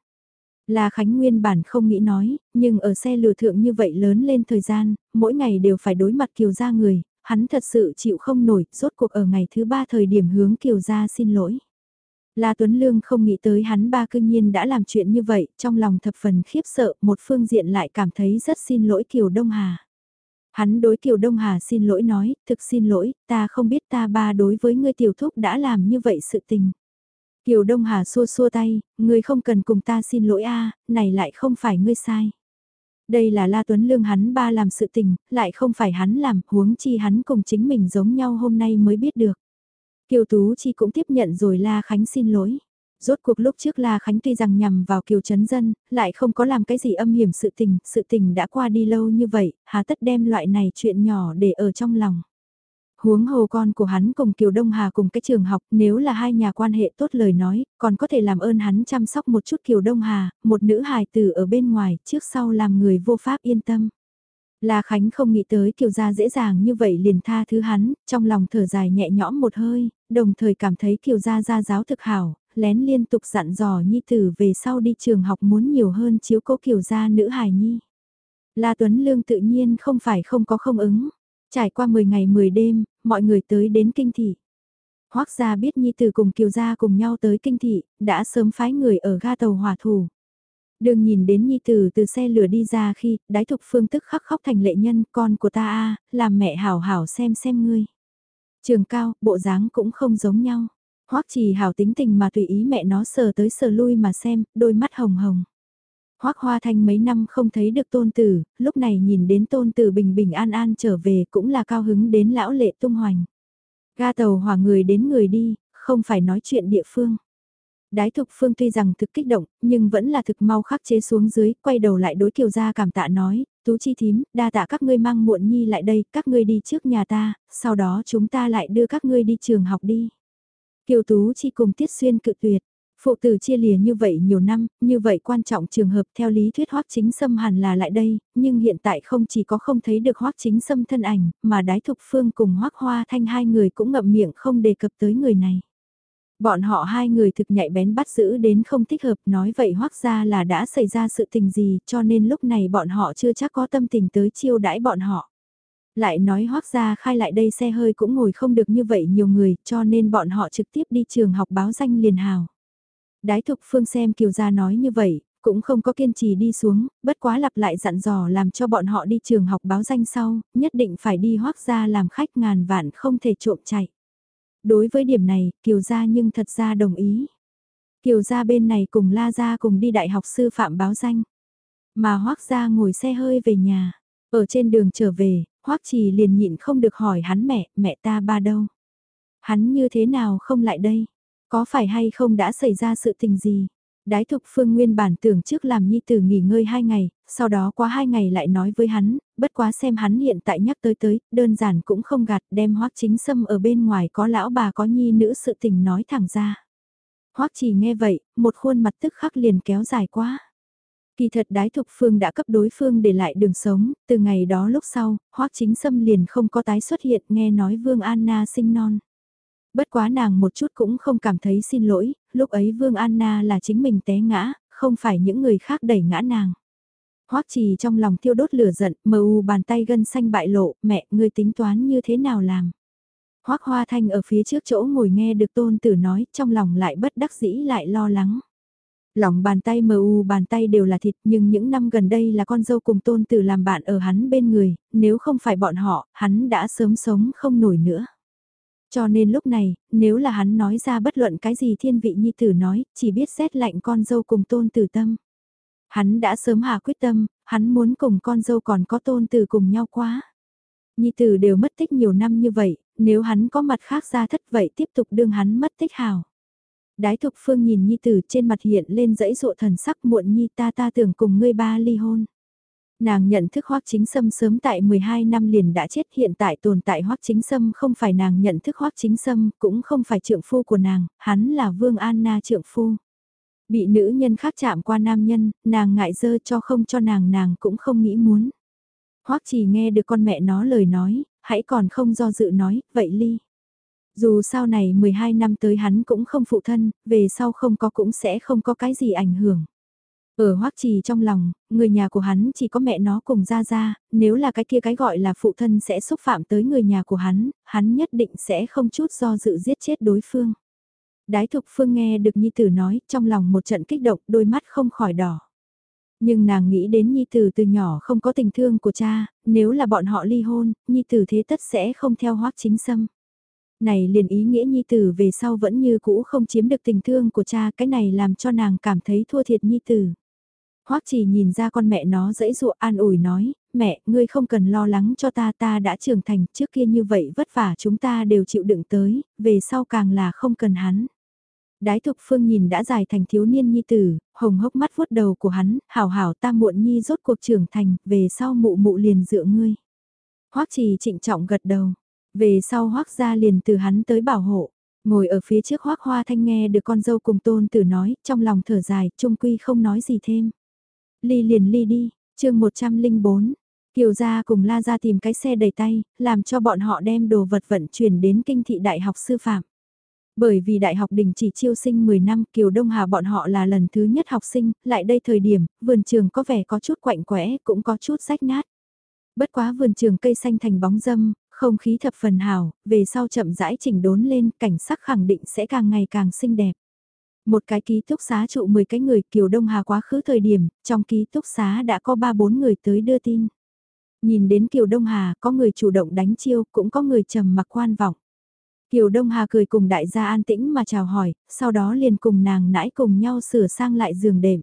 La Khánh nguyên bản không nghĩ nói, nhưng ở xe lừa thượng như vậy lớn lên thời gian, mỗi ngày đều phải đối mặt Kiều gia người, hắn thật sự chịu không nổi, rốt cuộc ở ngày thứ ba thời điểm hướng Kiều gia xin lỗi. La Tuấn Lương không nghĩ tới hắn ba cương nhiên đã làm chuyện như vậy, trong lòng thập phần khiếp sợ, một phương diện lại cảm thấy rất xin lỗi Kiều Đông Hà. Hắn đối Kiều Đông Hà xin lỗi nói, thực xin lỗi, ta không biết ta ba đối với ngươi tiểu thúc đã làm như vậy sự tình. Kiều Đông Hà xua xua tay, ngươi không cần cùng ta xin lỗi a, này lại không phải ngươi sai. Đây là La Tuấn Lương hắn ba làm sự tình, lại không phải hắn làm, huống chi hắn cùng chính mình giống nhau hôm nay mới biết được. Kiều Tú Chi cũng tiếp nhận rồi La Khánh xin lỗi. Rốt cuộc lúc trước La Khánh tuy rằng nhằm vào Kiều chấn Dân, lại không có làm cái gì âm hiểm sự tình, sự tình đã qua đi lâu như vậy, hà tất đem loại này chuyện nhỏ để ở trong lòng. Huống hồ con của hắn cùng Kiều Đông Hà cùng cái trường học, nếu là hai nhà quan hệ tốt lời nói, còn có thể làm ơn hắn chăm sóc một chút Kiều Đông Hà, một nữ hài tử ở bên ngoài, trước sau làm người vô pháp yên tâm. La Khánh không nghĩ tới Kiều gia dễ dàng như vậy liền tha thứ hắn, trong lòng thở dài nhẹ nhõm một hơi, đồng thời cảm thấy Kiều gia gia giáo thực hảo, lén liên tục dặn dò Nhi tử về sau đi trường học muốn nhiều hơn chiếu cố Kiều gia nữ hài Nhi. La Tuấn Lương tự nhiên không phải không có không ứng. Trải qua 10 ngày 10 đêm, mọi người tới đến kinh thị. Hoác gia biết Nhi Tử cùng Kiều Gia cùng nhau tới kinh thị, đã sớm phái người ở ga tàu hỏa thủ. Đường nhìn đến Nhi Tử từ xe lửa đi ra khi, đái thục phương tức khắc khóc thành lệ nhân, con của ta a làm mẹ hảo hảo xem xem ngươi. Trường cao, bộ dáng cũng không giống nhau. Hoắc trì hảo tính tình mà tùy ý mẹ nó sờ tới sờ lui mà xem, đôi mắt hồng hồng. Hoắc Hoa Thanh mấy năm không thấy được tôn tử, lúc này nhìn đến tôn tử bình bình an an trở về cũng là cao hứng đến lão lệ tung hoành. Ga tàu hỏa người đến người đi, không phải nói chuyện địa phương. Đái thục phương tuy rằng thực kích động, nhưng vẫn là thực mau khắc chế xuống dưới, quay đầu lại đối kiều gia cảm tạ nói, tú chi thím, đa tạ các ngươi mang muộn nhi lại đây, các ngươi đi trước nhà ta, sau đó chúng ta lại đưa các ngươi đi trường học đi. Kiều tú chi cùng tiết xuyên cự tuyệt, Phụ tử chia lìa như vậy nhiều năm, như vậy quan trọng trường hợp theo lý thuyết hoắc chính xâm hẳn là lại đây, nhưng hiện tại không chỉ có không thấy được hoắc chính xâm thân ảnh, mà đái thục phương cùng hoắc hoa thanh hai người cũng ngậm miệng không đề cập tới người này. Bọn họ hai người thực nhạy bén bắt giữ đến không thích hợp nói vậy hoắc ra là đã xảy ra sự tình gì cho nên lúc này bọn họ chưa chắc có tâm tình tới chiêu đãi bọn họ. Lại nói hoắc ra khai lại đây xe hơi cũng ngồi không được như vậy nhiều người cho nên bọn họ trực tiếp đi trường học báo danh liền hào. Đái thục phương xem kiều gia nói như vậy, cũng không có kiên trì đi xuống, bất quá lặp lại dặn dò làm cho bọn họ đi trường học báo danh sau, nhất định phải đi hoác gia làm khách ngàn vạn không thể trộm chạy. Đối với điểm này, kiều gia nhưng thật ra đồng ý. Kiều gia bên này cùng la gia cùng đi đại học sư phạm báo danh. Mà hoác gia ngồi xe hơi về nhà. Ở trên đường trở về, Hoắc trì liền nhịn không được hỏi hắn mẹ, mẹ ta ba đâu. Hắn như thế nào không lại đây? Có phải hay không đã xảy ra sự tình gì? Đái thục phương nguyên bản tưởng trước làm nhi tử nghỉ ngơi hai ngày, sau đó qua hai ngày lại nói với hắn, bất quá xem hắn hiện tại nhắc tới tới, đơn giản cũng không gạt đem hoắc chính sâm ở bên ngoài có lão bà có nhi nữ sự tình nói thẳng ra. hoắc chỉ nghe vậy, một khuôn mặt tức khắc liền kéo dài quá. Kỳ thật đái thục phương đã cấp đối phương để lại đường sống, từ ngày đó lúc sau, hoắc chính xâm liền không có tái xuất hiện nghe nói vương Anna sinh non. Bất quá nàng một chút cũng không cảm thấy xin lỗi, lúc ấy Vương Anna là chính mình té ngã, không phải những người khác đẩy ngã nàng. Hoắc trì trong lòng thiêu đốt lửa giận, mờ u bàn tay gân xanh bại lộ, mẹ, ngươi tính toán như thế nào làm? Hoắc Hoa Thanh ở phía trước chỗ ngồi nghe được tôn tử nói, trong lòng lại bất đắc dĩ lại lo lắng. Lòng bàn tay mờ u bàn tay đều là thịt nhưng những năm gần đây là con dâu cùng tôn tử làm bạn ở hắn bên người, nếu không phải bọn họ, hắn đã sớm sống không nổi nữa. Cho nên lúc này, nếu là hắn nói ra bất luận cái gì thiên vị nhi tử nói, chỉ biết xét lạnh con dâu cùng tôn tử tâm. Hắn đã sớm hạ quyết tâm, hắn muốn cùng con dâu còn có tôn tử cùng nhau quá. Nhi tử đều mất tích nhiều năm như vậy, nếu hắn có mặt khác ra thất vậy tiếp tục đương hắn mất tích hào. Đái thục phương nhìn Nhi tử trên mặt hiện lên dãy dụ thần sắc muộn Nhi ta ta tưởng cùng ngươi ba ly hôn. Nàng nhận thức Hoắc Chính Sâm sớm tại 12 năm liền đã chết hiện tại tồn tại Hoắc Chính Sâm không phải nàng nhận thức Hoắc Chính Sâm cũng không phải trượng phu của nàng, hắn là Vương Anna trượng phu. Bị nữ nhân khác chạm qua nam nhân, nàng ngại dơ cho không cho nàng nàng cũng không nghĩ muốn. Hoắc chỉ nghe được con mẹ nó lời nói, hãy còn không do dự nói, vậy ly. Dù sau này 12 năm tới hắn cũng không phụ thân, về sau không có cũng sẽ không có cái gì ảnh hưởng. Ở hoắc trì trong lòng, người nhà của hắn chỉ có mẹ nó cùng ra ra, nếu là cái kia cái gọi là phụ thân sẽ xúc phạm tới người nhà của hắn, hắn nhất định sẽ không chút do dự giết chết đối phương. Đái thục phương nghe được Nhi Tử nói, trong lòng một trận kích động, đôi mắt không khỏi đỏ. Nhưng nàng nghĩ đến Nhi Tử từ nhỏ không có tình thương của cha, nếu là bọn họ ly hôn, Nhi Tử thế tất sẽ không theo hoắc chính sâm. Này liền ý nghĩa Nhi Tử về sau vẫn như cũ không chiếm được tình thương của cha, cái này làm cho nàng cảm thấy thua thiệt Nhi Tử. Hoắc chỉ nhìn ra con mẹ nó dãy dụa an ủi nói, mẹ, ngươi không cần lo lắng cho ta ta đã trưởng thành trước kia như vậy vất vả chúng ta đều chịu đựng tới, về sau càng là không cần hắn. Đái thục phương nhìn đã dài thành thiếu niên nhi tử, hồng hốc mắt vuốt đầu của hắn, hảo hảo ta muộn nhi rốt cuộc trưởng thành, về sau mụ mụ liền dựa ngươi. Hoắc trì trịnh trọng gật đầu, về sau hoác gia liền từ hắn tới bảo hộ. Ngồi ở phía trước hoắc hoa thanh nghe được con dâu cùng tôn tử nói, trong lòng thở dài, trung quy không nói gì thêm. Ly liền ly đi, chương 104. Kiều gia cùng La gia tìm cái xe đầy tay, làm cho bọn họ đem đồ vật vận chuyển đến kinh thị đại học sư phạm. Bởi vì đại học đình chỉ chiêu sinh 10 năm, Kiều Đông Hà bọn họ là lần thứ nhất học sinh, lại đây thời điểm, vườn trường có vẻ có chút quạnh quẽ, cũng có chút rách nát. Bất quá vườn trường cây xanh thành bóng dâm, không khí thập phần hào, về sau chậm rãi chỉnh đốn lên, cảnh sắc khẳng định sẽ càng ngày càng xinh đẹp. Một cái ký túc xá trụ 10 cái người Kiều Đông Hà quá khứ thời điểm, trong ký túc xá đã có 3-4 người tới đưa tin. Nhìn đến Kiều Đông Hà, có người chủ động đánh chiêu, cũng có người trầm mặc quan vọng. Kiều Đông Hà cười cùng đại gia an tĩnh mà chào hỏi, sau đó liền cùng nàng nãi cùng nhau sửa sang lại giường đệm.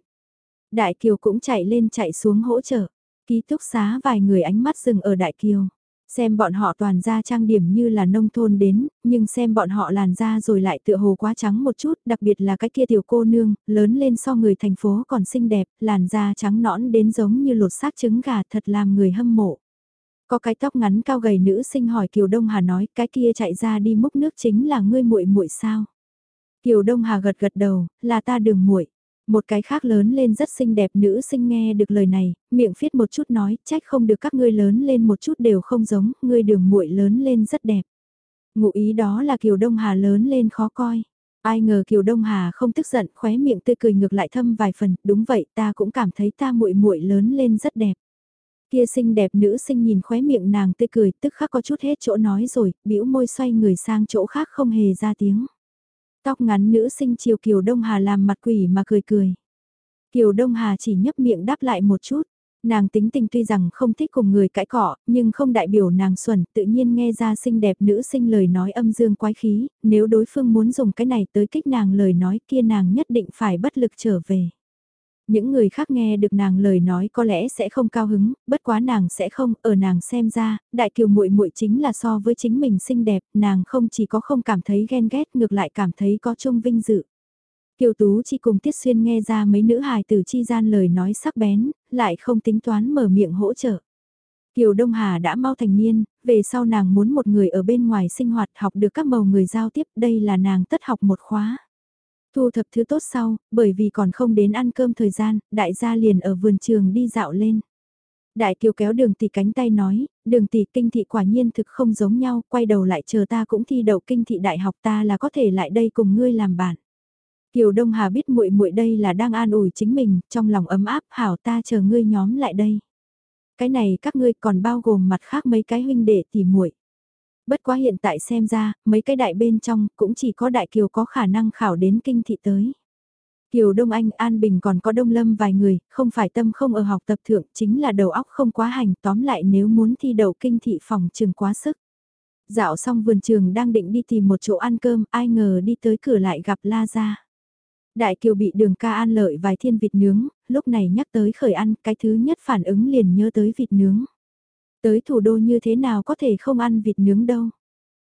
Đại Kiều cũng chạy lên chạy xuống hỗ trợ. Ký túc xá vài người ánh mắt dừng ở Đại Kiều. Xem bọn họ toàn da trang điểm như là nông thôn đến, nhưng xem bọn họ làn da rồi lại tựa hồ quá trắng một chút, đặc biệt là cái kia tiểu cô nương, lớn lên so người thành phố còn xinh đẹp, làn da trắng nõn đến giống như lột xác trứng gà thật làm người hâm mộ. Có cái tóc ngắn cao gầy nữ sinh hỏi Kiều Đông Hà nói cái kia chạy ra đi múc nước chính là ngươi muội muội sao? Kiều Đông Hà gật gật đầu, là ta đường muội. Một cái khác lớn lên rất xinh đẹp nữ sinh nghe được lời này, miệng phiết một chút nói, trách không được các ngươi lớn lên một chút đều không giống, ngươi đường muội lớn lên rất đẹp. Ngụ ý đó là Kiều Đông Hà lớn lên khó coi. Ai ngờ Kiều Đông Hà không tức giận, khóe miệng tươi cười ngược lại thâm vài phần, đúng vậy, ta cũng cảm thấy ta muội muội lớn lên rất đẹp. Kia xinh đẹp nữ sinh nhìn khóe miệng nàng tươi cười, tức khắc có chút hết chỗ nói rồi, bĩu môi xoay người sang chỗ khác không hề ra tiếng. Tóc ngắn nữ sinh chiều Kiều Đông Hà làm mặt quỷ mà cười cười. Kiều Đông Hà chỉ nhấp miệng đáp lại một chút. Nàng tính tình tuy rằng không thích cùng người cãi cọ, nhưng không đại biểu nàng xuẩn, tự nhiên nghe ra xinh đẹp nữ sinh lời nói âm dương quái khí, nếu đối phương muốn dùng cái này tới kích nàng lời nói kia nàng nhất định phải bất lực trở về. Những người khác nghe được nàng lời nói có lẽ sẽ không cao hứng, bất quá nàng sẽ không, ở nàng xem ra, đại kiều muội muội chính là so với chính mình xinh đẹp, nàng không chỉ có không cảm thấy ghen ghét ngược lại cảm thấy có chung vinh dự. Kiều Tú chỉ cùng Tiết Xuyên nghe ra mấy nữ hài tử chi gian lời nói sắc bén, lại không tính toán mở miệng hỗ trợ. Kiều Đông Hà đã mau thành niên, về sau nàng muốn một người ở bên ngoài sinh hoạt học được các màu người giao tiếp, đây là nàng tất học một khóa. Thu thập thứ tốt sau, bởi vì còn không đến ăn cơm thời gian, đại gia liền ở vườn trường đi dạo lên. Đại kiều kéo đường tỷ cánh tay nói, đường tỷ kinh thị quả nhiên thực không giống nhau, quay đầu lại chờ ta cũng thi đậu kinh thị đại học ta là có thể lại đây cùng ngươi làm bạn. Kiều Đông Hà biết muội muội đây là đang an ủi chính mình, trong lòng ấm áp hảo ta chờ ngươi nhóm lại đây. Cái này các ngươi còn bao gồm mặt khác mấy cái huynh đệ tỷ muội. Bất quá hiện tại xem ra, mấy cái đại bên trong cũng chỉ có đại kiều có khả năng khảo đến kinh thị tới. Kiều Đông Anh An Bình còn có Đông Lâm vài người, không phải tâm không ở học tập thượng, chính là đầu óc không quá hành, tóm lại nếu muốn thi đầu kinh thị phòng trường quá sức. Dạo xong vườn trường đang định đi tìm một chỗ ăn cơm, ai ngờ đi tới cửa lại gặp La Gia. Đại Kiều bị đường ca an lợi vài thiên vịt nướng, lúc này nhắc tới khởi ăn, cái thứ nhất phản ứng liền nhớ tới vịt nướng. Tới thủ đô như thế nào có thể không ăn vịt nướng đâu.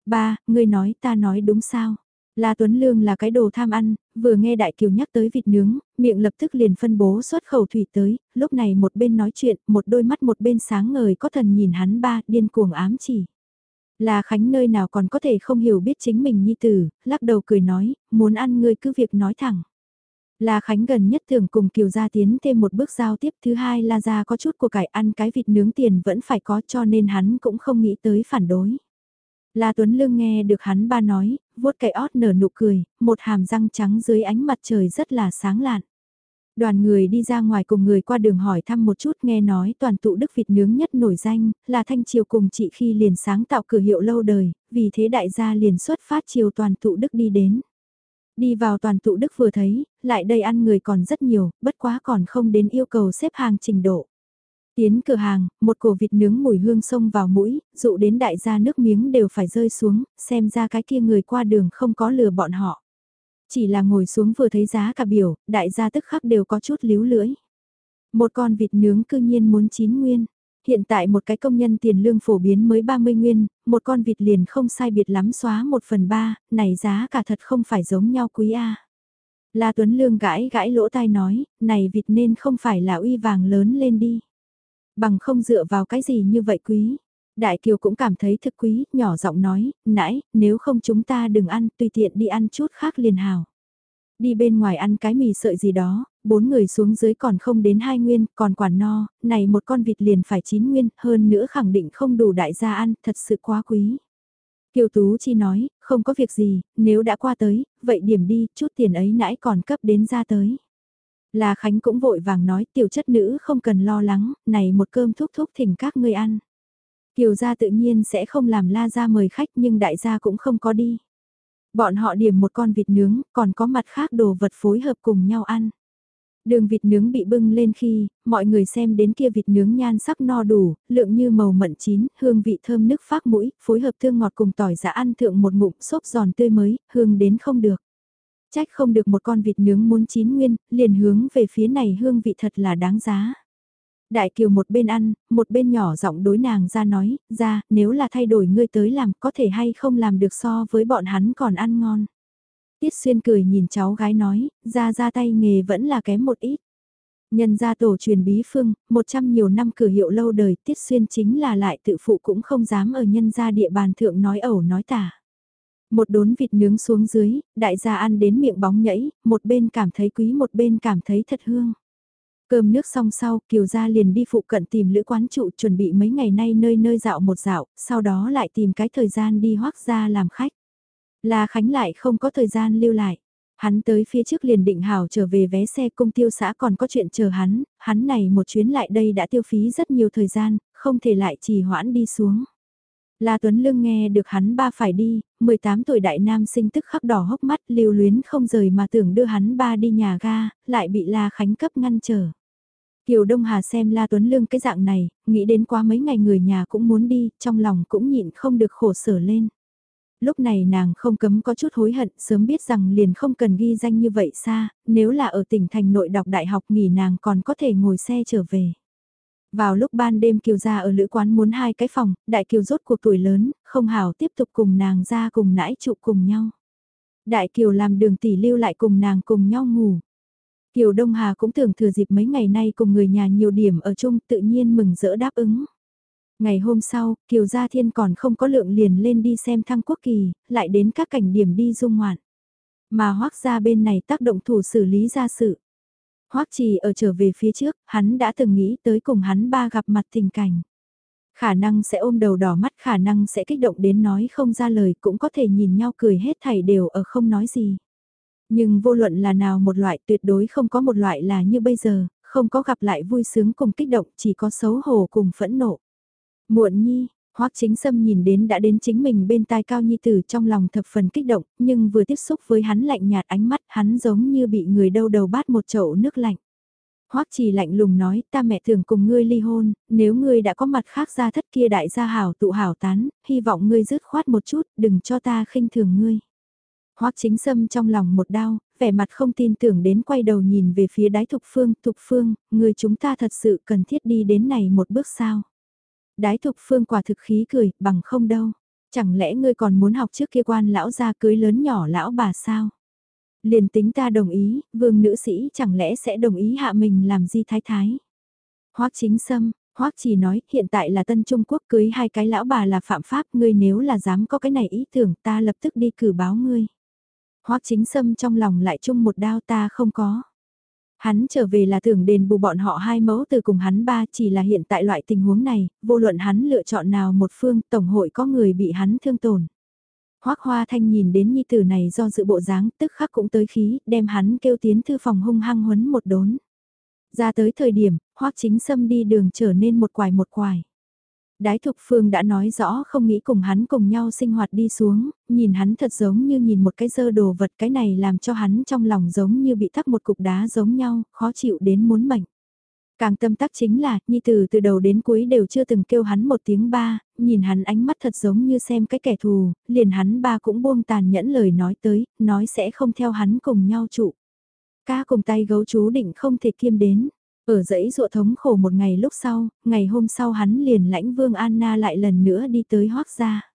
Ba, ngươi nói ta nói đúng sao? La Tuấn Lương là cái đồ tham ăn, vừa nghe Đại Kiều nhắc tới vịt nướng, miệng lập tức liền phân bố xuất khẩu thủy tới, lúc này một bên nói chuyện, một đôi mắt một bên sáng ngời có thần nhìn hắn ba, điên cuồng ám chỉ. là Khánh nơi nào còn có thể không hiểu biết chính mình nhi tử, lắc đầu cười nói, muốn ăn ngươi cứ việc nói thẳng. La Khánh gần nhất thường cùng Kiều Gia tiến thêm một bước giao tiếp thứ hai La Gia có chút của cải ăn cái vịt nướng tiền vẫn phải có cho nên hắn cũng không nghĩ tới phản đối. La Tuấn Lương nghe được hắn ba nói, vuốt cái ót nở nụ cười, một hàm răng trắng dưới ánh mặt trời rất là sáng lạn. Đoàn người đi ra ngoài cùng người qua đường hỏi thăm một chút nghe nói toàn tụ đức vịt nướng nhất nổi danh, là thanh triều cùng chị khi liền sáng tạo cửa hiệu lâu đời, vì thế đại gia liền xuất phát chiều toàn tụ đức đi đến. Đi vào toàn tụ đức vừa thấy, lại đây ăn người còn rất nhiều, bất quá còn không đến yêu cầu xếp hàng trình độ. Tiến cửa hàng, một cổ vịt nướng mùi hương sông vào mũi, dụ đến đại gia nước miếng đều phải rơi xuống, xem ra cái kia người qua đường không có lừa bọn họ. Chỉ là ngồi xuống vừa thấy giá cả biểu, đại gia tức khắc đều có chút líu lưỡi. Một con vịt nướng cư nhiên muốn chín nguyên. Hiện tại một cái công nhân tiền lương phổ biến mới 30 nguyên, một con vịt liền không sai biệt lắm xóa 1 phần 3, này giá cả thật không phải giống nhau quý a. La Tuấn Lương gãi gãi lỗ tai nói, này vịt nên không phải là uy vàng lớn lên đi. Bằng không dựa vào cái gì như vậy quý. Đại Kiều cũng cảm thấy thực quý, nhỏ giọng nói, nãy, nếu không chúng ta đừng ăn, tùy tiện đi ăn chút khác liền hào. Đi bên ngoài ăn cái mì sợi gì đó, bốn người xuống dưới còn không đến hai nguyên, còn quản no, này một con vịt liền phải chín nguyên, hơn nữa khẳng định không đủ đại gia ăn, thật sự quá quý. Kiều Tú Chi nói, không có việc gì, nếu đã qua tới, vậy điểm đi, chút tiền ấy nãy còn cấp đến ra tới. Là Khánh cũng vội vàng nói tiểu chất nữ không cần lo lắng, này một cơm thúc thúc thỉnh các ngươi ăn. Kiều gia tự nhiên sẽ không làm la gia mời khách nhưng đại gia cũng không có đi. Bọn họ điểm một con vịt nướng, còn có mặt khác đồ vật phối hợp cùng nhau ăn. Đường vịt nướng bị bưng lên khi, mọi người xem đến kia vịt nướng nhan sắc no đủ, lượng như màu mận chín, hương vị thơm nước phát mũi, phối hợp thương ngọt cùng tỏi giã ăn thượng một ngụm xốp giòn tươi mới, hương đến không được. Trách không được một con vịt nướng muốn chín nguyên, liền hướng về phía này hương vị thật là đáng giá. Đại Kiều một bên ăn, một bên nhỏ giọng đối nàng ra nói, ra, nếu là thay đổi ngươi tới làm có thể hay không làm được so với bọn hắn còn ăn ngon. Tiết Xuyên cười nhìn cháu gái nói, ra ra tay nghề vẫn là kém một ít. Nhân gia tổ truyền bí phương, một trăm nhiều năm cửa hiệu lâu đời Tiết Xuyên chính là lại tự phụ cũng không dám ở nhân gia địa bàn thượng nói ẩu nói tả. Một đốn vịt nướng xuống dưới, đại gia ăn đến miệng bóng nhảy, một bên cảm thấy quý một bên cảm thấy thật hương. Cơm nước xong sau, Kiều Gia liền đi phụ cận tìm lữ quán trụ chuẩn bị mấy ngày nay nơi nơi dạo một dạo, sau đó lại tìm cái thời gian đi hoác ra làm khách. La Khánh lại không có thời gian lưu lại. Hắn tới phía trước liền định hảo trở về vé xe công tiêu xã còn có chuyện chờ hắn, hắn này một chuyến lại đây đã tiêu phí rất nhiều thời gian, không thể lại trì hoãn đi xuống. La Tuấn Lương nghe được hắn ba phải đi, 18 tuổi đại nam sinh tức khắc đỏ hốc mắt lưu luyến không rời mà tưởng đưa hắn ba đi nhà ga, lại bị La Khánh cấp ngăn trở. Kiều Đông Hà xem La Tuấn Lương cái dạng này, nghĩ đến quá mấy ngày người nhà cũng muốn đi, trong lòng cũng nhịn không được khổ sở lên. Lúc này nàng không cấm có chút hối hận, sớm biết rằng liền không cần ghi danh như vậy xa, nếu là ở tỉnh thành nội đọc đại học nghỉ nàng còn có thể ngồi xe trở về. Vào lúc ban đêm Kiều ra ở lữ quán muốn hai cái phòng, Đại Kiều rốt cuộc tuổi lớn, không hảo tiếp tục cùng nàng ra cùng nãi trụ cùng nhau. Đại Kiều làm đường tỷ lưu lại cùng nàng cùng nhau ngủ. Kiều Đông Hà cũng tưởng thừa dịp mấy ngày nay cùng người nhà nhiều điểm ở chung tự nhiên mừng rỡ đáp ứng. Ngày hôm sau, Kiều Gia Thiên còn không có lượng liền lên đi xem thăng quốc kỳ, lại đến các cảnh điểm đi dung ngoạn. Mà hoác ra bên này tác động thủ xử lý ra sự. Hoắc Trì ở trở về phía trước, hắn đã từng nghĩ tới cùng hắn ba gặp mặt tình cảnh. Khả năng sẽ ôm đầu đỏ mắt, khả năng sẽ kích động đến nói không ra lời, cũng có thể nhìn nhau cười hết thảy đều ở không nói gì. Nhưng vô luận là nào một loại tuyệt đối không có một loại là như bây giờ, không có gặp lại vui sướng cùng kích động, chỉ có xấu hổ cùng phẫn nộ. Muộn nhi, Hoắc Chính Sâm nhìn đến đã đến chính mình bên tai Cao Nhi Tử trong lòng thập phần kích động, nhưng vừa tiếp xúc với hắn lạnh nhạt ánh mắt hắn giống như bị người đâu đầu bát một chậu nước lạnh. Hoắc Chỉ lạnh lùng nói, ta mẹ thường cùng ngươi ly hôn, nếu ngươi đã có mặt khác ra thất kia đại gia hảo tụ hảo tán, hy vọng ngươi dứt khoát một chút, đừng cho ta khinh thường ngươi. Hoắc Chính Sâm trong lòng một đau, vẻ mặt không tin tưởng đến quay đầu nhìn về phía đái thục phương, thục phương, người chúng ta thật sự cần thiết đi đến này một bước sao. Đái thục phương quả thực khí cười, bằng không đâu. Chẳng lẽ ngươi còn muốn học trước kia quan lão gia cưới lớn nhỏ lão bà sao? Liền tính ta đồng ý, vương nữ sĩ chẳng lẽ sẽ đồng ý hạ mình làm gì thái thái? Hoắc chính sâm, Hoắc chỉ nói hiện tại là tân Trung Quốc cưới hai cái lão bà là phạm pháp ngươi nếu là dám có cái này ý tưởng ta lập tức đi cử báo ngươi. Hoắc chính sâm trong lòng lại chung một đao ta không có. Hắn trở về là tưởng đền bù bọn họ hai mẫu từ cùng hắn ba chỉ là hiện tại loại tình huống này, vô luận hắn lựa chọn nào một phương, tổng hội có người bị hắn thương tổn. Hoác Hoa Thanh nhìn đến nhi tử này do dự bộ dáng tức khắc cũng tới khí, đem hắn kêu tiến thư phòng hung hăng huấn một đốn. Ra tới thời điểm, Hoác Chính Sâm đi đường trở nên một quài một quài. Đái Thục Phương đã nói rõ không nghĩ cùng hắn cùng nhau sinh hoạt đi xuống, nhìn hắn thật giống như nhìn một cái dơ đồ vật cái này làm cho hắn trong lòng giống như bị thắc một cục đá giống nhau, khó chịu đến muốn mệnh. Càng tâm tắc chính là, Nhi Tử từ đầu đến cuối đều chưa từng kêu hắn một tiếng ba, nhìn hắn ánh mắt thật giống như xem cái kẻ thù, liền hắn ba cũng buông tàn nhẫn lời nói tới, nói sẽ không theo hắn cùng nhau trụ. Ca cùng tay gấu chú định không thể kiêm đến. Ở dãy ruộ thống khổ một ngày lúc sau, ngày hôm sau hắn liền lãnh Vương Anna lại lần nữa đi tới hoác gia.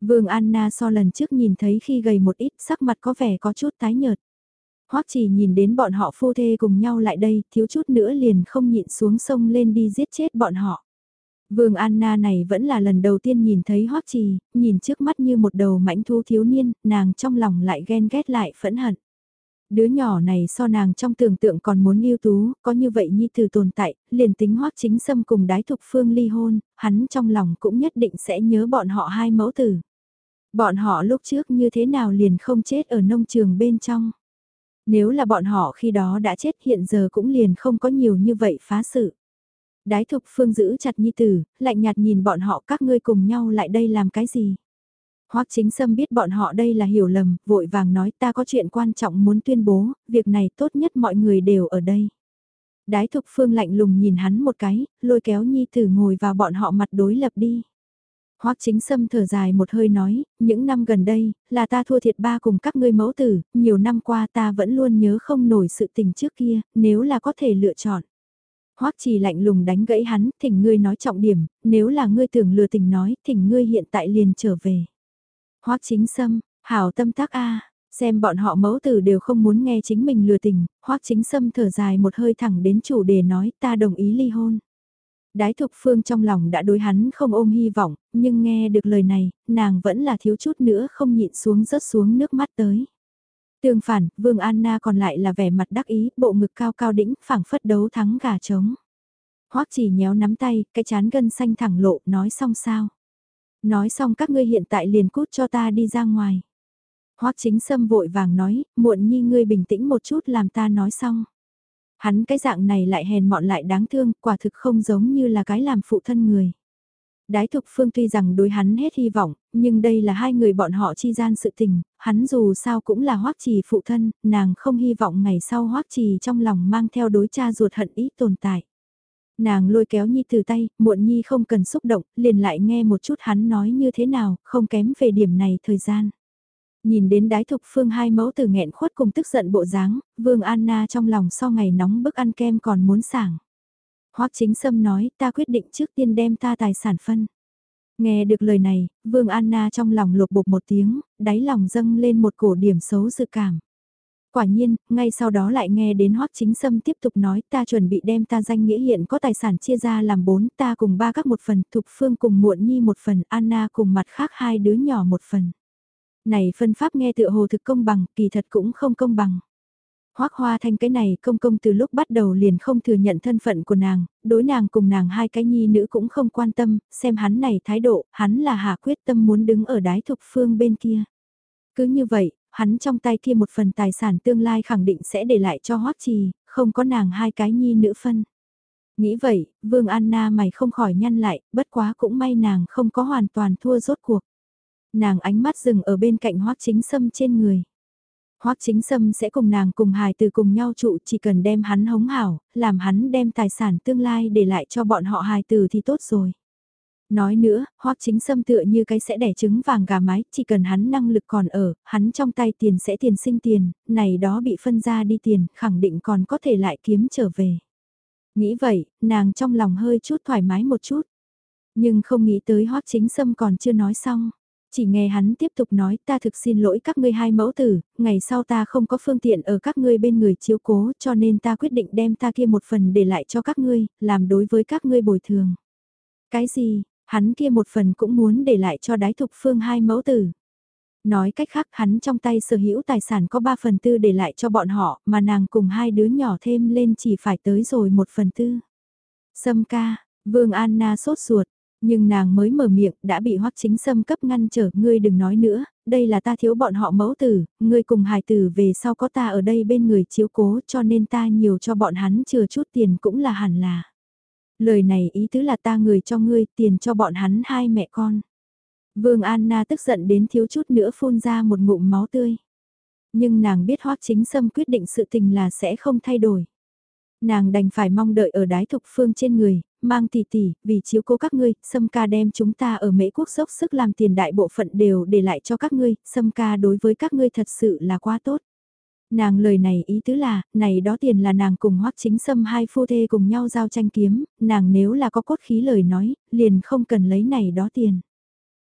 Vương Anna so lần trước nhìn thấy khi gầy một ít sắc mặt có vẻ có chút tái nhợt. Hoắc chỉ nhìn đến bọn họ phu thê cùng nhau lại đây, thiếu chút nữa liền không nhịn xuống sông lên đi giết chết bọn họ. Vương Anna này vẫn là lần đầu tiên nhìn thấy Hoắc Trì, nhìn trước mắt như một đầu mãnh thú thiếu niên, nàng trong lòng lại ghen ghét lại phẫn hận. Đứa nhỏ này so nàng trong tưởng tượng còn muốn lưu tú, có như vậy nhi từ tồn tại, liền tính hoắc chính xâm cùng đái thục phương ly hôn, hắn trong lòng cũng nhất định sẽ nhớ bọn họ hai mẫu tử. Bọn họ lúc trước như thế nào liền không chết ở nông trường bên trong. Nếu là bọn họ khi đó đã chết hiện giờ cũng liền không có nhiều như vậy phá sự. Đái thục phương giữ chặt nhi tử, lạnh nhạt nhìn bọn họ các ngươi cùng nhau lại đây làm cái gì. Hoắc chính sâm biết bọn họ đây là hiểu lầm, vội vàng nói ta có chuyện quan trọng muốn tuyên bố, việc này tốt nhất mọi người đều ở đây. Đái thục phương lạnh lùng nhìn hắn một cái, lôi kéo nhi tử ngồi vào bọn họ mặt đối lập đi. Hoắc chính sâm thở dài một hơi nói, những năm gần đây, là ta thua thiệt ba cùng các ngươi mẫu tử, nhiều năm qua ta vẫn luôn nhớ không nổi sự tình trước kia, nếu là có thể lựa chọn. Hoắc chỉ lạnh lùng đánh gãy hắn, thỉnh ngươi nói trọng điểm, nếu là ngươi tưởng lừa tình nói, thỉnh ngươi hiện tại liền trở về. Hoắc chính sâm, hảo tâm tác a xem bọn họ mẫu tử đều không muốn nghe chính mình lừa tình, Hoắc chính sâm thở dài một hơi thẳng đến chủ đề nói ta đồng ý ly hôn. Đái thục phương trong lòng đã đối hắn không ôm hy vọng, nhưng nghe được lời này, nàng vẫn là thiếu chút nữa không nhịn xuống rớt xuống nước mắt tới. Tương phản, Vương Anna còn lại là vẻ mặt đắc ý, bộ ngực cao cao đĩnh, phảng phất đấu thắng gà trống. Hoắc chỉ nhéo nắm tay, cái chán gân xanh thẳng lộ, nói xong sao? Nói xong các ngươi hiện tại liền cút cho ta đi ra ngoài. Hoắc chính sâm vội vàng nói, muộn nhi ngươi bình tĩnh một chút làm ta nói xong. Hắn cái dạng này lại hèn mọn lại đáng thương, quả thực không giống như là cái làm phụ thân người. Đái thục phương tuy rằng đối hắn hết hy vọng, nhưng đây là hai người bọn họ chi gian sự tình, hắn dù sao cũng là hoắc trì phụ thân, nàng không hy vọng ngày sau hoắc trì trong lòng mang theo đối cha ruột hận ý tồn tại. Nàng lôi kéo Nhi từ tay, muộn Nhi không cần xúc động, liền lại nghe một chút hắn nói như thế nào, không kém về điểm này thời gian. Nhìn đến đái thục phương hai mẫu từ nghẹn khuất cùng tức giận bộ dáng, Vương Anna trong lòng sau ngày nóng bức ăn kem còn muốn sảng. Hoắc chính sâm nói ta quyết định trước tiên đem ta tài sản phân. Nghe được lời này, Vương Anna trong lòng lột bột một tiếng, đáy lòng dâng lên một cổ điểm xấu dự cảm. Quả nhiên, ngay sau đó lại nghe đến Hoắc Chính Sâm tiếp tục nói ta chuẩn bị đem ta danh nghĩa hiện có tài sản chia ra làm bốn, ta cùng ba các một phần, Thục Phương cùng Muộn Nhi một phần, Anna cùng mặt khác hai đứa nhỏ một phần. Này phân pháp nghe tựa hồ thực công bằng, kỳ thật cũng không công bằng. Hoác hoa thanh cái này công công từ lúc bắt đầu liền không thừa nhận thân phận của nàng, đối nàng cùng nàng hai cái nhi nữ cũng không quan tâm, xem hắn này thái độ, hắn là hạ quyết tâm muốn đứng ở đái thục phương bên kia. Cứ như vậy, hắn trong tay kia một phần tài sản tương lai khẳng định sẽ để lại cho hoắc trì, không có nàng hai cái nhi nữ phân. Nghĩ vậy, Vương Anna mày không khỏi nhăn lại, bất quá cũng may nàng không có hoàn toàn thua rốt cuộc. Nàng ánh mắt dừng ở bên cạnh hoắc chính sâm trên người. Hoắc chính sâm sẽ cùng nàng cùng hài từ cùng nhau trụ chỉ cần đem hắn hống hảo, làm hắn đem tài sản tương lai để lại cho bọn họ hài từ thì tốt rồi. Nói nữa, hot chính sâm tựa như cái sẽ đẻ trứng vàng gà mái, chỉ cần hắn năng lực còn ở, hắn trong tay tiền sẽ tiền sinh tiền, này đó bị phân ra đi tiền, khẳng định còn có thể lại kiếm trở về. Nghĩ vậy, nàng trong lòng hơi chút thoải mái một chút. Nhưng không nghĩ tới hoác chính sâm còn chưa nói xong. Chỉ nghe hắn tiếp tục nói ta thực xin lỗi các ngươi hai mẫu tử, ngày sau ta không có phương tiện ở các ngươi bên người chiếu cố cho nên ta quyết định đem ta kia một phần để lại cho các ngươi, làm đối với các ngươi bồi thường. Cái gì, hắn kia một phần cũng muốn để lại cho đái thục phương hai mẫu tử. Nói cách khác hắn trong tay sở hữu tài sản có 3 phần tư để lại cho bọn họ mà nàng cùng hai đứa nhỏ thêm lên chỉ phải tới rồi một phần tư. Sâm ca, Vương Anna sốt ruột, nhưng nàng mới mở miệng đã bị hoắc chính sâm cấp ngăn trở, ngươi đừng nói nữa, đây là ta thiếu bọn họ mẫu tử, ngươi cùng hài tử về sau có ta ở đây bên người chiếu cố cho nên ta nhiều cho bọn hắn chừa chút tiền cũng là hẳn là. Lời này ý tứ là ta người cho ngươi tiền cho bọn hắn hai mẹ con. Vương Anna tức giận đến thiếu chút nữa phun ra một ngụm máu tươi. Nhưng nàng biết hoác chính sâm quyết định sự tình là sẽ không thay đổi nàng đành phải mong đợi ở đái thục phương trên người, mang tỷ tỷ, vì chiếu cố các ngươi, Sâm ca đem chúng ta ở Mễ quốc dốc sức làm tiền đại bộ phận đều để lại cho các ngươi, Sâm ca đối với các ngươi thật sự là quá tốt. Nàng lời này ý tứ là, này đó tiền là nàng cùng hoắc chính sâm hai phu thê cùng nhau giao tranh kiếm, nàng nếu là có cốt khí lời nói, liền không cần lấy này đó tiền.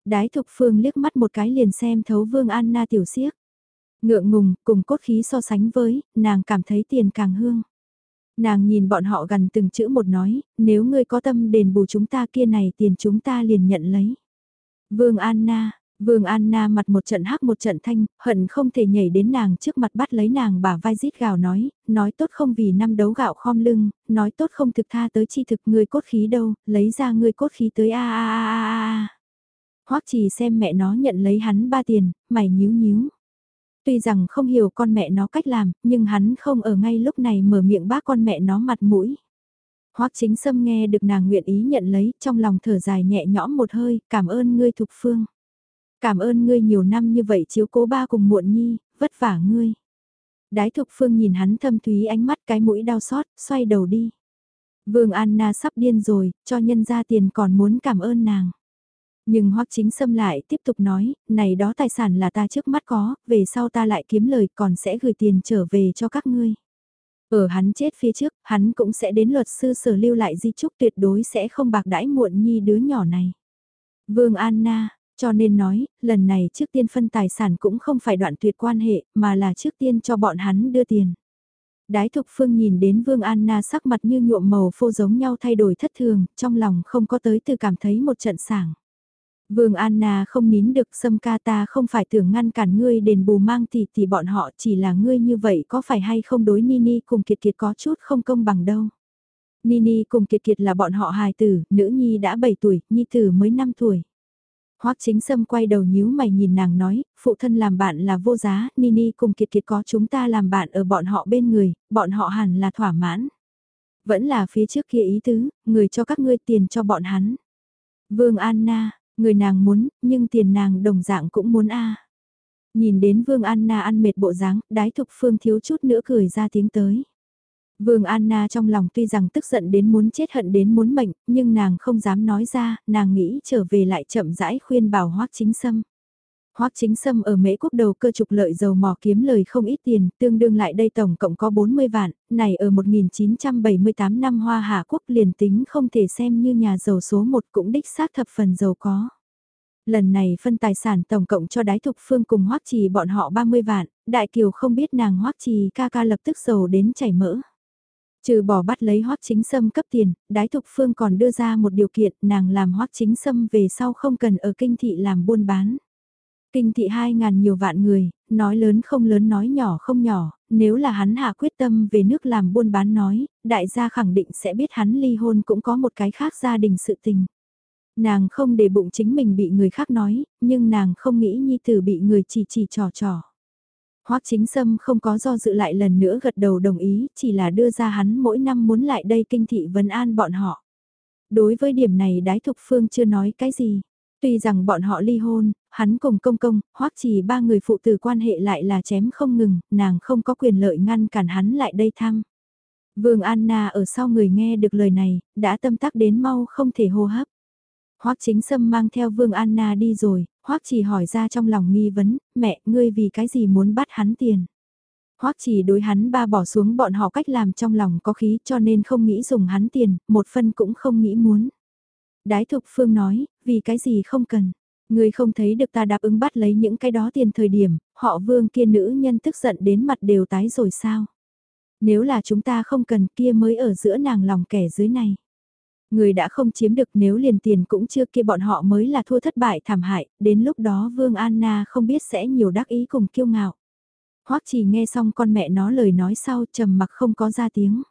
Đái thục phương liếc mắt một cái liền xem thấu vương Anna tiểu siếc. Ngượng ngùng, cùng cốt khí so sánh với, nàng cảm thấy tiền càng hương. Nàng nhìn bọn họ gần từng chữ một nói, nếu ngươi có tâm đền bù chúng ta kia này tiền chúng ta liền nhận lấy. Vương Anna, Vương Anna mặt một trận hắc một trận thanh, hận không thể nhảy đến nàng trước mặt bắt lấy nàng bả vai rít gào nói, nói tốt không vì năm đấu gạo khom lưng, nói tốt không thực tha tới chi thực người cốt khí đâu, lấy ra người cốt khí tới a a a a a. Hoắc chỉ xem mẹ nó nhận lấy hắn ba tiền, mày nhíu nhíu. Tuy rằng không hiểu con mẹ nó cách làm, nhưng hắn không ở ngay lúc này mở miệng bác con mẹ nó mặt mũi. Hoắc chính sâm nghe được nàng nguyện ý nhận lấy, trong lòng thở dài nhẹ nhõm một hơi, cảm ơn ngươi thục phương. Cảm ơn ngươi nhiều năm như vậy chiếu cố ba cùng muộn nhi, vất vả ngươi. Đái thục phương nhìn hắn thâm thúy ánh mắt cái mũi đau xót, xoay đầu đi. Vương Anna sắp điên rồi, cho nhân ra tiền còn muốn cảm ơn nàng. Nhưng Hoắc Chính Sâm lại tiếp tục nói, này đó tài sản là ta trước mắt có, về sau ta lại kiếm lời còn sẽ gửi tiền trở về cho các ngươi. Ở hắn chết phía trước, hắn cũng sẽ đến luật sư sở lưu lại di trúc tuyệt đối sẽ không bạc đãi muộn nhi đứa nhỏ này. Vương Anna, cho nên nói, lần này trước tiên phân tài sản cũng không phải đoạn tuyệt quan hệ, mà là trước tiên cho bọn hắn đưa tiền. Đái Thục Phương nhìn đến Vương Anna sắc mặt như nhuộm màu phô giống nhau thay đổi thất thường, trong lòng không có tới từ cảm thấy một trận sảng. Vương Anna không nín được xâm ca ta không phải tưởng ngăn cản ngươi đền bù mang tỷ tỷ bọn họ chỉ là ngươi như vậy có phải hay không đối Nini cùng Kiệt Kiệt có chút không công bằng đâu. Nini cùng Kiệt Kiệt là bọn họ hài tử, nữ nhi đã 7 tuổi, nhi tử mới 5 tuổi. Hoắc chính sâm quay đầu nhíu mày nhìn nàng nói, phụ thân làm bạn là vô giá, Nini cùng Kiệt Kiệt có chúng ta làm bạn ở bọn họ bên người, bọn họ hẳn là thỏa mãn. Vẫn là phía trước kia ý tứ, người cho các ngươi tiền cho bọn hắn. Vương Anna, người nàng muốn, nhưng tiền nàng đồng dạng cũng muốn a. Nhìn đến Vương Anna ăn mệt bộ dáng, đái thục phương thiếu chút nữa cười ra tiếng tới. Vương Anna trong lòng tuy rằng tức giận đến muốn chết hận đến muốn mệnh, nhưng nàng không dám nói ra, nàng nghĩ trở về lại chậm rãi khuyên bảo Hoắc Chính Sâm. Hoắc Chính Sâm ở Mễ quốc đầu cơ trục lợi dầu mỏ kiếm lời không ít tiền, tương đương lại đây tổng cộng có 40 vạn, này ở 1978 năm Hoa hạ Quốc liền tính không thể xem như nhà giàu số 1 cũng đích xác thập phần giàu có. Lần này phân tài sản tổng cộng cho đái thục phương cùng Hoắc Trì bọn họ 30 vạn, Đại Kiều không biết nàng Hoắc Trì ca ca lập tức giàu đến chảy mỡ. Trừ bỏ bắt lấy hoắc chính sâm cấp tiền, đái thục phương còn đưa ra một điều kiện nàng làm hoắc chính sâm về sau không cần ở kinh thị làm buôn bán. Kinh thị hai ngàn nhiều vạn người, nói lớn không lớn nói nhỏ không nhỏ, nếu là hắn hạ quyết tâm về nước làm buôn bán nói, đại gia khẳng định sẽ biết hắn ly hôn cũng có một cái khác gia đình sự tình. Nàng không để bụng chính mình bị người khác nói, nhưng nàng không nghĩ nhi tử bị người chỉ chỉ trò trò. Hoắc Chính Sâm không có do dự lại lần nữa gật đầu đồng ý, chỉ là đưa ra hắn mỗi năm muốn lại đây kinh thị vấn an bọn họ. Đối với điểm này Đái Thục Phương chưa nói cái gì. Tuy rằng bọn họ ly hôn, hắn cùng công công, Hoắc chỉ ba người phụ tử quan hệ lại là chém không ngừng, nàng không có quyền lợi ngăn cản hắn lại đây thăm. Vương Anna ở sau người nghe được lời này, đã tâm tắc đến mau không thể hô hấp. Hoắc Chính Sâm mang theo Vương Anna đi rồi, Hoắc chỉ hỏi ra trong lòng nghi vấn, mẹ, ngươi vì cái gì muốn bắt hắn tiền? Hoắc chỉ đối hắn ba bỏ xuống bọn họ cách làm trong lòng có khí cho nên không nghĩ dùng hắn tiền, một phân cũng không nghĩ muốn. Đái Thục Phương nói, vì cái gì không cần. Ngươi không thấy được ta đáp ứng bắt lấy những cái đó tiền thời điểm, họ vương kia nữ nhân tức giận đến mặt đều tái rồi sao? Nếu là chúng ta không cần kia mới ở giữa nàng lòng kẻ dưới này. Người đã không chiếm được nếu liền tiền cũng chưa kia bọn họ mới là thua thất bại thảm hại, đến lúc đó Vương Anna không biết sẽ nhiều đắc ý cùng kiêu ngạo. Hoắc chỉ nghe xong con mẹ nó lời nói sau trầm mặc không có ra tiếng.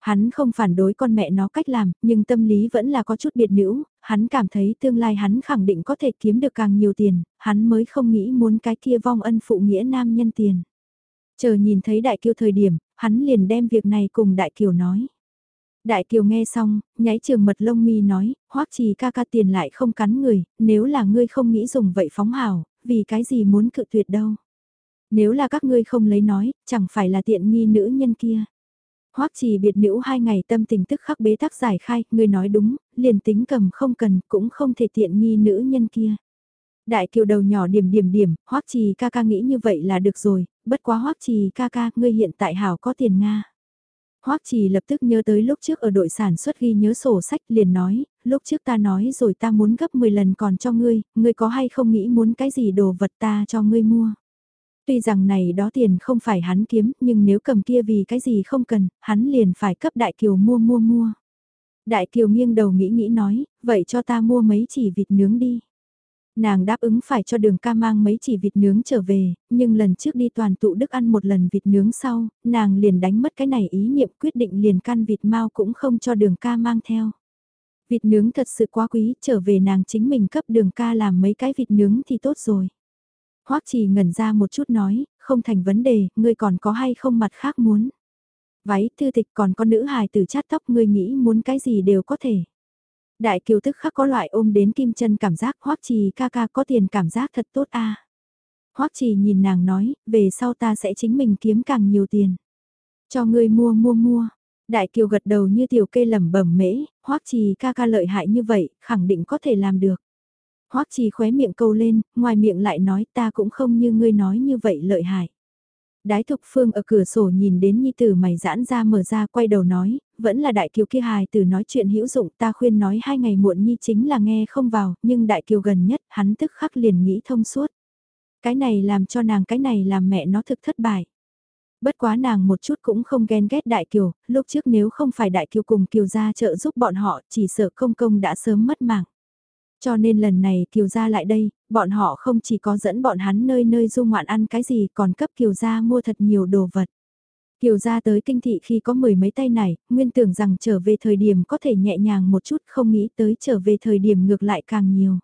Hắn không phản đối con mẹ nó cách làm, nhưng tâm lý vẫn là có chút biệt nữ, hắn cảm thấy tương lai hắn khẳng định có thể kiếm được càng nhiều tiền, hắn mới không nghĩ muốn cái kia vong ân phụ nghĩa nam nhân tiền. Chờ nhìn thấy đại kiều thời điểm, hắn liền đem việc này cùng đại kiều nói. Đại Kiều nghe xong, nháy trường mật lông mi nói, hoắc trì ca ca tiền lại không cắn người, nếu là ngươi không nghĩ dùng vậy phóng hào, vì cái gì muốn cự tuyệt đâu. Nếu là các ngươi không lấy nói, chẳng phải là tiện nghi nữ nhân kia. Hoắc trì biệt nữ hai ngày tâm tình tức khắc bế tắc giải khai, ngươi nói đúng, liền tính cầm không cần, cũng không thể tiện nghi nữ nhân kia. Đại kiều đầu nhỏ điểm điểm điểm, hoắc trì ca ca nghĩ như vậy là được rồi, bất quá hoắc trì ca ca, ngươi hiện tại hảo có tiền Nga. Hoắc Trì lập tức nhớ tới lúc trước ở đội sản xuất ghi nhớ sổ sách liền nói, lúc trước ta nói rồi ta muốn gấp 10 lần còn cho ngươi, ngươi có hay không nghĩ muốn cái gì đồ vật ta cho ngươi mua. Tuy rằng này đó tiền không phải hắn kiếm, nhưng nếu cầm kia vì cái gì không cần, hắn liền phải cấp Đại Kiều mua mua mua. Đại Kiều nghiêng đầu nghĩ nghĩ nói, vậy cho ta mua mấy chỉ vịt nướng đi. Nàng đáp ứng phải cho đường ca mang mấy chỉ vịt nướng trở về, nhưng lần trước đi toàn tụ đức ăn một lần vịt nướng sau, nàng liền đánh mất cái này ý niệm quyết định liền căn vịt mau cũng không cho đường ca mang theo. Vịt nướng thật sự quá quý, trở về nàng chính mình cấp đường ca làm mấy cái vịt nướng thì tốt rồi. Hoắc chỉ ngẩn ra một chút nói, không thành vấn đề, ngươi còn có hay không mặt khác muốn. Váy, thư tịch còn có nữ hài tử chát tóc ngươi nghĩ muốn cái gì đều có thể. Đại kiều tức khắc có loại ôm đến kim chân cảm giác hoắc trì ca ca có tiền cảm giác thật tốt a. Hoắc trì nhìn nàng nói, về sau ta sẽ chính mình kiếm càng nhiều tiền. Cho ngươi mua mua mua. Đại kiều gật đầu như tiểu kê lẩm bẩm mễ, hoắc trì ca ca lợi hại như vậy, khẳng định có thể làm được. Hoắc trì khóe miệng câu lên, ngoài miệng lại nói ta cũng không như ngươi nói như vậy lợi hại. Đái thục phương ở cửa sổ nhìn đến nhi tử mày giãn ra mở ra quay đầu nói, vẫn là đại kiều kia hài tử nói chuyện hữu dụng ta khuyên nói hai ngày muộn nhi chính là nghe không vào, nhưng đại kiều gần nhất hắn tức khắc liền nghĩ thông suốt. Cái này làm cho nàng cái này làm mẹ nó thực thất bại. Bất quá nàng một chút cũng không ghen ghét đại kiều, lúc trước nếu không phải đại kiều cùng kiều ra trợ giúp bọn họ chỉ sợ công công đã sớm mất mạng. Cho nên lần này Kiều Gia lại đây, bọn họ không chỉ có dẫn bọn hắn nơi nơi du ngoạn ăn cái gì còn cấp Kiều Gia mua thật nhiều đồ vật. Kiều Gia tới kinh thị khi có mười mấy tay này, nguyên tưởng rằng trở về thời điểm có thể nhẹ nhàng một chút không nghĩ tới trở về thời điểm ngược lại càng nhiều.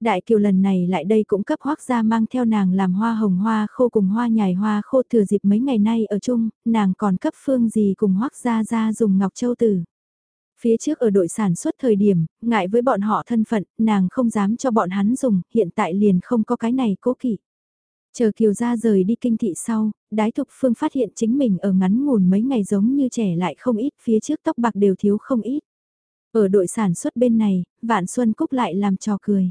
Đại Kiều lần này lại đây cũng cấp hoác gia mang theo nàng làm hoa hồng hoa khô cùng hoa nhài hoa khô thừa dịp mấy ngày nay ở chung, nàng còn cấp phương gì cùng hoác gia ra dùng ngọc châu tử. Phía trước ở đội sản xuất thời điểm, ngại với bọn họ thân phận, nàng không dám cho bọn hắn dùng, hiện tại liền không có cái này cố kỵ. Chờ Kiều ra rời đi kinh thị sau, đái thục phương phát hiện chính mình ở ngắn ngủn mấy ngày giống như trẻ lại không ít, phía trước tóc bạc đều thiếu không ít. Ở đội sản xuất bên này, Vạn Xuân Cúc lại làm trò cười.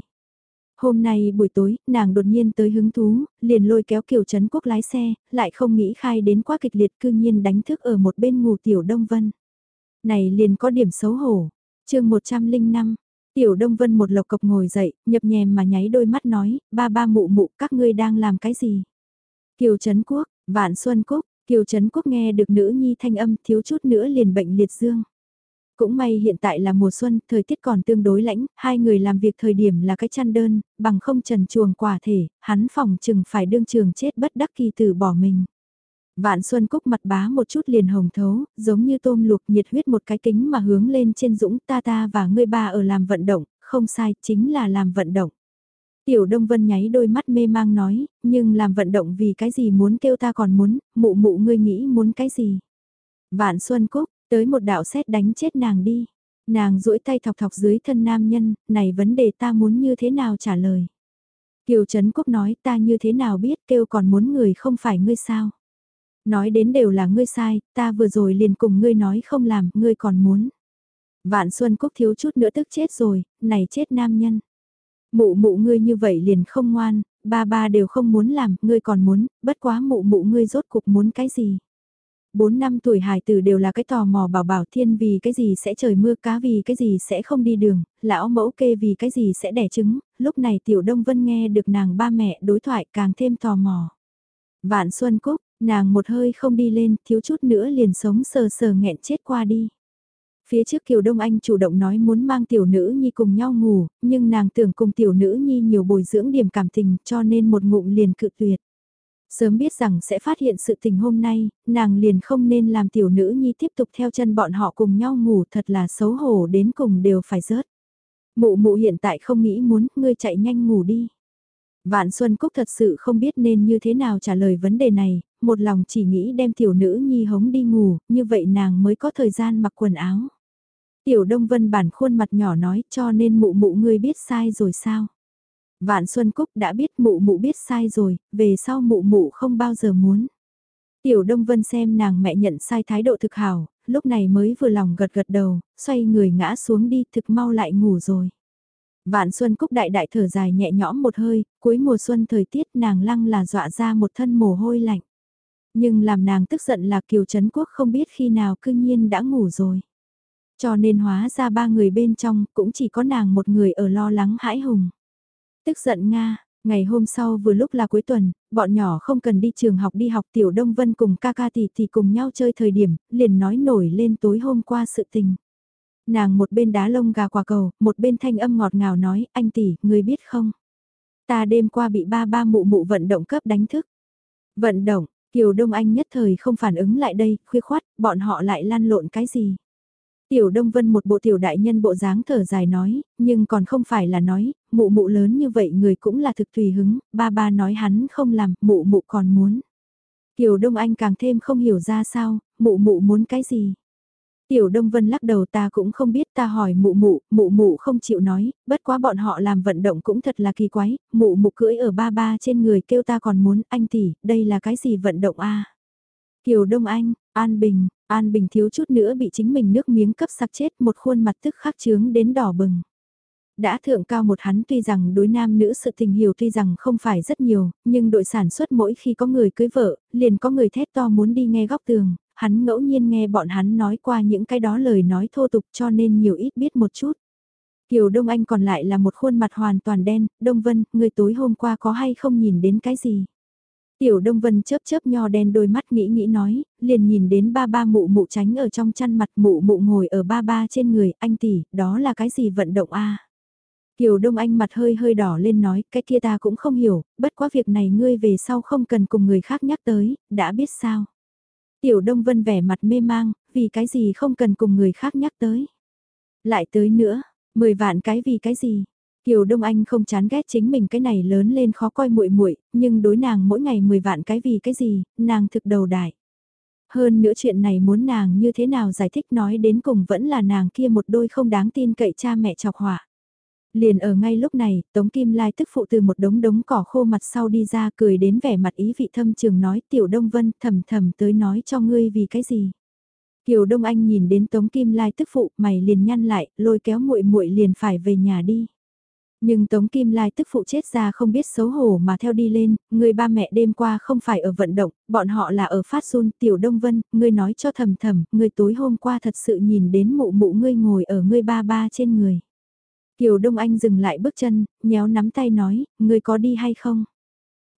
Hôm nay buổi tối, nàng đột nhiên tới hứng thú, liền lôi kéo Kiều Trấn Quốc lái xe, lại không nghĩ khai đến quá kịch liệt cư nhiên đánh thức ở một bên ngủ Tiểu Đông Vân. Này liền có điểm xấu hổ. chương 105, Tiểu Đông Vân một lộc cộc ngồi dậy, nhập nhèm mà nháy đôi mắt nói, ba ba mụ mụ các ngươi đang làm cái gì? Kiều Trấn Quốc, Vạn Xuân quốc, Kiều Trấn Quốc nghe được nữ nhi thanh âm thiếu chút nữa liền bệnh liệt dương. Cũng may hiện tại là mùa xuân, thời tiết còn tương đối lãnh, hai người làm việc thời điểm là cái chăn đơn, bằng không trần chuồng quả thể, hắn phòng chừng phải đương trường chết bất đắc kỳ tử bỏ mình. Vạn Xuân Cúc mặt bá một chút liền hồng thấu, giống như tôm luộc nhiệt huyết một cái kính mà hướng lên trên dũng ta ta và ngươi ba ở làm vận động, không sai, chính là làm vận động. Tiểu Đông Vân nháy đôi mắt mê mang nói, nhưng làm vận động vì cái gì muốn kêu ta còn muốn, mụ mụ ngươi nghĩ muốn cái gì. Vạn Xuân Cúc, tới một đạo xét đánh chết nàng đi. Nàng duỗi tay thọc thọc dưới thân nam nhân, này vấn đề ta muốn như thế nào trả lời. Kiều Trấn Quốc nói ta như thế nào biết kêu còn muốn người không phải ngươi sao. Nói đến đều là ngươi sai, ta vừa rồi liền cùng ngươi nói không làm, ngươi còn muốn. Vạn Xuân Cúc thiếu chút nữa tức chết rồi, này chết nam nhân. Mụ mụ ngươi như vậy liền không ngoan, ba ba đều không muốn làm, ngươi còn muốn, bất quá mụ mụ ngươi rốt cục muốn cái gì. Bốn năm tuổi hài tử đều là cái tò mò bảo bảo thiên vì cái gì sẽ trời mưa cá vì cái gì sẽ không đi đường, lão mẫu kê vì cái gì sẽ đẻ trứng, lúc này tiểu đông vân nghe được nàng ba mẹ đối thoại càng thêm tò mò. Vạn Xuân Cúc, Nàng một hơi không đi lên, thiếu chút nữa liền sống sờ sờ nghẹn chết qua đi. Phía trước Kiều Đông Anh chủ động nói muốn mang tiểu nữ nhi cùng nhau ngủ, nhưng nàng tưởng cùng tiểu nữ nhi nhiều bồi dưỡng điểm cảm tình cho nên một ngụm liền cự tuyệt. Sớm biết rằng sẽ phát hiện sự tình hôm nay, nàng liền không nên làm tiểu nữ nhi tiếp tục theo chân bọn họ cùng nhau ngủ thật là xấu hổ đến cùng đều phải rớt. Mụ mụ hiện tại không nghĩ muốn, ngươi chạy nhanh ngủ đi. Vạn Xuân Cúc thật sự không biết nên như thế nào trả lời vấn đề này, một lòng chỉ nghĩ đem tiểu nữ nhi hống đi ngủ, như vậy nàng mới có thời gian mặc quần áo. Tiểu Đông Vân bản khuôn mặt nhỏ nói cho nên mụ mụ ngươi biết sai rồi sao? Vạn Xuân Cúc đã biết mụ mụ biết sai rồi, về sau mụ mụ không bao giờ muốn. Tiểu Đông Vân xem nàng mẹ nhận sai thái độ thực hảo, lúc này mới vừa lòng gật gật đầu, xoay người ngã xuống đi thực mau lại ngủ rồi. Vạn Xuân Cúc đại đại thở dài nhẹ nhõm một hơi, cuối mùa xuân thời tiết nàng lăng là dọa ra một thân mồ hôi lạnh. Nhưng làm nàng tức giận là Kiều Trấn Quốc không biết khi nào cư nhiên đã ngủ rồi. Cho nên hóa ra ba người bên trong cũng chỉ có nàng một người ở lo lắng hãi hùng. Tức giận Nga, ngày hôm sau vừa lúc là cuối tuần, bọn nhỏ không cần đi trường học đi học Tiểu Đông Vân cùng ca ca tỷ thì cùng nhau chơi thời điểm, liền nói nổi lên tối hôm qua sự tình. Nàng một bên đá lông gà quả cầu, một bên thanh âm ngọt ngào nói, anh tỷ, người biết không? Ta đêm qua bị ba ba mụ mụ vận động cấp đánh thức. Vận động, Kiều Đông Anh nhất thời không phản ứng lại đây, khuya khoát, bọn họ lại lan lộn cái gì? Tiểu Đông Vân một bộ tiểu đại nhân bộ dáng thở dài nói, nhưng còn không phải là nói, mụ mụ lớn như vậy người cũng là thực tùy hứng, ba ba nói hắn không làm, mụ mụ còn muốn. Kiều Đông Anh càng thêm không hiểu ra sao, mụ mụ muốn cái gì. Tiểu Đông Vân lắc đầu ta cũng không biết ta hỏi mụ mụ, mụ mụ không chịu nói, bất quá bọn họ làm vận động cũng thật là kỳ quái, mụ mụ cưỡi ở ba ba trên người kêu ta còn muốn anh tỷ, đây là cái gì vận động a? Kiều Đông Anh, An Bình, An Bình thiếu chút nữa bị chính mình nước miếng cấp sặc chết một khuôn mặt tức khắc trướng đến đỏ bừng. Đã thượng cao một hắn tuy rằng đối nam nữ sự tình hiểu tuy rằng không phải rất nhiều, nhưng đội sản xuất mỗi khi có người cưới vợ, liền có người thét to muốn đi nghe góc tường, hắn ngẫu nhiên nghe bọn hắn nói qua những cái đó lời nói thô tục cho nên nhiều ít biết một chút. Kiều Đông Anh còn lại là một khuôn mặt hoàn toàn đen, Đông Vân, người tối hôm qua có hay không nhìn đến cái gì? Tiểu Đông Vân chớp chớp nho đen đôi mắt nghĩ nghĩ nói, liền nhìn đến ba ba mụ mụ tránh ở trong chăn mặt mụ mụ ngồi ở ba ba trên người, anh tỷ, đó là cái gì vận động a? Kiều Đông Anh mặt hơi hơi đỏ lên nói, cái kia ta cũng không hiểu, bất quá việc này ngươi về sau không cần cùng người khác nhắc tới, đã biết sao. Tiểu Đông Vân vẻ mặt mê mang, vì cái gì không cần cùng người khác nhắc tới. Lại tới nữa, 10 vạn cái vì cái gì. Kiều Đông Anh không chán ghét chính mình cái này lớn lên khó coi muội muội, nhưng đối nàng mỗi ngày 10 vạn cái vì cái gì, nàng thực đầu đại. Hơn nữa chuyện này muốn nàng như thế nào giải thích nói đến cùng vẫn là nàng kia một đôi không đáng tin cậy cha mẹ chọc họa. Liền ở ngay lúc này, Tống Kim Lai tức phụ từ một đống đống cỏ khô mặt sau đi ra cười đến vẻ mặt ý vị thâm trường nói Tiểu Đông Vân thầm thầm tới nói cho ngươi vì cái gì. Kiều Đông Anh nhìn đến Tống Kim Lai tức phụ mày liền nhăn lại, lôi kéo muội muội liền phải về nhà đi. Nhưng Tống Kim Lai tức phụ chết ra không biết xấu hổ mà theo đi lên, người ba mẹ đêm qua không phải ở vận động, bọn họ là ở phát run Tiểu Đông Vân, ngươi nói cho thầm thầm, ngươi tối hôm qua thật sự nhìn đến mụ mụ ngươi ngồi ở ngươi ba ba trên người. Kiều Đông Anh dừng lại bước chân, nhéo nắm tay nói, ngươi có đi hay không?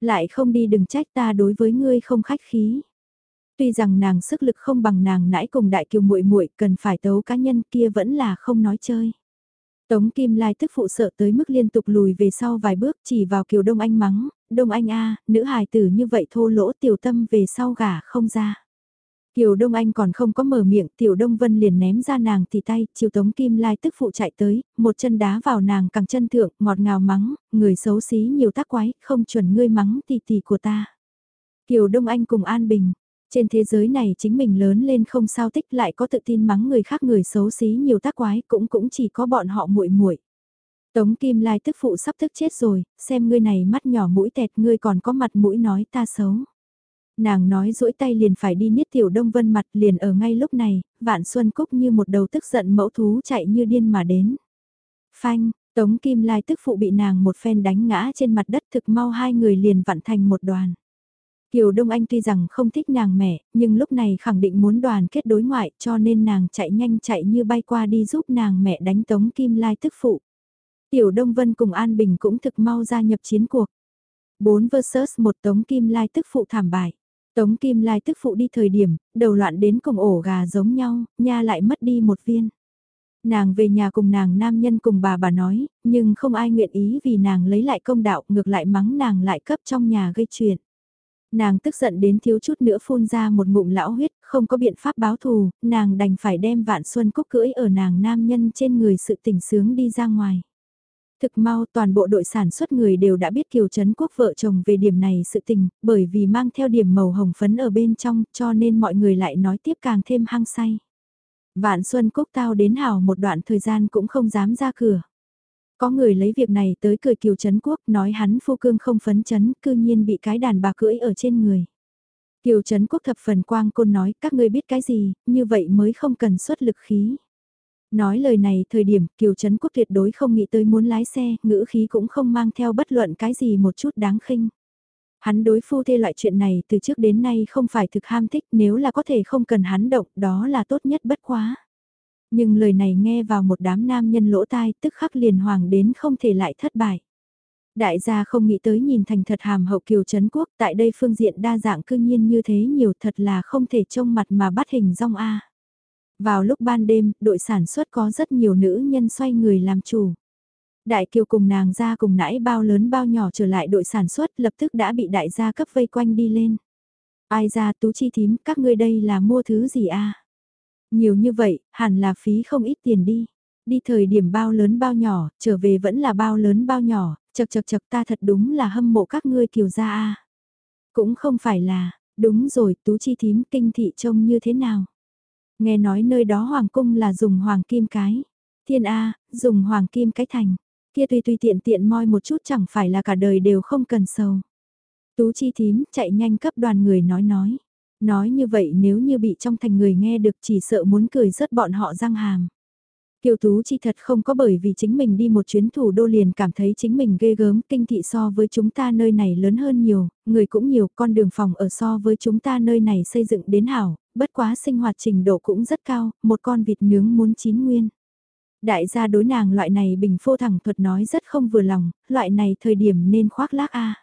Lại không đi đừng trách ta đối với ngươi không khách khí. Tuy rằng nàng sức lực không bằng nàng nãy cùng đại kiều muội muội cần phải tấu cá nhân kia vẫn là không nói chơi. Tống Kim Lai tức phụ sợ tới mức liên tục lùi về sau vài bước chỉ vào Kiều Đông Anh mắng, Đông Anh a nữ hài tử như vậy thô lỗ tiểu tâm về sau gả không ra. Kiều Đông Anh còn không có mở miệng, Tiểu Đông Vân liền ném ra nàng thì tay, chiều Tống Kim Lai tức phụ chạy tới, một chân đá vào nàng cẳng chân thượng, ngọt ngào mắng, người xấu xí nhiều tác quái, không chuẩn ngươi mắng tỷ tỷ của ta. Kiều Đông Anh cùng An Bình, trên thế giới này chính mình lớn lên không sao tích lại có tự tin mắng người khác người xấu xí nhiều tác quái cũng cũng chỉ có bọn họ muội muội. Tống Kim Lai tức phụ sắp thức chết rồi, xem ngươi này mắt nhỏ mũi tẹt ngươi còn có mặt mũi nói ta xấu nàng nói duỗi tay liền phải đi niết tiểu đông vân mặt liền ở ngay lúc này, vạn xuân cúc như một đầu tức giận mẫu thú chạy như điên mà đến. Phanh, tống kim lai tức phụ bị nàng một phen đánh ngã trên mặt đất thực mau hai người liền vặn thành một đoàn. Kiều Đông Anh tuy rằng không thích nàng mẹ, nhưng lúc này khẳng định muốn đoàn kết đối ngoại cho nên nàng chạy nhanh chạy như bay qua đi giúp nàng mẹ đánh tống kim lai tức phụ. Tiểu Đông Vân cùng An Bình cũng thực mau gia nhập chiến cuộc. 4 vs một tống kim lai tức phụ thảm bại. Tống Kim Lai tức phụ đi thời điểm, đầu loạn đến cùng ổ gà giống nhau, nha lại mất đi một viên. Nàng về nhà cùng nàng nam nhân cùng bà bà nói, nhưng không ai nguyện ý vì nàng lấy lại công đạo ngược lại mắng nàng lại cấp trong nhà gây chuyện. Nàng tức giận đến thiếu chút nữa phun ra một ngụm lão huyết, không có biện pháp báo thù, nàng đành phải đem vạn xuân cúc cưỡi ở nàng nam nhân trên người sự tỉnh sướng đi ra ngoài. Thực mau toàn bộ đội sản xuất người đều đã biết Kiều Trấn Quốc vợ chồng về điểm này sự tình, bởi vì mang theo điểm màu hồng phấn ở bên trong cho nên mọi người lại nói tiếp càng thêm hăng say. Vạn Xuân Cúc tao đến hào một đoạn thời gian cũng không dám ra cửa. Có người lấy việc này tới cười Kiều Trấn Quốc nói hắn phu cương không phấn chấn, cư nhiên bị cái đàn bà cưỡi ở trên người. Kiều Trấn Quốc thập phần quang côn nói các ngươi biết cái gì, như vậy mới không cần xuất lực khí. Nói lời này thời điểm Kiều Trấn Quốc tuyệt đối không nghĩ tới muốn lái xe, ngữ khí cũng không mang theo bất luận cái gì một chút đáng khinh. Hắn đối phu thê loại chuyện này từ trước đến nay không phải thực ham thích nếu là có thể không cần hắn động đó là tốt nhất bất quá. Nhưng lời này nghe vào một đám nam nhân lỗ tai tức khắc liền hoàng đến không thể lại thất bại. Đại gia không nghĩ tới nhìn thành thật hàm hậu kiều Trấn quốc tại đây phương diện đa dạng cư nhiên như thế nhiều thật là không thể trông mặt mà bắt hình rong A. Vào lúc ban đêm, đội sản xuất có rất nhiều nữ nhân xoay người làm chủ. Đại kiều cùng nàng ra cùng nãy bao lớn bao nhỏ trở lại đội sản xuất lập tức đã bị đại gia cấp vây quanh đi lên. Ai ra tú chi thím, các ngươi đây là mua thứ gì a Nhiều như vậy, hẳn là phí không ít tiền đi. Đi thời điểm bao lớn bao nhỏ, trở về vẫn là bao lớn bao nhỏ, chật chật chật ta thật đúng là hâm mộ các ngươi kiều gia a Cũng không phải là, Đúng rồi, Tú Chi thím kinh thị trông như thế nào? Nghe nói nơi đó hoàng cung là dùng hoàng kim cái. Thiên A, dùng hoàng kim cái thành. Kia tùy tùy tiện tiện moi một chút chẳng phải là cả đời đều không cần sầu. Tú Chi thím chạy nhanh cấp đoàn người nói nói. Nói như vậy nếu như bị trong thành người nghe được chỉ sợ muốn cười rớt bọn họ răng hàm. Kiều Tú Chi thật không có bởi vì chính mình đi một chuyến thủ đô liền cảm thấy chính mình ghê gớm, kinh thị so với chúng ta nơi này lớn hơn nhiều, người cũng nhiều, con đường phòng ở so với chúng ta nơi này xây dựng đến hảo, bất quá sinh hoạt trình độ cũng rất cao, một con vịt nướng muốn chín nguyên. Đại gia đối nàng loại này bình phô thẳng thuật nói rất không vừa lòng, loại này thời điểm nên khoác lác a.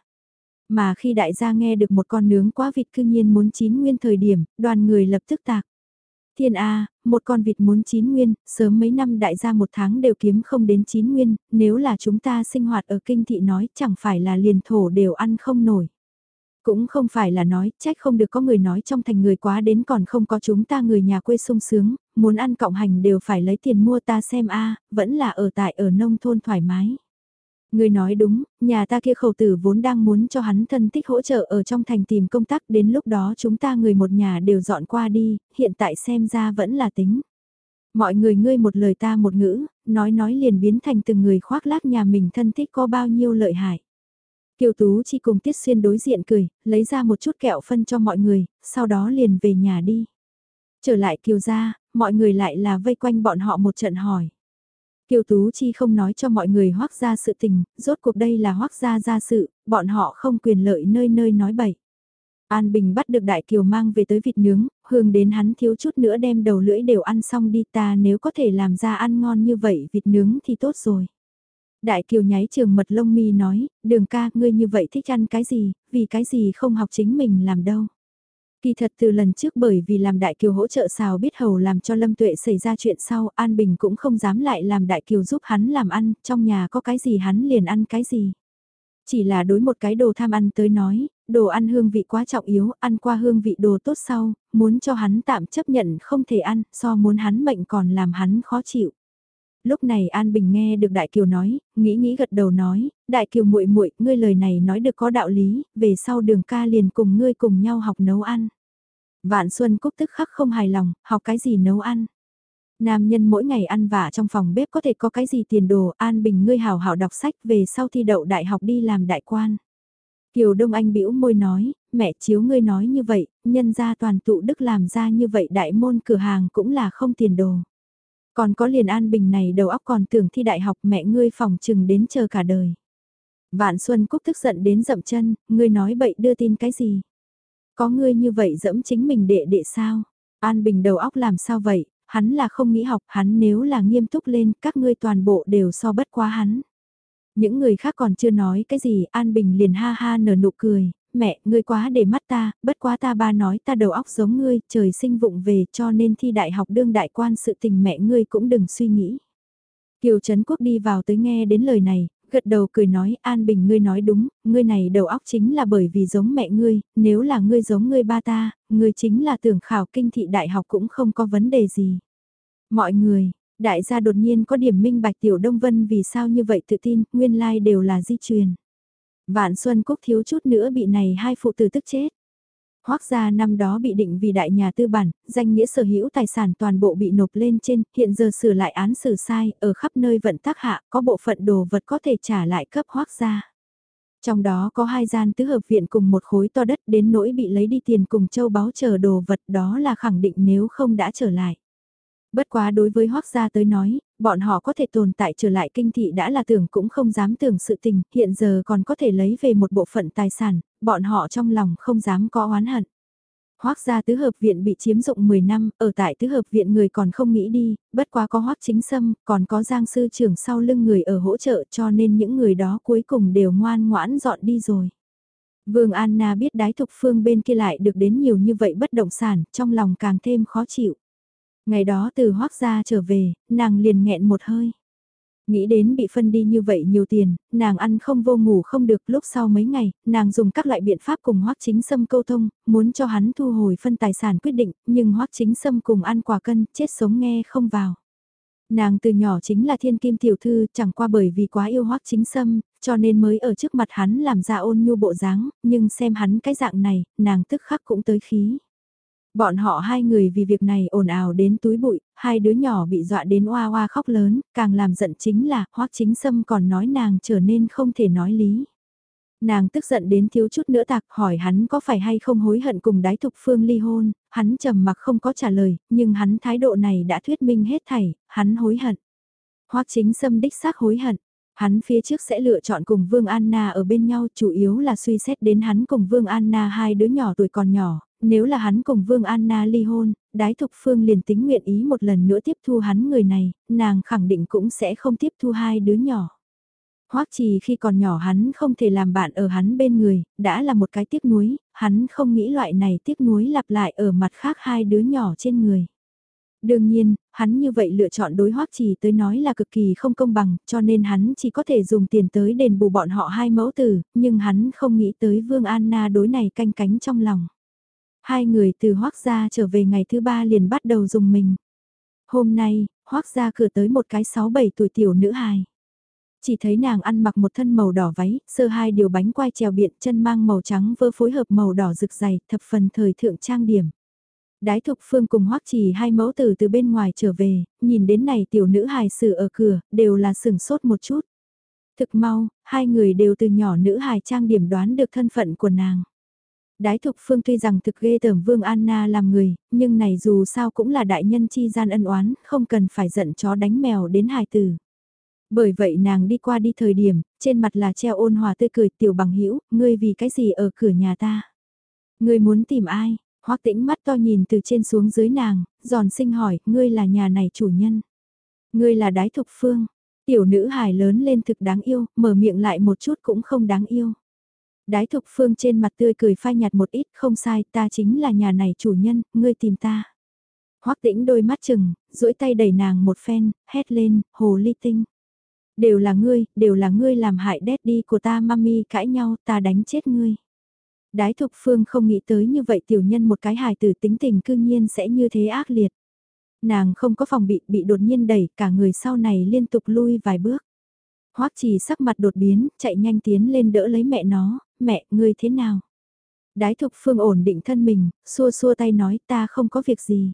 Mà khi đại gia nghe được một con nướng quá vịt cư nhiên muốn chín nguyên thời điểm, đoàn người lập tức tạc. Thiên A, một con vịt muốn chín nguyên, sớm mấy năm đại gia một tháng đều kiếm không đến chín nguyên, nếu là chúng ta sinh hoạt ở kinh thị nói chẳng phải là liền thổ đều ăn không nổi. Cũng không phải là nói, trách không được có người nói trong thành người quá đến còn không có chúng ta người nhà quê sung sướng, muốn ăn cộng hành đều phải lấy tiền mua ta xem a vẫn là ở tại ở nông thôn thoải mái. Người nói đúng, nhà ta kia khẩu tử vốn đang muốn cho hắn thân tích hỗ trợ ở trong thành tìm công tác đến lúc đó chúng ta người một nhà đều dọn qua đi, hiện tại xem ra vẫn là tính. Mọi người ngươi một lời ta một ngữ, nói nói liền biến thành từng người khoác lác nhà mình thân thích có bao nhiêu lợi hại. Kiều Tú chỉ cùng Tiết Xuyên đối diện cười, lấy ra một chút kẹo phân cho mọi người, sau đó liền về nhà đi. Trở lại Kiều ra, mọi người lại là vây quanh bọn họ một trận hỏi. Kiều Tú Chi không nói cho mọi người hoác ra sự tình, rốt cuộc đây là hoác ra ra sự, bọn họ không quyền lợi nơi nơi nói bậy. An Bình bắt được Đại Kiều mang về tới vịt nướng, hương đến hắn thiếu chút nữa đem đầu lưỡi đều ăn xong đi ta nếu có thể làm ra ăn ngon như vậy vịt nướng thì tốt rồi. Đại Kiều nháy trường mật lông mi nói, đường ca ngươi như vậy thích ăn cái gì, vì cái gì không học chính mình làm đâu. Kỳ thật từ lần trước bởi vì làm Đại Kiều hỗ trợ xào biết hầu làm cho Lâm Tuệ xảy ra chuyện sau, An Bình cũng không dám lại làm Đại Kiều giúp hắn làm ăn, trong nhà có cái gì hắn liền ăn cái gì. Chỉ là đối một cái đồ tham ăn tới nói, đồ ăn hương vị quá trọng yếu, ăn qua hương vị đồ tốt sau, muốn cho hắn tạm chấp nhận không thể ăn, so muốn hắn mệnh còn làm hắn khó chịu. Lúc này An Bình nghe được Đại Kiều nói, nghĩ nghĩ gật đầu nói, Đại Kiều muội muội, ngươi lời này nói được có đạo lý, về sau đường ca liền cùng ngươi cùng nhau học nấu ăn. Vạn Xuân Cúc tức khắc không hài lòng, học cái gì nấu ăn. Nam nhân mỗi ngày ăn vả trong phòng bếp có thể có cái gì tiền đồ, An Bình ngươi hảo hảo đọc sách về sau thi đậu đại học đi làm đại quan. Kiều Đông Anh bĩu môi nói, mẹ chiếu ngươi nói như vậy, nhân gia toàn tụ đức làm ra như vậy đại môn cửa hàng cũng là không tiền đồ. Còn có liền An Bình này đầu óc còn tưởng thi đại học mẹ ngươi phòng chừng đến chờ cả đời. Vạn Xuân Cúc tức giận đến dậm chân, ngươi nói bậy đưa tin cái gì? Có ngươi như vậy dẫm chính mình đệ đệ sao? An Bình đầu óc làm sao vậy? Hắn là không nghĩ học, hắn nếu là nghiêm túc lên, các ngươi toàn bộ đều so bất quá hắn. Những người khác còn chưa nói cái gì, An Bình liền ha ha nở nụ cười, mẹ, ngươi quá để mắt ta, bất quá ta ba nói ta đầu óc giống ngươi, trời sinh vụng về cho nên thi đại học đương đại quan sự tình mẹ ngươi cũng đừng suy nghĩ. Kiều Trấn Quốc đi vào tới nghe đến lời này, gật đầu cười nói An Bình ngươi nói đúng, ngươi này đầu óc chính là bởi vì giống mẹ ngươi, nếu là ngươi giống ngươi ba ta, ngươi chính là tưởng khảo kinh thị đại học cũng không có vấn đề gì. Mọi người, đại gia đột nhiên có điểm minh bạch tiểu Đông Vân vì sao như vậy tự tin, nguyên lai like đều là di truyền. Vạn Xuân Cúc thiếu chút nữa bị này hai phụ tử tức chết. Hoác gia năm đó bị định vì đại nhà tư bản, danh nghĩa sở hữu tài sản toàn bộ bị nộp lên trên, hiện giờ sửa lại án xử sai, ở khắp nơi vận tác hạ, có bộ phận đồ vật có thể trả lại cấp hoác gia. Trong đó có hai gian tứ hợp viện cùng một khối to đất đến nỗi bị lấy đi tiền cùng châu báu chờ đồ vật đó là khẳng định nếu không đã trở lại. Bất quá đối với hoác gia tới nói, bọn họ có thể tồn tại trở lại kinh thị đã là tưởng cũng không dám tưởng sự tình, hiện giờ còn có thể lấy về một bộ phận tài sản, bọn họ trong lòng không dám có oán hận. Hoác gia tứ hợp viện bị chiếm dụng 10 năm, ở tại tứ hợp viện người còn không nghĩ đi, bất quá có hoác chính sâm, còn có giang sư trưởng sau lưng người ở hỗ trợ cho nên những người đó cuối cùng đều ngoan ngoãn dọn đi rồi. Vương Anna biết đái thục phương bên kia lại được đến nhiều như vậy bất động sản, trong lòng càng thêm khó chịu. Ngày đó từ hoác gia trở về, nàng liền nghẹn một hơi. Nghĩ đến bị phân đi như vậy nhiều tiền, nàng ăn không vô ngủ không được lúc sau mấy ngày, nàng dùng các loại biện pháp cùng hoác chính sâm câu thông, muốn cho hắn thu hồi phân tài sản quyết định, nhưng hoác chính sâm cùng ăn quả cân, chết sống nghe không vào. Nàng từ nhỏ chính là thiên kim tiểu thư, chẳng qua bởi vì quá yêu hoác chính sâm, cho nên mới ở trước mặt hắn làm ra ôn nhu bộ dáng, nhưng xem hắn cái dạng này, nàng tức khắc cũng tới khí. Bọn họ hai người vì việc này ồn ào đến túi bụi, hai đứa nhỏ bị dọa đến oa oa khóc lớn, càng làm giận chính là hoắc chính sâm còn nói nàng trở nên không thể nói lý. Nàng tức giận đến thiếu chút nữa tạc hỏi hắn có phải hay không hối hận cùng đái thục phương ly hôn, hắn trầm mặc không có trả lời, nhưng hắn thái độ này đã thuyết minh hết thảy, hắn hối hận. Hoắc chính sâm đích xác hối hận, Hắn phía trước sẽ lựa chọn cùng Vương Anna ở bên nhau chủ yếu là suy xét đến hắn cùng Vương Anna hai đứa nhỏ tuổi còn nhỏ, nếu là hắn cùng Vương Anna ly hôn, đái thục phương liền tính nguyện ý một lần nữa tiếp thu hắn người này, nàng khẳng định cũng sẽ không tiếp thu hai đứa nhỏ. Hoắc trì khi còn nhỏ hắn không thể làm bạn ở hắn bên người, đã là một cái tiếc nuối, hắn không nghĩ loại này tiếc nuối lặp lại ở mặt khác hai đứa nhỏ trên người. Đương nhiên, hắn như vậy lựa chọn đối hoắc chỉ tới nói là cực kỳ không công bằng, cho nên hắn chỉ có thể dùng tiền tới đền bù bọn họ hai mẫu tử, nhưng hắn không nghĩ tới Vương Anna đối này canh cánh trong lòng. Hai người từ hoắc gia trở về ngày thứ ba liền bắt đầu dùng mình. Hôm nay, hoắc gia cửa tới một cái 6-7 tuổi tiểu nữ hài. Chỉ thấy nàng ăn mặc một thân màu đỏ váy, sơ hai điều bánh quai trèo biện chân mang màu trắng vơ phối hợp màu đỏ rực dày, thập phần thời thượng trang điểm. Đái thục phương cùng hoắc trì hai mẫu tử từ bên ngoài trở về, nhìn đến này tiểu nữ hài sử ở cửa, đều là sừng sốt một chút. Thực mau, hai người đều từ nhỏ nữ hài trang điểm đoán được thân phận của nàng. Đái thục phương tuy rằng thực ghê tởm Vương Anna làm người, nhưng này dù sao cũng là đại nhân chi gian ân oán, không cần phải giận chó đánh mèo đến hài tử. Bởi vậy nàng đi qua đi thời điểm, trên mặt là treo ôn hòa tươi cười tiểu bằng hữu ngươi vì cái gì ở cửa nhà ta? Ngươi muốn tìm ai? Hoắc tĩnh mắt to nhìn từ trên xuống dưới nàng, giòn sinh hỏi, ngươi là nhà này chủ nhân. Ngươi là đái thục phương. Tiểu nữ hài lớn lên thực đáng yêu, mở miệng lại một chút cũng không đáng yêu. Đái thục phương trên mặt tươi cười phai nhạt một ít, không sai, ta chính là nhà này chủ nhân, ngươi tìm ta. Hoắc tĩnh đôi mắt chừng, duỗi tay đẩy nàng một phen, hét lên, hồ ly tinh. Đều là ngươi, đều là ngươi làm hại daddy của ta mami cãi nhau, ta đánh chết ngươi. Đái thục phương không nghĩ tới như vậy tiểu nhân một cái hài tử tính tình cư nhiên sẽ như thế ác liệt. Nàng không có phòng bị, bị đột nhiên đẩy, cả người sau này liên tục lui vài bước. Hoắc trì sắc mặt đột biến, chạy nhanh tiến lên đỡ lấy mẹ nó, mẹ, ngươi thế nào? Đái thục phương ổn định thân mình, xua xua tay nói ta không có việc gì.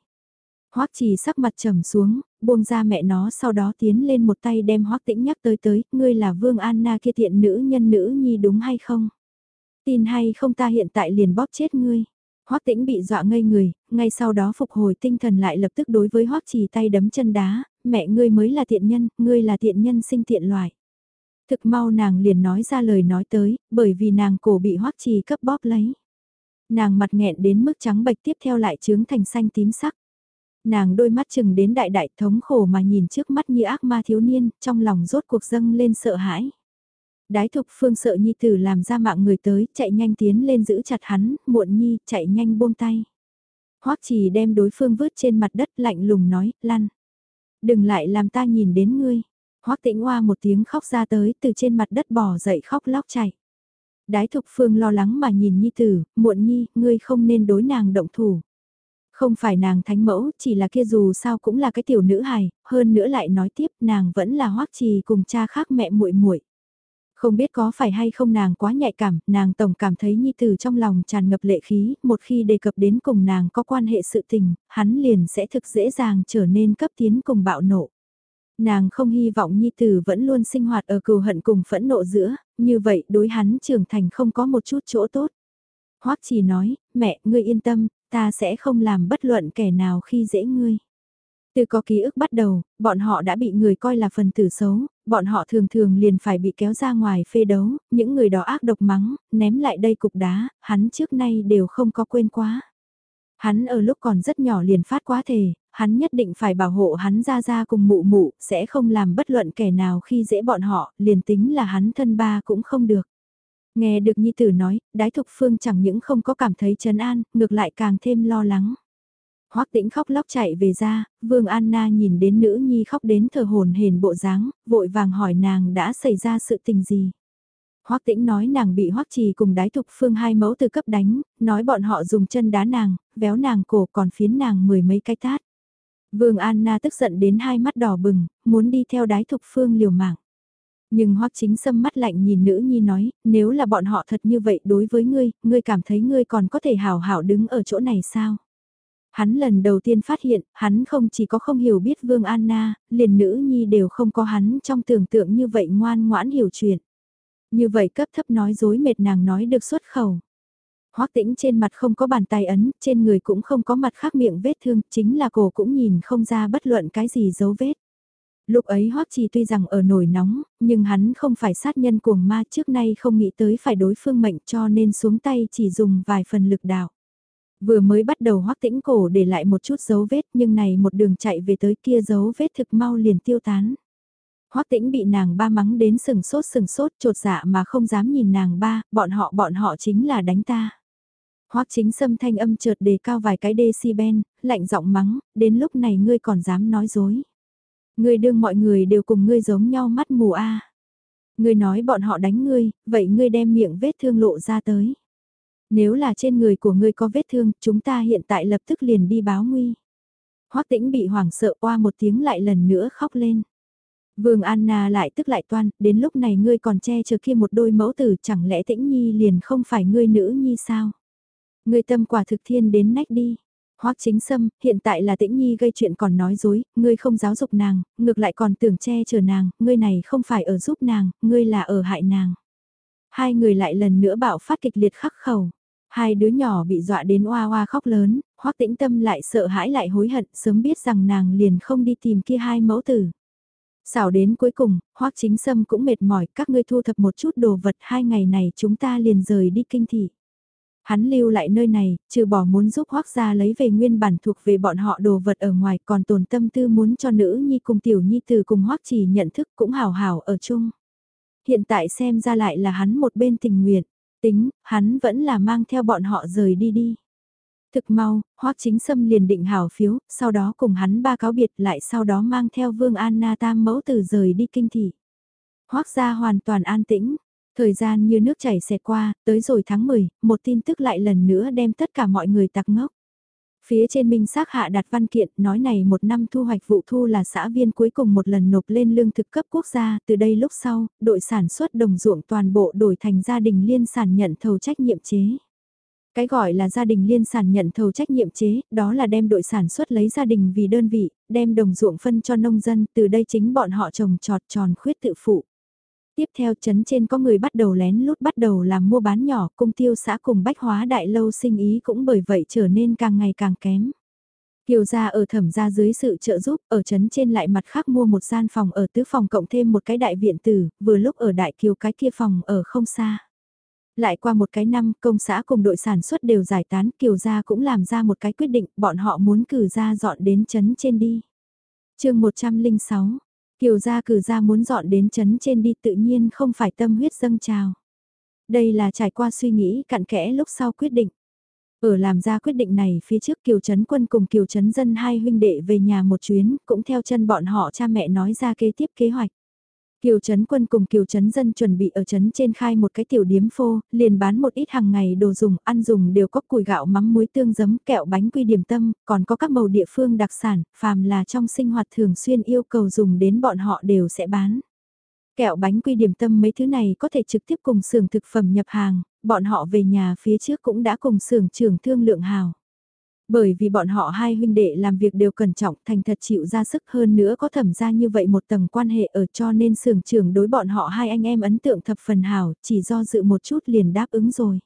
Hoắc trì sắc mặt trầm xuống, buông ra mẹ nó sau đó tiến lên một tay đem Hoắc tĩnh nhắc tới tới, ngươi là Vương Anna kia thiện nữ nhân nữ nhi đúng hay không? Tin hay không ta hiện tại liền bóp chết ngươi. Hoắc Tĩnh bị dọa ngây người, ngay sau đó phục hồi tinh thần lại lập tức đối với Hoắc Trì tay đấm chân đá, mẹ ngươi mới là thiện nhân, ngươi là thiện nhân sinh thiện loại. Thực mau nàng liền nói ra lời nói tới, bởi vì nàng cổ bị Hoắc Trì cấp bóp lấy. Nàng mặt nghẹn đến mức trắng bệch tiếp theo lại trướng thành xanh tím sắc. Nàng đôi mắt chừng đến đại đại thống khổ mà nhìn trước mắt như ác ma thiếu niên, trong lòng rốt cuộc dâng lên sợ hãi. Đái thục phương sợ nhi tử làm ra mạng người tới, chạy nhanh tiến lên giữ chặt hắn, muộn nhi, chạy nhanh buông tay. Hoắc chỉ đem đối phương vứt trên mặt đất lạnh lùng nói, lăn. Đừng lại làm ta nhìn đến ngươi. Hoắc tĩnh hoa một tiếng khóc ra tới, từ trên mặt đất bò dậy khóc lóc chạy. Đái thục phương lo lắng mà nhìn nhi tử, muộn nhi, ngươi không nên đối nàng động thủ. Không phải nàng thánh mẫu, chỉ là kia dù sao cũng là cái tiểu nữ hài, hơn nữa lại nói tiếp nàng vẫn là hoắc trì cùng cha khác mẹ muội muội không biết có phải hay không nàng quá nhạy cảm, nàng tổng cảm thấy nhi tử trong lòng tràn ngập lệ khí, một khi đề cập đến cùng nàng có quan hệ sự tình, hắn liền sẽ thực dễ dàng trở nên cấp tiến cùng bạo nộ. Nàng không hy vọng nhi tử vẫn luôn sinh hoạt ở cừu hận cùng phẫn nộ giữa, như vậy đối hắn trưởng thành không có một chút chỗ tốt. Hoắc chỉ nói, mẹ, ngươi yên tâm, ta sẽ không làm bất luận kẻ nào khi dễ ngươi. Từ có ký ức bắt đầu, bọn họ đã bị người coi là phần tử xấu, bọn họ thường thường liền phải bị kéo ra ngoài phê đấu, những người đó ác độc mắng, ném lại đây cục đá, hắn trước nay đều không có quên quá. Hắn ở lúc còn rất nhỏ liền phát quá thể, hắn nhất định phải bảo hộ hắn ra ra cùng mụ mụ, sẽ không làm bất luận kẻ nào khi dễ bọn họ, liền tính là hắn thân ba cũng không được. Nghe được Nhi Tử nói, đái thục phương chẳng những không có cảm thấy trấn an, ngược lại càng thêm lo lắng. Hoắc Tĩnh khóc lóc chạy về ra, Vương Anna nhìn đến nữ nhi khóc đến thờ hồn hển bộ dáng, vội vàng hỏi nàng đã xảy ra sự tình gì. Hoắc Tĩnh nói nàng bị Hoắc Trì cùng đái thục phương hai mẫu từ cấp đánh, nói bọn họ dùng chân đá nàng, véo nàng cổ còn phiến nàng mười mấy cái tát. Vương Anna tức giận đến hai mắt đỏ bừng, muốn đi theo đái thục phương liều mạng. Nhưng Hoắc Chính Sâm mắt lạnh nhìn nữ nhi nói, nếu là bọn họ thật như vậy đối với ngươi, ngươi cảm thấy ngươi còn có thể hào hảo đứng ở chỗ này sao? Hắn lần đầu tiên phát hiện, hắn không chỉ có không hiểu biết Vương Anna, liền nữ nhi đều không có hắn trong tưởng tượng như vậy ngoan ngoãn hiểu chuyện. Như vậy cấp thấp nói dối mệt nàng nói được xuất khẩu. Hoắc tĩnh trên mặt không có bàn tay ấn, trên người cũng không có mặt khác miệng vết thương, chính là cổ cũng nhìn không ra bất luận cái gì dấu vết. Lúc ấy Hoắc Trì tuy rằng ở nổi nóng, nhưng hắn không phải sát nhân cuồng ma trước nay không nghĩ tới phải đối phương mệnh cho nên xuống tay chỉ dùng vài phần lực đạo. Vừa mới bắt đầu Hoắc Tĩnh cổ để lại một chút dấu vết nhưng này một đường chạy về tới kia dấu vết thực mau liền tiêu tán. Hoắc Tĩnh bị nàng ba mắng đến sừng sốt sừng sốt trột dạ mà không dám nhìn nàng ba, bọn họ bọn họ chính là đánh ta. Hoắc chính xâm thanh âm chợt đề cao vài cái decibel, lạnh giọng mắng, đến lúc này ngươi còn dám nói dối. Ngươi đương mọi người đều cùng ngươi giống nhau mắt mù a. Ngươi nói bọn họ đánh ngươi, vậy ngươi đem miệng vết thương lộ ra tới. Nếu là trên người của ngươi có vết thương, chúng ta hiện tại lập tức liền đi báo nguy. Hoắc tĩnh bị hoảng sợ qua một tiếng lại lần nữa khóc lên. Vương Anna lại tức lại toan, đến lúc này ngươi còn che chở kia một đôi mẫu tử chẳng lẽ tĩnh nhi liền không phải ngươi nữ nhi sao? Ngươi tâm quả thực thiên đến nách đi. Hoắc chính sâm, hiện tại là tĩnh nhi gây chuyện còn nói dối, ngươi không giáo dục nàng, ngược lại còn tưởng che chở nàng, ngươi này không phải ở giúp nàng, ngươi là ở hại nàng. Hai người lại lần nữa bạo phát kịch liệt khắc khẩu. Hai đứa nhỏ bị dọa đến oa oa khóc lớn, Hoắc tĩnh tâm lại sợ hãi lại hối hận, sớm biết rằng nàng liền không đi tìm kia hai mẫu tử. Xảo đến cuối cùng, Hoắc chính sâm cũng mệt mỏi, các ngươi thu thập một chút đồ vật hai ngày này chúng ta liền rời đi kinh thị. Hắn lưu lại nơi này, trừ bỏ muốn giúp hoác gia lấy về nguyên bản thuộc về bọn họ đồ vật ở ngoài còn tồn tâm tư muốn cho nữ nhi cùng tiểu nhi từ cùng hoác chỉ nhận thức cũng hào hào ở chung. Hiện tại xem ra lại là hắn một bên tình nguyện, tính, hắn vẫn là mang theo bọn họ rời đi đi. Thực mau, hoác chính xâm liền định hảo phiếu, sau đó cùng hắn ba cáo biệt lại sau đó mang theo vương Anna tam mẫu từ rời đi kinh thị. Hoác gia hoàn toàn an tĩnh, Thời gian như nước chảy xẹt qua, tới rồi tháng 10, một tin tức lại lần nữa đem tất cả mọi người tặc ngốc. Phía trên minh xác hạ đặt văn kiện nói này một năm thu hoạch vụ thu là xã viên cuối cùng một lần nộp lên lương thực cấp quốc gia, từ đây lúc sau, đội sản xuất đồng ruộng toàn bộ đổi thành gia đình liên sản nhận thầu trách nhiệm chế. Cái gọi là gia đình liên sản nhận thầu trách nhiệm chế, đó là đem đội sản xuất lấy gia đình vì đơn vị, đem đồng ruộng phân cho nông dân, từ đây chính bọn họ trồng trọt tròn khuyết tự phụ. Tiếp theo chấn trên có người bắt đầu lén lút bắt đầu làm mua bán nhỏ, cung tiêu xã cùng bách hóa đại lâu sinh ý cũng bởi vậy trở nên càng ngày càng kém. Kiều gia ở thẩm gia dưới sự trợ giúp, ở chấn trên lại mặt khác mua một gian phòng ở tứ phòng cộng thêm một cái đại viện tử, vừa lúc ở đại kiều cái kia phòng ở không xa. Lại qua một cái năm, công xã cùng đội sản xuất đều giải tán, Kiều gia cũng làm ra một cái quyết định, bọn họ muốn cử ra dọn đến chấn trên đi. chương 106, Kiều gia cử ra muốn dọn đến chấn trên đi tự nhiên không phải tâm huyết dâng trào. Đây là trải qua suy nghĩ cặn kẽ lúc sau quyết định. Ở làm ra quyết định này phía trước Kiều Trấn Quân cùng Kiều Trấn Dân hai huynh đệ về nhà một chuyến, cũng theo chân bọn họ cha mẹ nói ra kế tiếp kế hoạch. Kiều Trấn Quân cùng Kiều Trấn Dân chuẩn bị ở trấn trên khai một cái tiểu điếm phô, liền bán một ít hàng ngày đồ dùng, ăn dùng đều có củi gạo mắm muối tương giấm, kẹo bánh quy điểm tâm, còn có các màu địa phương đặc sản, phàm là trong sinh hoạt thường xuyên yêu cầu dùng đến bọn họ đều sẽ bán. Kẹo bánh quy điểm tâm mấy thứ này có thể trực tiếp cùng xưởng thực phẩm nhập hàng, bọn họ về nhà phía trước cũng đã cùng xưởng trưởng thương lượng hào. Bởi vì bọn họ hai huynh đệ làm việc đều cẩn trọng thành thật chịu ra sức hơn nữa có thẩm ra như vậy một tầng quan hệ ở cho nên sưởng trưởng đối bọn họ hai anh em ấn tượng thập phần hảo chỉ do dự một chút liền đáp ứng rồi.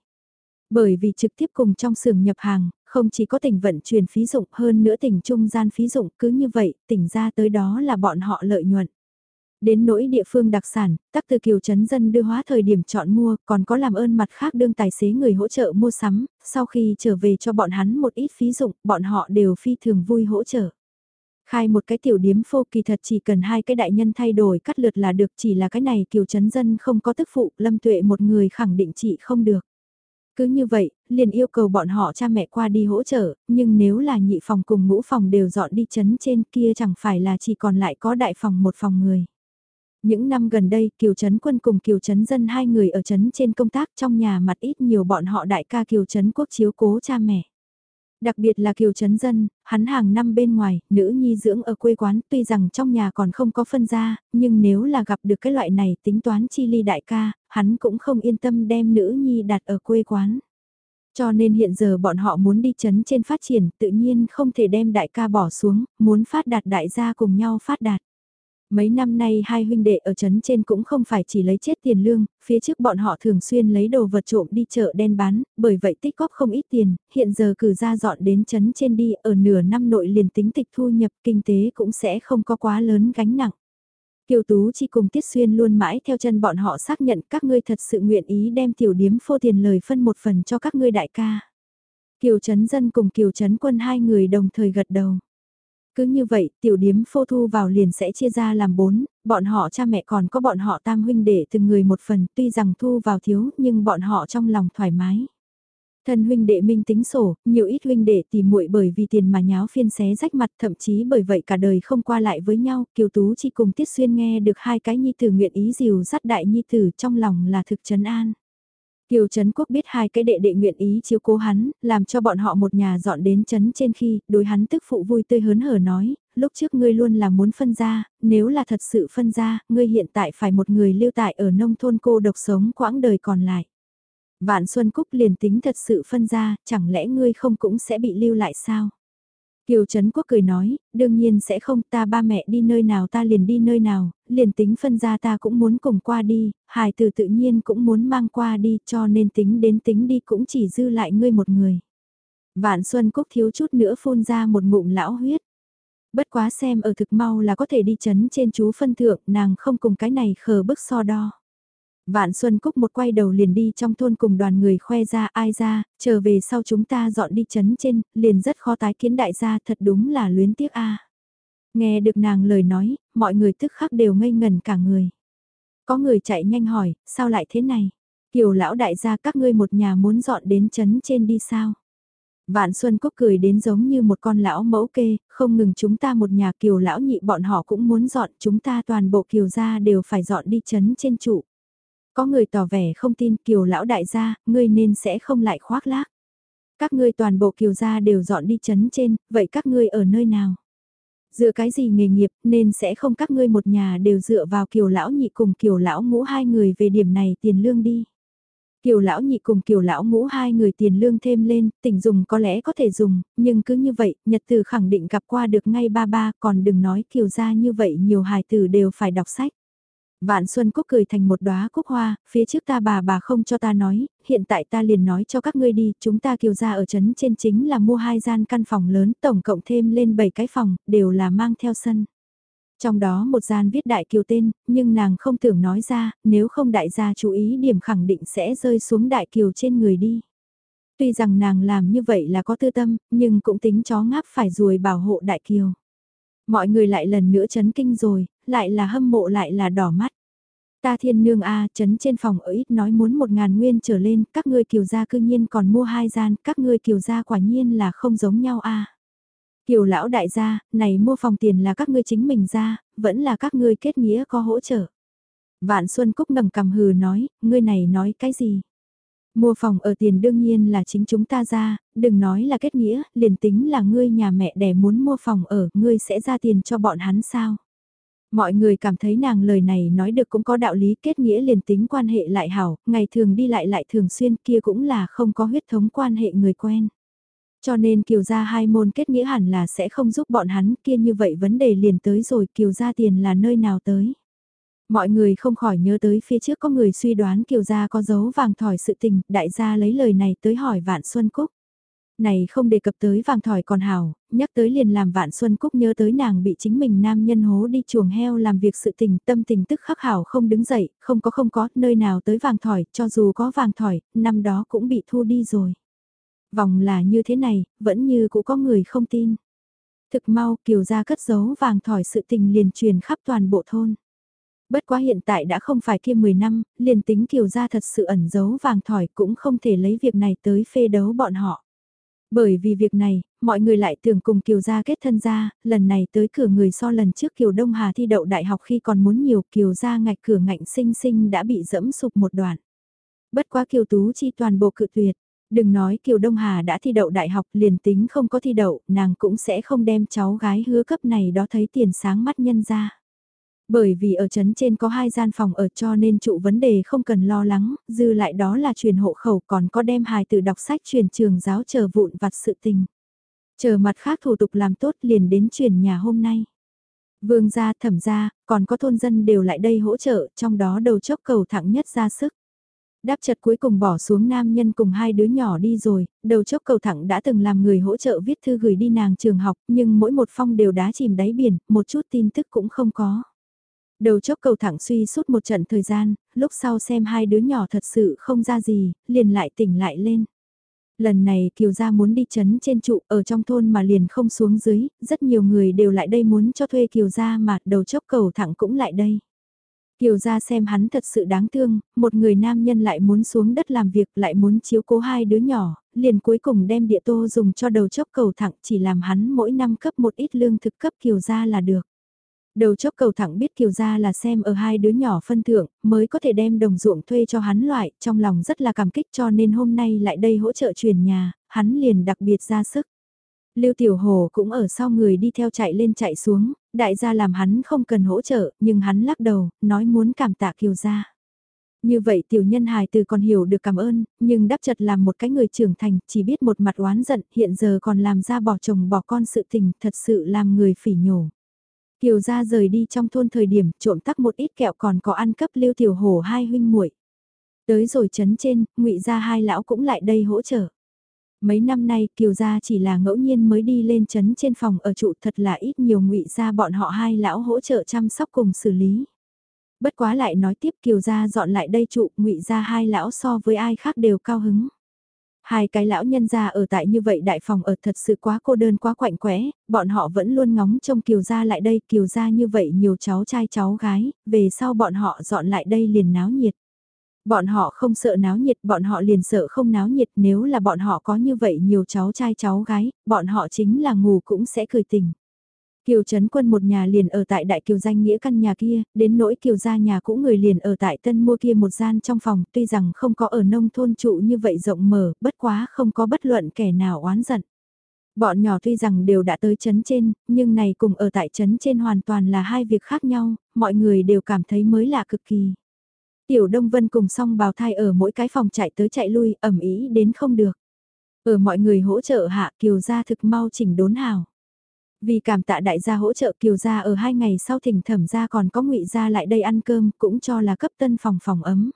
Bởi vì trực tiếp cùng trong sưởng nhập hàng, không chỉ có tỉnh vận chuyển phí dụng hơn nữa tỉnh trung gian phí dụng cứ như vậy, tỉnh ra tới đó là bọn họ lợi nhuận. Đến nỗi địa phương đặc sản, tắc từ kiều chấn dân đưa hóa thời điểm chọn mua, còn có làm ơn mặt khác đương tài xế người hỗ trợ mua sắm, sau khi trở về cho bọn hắn một ít phí dụng, bọn họ đều phi thường vui hỗ trợ. Khai một cái tiểu điếm phô kỳ thật chỉ cần hai cái đại nhân thay đổi cắt lượt là được chỉ là cái này kiều chấn dân không có tức phụ, lâm tuệ một người khẳng định chị không được. Cứ như vậy, liền yêu cầu bọn họ cha mẹ qua đi hỗ trợ, nhưng nếu là nhị phòng cùng ngũ phòng đều dọn đi chấn trên kia chẳng phải là chỉ còn lại có đại phòng một phòng người. Những năm gần đây, Kiều Trấn Quân cùng Kiều Trấn Dân hai người ở Trấn trên công tác trong nhà mặt ít nhiều bọn họ đại ca Kiều Trấn Quốc chiếu cố cha mẹ. Đặc biệt là Kiều Trấn Dân, hắn hàng năm bên ngoài, nữ nhi dưỡng ở quê quán, tuy rằng trong nhà còn không có phân gia, nhưng nếu là gặp được cái loại này tính toán chi ly đại ca, hắn cũng không yên tâm đem nữ nhi đặt ở quê quán. Cho nên hiện giờ bọn họ muốn đi chấn trên phát triển, tự nhiên không thể đem đại ca bỏ xuống, muốn phát đạt đại gia cùng nhau phát đạt. Mấy năm nay hai huynh đệ ở trấn trên cũng không phải chỉ lấy chết tiền lương, phía trước bọn họ thường xuyên lấy đồ vật trộm đi chợ đen bán, bởi vậy tích góp không ít tiền, hiện giờ cử ra dọn đến trấn trên đi ở nửa năm nội liền tính tịch thu nhập kinh tế cũng sẽ không có quá lớn gánh nặng. Kiều Tú chỉ cùng Tiết Xuyên luôn mãi theo chân bọn họ xác nhận các ngươi thật sự nguyện ý đem tiểu điếm phô tiền lời phân một phần cho các ngươi đại ca. Kiều Trấn Dân cùng Kiều Trấn Quân hai người đồng thời gật đầu. Cứ như vậy, tiểu điếm phô thu vào liền sẽ chia ra làm bốn, bọn họ cha mẹ còn có bọn họ tam huynh đệ từng người một phần, tuy rằng thu vào thiếu nhưng bọn họ trong lòng thoải mái. Thân huynh đệ minh tính sổ, nhiều ít huynh đệ tìm muội bởi vì tiền mà nháo phiên xé rách mặt thậm chí bởi vậy cả đời không qua lại với nhau, Kiều Tú chỉ cùng Tiết Xuyên nghe được hai cái nhi tử nguyện ý dìu dắt đại nhi tử trong lòng là thực trấn an. Kiều Trấn Quốc biết hai cái đệ đệ nguyện ý chiếu cố hắn, làm cho bọn họ một nhà dọn đến trấn trên khi, đối hắn tức phụ vui tươi hớn hở nói, lúc trước ngươi luôn là muốn phân ra, nếu là thật sự phân ra, ngươi hiện tại phải một người lưu tại ở nông thôn cô độc sống quãng đời còn lại. Vạn Xuân Cúc liền tính thật sự phân ra, chẳng lẽ ngươi không cũng sẽ bị lưu lại sao? Kiều Trấn Quốc cười nói, đương nhiên sẽ không ta ba mẹ đi nơi nào ta liền đi nơi nào, liền tính phân ra ta cũng muốn cùng qua đi, hài tử tự nhiên cũng muốn mang qua đi cho nên tính đến tính đi cũng chỉ dư lại ngươi một người. Vạn Xuân Cúc thiếu chút nữa phun ra một ngụm lão huyết. Bất quá xem ở thực mau là có thể đi chấn trên chú phân thượng nàng không cùng cái này khờ bức so đo. Vạn Xuân Cúc một quay đầu liền đi trong thôn cùng đoàn người khoe ra ai ra, trở về sau chúng ta dọn đi chấn trên, liền rất khó tái kiến đại gia thật đúng là luyến tiếc a. Nghe được nàng lời nói, mọi người tức khắc đều ngây ngần cả người. Có người chạy nhanh hỏi, sao lại thế này? Kiều lão đại gia các ngươi một nhà muốn dọn đến chấn trên đi sao? Vạn Xuân Cúc cười đến giống như một con lão mẫu kê, không ngừng chúng ta một nhà kiều lão nhị bọn họ cũng muốn dọn, chúng ta toàn bộ kiều gia đều phải dọn đi chấn trên trụ. Có người tỏ vẻ không tin kiều lão đại gia, ngươi nên sẽ không lại khoác lác. Các ngươi toàn bộ kiều gia đều dọn đi chấn trên, vậy các ngươi ở nơi nào? Dựa cái gì nghề nghiệp nên sẽ không các ngươi một nhà đều dựa vào kiều lão nhị cùng kiều lão ngũ hai người về điểm này tiền lương đi. Kiều lão nhị cùng kiều lão ngũ hai người tiền lương thêm lên, tỉnh dùng có lẽ có thể dùng, nhưng cứ như vậy, nhật từ khẳng định gặp qua được ngay ba ba, còn đừng nói kiều gia như vậy nhiều hài tử đều phải đọc sách. Vạn Xuân Cúc cười thành một đóa cúc hoa, phía trước ta bà bà không cho ta nói, hiện tại ta liền nói cho các ngươi đi, chúng ta kiều ra ở trấn trên chính là mua hai gian căn phòng lớn, tổng cộng thêm lên 7 cái phòng, đều là mang theo sân. Trong đó một gian viết đại kiều tên, nhưng nàng không tưởng nói ra, nếu không đại gia chú ý điểm khẳng định sẽ rơi xuống đại kiều trên người đi. Tuy rằng nàng làm như vậy là có tư tâm, nhưng cũng tính chó ngáp phải ruồi bảo hộ đại kiều. Mọi người lại lần nữa chấn kinh rồi, lại là hâm mộ lại là đỏ mắt. Ta thiên nương a chấn trên phòng ở ít nói muốn một ngàn nguyên trở lên, các ngươi kiều gia cư nhiên còn mua hai gian, các ngươi kiều gia quả nhiên là không giống nhau a. Kiều lão đại gia, này mua phòng tiền là các ngươi chính mình ra, vẫn là các ngươi kết nghĩa có hỗ trợ. Vạn Xuân Cúc ngầm cầm hừ nói, ngươi này nói cái gì? Mua phòng ở tiền đương nhiên là chính chúng ta ra, đừng nói là kết nghĩa, liền tính là ngươi nhà mẹ đẻ muốn mua phòng ở, ngươi sẽ ra tiền cho bọn hắn sao? Mọi người cảm thấy nàng lời này nói được cũng có đạo lý kết nghĩa liền tính quan hệ lại hảo, ngày thường đi lại lại thường xuyên kia cũng là không có huyết thống quan hệ người quen. Cho nên kiều gia hai môn kết nghĩa hẳn là sẽ không giúp bọn hắn kia như vậy vấn đề liền tới rồi kiều gia tiền là nơi nào tới. Mọi người không khỏi nhớ tới phía trước có người suy đoán kiều gia có dấu vàng thỏi sự tình, đại gia lấy lời này tới hỏi Vạn Xuân Cúc. Này không đề cập tới vàng thỏi còn hảo, nhắc tới liền làm Vạn Xuân Cúc nhớ tới nàng bị chính mình nam nhân hố đi chuồng heo làm việc sự tình tâm tình tức khắc hảo không đứng dậy, không có không có, nơi nào tới vàng thỏi, cho dù có vàng thỏi, năm đó cũng bị thu đi rồi. Vòng là như thế này, vẫn như cũng có người không tin. Thực mau kiều gia cất giấu vàng thỏi sự tình liền truyền khắp toàn bộ thôn. Bất quá hiện tại đã không phải kia 10 năm, liền tính kiều gia thật sự ẩn giấu vàng thỏi cũng không thể lấy việc này tới phê đấu bọn họ. Bởi vì việc này, mọi người lại tưởng cùng Kiều gia kết thân gia, lần này tới cửa người so lần trước Kiều Đông Hà thi đậu đại học khi còn muốn nhiều Kiều gia ngạch cửa ngạnh sinh sinh đã bị dẫm sụp một đoạn. Bất quá Kiều Tú chi toàn bộ cự tuyệt, Đừng nói Kiều Đông Hà đã thi đậu đại học liền tính không có thi đậu, nàng cũng sẽ không đem cháu gái hứa cấp này đó thấy tiền sáng mắt nhân ra. Bởi vì ở trấn trên có hai gian phòng ở cho nên trụ vấn đề không cần lo lắng, dư lại đó là truyền hộ khẩu còn có đem hài từ đọc sách truyền trường giáo chờ vụn vặt sự tình. Chờ mặt khác thủ tục làm tốt liền đến truyền nhà hôm nay. Vương gia, thẩm gia, còn có thôn dân đều lại đây hỗ trợ, trong đó đầu chốc cầu thẳng nhất ra sức. Đáp chật cuối cùng bỏ xuống nam nhân cùng hai đứa nhỏ đi rồi, đầu chốc cầu thẳng đã từng làm người hỗ trợ viết thư gửi đi nàng trường học, nhưng mỗi một phong đều đá chìm đáy biển, một chút tin tức cũng không có. Đầu chốc cầu thẳng suy suốt một trận thời gian, lúc sau xem hai đứa nhỏ thật sự không ra gì, liền lại tỉnh lại lên. Lần này Kiều Gia muốn đi chấn trên trụ ở trong thôn mà liền không xuống dưới, rất nhiều người đều lại đây muốn cho thuê Kiều Gia mà đầu chốc cầu thẳng cũng lại đây. Kiều Gia xem hắn thật sự đáng thương, một người nam nhân lại muốn xuống đất làm việc lại muốn chiếu cố hai đứa nhỏ, liền cuối cùng đem địa tô dùng cho đầu chốc cầu thẳng chỉ làm hắn mỗi năm cấp một ít lương thực cấp Kiều Gia là được. Đầu chốc cầu thẳng biết Kiều Gia là xem ở hai đứa nhỏ phân thượng, mới có thể đem đồng ruộng thuê cho hắn loại, trong lòng rất là cảm kích cho nên hôm nay lại đây hỗ trợ truyền nhà, hắn liền đặc biệt ra sức. Lưu Tiểu Hồ cũng ở sau người đi theo chạy lên chạy xuống, đại gia làm hắn không cần hỗ trợ, nhưng hắn lắc đầu, nói muốn cảm tạ Kiều Gia. Như vậy tiểu nhân hài từ còn hiểu được cảm ơn, nhưng đáp chật làm một cái người trưởng thành, chỉ biết một mặt oán giận, hiện giờ còn làm ra bỏ chồng bỏ con sự tình, thật sự làm người phỉ nhổ. Kiều gia rời đi trong thôn thời điểm trộm tắc một ít kẹo còn có ăn cấp lưu tiểu hổ hai huynh muội. Tới rồi chấn trên, ngụy gia hai lão cũng lại đây hỗ trợ. Mấy năm nay Kiều gia chỉ là ngẫu nhiên mới đi lên chấn trên phòng ở trụ thật là ít nhiều ngụy gia bọn họ hai lão hỗ trợ chăm sóc cùng xử lý. Bất quá lại nói tiếp Kiều gia dọn lại đây trụ ngụy gia hai lão so với ai khác đều cao hứng. Hai cái lão nhân gia ở tại như vậy đại phòng ở thật sự quá cô đơn quá quạnh quẽ, bọn họ vẫn luôn ngóng trông Kiều gia lại đây, Kiều gia như vậy nhiều cháu trai cháu gái, về sau bọn họ dọn lại đây liền náo nhiệt. Bọn họ không sợ náo nhiệt, bọn họ liền sợ không náo nhiệt, nếu là bọn họ có như vậy nhiều cháu trai cháu gái, bọn họ chính là ngủ cũng sẽ cười tình. Kiều Trấn Quân một nhà liền ở tại Đại Kiều danh nghĩa căn nhà kia, đến nỗi Kiều gia nhà cũ người liền ở tại Tân Mua kia một gian trong phòng, tuy rằng không có ở nông thôn trụ như vậy rộng mở, bất quá không có bất luận kẻ nào oán giận. Bọn nhỏ tuy rằng đều đã tới chấn trên, nhưng này cùng ở tại chấn trên hoàn toàn là hai việc khác nhau, mọi người đều cảm thấy mới lạ cực kỳ. Tiểu Đông Vân cùng song bào thai ở mỗi cái phòng chạy tới chạy lui, ẩm ý đến không được. Ở mọi người hỗ trợ hạ Kiều gia thực mau chỉnh đốn hào. Vì cảm tạ đại gia hỗ trợ Kiều gia ở hai ngày sau thỉnh thẩm gia còn có ngụy gia lại đây ăn cơm cũng cho là cấp tân phòng phòng ấm.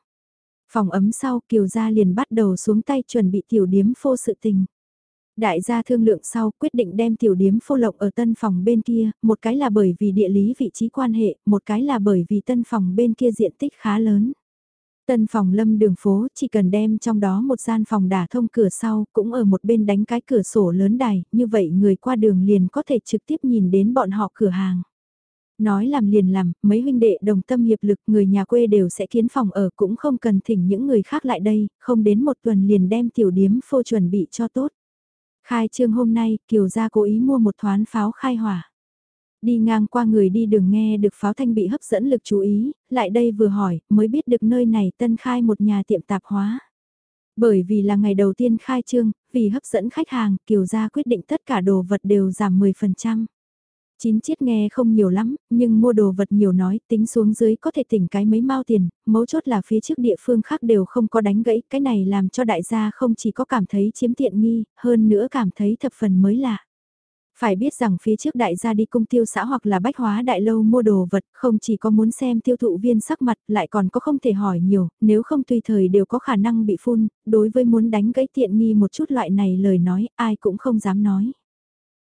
Phòng ấm sau Kiều gia liền bắt đầu xuống tay chuẩn bị tiểu điếm phô sự tình. Đại gia thương lượng sau quyết định đem tiểu điếm phô lộng ở tân phòng bên kia, một cái là bởi vì địa lý vị trí quan hệ, một cái là bởi vì tân phòng bên kia diện tích khá lớn. Tân phòng lâm đường phố chỉ cần đem trong đó một gian phòng đả thông cửa sau cũng ở một bên đánh cái cửa sổ lớn đài, như vậy người qua đường liền có thể trực tiếp nhìn đến bọn họ cửa hàng. Nói làm liền làm, mấy huynh đệ đồng tâm hiệp lực người nhà quê đều sẽ kiến phòng ở cũng không cần thỉnh những người khác lại đây, không đến một tuần liền đem tiểu điếm phô chuẩn bị cho tốt. Khai trương hôm nay, Kiều gia cố ý mua một thoán pháo khai hỏa. Đi ngang qua người đi đường nghe được pháo thanh bị hấp dẫn lực chú ý, lại đây vừa hỏi, mới biết được nơi này tân khai một nhà tiệm tạp hóa. Bởi vì là ngày đầu tiên khai trương, vì hấp dẫn khách hàng, Kiều Gia quyết định tất cả đồ vật đều giảm 10%. Chín chiết nghe không nhiều lắm, nhưng mua đồ vật nhiều nói, tính xuống dưới có thể tỉnh cái mấy mao tiền, mấu chốt là phía trước địa phương khác đều không có đánh gãy, cái này làm cho đại gia không chỉ có cảm thấy chiếm tiện nghi, hơn nữa cảm thấy thập phần mới lạ. Phải biết rằng phía trước đại gia đi cung tiêu xã hoặc là bách hóa đại lâu mua đồ vật, không chỉ có muốn xem tiêu thụ viên sắc mặt, lại còn có không thể hỏi nhiều, nếu không tùy thời đều có khả năng bị phun, đối với muốn đánh gãy tiện nghi một chút loại này lời nói, ai cũng không dám nói.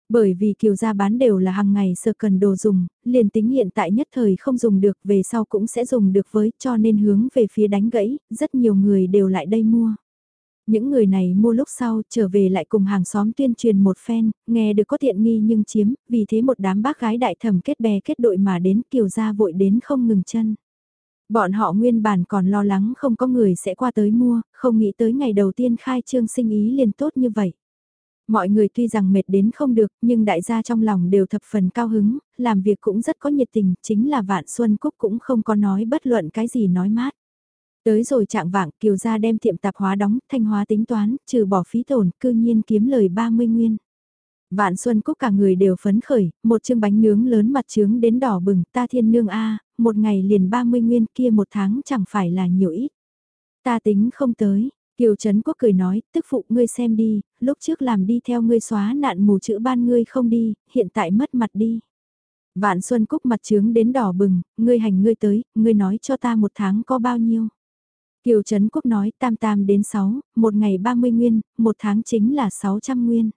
Bởi vì kiều gia bán đều là hàng ngày sơ cần đồ dùng, liền tính hiện tại nhất thời không dùng được về sau cũng sẽ dùng được với cho nên hướng về phía đánh gãy, rất nhiều người đều lại đây mua. Những người này mua lúc sau trở về lại cùng hàng xóm tuyên truyền một phen, nghe được có tiện nghi nhưng chiếm, vì thế một đám bác gái đại thẩm kết bè kết đội mà đến kiều gia vội đến không ngừng chân. Bọn họ nguyên bản còn lo lắng không có người sẽ qua tới mua, không nghĩ tới ngày đầu tiên khai trương sinh ý liền tốt như vậy. Mọi người tuy rằng mệt đến không được, nhưng đại gia trong lòng đều thập phần cao hứng, làm việc cũng rất có nhiệt tình, chính là Vạn Xuân Cúc cũng không có nói bất luận cái gì nói mát. Tới rồi trạng vạng Kiều gia đem tiệm tạp hóa đóng, thanh hóa tính toán, trừ bỏ phí tổn, cư nhiên kiếm lời 30 nguyên. Vạn Xuân Cúc cả người đều phấn khởi, một chương bánh nướng lớn mặt trướng đến đỏ bừng, ta thiên nương a, một ngày liền 30 nguyên kia một tháng chẳng phải là nhiều ít. Ta tính không tới, Kiều Trấn Quốc cười nói, tức phụ ngươi xem đi, lúc trước làm đi theo ngươi xóa nạn mù chữ ban ngươi không đi, hiện tại mất mặt đi. Vạn Xuân Cúc mặt trướng đến đỏ bừng, ngươi hành ngươi tới, ngươi nói cho ta một tháng có bao nhiêu. Kiều Trấn Quốc nói tam tam đến 6, một ngày 30 nguyên, một tháng chính là 600 nguyên.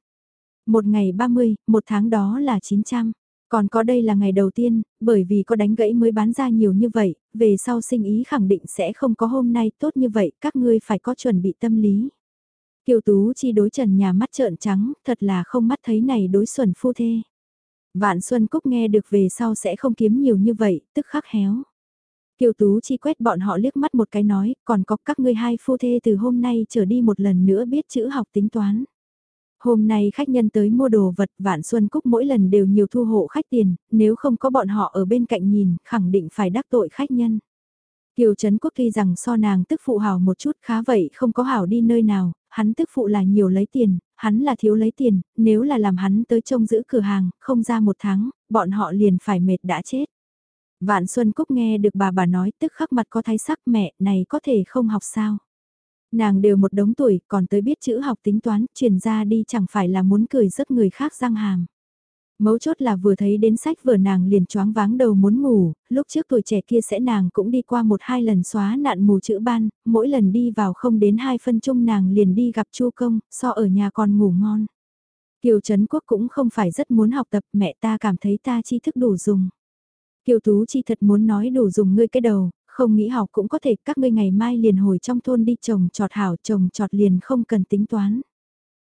Một ngày 30, một tháng đó là 900. Còn có đây là ngày đầu tiên, bởi vì có đánh gãy mới bán ra nhiều như vậy, về sau sinh ý khẳng định sẽ không có hôm nay tốt như vậy, các ngươi phải có chuẩn bị tâm lý. Kiều Tú chi đối trần nhà mắt trợn trắng, thật là không mắt thấy này đối xuẩn phu thê. Vạn Xuân Cúc nghe được về sau sẽ không kiếm nhiều như vậy, tức khắc héo. Kiều Tú chi quét bọn họ liếc mắt một cái nói, còn có các ngươi hai phu thê từ hôm nay trở đi một lần nữa biết chữ học tính toán. Hôm nay khách nhân tới mua đồ vật Vạn Xuân Cúc mỗi lần đều nhiều thu hộ khách tiền, nếu không có bọn họ ở bên cạnh nhìn, khẳng định phải đắc tội khách nhân. Kiều Trấn Quốc tuy rằng so nàng tức phụ hảo một chút khá vậy không có hảo đi nơi nào, hắn tức phụ là nhiều lấy tiền, hắn là thiếu lấy tiền, nếu là làm hắn tới trông giữ cửa hàng, không ra một tháng, bọn họ liền phải mệt đã chết. Vạn Xuân Cúc nghe được bà bà nói tức khắc mặt có thái sắc mẹ này có thể không học sao. Nàng đều một đống tuổi, còn tới biết chữ học tính toán, truyền ra đi chẳng phải là muốn cười rất người khác răng hàm. Mấu chốt là vừa thấy đến sách vừa nàng liền choáng váng đầu muốn ngủ, lúc trước tuổi trẻ kia sẽ nàng cũng đi qua một hai lần xóa nạn mù chữ ban, mỗi lần đi vào không đến hai phân chung nàng liền đi gặp chu công, so ở nhà còn ngủ ngon. Kiều Trấn Quốc cũng không phải rất muốn học tập mẹ ta cảm thấy ta tri thức đủ dùng. Kiều Tú Chi thật muốn nói đủ dùng ngươi cái đầu, không nghĩ học cũng có thể các ngươi ngày mai liền hồi trong thôn đi trồng trọt hảo trồng trọt liền không cần tính toán.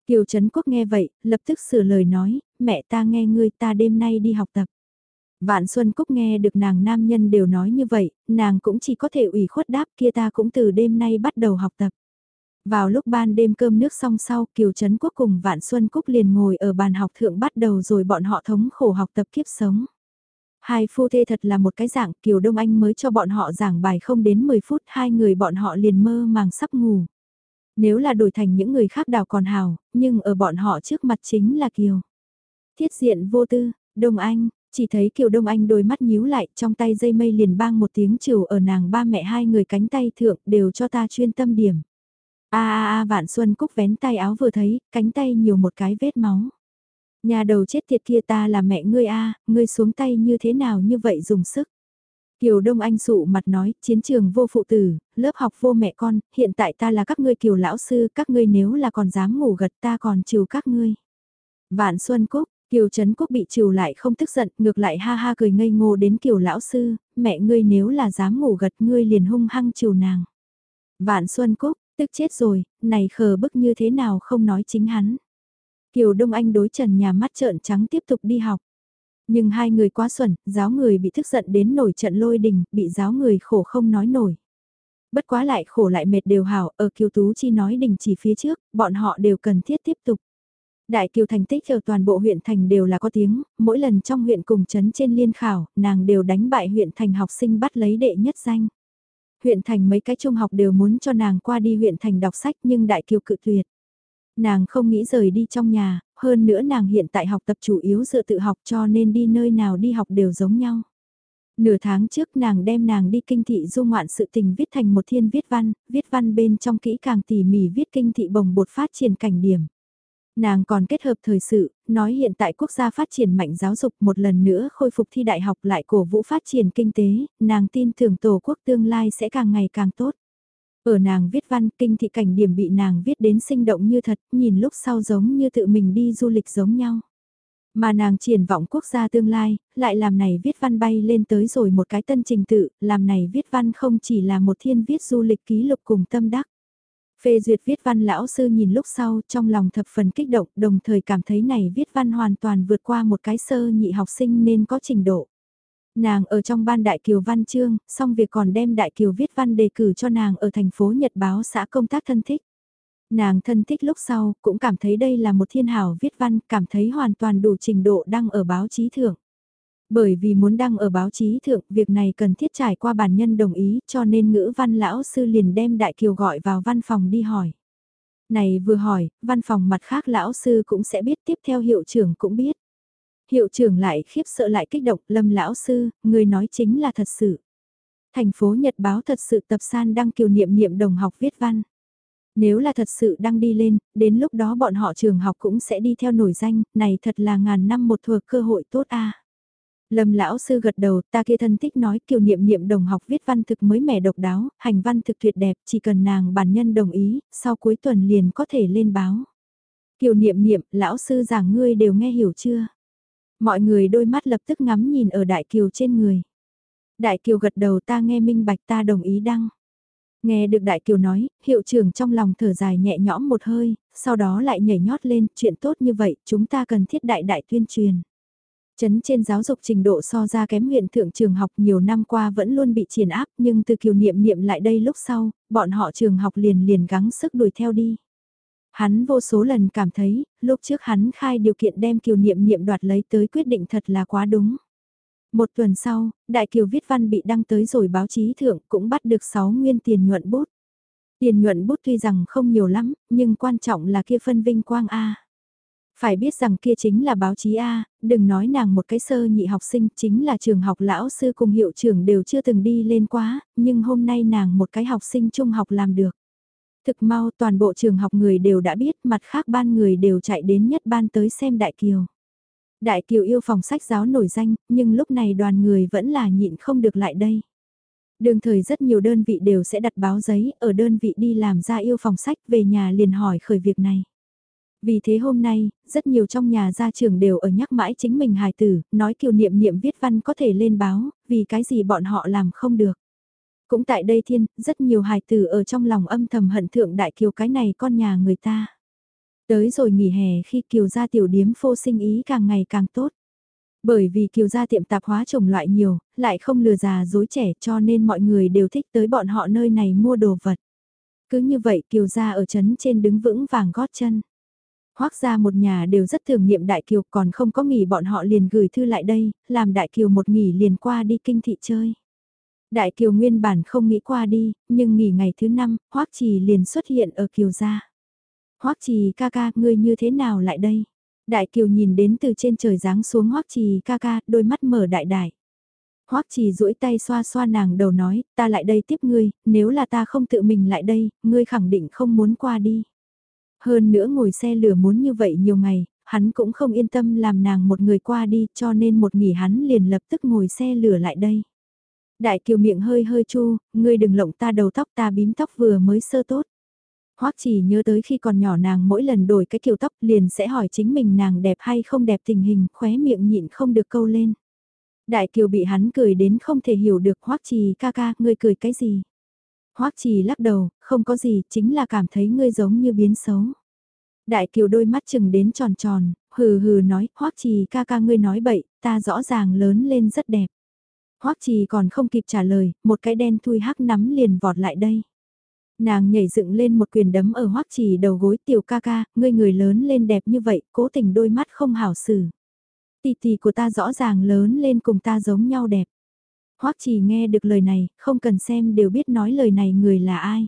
Kiều Trấn Quốc nghe vậy, lập tức sửa lời nói, mẹ ta nghe ngươi ta đêm nay đi học tập. Vạn Xuân Cúc nghe được nàng nam nhân đều nói như vậy, nàng cũng chỉ có thể ủy khuất đáp kia ta cũng từ đêm nay bắt đầu học tập. Vào lúc ban đêm cơm nước xong sau, Kiều Trấn Quốc cùng Vạn Xuân Cúc liền ngồi ở bàn học thượng bắt đầu rồi bọn họ thống khổ học tập kiếp sống. Hai phu thê thật là một cái dạng Kiều Đông Anh mới cho bọn họ giảng bài không đến 10 phút hai người bọn họ liền mơ màng sắp ngủ. Nếu là đổi thành những người khác đào còn hào, nhưng ở bọn họ trước mặt chính là Kiều. Thiết diện vô tư, Đông Anh, chỉ thấy Kiều Đông Anh đôi mắt nhíu lại trong tay dây mây liền bang một tiếng chiều ở nàng ba mẹ hai người cánh tay thượng đều cho ta chuyên tâm điểm. a a a vạn xuân cúc vén tay áo vừa thấy, cánh tay nhiều một cái vết máu. Nhà đầu chết tiệt kia ta là mẹ ngươi a, ngươi xuống tay như thế nào như vậy dùng sức. Kiều Đông Anh sụ mặt nói, chiến trường vô phụ tử, lớp học vô mẹ con, hiện tại ta là các ngươi kiều lão sư, các ngươi nếu là còn dám ngủ gật ta còn chiều các ngươi. Vạn Xuân Cúc, Kiều Trấn Quốc bị chiều lại không tức giận, ngược lại ha ha cười ngây ngô đến kiều lão sư, mẹ ngươi nếu là dám ngủ gật ngươi liền hung hăng chiều nàng. Vạn Xuân Cúc, tức chết rồi, này khờ bức như thế nào không nói chính hắn. Kiều Đông Anh đối trần nhà mắt trợn trắng tiếp tục đi học. Nhưng hai người quá xuẩn, giáo người bị tức giận đến nổi trận lôi đình, bị giáo người khổ không nói nổi. Bất quá lại khổ lại mệt đều hảo, ở Kiều Tú Chi nói đình chỉ phía trước, bọn họ đều cần thiết tiếp tục. Đại Kiều thành tích ở toàn bộ huyện thành đều là có tiếng, mỗi lần trong huyện cùng chấn trên liên khảo, nàng đều đánh bại huyện thành học sinh bắt lấy đệ nhất danh. Huyện thành mấy cái trung học đều muốn cho nàng qua đi huyện thành đọc sách nhưng Đại Kiều cự tuyệt. Nàng không nghĩ rời đi trong nhà, hơn nữa nàng hiện tại học tập chủ yếu dựa tự học cho nên đi nơi nào đi học đều giống nhau. Nửa tháng trước nàng đem nàng đi kinh thị du ngoạn sự tình viết thành một thiên viết văn, viết văn bên trong kỹ càng tỉ mỉ viết kinh thị bồng bột phát triển cảnh điểm. Nàng còn kết hợp thời sự, nói hiện tại quốc gia phát triển mạnh giáo dục một lần nữa khôi phục thi đại học lại cổ vũ phát triển kinh tế, nàng tin tưởng tổ quốc tương lai sẽ càng ngày càng tốt. Ở nàng viết văn kinh thị cảnh điểm bị nàng viết đến sinh động như thật, nhìn lúc sau giống như tự mình đi du lịch giống nhau. Mà nàng triển vọng quốc gia tương lai, lại làm này viết văn bay lên tới rồi một cái tân trình tự, làm này viết văn không chỉ là một thiên viết du lịch ký lục cùng tâm đắc. Phê duyệt viết văn lão sư nhìn lúc sau trong lòng thập phần kích động đồng thời cảm thấy này viết văn hoàn toàn vượt qua một cái sơ nhị học sinh nên có trình độ. Nàng ở trong ban Đại Kiều Văn Chương, xong việc còn đem Đại Kiều viết văn đề cử cho nàng ở thành phố Nhật báo xã công tác thân thích. Nàng thân thích lúc sau cũng cảm thấy đây là một thiên hảo viết văn, cảm thấy hoàn toàn đủ trình độ đăng ở báo chí thưởng. Bởi vì muốn đăng ở báo chí thượng, việc này cần thiết trải qua bản nhân đồng ý, cho nên ngữ văn lão sư liền đem Đại Kiều gọi vào văn phòng đi hỏi. Này vừa hỏi, văn phòng mặt khác lão sư cũng sẽ biết tiếp theo hiệu trưởng cũng biết. Hiệu trưởng lại khiếp sợ lại kích động, lâm lão sư, người nói chính là thật sự. Thành phố Nhật báo thật sự tập san đăng kiều niệm niệm đồng học viết văn. Nếu là thật sự đăng đi lên, đến lúc đó bọn họ trường học cũng sẽ đi theo nổi danh, này thật là ngàn năm một thừa cơ hội tốt a. Lâm lão sư gật đầu, ta kia thân thích nói kiều niệm niệm đồng học viết văn thực mới mẻ độc đáo, hành văn thực tuyệt đẹp, chỉ cần nàng bản nhân đồng ý, sau cuối tuần liền có thể lên báo. Kiều niệm niệm, lão sư giảng ngươi đều nghe hiểu chưa? Mọi người đôi mắt lập tức ngắm nhìn ở đại kiều trên người. Đại kiều gật đầu ta nghe minh bạch ta đồng ý đăng. Nghe được Đại Kiều nói, hiệu trưởng trong lòng thở dài nhẹ nhõm một hơi, sau đó lại nhảy nhót lên, chuyện tốt như vậy, chúng ta cần thiết đại đại tuyên truyền. Chấn trên giáo dục trình độ so ra kém huyện thượng trường học nhiều năm qua vẫn luôn bị triển áp nhưng từ kiều niệm niệm lại đây lúc sau, bọn họ trường học liền liền gắng sức đuổi theo đi. Hắn vô số lần cảm thấy, lúc trước hắn khai điều kiện đem kiều niệm niệm đoạt lấy tới quyết định thật là quá đúng. Một tuần sau, Đại Kiều viết văn bị đăng tới rồi báo chí thượng cũng bắt được 6 nguyên tiền nhuận bút. Tiền nhuận bút tuy rằng không nhiều lắm, nhưng quan trọng là kia phân vinh quang A. Phải biết rằng kia chính là báo chí A, đừng nói nàng một cái sơ nhị học sinh chính là trường học lão sư cùng hiệu trưởng đều chưa từng đi lên quá, nhưng hôm nay nàng một cái học sinh trung học làm được. Thực mau toàn bộ trường học người đều đã biết mặt khác ban người đều chạy đến nhất ban tới xem Đại Kiều. Đại Kiều yêu phòng sách giáo nổi danh, nhưng lúc này đoàn người vẫn là nhịn không được lại đây. Đường thời rất nhiều đơn vị đều sẽ đặt báo giấy ở đơn vị đi làm ra yêu phòng sách về nhà liền hỏi khởi việc này. Vì thế hôm nay, rất nhiều trong nhà gia trưởng đều ở nhắc mãi chính mình hài tử, nói kiều niệm niệm viết văn có thể lên báo, vì cái gì bọn họ làm không được. Cũng tại đây thiên, rất nhiều hài tử ở trong lòng âm thầm hận thượng đại kiều cái này con nhà người ta. Tới rồi nghỉ hè khi kiều gia tiểu điếm phô sinh ý càng ngày càng tốt. Bởi vì kiều gia tiệm tạp hóa trồng loại nhiều, lại không lừa già dối trẻ cho nên mọi người đều thích tới bọn họ nơi này mua đồ vật. Cứ như vậy kiều gia ở chấn trên đứng vững vàng gót chân. Hoác ra một nhà đều rất thường niệm Đại Kiều còn không có nghỉ bọn họ liền gửi thư lại đây, làm Đại Kiều một nghỉ liền qua đi kinh thị chơi. Đại Kiều nguyên bản không nghĩ qua đi, nhưng nghỉ ngày thứ năm, Hoắc Trì liền xuất hiện ở Kiều gia. Hoắc Trì ca ca, ngươi như thế nào lại đây? Đại Kiều nhìn đến từ trên trời giáng xuống Hoắc Trì ca ca, đôi mắt mở đại đại. Hoắc Trì duỗi tay xoa xoa nàng đầu nói, ta lại đây tiếp ngươi, nếu là ta không tự mình lại đây, ngươi khẳng định không muốn qua đi. Hơn nữa ngồi xe lửa muốn như vậy nhiều ngày, hắn cũng không yên tâm làm nàng một người qua đi cho nên một nghỉ hắn liền lập tức ngồi xe lửa lại đây. Đại kiều miệng hơi hơi chu, ngươi đừng lộng ta đầu tóc ta bím tóc vừa mới sơ tốt. Hoắc chỉ nhớ tới khi còn nhỏ nàng mỗi lần đổi cái kiểu tóc liền sẽ hỏi chính mình nàng đẹp hay không đẹp tình hình, khóe miệng nhịn không được câu lên. Đại kiều bị hắn cười đến không thể hiểu được Hoắc trì ca ca, ngươi cười cái gì? Hoắc trì lắc đầu, không có gì, chính là cảm thấy ngươi giống như biến xấu. Đại kiều đôi mắt chừng đến tròn tròn, hừ hừ nói, Hoắc trì ca ca ngươi nói bậy, ta rõ ràng lớn lên rất đẹp. Hoắc trì còn không kịp trả lời, một cái đen thui hắc nắm liền vọt lại đây. Nàng nhảy dựng lên một quyền đấm ở hoắc trì đầu gối tiểu ca ca, ngươi người lớn lên đẹp như vậy, cố tình đôi mắt không hảo xử. Tì tì của ta rõ ràng lớn lên cùng ta giống nhau đẹp. hoắc trì nghe được lời này, không cần xem đều biết nói lời này người là ai.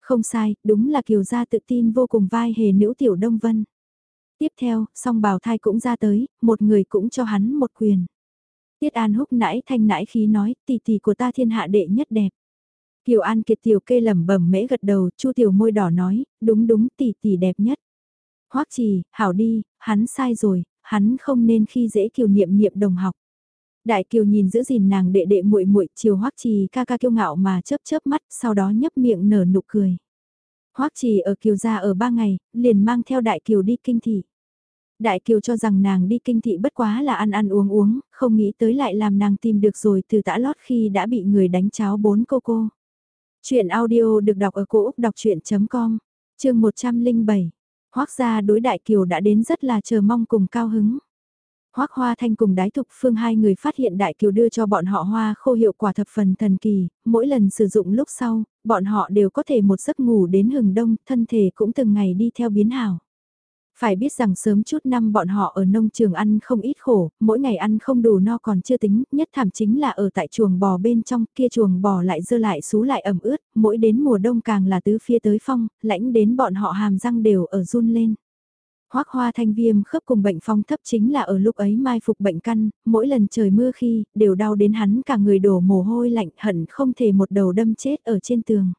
Không sai, đúng là kiều gia tự tin vô cùng vai hề nữ tiểu Đông Vân. Tiếp theo, song bào thai cũng ra tới, một người cũng cho hắn một quyền. Tiết An húc nãi thanh nãi khí nói, tỷ tỷ của ta thiên hạ đệ nhất đẹp. Kiều An Kiệt tiểu kê lẩm bẩm mễ gật đầu, Chu tiểu môi đỏ nói, đúng đúng tỷ tỷ đẹp nhất. Hoắc Trì, hảo đi, hắn sai rồi, hắn không nên khi dễ Kiều Niệm Niệm đồng học. Đại Kiều nhìn giữ gìn nàng đệ đệ muội muội, chiều Hoắc Trì ca ca kiêu ngạo mà chớp chớp mắt, sau đó nhấp miệng nở nụ cười. Hoắc Trì ở Kiều gia ở ba ngày, liền mang theo Đại Kiều đi kinh thị. Đại Kiều cho rằng nàng đi kinh thị bất quá là ăn ăn uống uống, không nghĩ tới lại làm nàng tìm được rồi từ tã lót khi đã bị người đánh cháo bốn cô cô. Chuyện audio được đọc ở cổ Úc đọc chuyện.com, chương 107. Hoác gia đối đại kiều đã đến rất là chờ mong cùng cao hứng. Hoác Hoa Thanh cùng Đái Thục Phương hai người phát hiện Đại Kiều đưa cho bọn họ hoa khô hiệu quả thập phần thần kỳ, mỗi lần sử dụng lúc sau, bọn họ đều có thể một giấc ngủ đến hừng đông, thân thể cũng từng ngày đi theo biến hảo. Phải biết rằng sớm chút năm bọn họ ở nông trường ăn không ít khổ, mỗi ngày ăn không đủ no còn chưa tính, nhất thảm chính là ở tại chuồng bò bên trong, kia chuồng bò lại dơ lại xú lại ẩm ướt, mỗi đến mùa đông càng là tứ phía tới phong, lãnh đến bọn họ hàm răng đều ở run lên. Hoác hoa thanh viêm khớp cùng bệnh phong thấp chính là ở lúc ấy mai phục bệnh căn, mỗi lần trời mưa khi, đều đau đến hắn cả người đổ mồ hôi lạnh hận không thể một đầu đâm chết ở trên tường.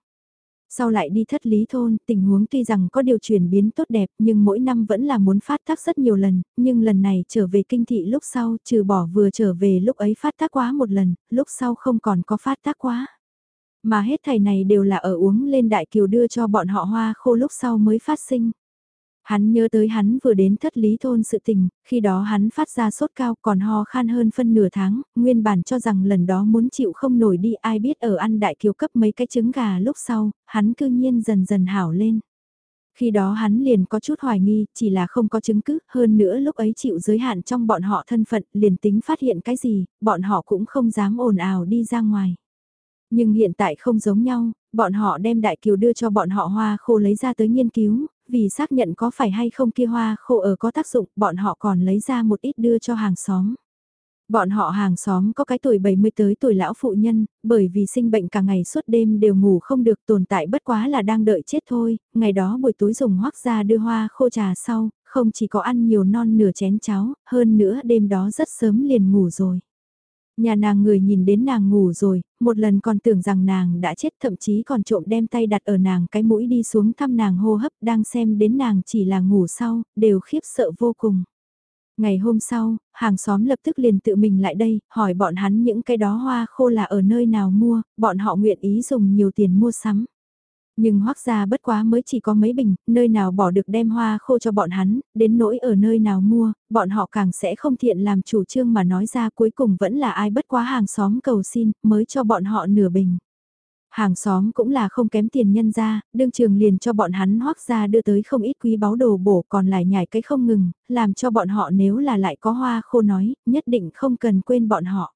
Sau lại đi thất lý thôn, tình huống tuy rằng có điều chuyển biến tốt đẹp nhưng mỗi năm vẫn là muốn phát tác rất nhiều lần, nhưng lần này trở về kinh thị lúc sau trừ bỏ vừa trở về lúc ấy phát tác quá một lần, lúc sau không còn có phát tác quá. Mà hết thầy này đều là ở uống lên đại kiều đưa cho bọn họ hoa khô lúc sau mới phát sinh. Hắn nhớ tới hắn vừa đến thất lý thôn sự tình, khi đó hắn phát ra sốt cao còn ho khan hơn phân nửa tháng, nguyên bản cho rằng lần đó muốn chịu không nổi đi ai biết ở ăn đại kiều cấp mấy cái trứng gà lúc sau, hắn cư nhiên dần dần hảo lên. Khi đó hắn liền có chút hoài nghi, chỉ là không có chứng cứ, hơn nữa lúc ấy chịu giới hạn trong bọn họ thân phận, liền tính phát hiện cái gì, bọn họ cũng không dám ồn ào đi ra ngoài. Nhưng hiện tại không giống nhau, bọn họ đem đại kiều đưa cho bọn họ hoa khô lấy ra tới nghiên cứu, vì xác nhận có phải hay không kia hoa khô ở có tác dụng, bọn họ còn lấy ra một ít đưa cho hàng xóm. Bọn họ hàng xóm có cái tuổi 70 tới tuổi lão phụ nhân, bởi vì sinh bệnh cả ngày suốt đêm đều ngủ không được tồn tại bất quá là đang đợi chết thôi, ngày đó buổi tối dùng hoác ra đưa hoa khô trà sau, không chỉ có ăn nhiều non nửa chén cháo, hơn nữa đêm đó rất sớm liền ngủ rồi. Nhà nàng người nhìn đến nàng ngủ rồi, một lần còn tưởng rằng nàng đã chết thậm chí còn trộm đem tay đặt ở nàng cái mũi đi xuống thăm nàng hô hấp đang xem đến nàng chỉ là ngủ sau, đều khiếp sợ vô cùng. Ngày hôm sau, hàng xóm lập tức liền tự mình lại đây, hỏi bọn hắn những cái đó hoa khô là ở nơi nào mua, bọn họ nguyện ý dùng nhiều tiền mua sắm. Nhưng hoác gia bất quá mới chỉ có mấy bình, nơi nào bỏ được đem hoa khô cho bọn hắn, đến nỗi ở nơi nào mua, bọn họ càng sẽ không thiện làm chủ trương mà nói ra cuối cùng vẫn là ai bất quá hàng xóm cầu xin, mới cho bọn họ nửa bình. Hàng xóm cũng là không kém tiền nhân ra, đương trường liền cho bọn hắn hoác ra đưa tới không ít quý báu đồ bổ còn lại nhảy cái không ngừng, làm cho bọn họ nếu là lại có hoa khô nói, nhất định không cần quên bọn họ.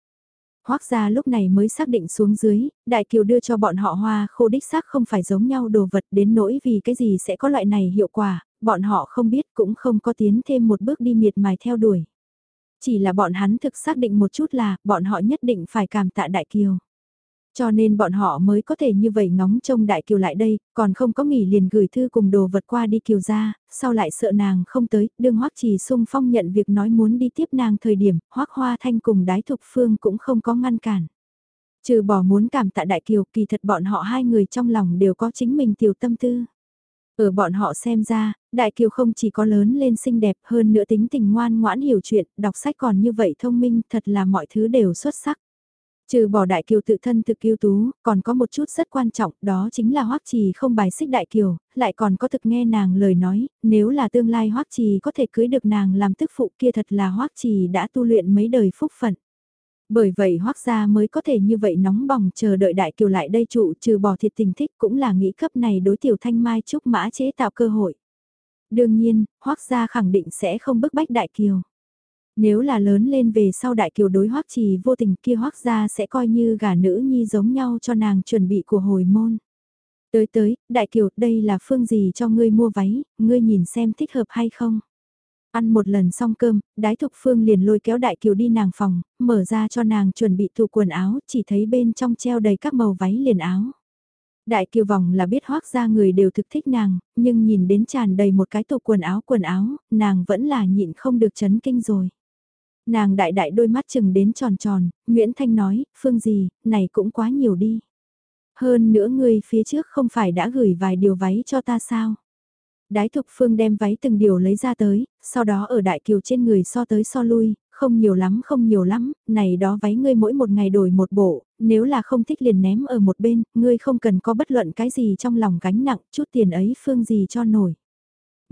Hoác gia lúc này mới xác định xuống dưới, Đại Kiều đưa cho bọn họ hoa khô đích xác không phải giống nhau đồ vật đến nỗi vì cái gì sẽ có loại này hiệu quả, bọn họ không biết cũng không có tiến thêm một bước đi miệt mài theo đuổi. Chỉ là bọn hắn thực xác định một chút là bọn họ nhất định phải cảm tạ Đại Kiều. Cho nên bọn họ mới có thể như vậy ngóng trông Đại Kiều lại đây, còn không có nghỉ liền gửi thư cùng đồ vật qua đi Kiều ra, sau lại sợ nàng không tới, đương Hoắc Trì sung phong nhận việc nói muốn đi tiếp nàng thời điểm, Hoắc Hoa Thanh cùng Đái Thục Phương cũng không có ngăn cản. Trừ bỏ muốn cảm tạ Đại Kiều, kỳ thật bọn họ hai người trong lòng đều có chính mình tiểu tâm tư. Ở bọn họ xem ra, Đại Kiều không chỉ có lớn lên xinh đẹp hơn nữa tính tình ngoan ngoãn hiểu chuyện, đọc sách còn như vậy thông minh, thật là mọi thứ đều xuất sắc. Trừ bỏ đại kiều tự thân thực yêu tú, còn có một chút rất quan trọng, đó chính là Hoắc Trì không bài xích đại kiều, lại còn có thực nghe nàng lời nói, nếu là tương lai Hoắc Trì có thể cưới được nàng làm tức phụ kia thật là Hoắc Trì đã tu luyện mấy đời phúc phận. Bởi vậy Hoắc gia mới có thể như vậy nóng bỏng chờ đợi đại kiều lại đây trụ trừ bỏ thiệt tình thích cũng là nghĩ cấp này đối tiểu thanh mai trúc mã chế tạo cơ hội. Đương nhiên, Hoắc gia khẳng định sẽ không bức bách đại kiều. Nếu là lớn lên về sau đại kiều đối hoắc trì vô tình kia hoắc ra sẽ coi như gả nữ nhi giống nhau cho nàng chuẩn bị của hồi môn. Tới tới, đại kiều, đây là phương gì cho ngươi mua váy, ngươi nhìn xem thích hợp hay không. Ăn một lần xong cơm, đái thục phương liền lôi kéo đại kiều đi nàng phòng, mở ra cho nàng chuẩn bị tủ quần áo, chỉ thấy bên trong treo đầy các màu váy liền áo. Đại kiều vòng là biết hoác ra người đều thực thích nàng, nhưng nhìn đến tràn đầy một cái tủ quần áo quần áo, nàng vẫn là nhịn không được chấn kinh rồi. Nàng đại đại đôi mắt chừng đến tròn tròn, Nguyễn Thanh nói, Phương gì, này cũng quá nhiều đi. Hơn nữa người phía trước không phải đã gửi vài điều váy cho ta sao? Đái thục Phương đem váy từng điều lấy ra tới, sau đó ở đại kiều trên người so tới so lui, không nhiều lắm không nhiều lắm, này đó váy ngươi mỗi một ngày đổi một bộ, nếu là không thích liền ném ở một bên, ngươi không cần có bất luận cái gì trong lòng gánh nặng, chút tiền ấy Phương gì cho nổi.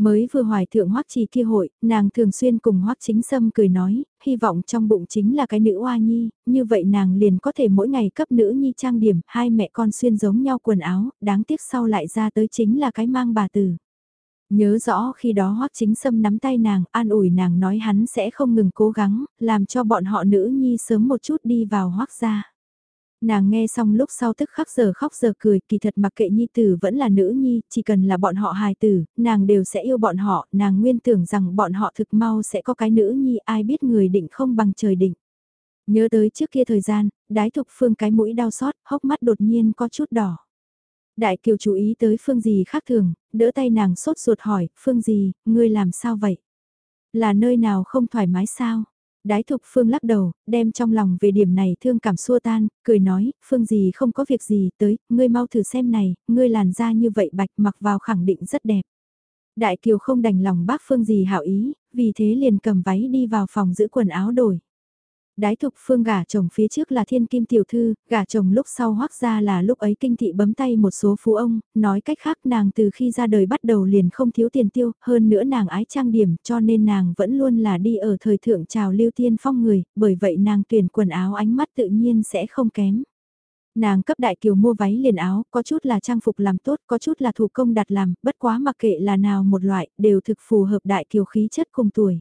Mới vừa hoài thượng hoắc trì kia hội, nàng thường xuyên cùng hoắc chính sâm cười nói, hy vọng trong bụng chính là cái nữ oa nhi, như vậy nàng liền có thể mỗi ngày cấp nữ nhi trang điểm, hai mẹ con xuyên giống nhau quần áo, đáng tiếc sau lại ra tới chính là cái mang bà tử. Nhớ rõ khi đó hoắc chính sâm nắm tay nàng, an ủi nàng nói hắn sẽ không ngừng cố gắng, làm cho bọn họ nữ nhi sớm một chút đi vào hoắc gia. Nàng nghe xong lúc sau tức khắc giờ khóc giờ cười, kỳ thật mặc kệ nhi tử vẫn là nữ nhi, chỉ cần là bọn họ hài tử, nàng đều sẽ yêu bọn họ, nàng nguyên tưởng rằng bọn họ thực mau sẽ có cái nữ nhi, ai biết người định không bằng trời định. Nhớ tới trước kia thời gian, đái thục phương cái mũi đau xót, hốc mắt đột nhiên có chút đỏ. Đại kiều chú ý tới phương gì khác thường, đỡ tay nàng sốt ruột hỏi, phương gì, ngươi làm sao vậy? Là nơi nào không thoải mái sao? Đái thục phương lắc đầu, đem trong lòng về điểm này thương cảm xua tan, cười nói, phương gì không có việc gì tới, ngươi mau thử xem này, ngươi làn da như vậy bạch mặc vào khẳng định rất đẹp. Đại kiều không đành lòng bác phương gì hảo ý, vì thế liền cầm váy đi vào phòng giữ quần áo đổi. Đái thục phương gả chồng phía trước là thiên kim tiểu thư, gả chồng lúc sau hoác ra là lúc ấy kinh thị bấm tay một số phú ông, nói cách khác nàng từ khi ra đời bắt đầu liền không thiếu tiền tiêu, hơn nữa nàng ái trang điểm cho nên nàng vẫn luôn là đi ở thời thượng trào lưu tiên phong người, bởi vậy nàng tuyển quần áo ánh mắt tự nhiên sẽ không kém. Nàng cấp đại kiều mua váy liền áo, có chút là trang phục làm tốt, có chút là thủ công đặt làm, bất quá mặc kệ là nào một loại, đều thực phù hợp đại kiều khí chất cùng tuổi.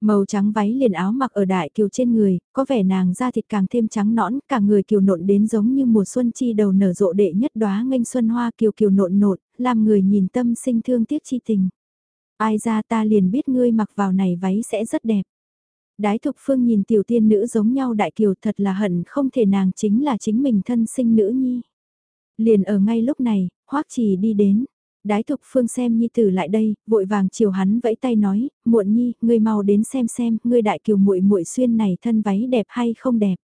Màu trắng váy liền áo mặc ở đại kiều trên người, có vẻ nàng da thịt càng thêm trắng nõn, cả người kiều nộn đến giống như mùa xuân chi đầu nở rộ đệ nhất đóa nghênh xuân hoa kiều kiều nộn nộn, làm người nhìn tâm sinh thương tiếc chi tình. Ai ra ta liền biết ngươi mặc vào này váy sẽ rất đẹp. Đái thục phương nhìn tiểu tiên nữ giống nhau đại kiều thật là hận không thể nàng chính là chính mình thân sinh nữ nhi. Liền ở ngay lúc này, hoắc trì đi đến. Đái thục phương xem nhi tử lại đây, vội vàng chiều hắn vẫy tay nói, muộn nhi, ngươi mau đến xem xem, ngươi đại kiều muội muội xuyên này thân váy đẹp hay không đẹp.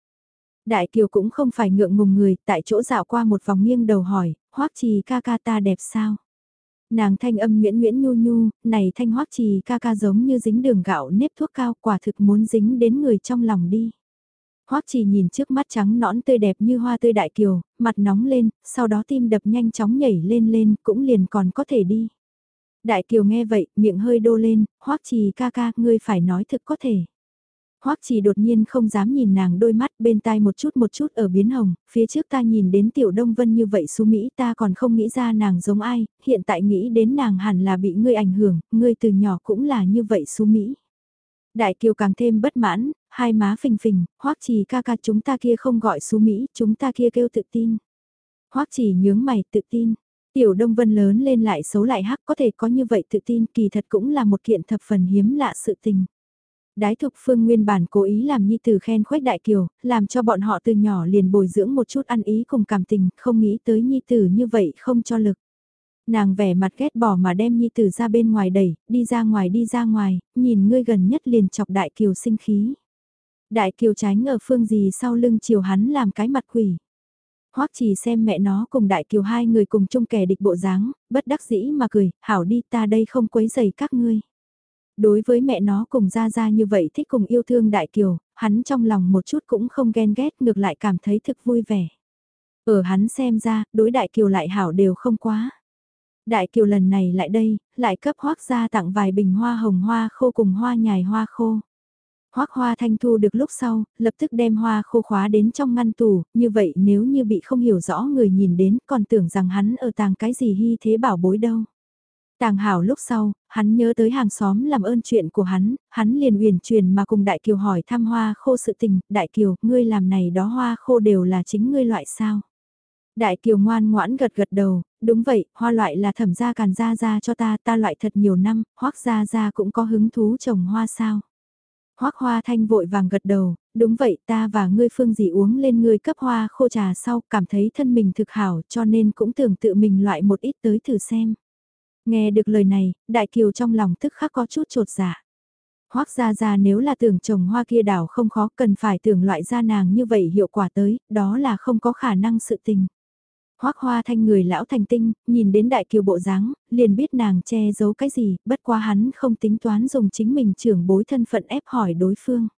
Đại kiều cũng không phải ngượng ngùng người, tại chỗ dạo qua một vòng nghiêng đầu hỏi, hoắc trì ca ca ta đẹp sao? Nàng thanh âm nguyễn nguyễn nhu nhu, này thanh hoắc trì ca ca giống như dính đường gạo nếp thuốc cao quả thực muốn dính đến người trong lòng đi. Hoắc chỉ nhìn trước mắt trắng nõn tươi đẹp như hoa tươi đại kiều, mặt nóng lên, sau đó tim đập nhanh chóng nhảy lên lên, cũng liền còn có thể đi. Đại kiều nghe vậy, miệng hơi đô lên, Hoắc trì ca ca, ngươi phải nói thực có thể. Hoắc Trì đột nhiên không dám nhìn nàng đôi mắt bên tai một chút một chút ở biến hồng, phía trước ta nhìn đến Tiểu Đông Vân như vậy xú Mỹ ta còn không nghĩ ra nàng giống ai, hiện tại nghĩ đến nàng hẳn là bị ngươi ảnh hưởng, ngươi từ nhỏ cũng là như vậy xú Mỹ. Đại Kiều càng thêm bất mãn, hai má phình phình, Hoắc Trì ca ca chúng ta kia không gọi xú Mỹ, chúng ta kia kêu tự tin. Hoắc Trì nhướng mày tự tin. Tiểu Đông Vân lớn lên lại xấu lại hắc có thể có như vậy tự tin kỳ thật cũng là một kiện thập phần hiếm lạ sự tình. Đái thục phương nguyên bản cố ý làm nhi tử khen khuếch đại kiều, làm cho bọn họ từ nhỏ liền bồi dưỡng một chút ăn ý cùng cảm tình, không nghĩ tới nhi tử như vậy không cho lực. Nàng vẻ mặt ghét bỏ mà đem nhi tử ra bên ngoài đẩy, đi ra ngoài đi ra ngoài, nhìn ngươi gần nhất liền chọc đại kiều sinh khí. Đại kiều tránh ở phương gì sau lưng chiều hắn làm cái mặt quỷ. Hoắc chỉ xem mẹ nó cùng đại kiều hai người cùng chung kẻ địch bộ dáng, bất đắc dĩ mà cười, hảo đi ta đây không quấy giày các ngươi. Đối với mẹ nó cùng ra ra như vậy thích cùng yêu thương Đại Kiều, hắn trong lòng một chút cũng không ghen ghét ngược lại cảm thấy thực vui vẻ. Ở hắn xem ra, đối Đại Kiều lại hảo đều không quá. Đại Kiều lần này lại đây, lại cấp hoác ra tặng vài bình hoa hồng hoa khô cùng hoa nhài hoa khô. Hoác hoa thanh thu được lúc sau, lập tức đem hoa khô khóa đến trong ngăn tủ, như vậy nếu như bị không hiểu rõ người nhìn đến còn tưởng rằng hắn ở tàng cái gì hy thế bảo bối đâu. Tàng hảo lúc sau, hắn nhớ tới hàng xóm làm ơn chuyện của hắn, hắn liền uyển truyền mà cùng Đại Kiều hỏi thăm hoa khô sự tình, Đại Kiều, ngươi làm này đó hoa khô đều là chính ngươi loại sao? Đại Kiều ngoan ngoãn gật gật đầu, đúng vậy, hoa loại là thẩm gia càn gia gia cho ta, ta loại thật nhiều năm, hoác gia gia cũng có hứng thú trồng hoa sao? Hoác hoa thanh vội vàng gật đầu, đúng vậy ta và ngươi phương gì uống lên ngươi cấp hoa khô trà sau cảm thấy thân mình thực hảo cho nên cũng tưởng tự mình loại một ít tới thử xem. Nghe được lời này, Đại Kiều trong lòng tức khắc có chút trột dạ. Hoác ra ra nếu là tưởng trồng hoa kia đảo không khó cần phải tưởng loại ra nàng như vậy hiệu quả tới, đó là không có khả năng sự tình. Hoác hoa thanh người lão thành tinh, nhìn đến đại kiều bộ dáng, liền biết nàng che giấu cái gì, bất quá hắn không tính toán dùng chính mình trưởng bối thân phận ép hỏi đối phương.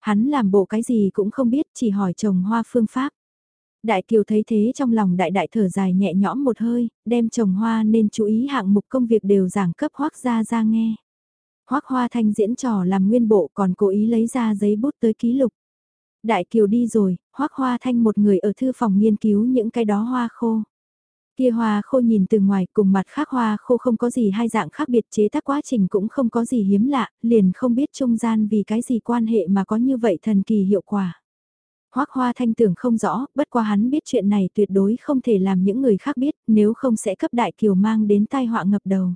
Hắn làm bộ cái gì cũng không biết, chỉ hỏi chồng hoa phương pháp. Đại Kiều thấy thế trong lòng đại đại thở dài nhẹ nhõm một hơi, đem trồng hoa nên chú ý hạng mục công việc đều giảng cấp hoác ra ra nghe. Hoác hoa thanh diễn trò làm nguyên bộ còn cố ý lấy ra giấy bút tới ký lục. Đại Kiều đi rồi, hoác hoa thanh một người ở thư phòng nghiên cứu những cái đó hoa khô. Kia hoa khô nhìn từ ngoài cùng mặt khác hoa khô không có gì hai dạng khác biệt chế tác quá trình cũng không có gì hiếm lạ, liền không biết trung gian vì cái gì quan hệ mà có như vậy thần kỳ hiệu quả. Hoác Hoa Thanh tưởng không rõ, bất qua hắn biết chuyện này tuyệt đối không thể làm những người khác biết, nếu không sẽ cấp Đại Kiều mang đến tai họa ngập đầu.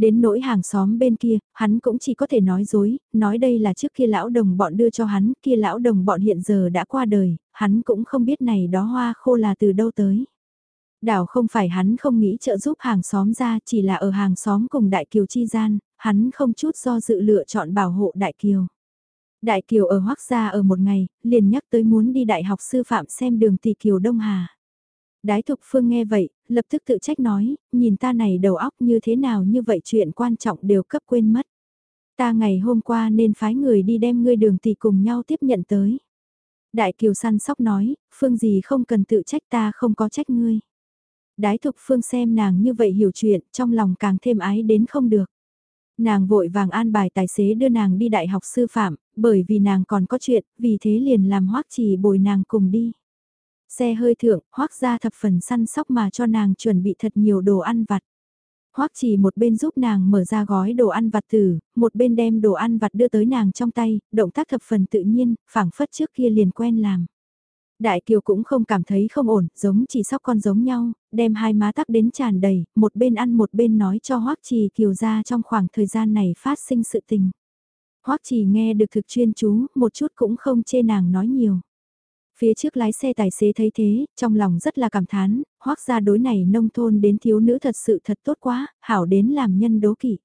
Đến nỗi hàng xóm bên kia, hắn cũng chỉ có thể nói dối, nói đây là trước kia lão đồng bọn đưa cho hắn, kia lão đồng bọn hiện giờ đã qua đời, hắn cũng không biết này đó hoa khô là từ đâu tới. Đảo không phải hắn không nghĩ trợ giúp hàng xóm ra, chỉ là ở hàng xóm cùng Đại Kiều chi gian, hắn không chút do dự lựa chọn bảo hộ Đại Kiều. Đại Kiều ở Hoác Gia ở một ngày, liền nhắc tới muốn đi Đại học sư phạm xem đường tỷ Kiều Đông Hà. Đái Thục Phương nghe vậy, lập tức tự trách nói, nhìn ta này đầu óc như thế nào như vậy chuyện quan trọng đều cấp quên mất. Ta ngày hôm qua nên phái người đi đem ngươi đường tỷ cùng nhau tiếp nhận tới. Đại Kiều săn sóc nói, Phương gì không cần tự trách ta không có trách ngươi. Đái Thục Phương xem nàng như vậy hiểu chuyện, trong lòng càng thêm ái đến không được. Nàng vội vàng an bài tài xế đưa nàng đi đại học sư phạm, bởi vì nàng còn có chuyện, vì thế liền làm hoắc trì bồi nàng cùng đi. Xe hơi thượng, hoắc ra thập phần săn sóc mà cho nàng chuẩn bị thật nhiều đồ ăn vặt. Hoắc chỉ một bên giúp nàng mở ra gói đồ ăn vặt từ một bên đem đồ ăn vặt đưa tới nàng trong tay, động tác thập phần tự nhiên, phảng phất trước kia liền quen làm. Đại Kiều cũng không cảm thấy không ổn, giống chỉ sóc con giống nhau, đem hai má tắc đến tràn đầy, một bên ăn một bên nói cho Hoắc Trì Kiều ra trong khoảng thời gian này phát sinh sự tình. Hoắc Trì nghe được thực chuyên chú, một chút cũng không chê nàng nói nhiều. Phía trước lái xe tài xế thấy thế, trong lòng rất là cảm thán, Hoắc gia đối này nông thôn đến thiếu nữ thật sự thật tốt quá, hảo đến làm nhân đố kỵ.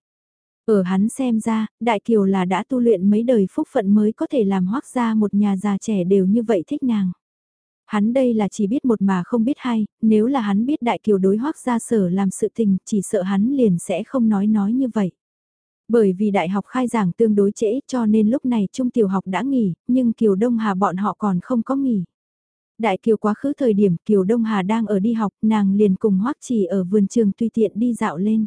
Ở hắn xem ra, Đại Kiều là đã tu luyện mấy đời phúc phận mới có thể làm Hoắc gia một nhà già trẻ đều như vậy thích nàng. Hắn đây là chỉ biết một mà không biết hai, nếu là hắn biết đại kiều đối hoác ra sở làm sự tình, chỉ sợ hắn liền sẽ không nói nói như vậy. Bởi vì đại học khai giảng tương đối trễ cho nên lúc này trung tiểu học đã nghỉ, nhưng Kiều Đông Hà bọn họ còn không có nghỉ. Đại Kiều quá khứ thời điểm Kiều Đông Hà đang ở đi học, nàng liền cùng Hoắc Chỉ ở vườn trường tùy tiện đi dạo lên.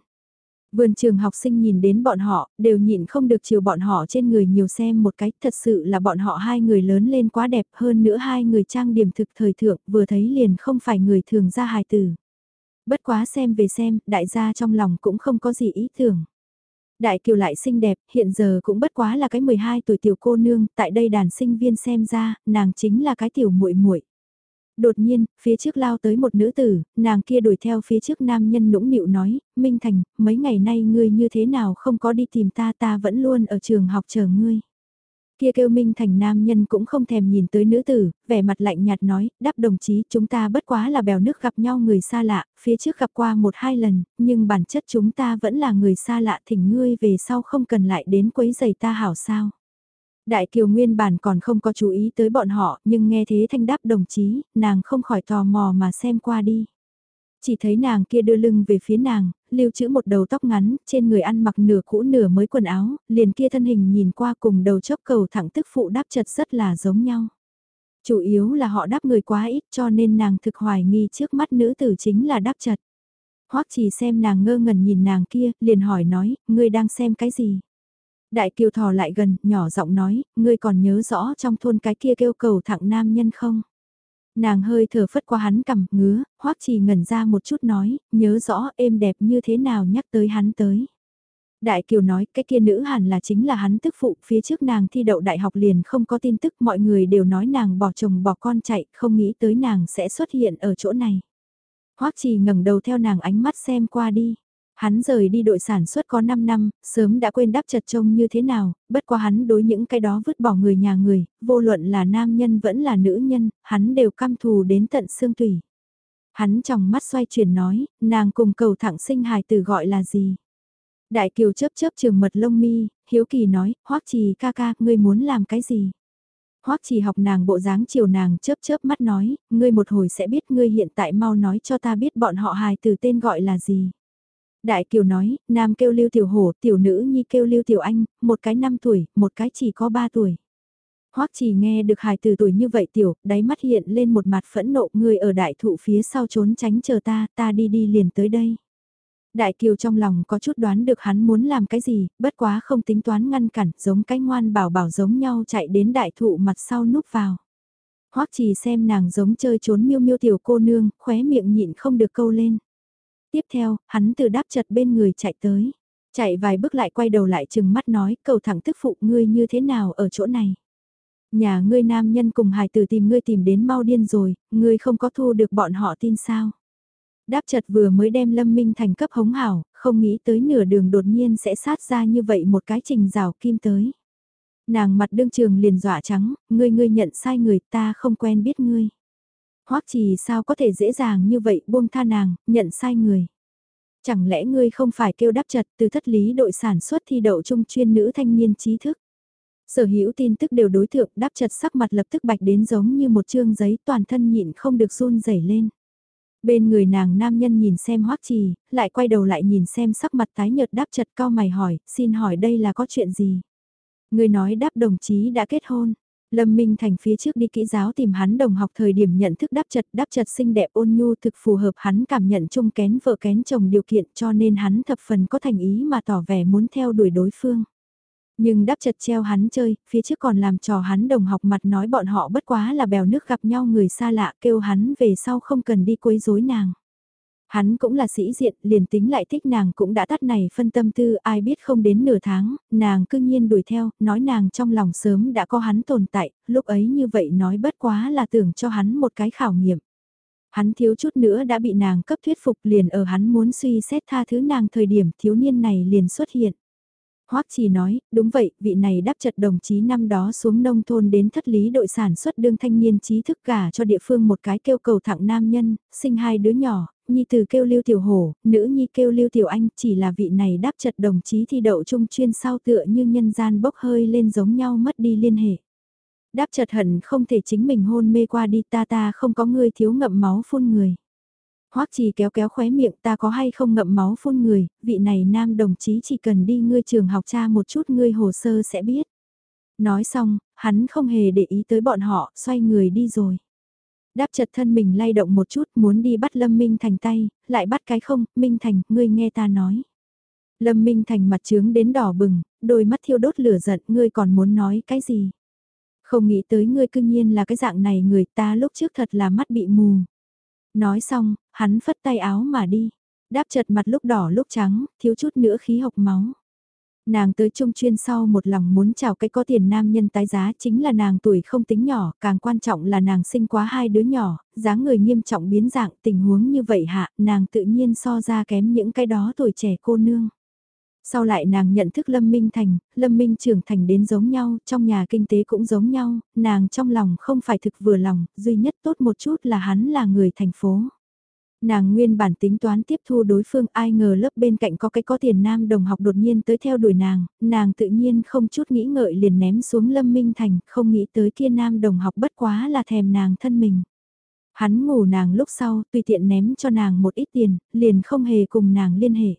Vườn trường học sinh nhìn đến bọn họ, đều nhịn không được chiều bọn họ trên người nhiều xem một cách, thật sự là bọn họ hai người lớn lên quá đẹp hơn nữa hai người trang điểm thực thời thượng, vừa thấy liền không phải người thường ra hài tử. Bất quá xem về xem, đại gia trong lòng cũng không có gì ý tưởng. Đại kiều lại xinh đẹp, hiện giờ cũng bất quá là cái 12 tuổi tiểu cô nương, tại đây đàn sinh viên xem ra, nàng chính là cái tiểu muội muội đột nhiên, phía trước lao tới một nữ tử, nàng kia đuổi theo phía trước nam nhân nũng nịu nói, Minh Thành, mấy ngày nay ngươi như thế nào không có đi tìm ta ta vẫn luôn ở trường học chờ ngươi. Kia kêu Minh Thành nam nhân cũng không thèm nhìn tới nữ tử, vẻ mặt lạnh nhạt nói, đáp đồng chí chúng ta bất quá là bèo nước gặp nhau người xa lạ, phía trước gặp qua một hai lần, nhưng bản chất chúng ta vẫn là người xa lạ thỉnh ngươi về sau không cần lại đến quấy giày ta hảo sao. Đại Kiều nguyên bản còn không có chú ý tới bọn họ, nhưng nghe thế thanh đáp đồng chí, nàng không khỏi tò mò mà xem qua đi. Chỉ thấy nàng kia đưa lưng về phía nàng, lưu trữ một đầu tóc ngắn, trên người ăn mặc nửa cũ nửa mới quần áo, liền kia thân hình nhìn qua cùng đầu chốc cầu thẳng tức phụ đáp chật rất là giống nhau. Chủ yếu là họ đáp người quá ít cho nên nàng thực hoài nghi trước mắt nữ tử chính là đáp chật. Hoắc chỉ xem nàng ngơ ngẩn nhìn nàng kia, liền hỏi nói, ngươi đang xem cái gì? Đại kiều thò lại gần, nhỏ giọng nói, ngươi còn nhớ rõ trong thôn cái kia kêu cầu thẳng nam nhân không? Nàng hơi thở phất qua hắn cầm, ngứa, hoắc chỉ ngẩn ra một chút nói, nhớ rõ êm đẹp như thế nào nhắc tới hắn tới. Đại Kiều nói cái kia nữ hẳn là chính là hắn tức phụ, phía trước nàng thi đậu đại học liền không có tin tức, mọi người đều nói nàng bỏ chồng bỏ con chạy, không nghĩ tới nàng sẽ xuất hiện ở chỗ này. Hoắc Trì ngẩng đầu theo nàng ánh mắt xem qua đi. Hắn rời đi đội sản xuất có 5 năm, sớm đã quên đáp chật trông như thế nào, bất quá hắn đối những cái đó vứt bỏ người nhà người, vô luận là nam nhân vẫn là nữ nhân, hắn đều căm thù đến tận xương tủy. Hắn trong mắt xoay chuyển nói, nàng cùng cầu thẳng sinh hài từ gọi là gì? Đại kiều chớp chớp trường mật lông mi, hiếu kỳ nói, hoắc trì ca ca, ngươi muốn làm cái gì? Hoắc trì học nàng bộ dáng chiều nàng chớp chớp mắt nói, ngươi một hồi sẽ biết ngươi hiện tại mau nói cho ta biết bọn họ hài từ tên gọi là gì. Đại Kiều nói, nam kêu Lưu Tiểu Hổ, tiểu nữ nhi kêu Lưu Tiểu Anh, một cái 5 tuổi, một cái chỉ có 3 tuổi. Hoắc chỉ nghe được hài từ tuổi như vậy tiểu, đáy mắt hiện lên một mặt phẫn nộ người ở đại thụ phía sau trốn tránh chờ ta, ta đi đi liền tới đây. Đại Kiều trong lòng có chút đoán được hắn muốn làm cái gì, bất quá không tính toán ngăn cản, giống cái ngoan bảo bảo giống nhau chạy đến đại thụ mặt sau núp vào. Hoắc chỉ xem nàng giống chơi trốn miêu miêu tiểu cô nương, khóe miệng nhịn không được câu lên. Tiếp theo, hắn từ đáp chật bên người chạy tới. Chạy vài bước lại quay đầu lại chừng mắt nói, cầu thẳng tức phụ ngươi như thế nào ở chỗ này. Nhà ngươi nam nhân cùng hài tử tìm ngươi tìm đến mau điên rồi, ngươi không có thu được bọn họ tin sao. Đáp chật vừa mới đem Lâm Minh thành cấp hống hảo, không nghĩ tới nửa đường đột nhiên sẽ sát ra như vậy một cái trình rào kim tới. Nàng mặt đương trường liền dọa trắng, ngươi ngươi nhận sai người ta không quen biết ngươi. Hoắc trì sao có thể dễ dàng như vậy buông tha nàng, nhận sai người. Chẳng lẽ ngươi không phải kêu đáp chật từ thất lý đội sản xuất thi đậu trung chuyên nữ thanh niên trí thức. Sở hữu tin tức đều đối tượng đáp chật sắc mặt lập tức bạch đến giống như một chương giấy toàn thân nhịn không được run rẩy lên. Bên người nàng nam nhân nhìn xem hoắc trì, lại quay đầu lại nhìn xem sắc mặt tái nhợt đáp chật cao mày hỏi, xin hỏi đây là có chuyện gì? Người nói đáp đồng chí đã kết hôn. Lâm Minh Thành phía trước đi kỹ giáo tìm hắn đồng học thời điểm nhận thức đáp chật đáp chật xinh đẹp ôn nhu thực phù hợp hắn cảm nhận chung kén vợ kén chồng điều kiện cho nên hắn thập phần có thành ý mà tỏ vẻ muốn theo đuổi đối phương. Nhưng đáp chật treo hắn chơi, phía trước còn làm trò hắn đồng học mặt nói bọn họ bất quá là bèo nước gặp nhau người xa lạ kêu hắn về sau không cần đi quấy rối nàng. Hắn cũng là sĩ diện, liền tính lại thích nàng cũng đã tắt này phân tâm tư, ai biết không đến nửa tháng, nàng cương nhiên đuổi theo, nói nàng trong lòng sớm đã có hắn tồn tại, lúc ấy như vậy nói bất quá là tưởng cho hắn một cái khảo nghiệm. Hắn thiếu chút nữa đã bị nàng cấp thuyết phục liền ở hắn muốn suy xét tha thứ nàng thời điểm thiếu niên này liền xuất hiện. Hoắc chỉ nói, đúng vậy, vị này đáp chật đồng chí năm đó xuống nông thôn đến thất lý đội sản xuất đương thanh niên trí thức cả cho địa phương một cái kêu cầu thẳng nam nhân, sinh hai đứa nhỏ, nhi từ kêu lưu tiểu hổ, nữ nhi kêu lưu tiểu anh, chỉ là vị này đáp chật đồng chí thi đậu trung chuyên sau tựa như nhân gian bốc hơi lên giống nhau mất đi liên hệ. Đáp chật hận không thể chính mình hôn mê qua đi ta ta không có người thiếu ngậm máu phun người. Hoắc Trì kéo kéo khóe miệng ta có hay không ngậm máu phun người, vị này nam đồng chí chỉ cần đi ngươi trường học cha một chút ngươi hồ sơ sẽ biết. Nói xong, hắn không hề để ý tới bọn họ, xoay người đi rồi. Đáp chật thân mình lay động một chút muốn đi bắt Lâm Minh Thành tay, lại bắt cái không, Minh Thành, ngươi nghe ta nói. Lâm Minh Thành mặt trướng đến đỏ bừng, đôi mắt thiêu đốt lửa giận, ngươi còn muốn nói cái gì? Không nghĩ tới ngươi cư nhiên là cái dạng này người ta lúc trước thật là mắt bị mù. Nói xong, hắn phất tay áo mà đi. Đáp chật mặt lúc đỏ lúc trắng, thiếu chút nữa khí hộc máu. Nàng tới trung chuyên sau một lòng muốn chào cái có tiền nam nhân tái giá chính là nàng tuổi không tính nhỏ, càng quan trọng là nàng sinh quá hai đứa nhỏ, dáng người nghiêm trọng biến dạng tình huống như vậy hạ, nàng tự nhiên so ra kém những cái đó tuổi trẻ cô nương. Sau lại nàng nhận thức Lâm Minh Thành, Lâm Minh trưởng thành đến giống nhau, trong nhà kinh tế cũng giống nhau, nàng trong lòng không phải thực vừa lòng, duy nhất tốt một chút là hắn là người thành phố. Nàng nguyên bản tính toán tiếp thu đối phương ai ngờ lớp bên cạnh có cái có tiền nam đồng học đột nhiên tới theo đuổi nàng, nàng tự nhiên không chút nghĩ ngợi liền ném xuống Lâm Minh Thành, không nghĩ tới kia nam đồng học bất quá là thèm nàng thân mình. Hắn ngủ nàng lúc sau, tùy tiện ném cho nàng một ít tiền, liền không hề cùng nàng liên hệ.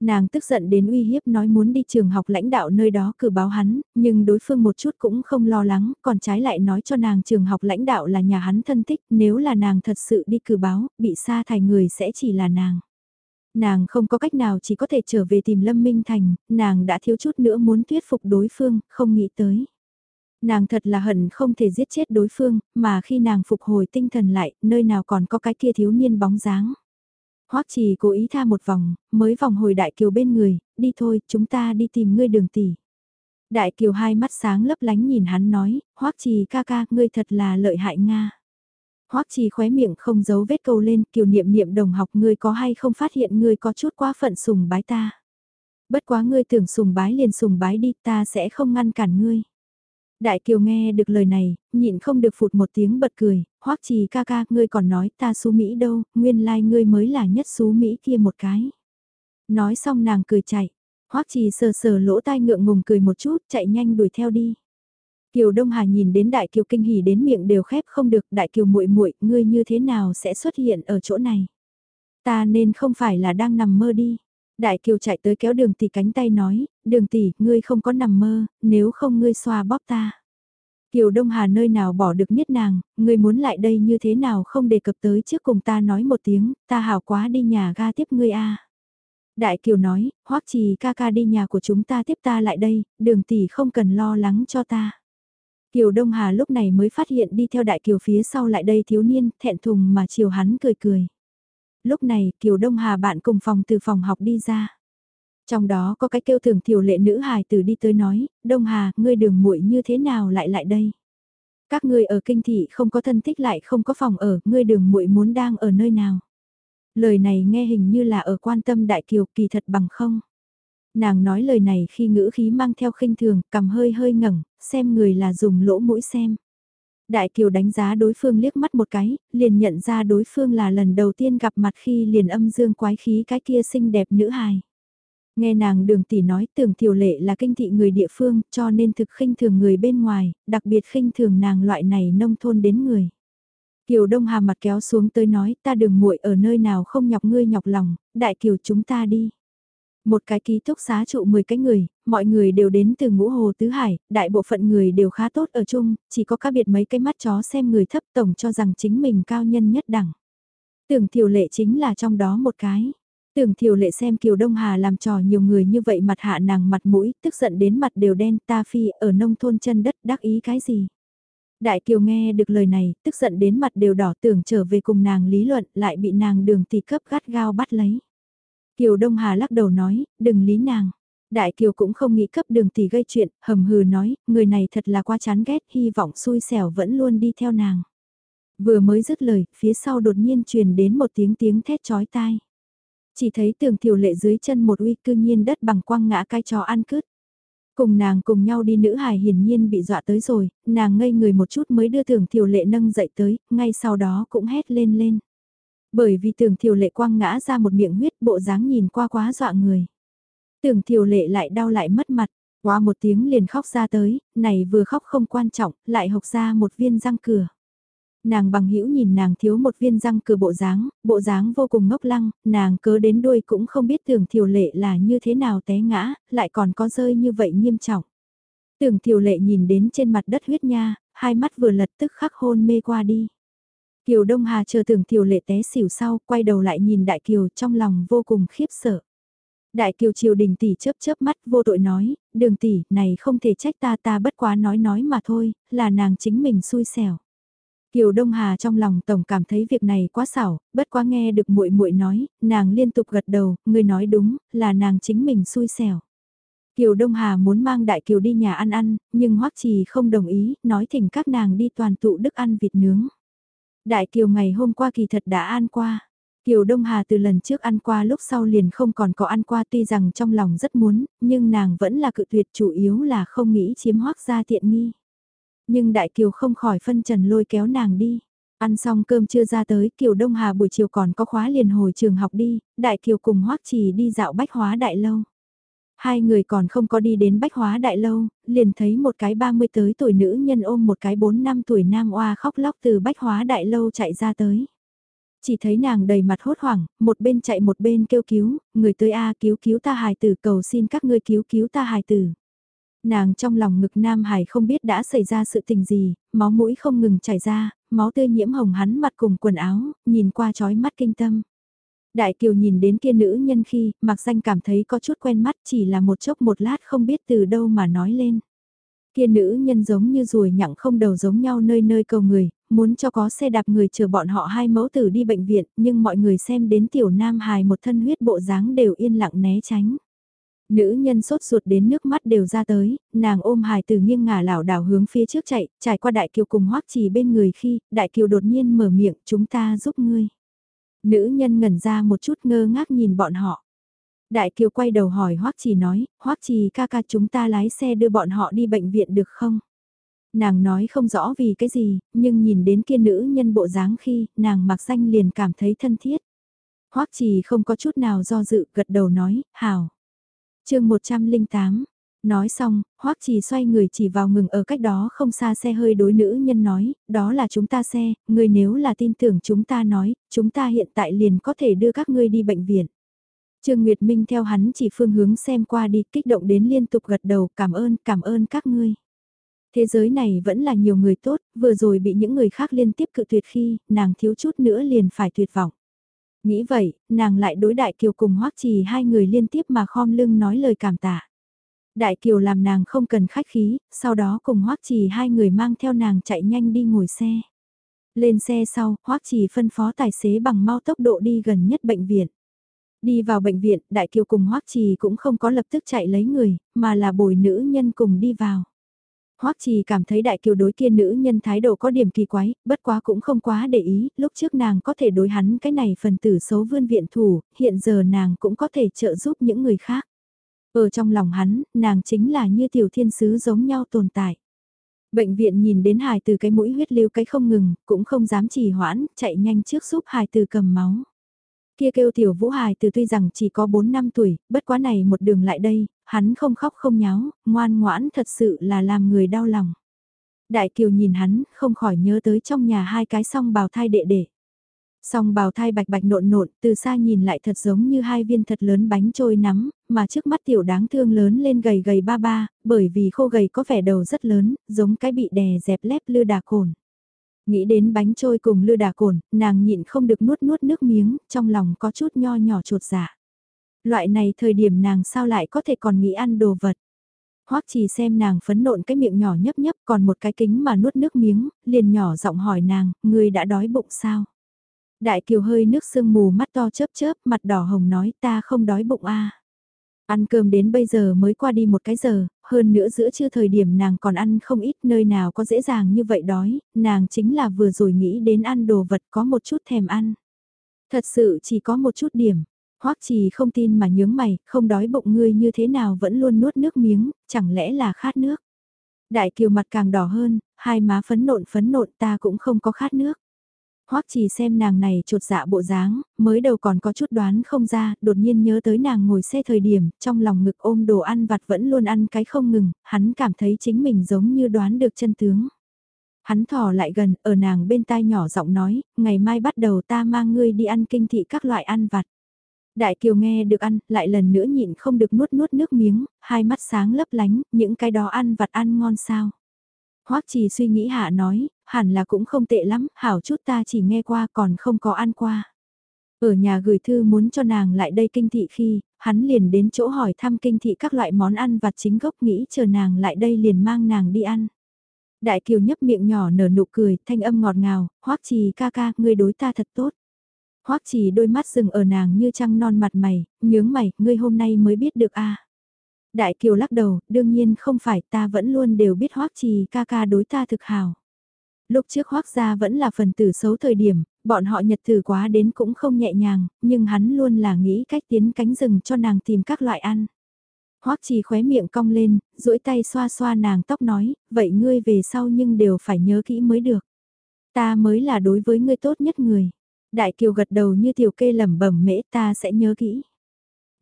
Nàng tức giận đến uy hiếp nói muốn đi trường học lãnh đạo nơi đó cử báo hắn, nhưng đối phương một chút cũng không lo lắng, còn trái lại nói cho nàng trường học lãnh đạo là nhà hắn thân thích, nếu là nàng thật sự đi cử báo, bị sa thải người sẽ chỉ là nàng. Nàng không có cách nào chỉ có thể trở về tìm Lâm Minh Thành, nàng đã thiếu chút nữa muốn thuyết phục đối phương, không nghĩ tới. Nàng thật là hận không thể giết chết đối phương, mà khi nàng phục hồi tinh thần lại, nơi nào còn có cái kia thiếu niên bóng dáng. Hoắc Trì cố ý tha một vòng, mới vòng hồi Đại Kiều bên người, đi thôi, chúng ta đi tìm ngươi đường tỷ. Đại Kiều hai mắt sáng lấp lánh nhìn hắn nói, Hoắc Trì ca ca, ngươi thật là lợi hại Nga. Hoắc Trì khóe miệng không giấu vết câu lên, Kiều niệm niệm đồng học ngươi có hay không phát hiện ngươi có chút quá phận sùng bái ta. Bất quá ngươi tưởng sùng bái liền sùng bái đi, ta sẽ không ngăn cản ngươi. Đại Kiều nghe được lời này, nhịn không được phụt một tiếng bật cười, hoắc trì ca ca, ngươi còn nói ta xú Mỹ đâu, nguyên lai like ngươi mới là nhất xú Mỹ kia một cái. Nói xong nàng cười chạy, hoắc trì sờ sờ lỗ tai ngượng ngùng cười một chút, chạy nhanh đuổi theo đi. Kiều Đông Hà nhìn đến Đại Kiều kinh hỉ đến miệng đều khép không được, Đại Kiều muội muội, ngươi như thế nào sẽ xuất hiện ở chỗ này? Ta nên không phải là đang nằm mơ đi. Đại Kiều chạy tới kéo đường tỷ cánh tay nói, đường tỷ, ngươi không có nằm mơ, nếu không ngươi xoa bóp ta. Kiều Đông Hà nơi nào bỏ được biết nàng, ngươi muốn lại đây như thế nào không đề cập tới trước cùng ta nói một tiếng, ta hảo quá đi nhà ga tiếp ngươi a. Đại Kiều nói, hoắc trì ca ca đi nhà của chúng ta tiếp ta lại đây, đường tỷ không cần lo lắng cho ta. Kiều Đông Hà lúc này mới phát hiện đi theo Đại Kiều phía sau lại đây thiếu niên, thẹn thùng mà chiều hắn cười cười. Lúc này Kiều Đông Hà bạn cùng phòng từ phòng học đi ra. Trong đó có cái kêu thường tiểu lệ nữ hài tử đi tới nói, Đông Hà, ngươi đường muội như thế nào lại lại đây? Các ngươi ở kinh thị không có thân thích lại không có phòng ở, ngươi đường muội muốn đang ở nơi nào. Lời này nghe hình như là ở quan tâm đại kiều kỳ thật bằng không. Nàng nói lời này khi ngữ khí mang theo khinh thường, cầm hơi hơi ngẩng, xem người là dùng lỗ mũi xem. Đại Kiều đánh giá đối phương liếc mắt một cái, liền nhận ra đối phương là lần đầu tiên gặp mặt khi liền âm dương quái khí cái kia xinh đẹp nữ hài. Nghe nàng đường tỷ nói tưởng tiểu lệ là kinh thị người địa phương cho nên thực khinh thường người bên ngoài, đặc biệt khinh thường nàng loại này nông thôn đến người. Kiều Đông Hà mặt kéo xuống tới nói ta đường muội ở nơi nào không nhọc ngươi nhọc lòng, đại kiều chúng ta đi. Một cái ký túc xá trụ 10 cái người, mọi người đều đến từ ngũ hồ tứ hải, đại bộ phận người đều khá tốt ở chung, chỉ có các biệt mấy cái mắt chó xem người thấp tổng cho rằng chính mình cao nhân nhất đẳng. Tưởng thiểu lệ chính là trong đó một cái. Tưởng thiểu lệ xem Kiều Đông Hà làm trò nhiều người như vậy mặt hạ nàng mặt mũi, tức giận đến mặt đều đen ta phi ở nông thôn chân đất đắc ý cái gì. Đại Kiều nghe được lời này, tức giận đến mặt đều đỏ tưởng trở về cùng nàng lý luận lại bị nàng đường tỷ cấp gắt gao bắt lấy. Kiều Đông Hà lắc đầu nói, đừng lý nàng. Đại Kiều cũng không nghĩ cấp đường tỷ gây chuyện, hầm hừ nói, người này thật là quá chán ghét, hy vọng xui xẻo vẫn luôn đi theo nàng. Vừa mới dứt lời, phía sau đột nhiên truyền đến một tiếng tiếng thét chói tai. Chỉ thấy tường tiểu lệ dưới chân một uy cư nhiên đất bằng quăng ngã cái chó ăn cứt. Cùng nàng cùng nhau đi nữ hài hiển nhiên bị dọa tới rồi, nàng ngây người một chút mới đưa tưởng tiểu lệ nâng dậy tới, ngay sau đó cũng hét lên lên. Bởi vì tưởng thiều lệ quang ngã ra một miệng huyết bộ dáng nhìn qua quá dọa người. Tưởng thiều lệ lại đau lại mất mặt, quá một tiếng liền khóc ra tới, này vừa khóc không quan trọng, lại hộc ra một viên răng cửa. Nàng bằng hữu nhìn nàng thiếu một viên răng cửa bộ dáng, bộ dáng vô cùng ngốc lăng, nàng cớ đến đuôi cũng không biết tưởng thiều lệ là như thế nào té ngã, lại còn có rơi như vậy nghiêm trọng. Tưởng thiều lệ nhìn đến trên mặt đất huyết nha, hai mắt vừa lật tức khắc hôn mê qua đi. Kiều Đông Hà chờ tưởng Kiều lệ té xỉu sau, quay đầu lại nhìn Đại Kiều trong lòng vô cùng khiếp sợ. Đại Kiều triều đình tỷ chớp chớp mắt vô tội nói, đường tỷ, này không thể trách ta ta bất quá nói nói mà thôi, là nàng chính mình xui xẻo. Kiều Đông Hà trong lòng tổng cảm thấy việc này quá xảo, bất quá nghe được muội muội nói, nàng liên tục gật đầu, người nói đúng, là nàng chính mình xui xẻo. Kiều Đông Hà muốn mang Đại Kiều đi nhà ăn ăn, nhưng Hoắc Trì không đồng ý, nói thỉnh các nàng đi toàn tụ đức ăn vịt nướng. Đại Kiều ngày hôm qua kỳ thật đã ăn qua. Kiều Đông Hà từ lần trước ăn qua lúc sau liền không còn có ăn qua tuy rằng trong lòng rất muốn, nhưng nàng vẫn là cự tuyệt chủ yếu là không nghĩ chiếm hoác ra tiện nghi. Nhưng Đại Kiều không khỏi phân trần lôi kéo nàng đi. Ăn xong cơm chưa ra tới, Kiều Đông Hà buổi chiều còn có khóa liền hồi trường học đi, Đại Kiều cùng Hoắc Trì đi dạo bách hóa đại lâu. Hai người còn không có đi đến bách hóa đại lâu, liền thấy một cái 30 tới tuổi nữ nhân ôm một cái 4 năm tuổi nam oa khóc lóc từ bách hóa đại lâu chạy ra tới. Chỉ thấy nàng đầy mặt hốt hoảng, một bên chạy một bên kêu cứu, người tới A cứu cứu ta hài tử cầu xin các ngươi cứu cứu ta hài tử. Nàng trong lòng ngực nam hải không biết đã xảy ra sự tình gì, máu mũi không ngừng chảy ra, máu tươi nhiễm hồng hắn mặt cùng quần áo, nhìn qua chói mắt kinh tâm. Đại Kiều nhìn đến kia nữ nhân khi, mặc danh cảm thấy có chút quen mắt chỉ là một chốc một lát không biết từ đâu mà nói lên. Kia nữ nhân giống như ruồi nhặng không đầu giống nhau nơi nơi cầu người, muốn cho có xe đạp người chờ bọn họ hai mẫu tử đi bệnh viện, nhưng mọi người xem đến tiểu nam hài một thân huyết bộ dáng đều yên lặng né tránh. Nữ nhân sốt ruột đến nước mắt đều ra tới, nàng ôm hài từ nghiêng ngả lảo đảo hướng phía trước chạy, trải qua đại kiều cùng hoắc trì bên người khi, đại kiều đột nhiên mở miệng, chúng ta giúp ngươi. Nữ nhân ngẩn ra một chút ngơ ngác nhìn bọn họ. Đại Kiều quay đầu hỏi Hoắc Trì nói, Hoắc Trì ca ca chúng ta lái xe đưa bọn họ đi bệnh viện được không? Nàng nói không rõ vì cái gì, nhưng nhìn đến kia nữ nhân bộ dáng khi, nàng mặc xanh liền cảm thấy thân thiết. Hoắc Trì không có chút nào do dự, gật đầu nói, hảo. chương 108, Nói xong, Hoắc Trì xoay người chỉ vào ngừng ở cách đó không xa xe hơi đối nữ nhân nói, đó là chúng ta xe, người nếu là tin tưởng chúng ta nói, chúng ta hiện tại liền có thể đưa các ngươi đi bệnh viện. Trương Nguyệt Minh theo hắn chỉ phương hướng xem qua đi, kích động đến liên tục gật đầu, cảm ơn, cảm ơn các ngươi. Thế giới này vẫn là nhiều người tốt, vừa rồi bị những người khác liên tiếp cự tuyệt khi, nàng thiếu chút nữa liền phải tuyệt vọng. Nghĩ vậy, nàng lại đối đại kiều cùng hoắc trì hai người liên tiếp mà khom lưng nói lời cảm tạ. Đại Kiều làm nàng không cần khách khí, sau đó cùng Hoắc Trì hai người mang theo nàng chạy nhanh đi ngồi xe. Lên xe sau, Hoắc Trì phân phó tài xế bằng mau tốc độ đi gần nhất bệnh viện. Đi vào bệnh viện, Đại Kiều cùng Hoắc Trì cũng không có lập tức chạy lấy người, mà là bồi nữ nhân cùng đi vào. Hoắc Trì cảm thấy đại kiều đối kia nữ nhân thái độ có điểm kỳ quái, bất quá cũng không quá để ý, lúc trước nàng có thể đối hắn cái này phần tử xấu vươn viện thủ, hiện giờ nàng cũng có thể trợ giúp những người khác. Ở trong lòng hắn, nàng chính là như tiểu thiên sứ giống nhau tồn tại. Bệnh viện nhìn đến hài từ cái mũi huyết lưu cái không ngừng, cũng không dám trì hoãn, chạy nhanh trước giúp hài từ cầm máu. Kia kêu tiểu vũ hài từ tuy rằng chỉ có 4 năm tuổi, bất quá này một đường lại đây, hắn không khóc không nháo, ngoan ngoãn thật sự là làm người đau lòng. Đại kiều nhìn hắn, không khỏi nhớ tới trong nhà hai cái song bào thai đệ đệ. Song bào thai bạch bạch nộn nộn, từ xa nhìn lại thật giống như hai viên thật lớn bánh trôi nắm, mà trước mắt tiểu đáng thương lớn lên gầy gầy ba ba, bởi vì khô gầy có vẻ đầu rất lớn, giống cái bị đè dẹp lép lư đà cồn. Nghĩ đến bánh trôi cùng lư đà cồn, nàng nhịn không được nuốt nuốt nước miếng, trong lòng có chút nho nhỏ chuột dạ. Loại này thời điểm nàng sao lại có thể còn nghĩ ăn đồ vật. Hoắc chỉ xem nàng phấn nộn cái miệng nhỏ nhấp nhấp còn một cái kính mà nuốt nước miếng, liền nhỏ giọng hỏi nàng, người đã đói bụng sao? Đại kiều hơi nước sương mù mắt to chớp chớp, mặt đỏ hồng nói ta không đói bụng a. Ăn cơm đến bây giờ mới qua đi một cái giờ, hơn nữa giữa trưa thời điểm nàng còn ăn không ít nơi nào có dễ dàng như vậy đói, nàng chính là vừa rồi nghĩ đến ăn đồ vật có một chút thèm ăn. Thật sự chỉ có một chút điểm, hoắc trì không tin mà nhướng mày, không đói bụng ngươi như thế nào vẫn luôn nuốt nước miếng, chẳng lẽ là khát nước. Đại kiều mặt càng đỏ hơn, hai má phấn nộn phấn nộn ta cũng không có khát nước. Hoắc chỉ xem nàng này trột dạ bộ dáng, mới đầu còn có chút đoán không ra, đột nhiên nhớ tới nàng ngồi xe thời điểm, trong lòng ngực ôm đồ ăn vặt vẫn luôn ăn cái không ngừng, hắn cảm thấy chính mình giống như đoán được chân tướng. Hắn thò lại gần, ở nàng bên tai nhỏ giọng nói, ngày mai bắt đầu ta mang ngươi đi ăn kinh thị các loại ăn vặt. Đại Kiều nghe được ăn, lại lần nữa nhịn không được nuốt nuốt nước miếng, hai mắt sáng lấp lánh, những cái đó ăn vặt ăn ngon sao. Hoắc Trì suy nghĩ hạ nói, hẳn là cũng không tệ lắm, hảo chút ta chỉ nghe qua còn không có ăn qua. Ở nhà gửi thư muốn cho nàng lại đây kinh thị khi, hắn liền đến chỗ hỏi thăm kinh thị các loại món ăn vặt chính gốc nghĩ chờ nàng lại đây liền mang nàng đi ăn. Đại Kiều nhấp miệng nhỏ nở nụ cười, thanh âm ngọt ngào, hoắc trì ca ca, ngươi đối ta thật tốt. hoắc trì đôi mắt dừng ở nàng như trăng non mặt mày, nhướng mày, ngươi hôm nay mới biết được a Đại Kiều lắc đầu, đương nhiên không phải ta vẫn luôn đều biết hoắc trì ca ca đối ta thực hào. Lúc trước hoắc gia vẫn là phần tử xấu thời điểm, bọn họ nhật thử quá đến cũng không nhẹ nhàng, nhưng hắn luôn là nghĩ cách tiến cánh rừng cho nàng tìm các loại ăn. Hoắc trì khóe miệng cong lên, duỗi tay xoa xoa nàng tóc nói, vậy ngươi về sau nhưng đều phải nhớ kỹ mới được. Ta mới là đối với ngươi tốt nhất người. Đại kiều gật đầu như tiểu kê lẩm bẩm mễ ta sẽ nhớ kỹ.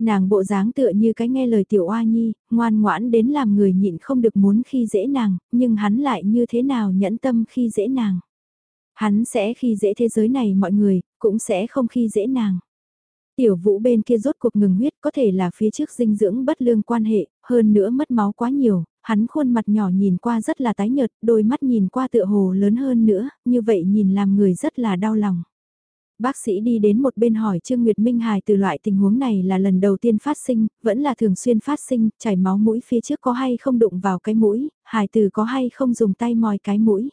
Nàng bộ dáng tựa như cái nghe lời tiểu oa nhi, ngoan ngoãn đến làm người nhịn không được muốn khi dễ nàng, nhưng hắn lại như thế nào nhẫn tâm khi dễ nàng. Hắn sẽ khi dễ thế giới này mọi người, cũng sẽ không khi dễ nàng. Tiểu vũ bên kia rốt cuộc ngừng huyết có thể là phía trước dinh dưỡng bất lương quan hệ, hơn nữa mất máu quá nhiều, hắn khuôn mặt nhỏ nhìn qua rất là tái nhợt, đôi mắt nhìn qua tựa hồ lớn hơn nữa, như vậy nhìn làm người rất là đau lòng. Bác sĩ đi đến một bên hỏi Trương Nguyệt Minh hải từ loại tình huống này là lần đầu tiên phát sinh, vẫn là thường xuyên phát sinh, chảy máu mũi phía trước có hay không đụng vào cái mũi, hải từ có hay không dùng tay mòi cái mũi.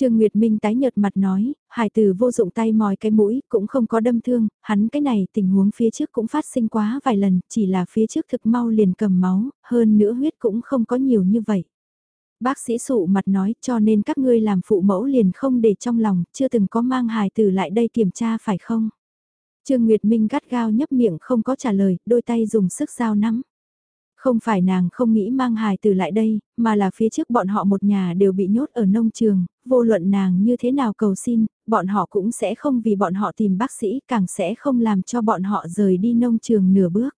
Trương Nguyệt Minh tái nhợt mặt nói, Hải tử vô dụng tay mòi cái mũi, cũng không có đâm thương, hắn cái này tình huống phía trước cũng phát sinh quá vài lần, chỉ là phía trước thực mau liền cầm máu, hơn nữa huyết cũng không có nhiều như vậy. Bác sĩ sụ mặt nói cho nên các ngươi làm phụ mẫu liền không để trong lòng, chưa từng có mang hài tử lại đây kiểm tra phải không? Trương Nguyệt Minh gắt gao nhấp miệng không có trả lời, đôi tay dùng sức dao nắm. Không phải nàng không nghĩ mang hài tử lại đây, mà là phía trước bọn họ một nhà đều bị nhốt ở nông trường, vô luận nàng như thế nào cầu xin, bọn họ cũng sẽ không vì bọn họ tìm bác sĩ, càng sẽ không làm cho bọn họ rời đi nông trường nửa bước.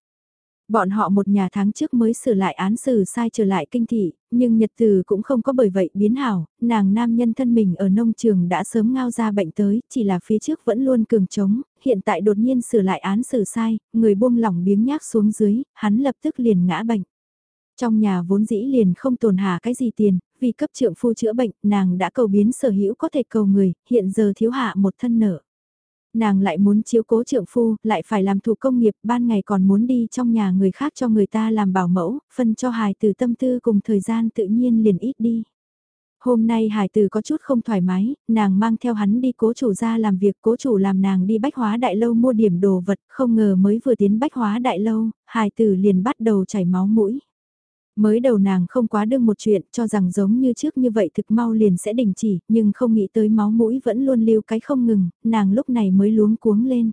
Bọn họ một nhà tháng trước mới sửa lại án xử sai trở lại kinh thị, nhưng nhật từ cũng không có bởi vậy biến hảo, nàng nam nhân thân mình ở nông trường đã sớm ngao ra bệnh tới, chỉ là phía trước vẫn luôn cường trống, hiện tại đột nhiên sửa lại án xử sai, người buông lỏng biếng nhác xuống dưới, hắn lập tức liền ngã bệnh. Trong nhà vốn dĩ liền không tồn hà cái gì tiền, vì cấp trượng phu chữa bệnh, nàng đã cầu biến sở hữu có thể cầu người, hiện giờ thiếu hạ một thân nợ nàng lại muốn chiếu cố trượng phu, lại phải làm thủ công nghiệp, ban ngày còn muốn đi trong nhà người khác cho người ta làm bảo mẫu, phân cho hài từ tâm tư cùng thời gian tự nhiên liền ít đi. Hôm nay Hải Từ có chút không thoải mái, nàng mang theo hắn đi cố chủ ra làm việc, cố chủ làm nàng đi bách hóa đại lâu mua điểm đồ vật, không ngờ mới vừa tiến bách hóa đại lâu, Hải Từ liền bắt đầu chảy máu mũi. Mới đầu nàng không quá đương một chuyện cho rằng giống như trước như vậy thực mau liền sẽ đình chỉ, nhưng không nghĩ tới máu mũi vẫn luôn lưu cái không ngừng, nàng lúc này mới luống cuống lên.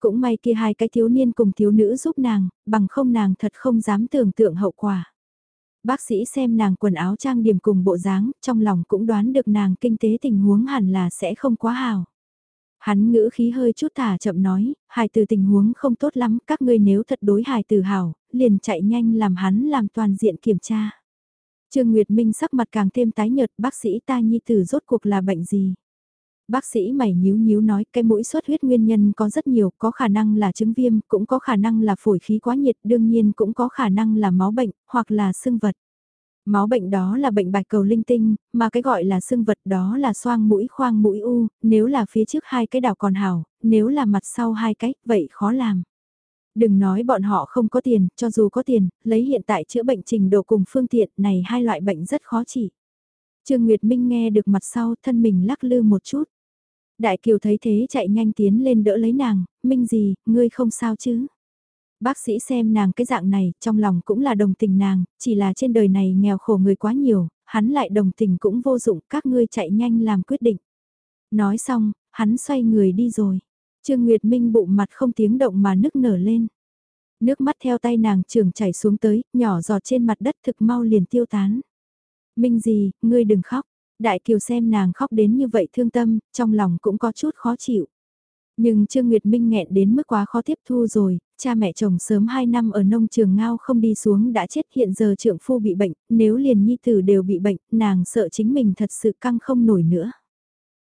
Cũng may kia hai cái thiếu niên cùng thiếu nữ giúp nàng, bằng không nàng thật không dám tưởng tượng hậu quả. Bác sĩ xem nàng quần áo trang điểm cùng bộ dáng, trong lòng cũng đoán được nàng kinh tế tình huống hẳn là sẽ không quá hào. Hắn ngữ khí hơi chút thả chậm nói, hài từ tình huống không tốt lắm, các ngươi nếu thật đối hài từ hảo liền chạy nhanh làm hắn làm toàn diện kiểm tra. Trương Nguyệt Minh sắc mặt càng thêm tái nhợt, bác sĩ ta nhi tử rốt cuộc là bệnh gì? Bác sĩ mày nhíu nhíu nói cái mũi xuất huyết nguyên nhân có rất nhiều, có khả năng là chứng viêm, cũng có khả năng là phổi khí quá nhiệt, đương nhiên cũng có khả năng là máu bệnh, hoặc là sưng vật. Máu bệnh đó là bệnh bạch cầu linh tinh, mà cái gọi là xương vật đó là xoang mũi khoang mũi u, nếu là phía trước hai cái đảo còn hảo, nếu là mặt sau hai cái, vậy khó làm. Đừng nói bọn họ không có tiền, cho dù có tiền, lấy hiện tại chữa bệnh trình độ cùng phương tiện này hai loại bệnh rất khó trị. Trương Nguyệt Minh nghe được mặt sau thân mình lắc lư một chút. Đại Kiều thấy thế chạy nhanh tiến lên đỡ lấy nàng, Minh gì, ngươi không sao chứ? Bác sĩ xem nàng cái dạng này, trong lòng cũng là đồng tình nàng, chỉ là trên đời này nghèo khổ người quá nhiều, hắn lại đồng tình cũng vô dụng, các ngươi chạy nhanh làm quyết định. Nói xong, hắn xoay người đi rồi. Trương Nguyệt Minh bụng mặt không tiếng động mà nức nở lên. Nước mắt theo tay nàng trường chảy xuống tới, nhỏ giọt trên mặt đất thực mau liền tiêu tán. Minh gì, ngươi đừng khóc. Đại Kiều xem nàng khóc đến như vậy thương tâm, trong lòng cũng có chút khó chịu. Nhưng Trương Nguyệt Minh nghẹn đến mức quá khó tiếp thu rồi, cha mẹ chồng sớm 2 năm ở nông trường ngao không đi xuống đã chết hiện giờ trượng phu bị bệnh, nếu liền nhi tử đều bị bệnh, nàng sợ chính mình thật sự căng không nổi nữa.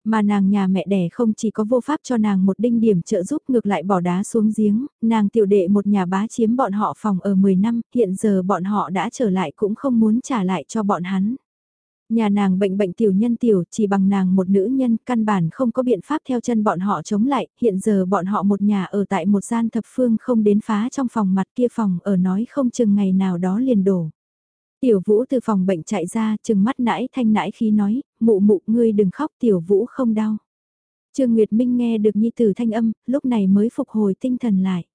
Mà nàng nhà mẹ đẻ không chỉ có vô pháp cho nàng một đinh điểm trợ giúp ngược lại bỏ đá xuống giếng, nàng tiểu đệ một nhà bá chiếm bọn họ phòng ở 10 năm, hiện giờ bọn họ đã trở lại cũng không muốn trả lại cho bọn hắn. Nhà nàng bệnh bệnh tiểu nhân tiểu chỉ bằng nàng một nữ nhân căn bản không có biện pháp theo chân bọn họ chống lại, hiện giờ bọn họ một nhà ở tại một gian thập phương không đến phá trong phòng mặt kia phòng ở nói không chừng ngày nào đó liền đổ. Tiểu vũ từ phòng bệnh chạy ra chừng mắt nãi thanh nãi khí nói, mụ mụ ngươi đừng khóc tiểu vũ không đau. Trương Nguyệt Minh nghe được nhi tử thanh âm, lúc này mới phục hồi tinh thần lại.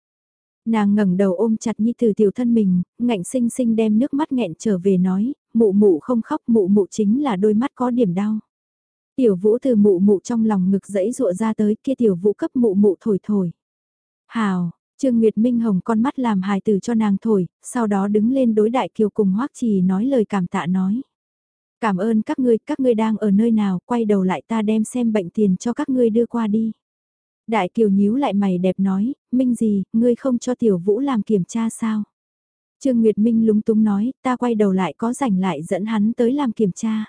Nàng ngẩng đầu ôm chặt nhi tử tiểu thân mình, ngạnh sinh sinh đem nước mắt nghẹn trở về nói, mụ mụ không khóc mụ mụ chính là đôi mắt có điểm đau. Tiểu vũ từ mụ mụ trong lòng ngực dẫy dụa ra tới kia tiểu vũ cấp mụ mụ thổi thổi. Hào, Trương Nguyệt Minh Hồng con mắt làm hài tử cho nàng thổi, sau đó đứng lên đối đại kiều cùng hoắc trì nói lời cảm tạ nói. Cảm ơn các ngươi, các ngươi đang ở nơi nào, quay đầu lại ta đem xem bệnh tiền cho các ngươi đưa qua đi. Đại kiều nhíu lại mày đẹp nói, Minh gì, ngươi không cho tiểu vũ làm kiểm tra sao? Trương Nguyệt Minh lúng túng nói, ta quay đầu lại có rảnh lại dẫn hắn tới làm kiểm tra.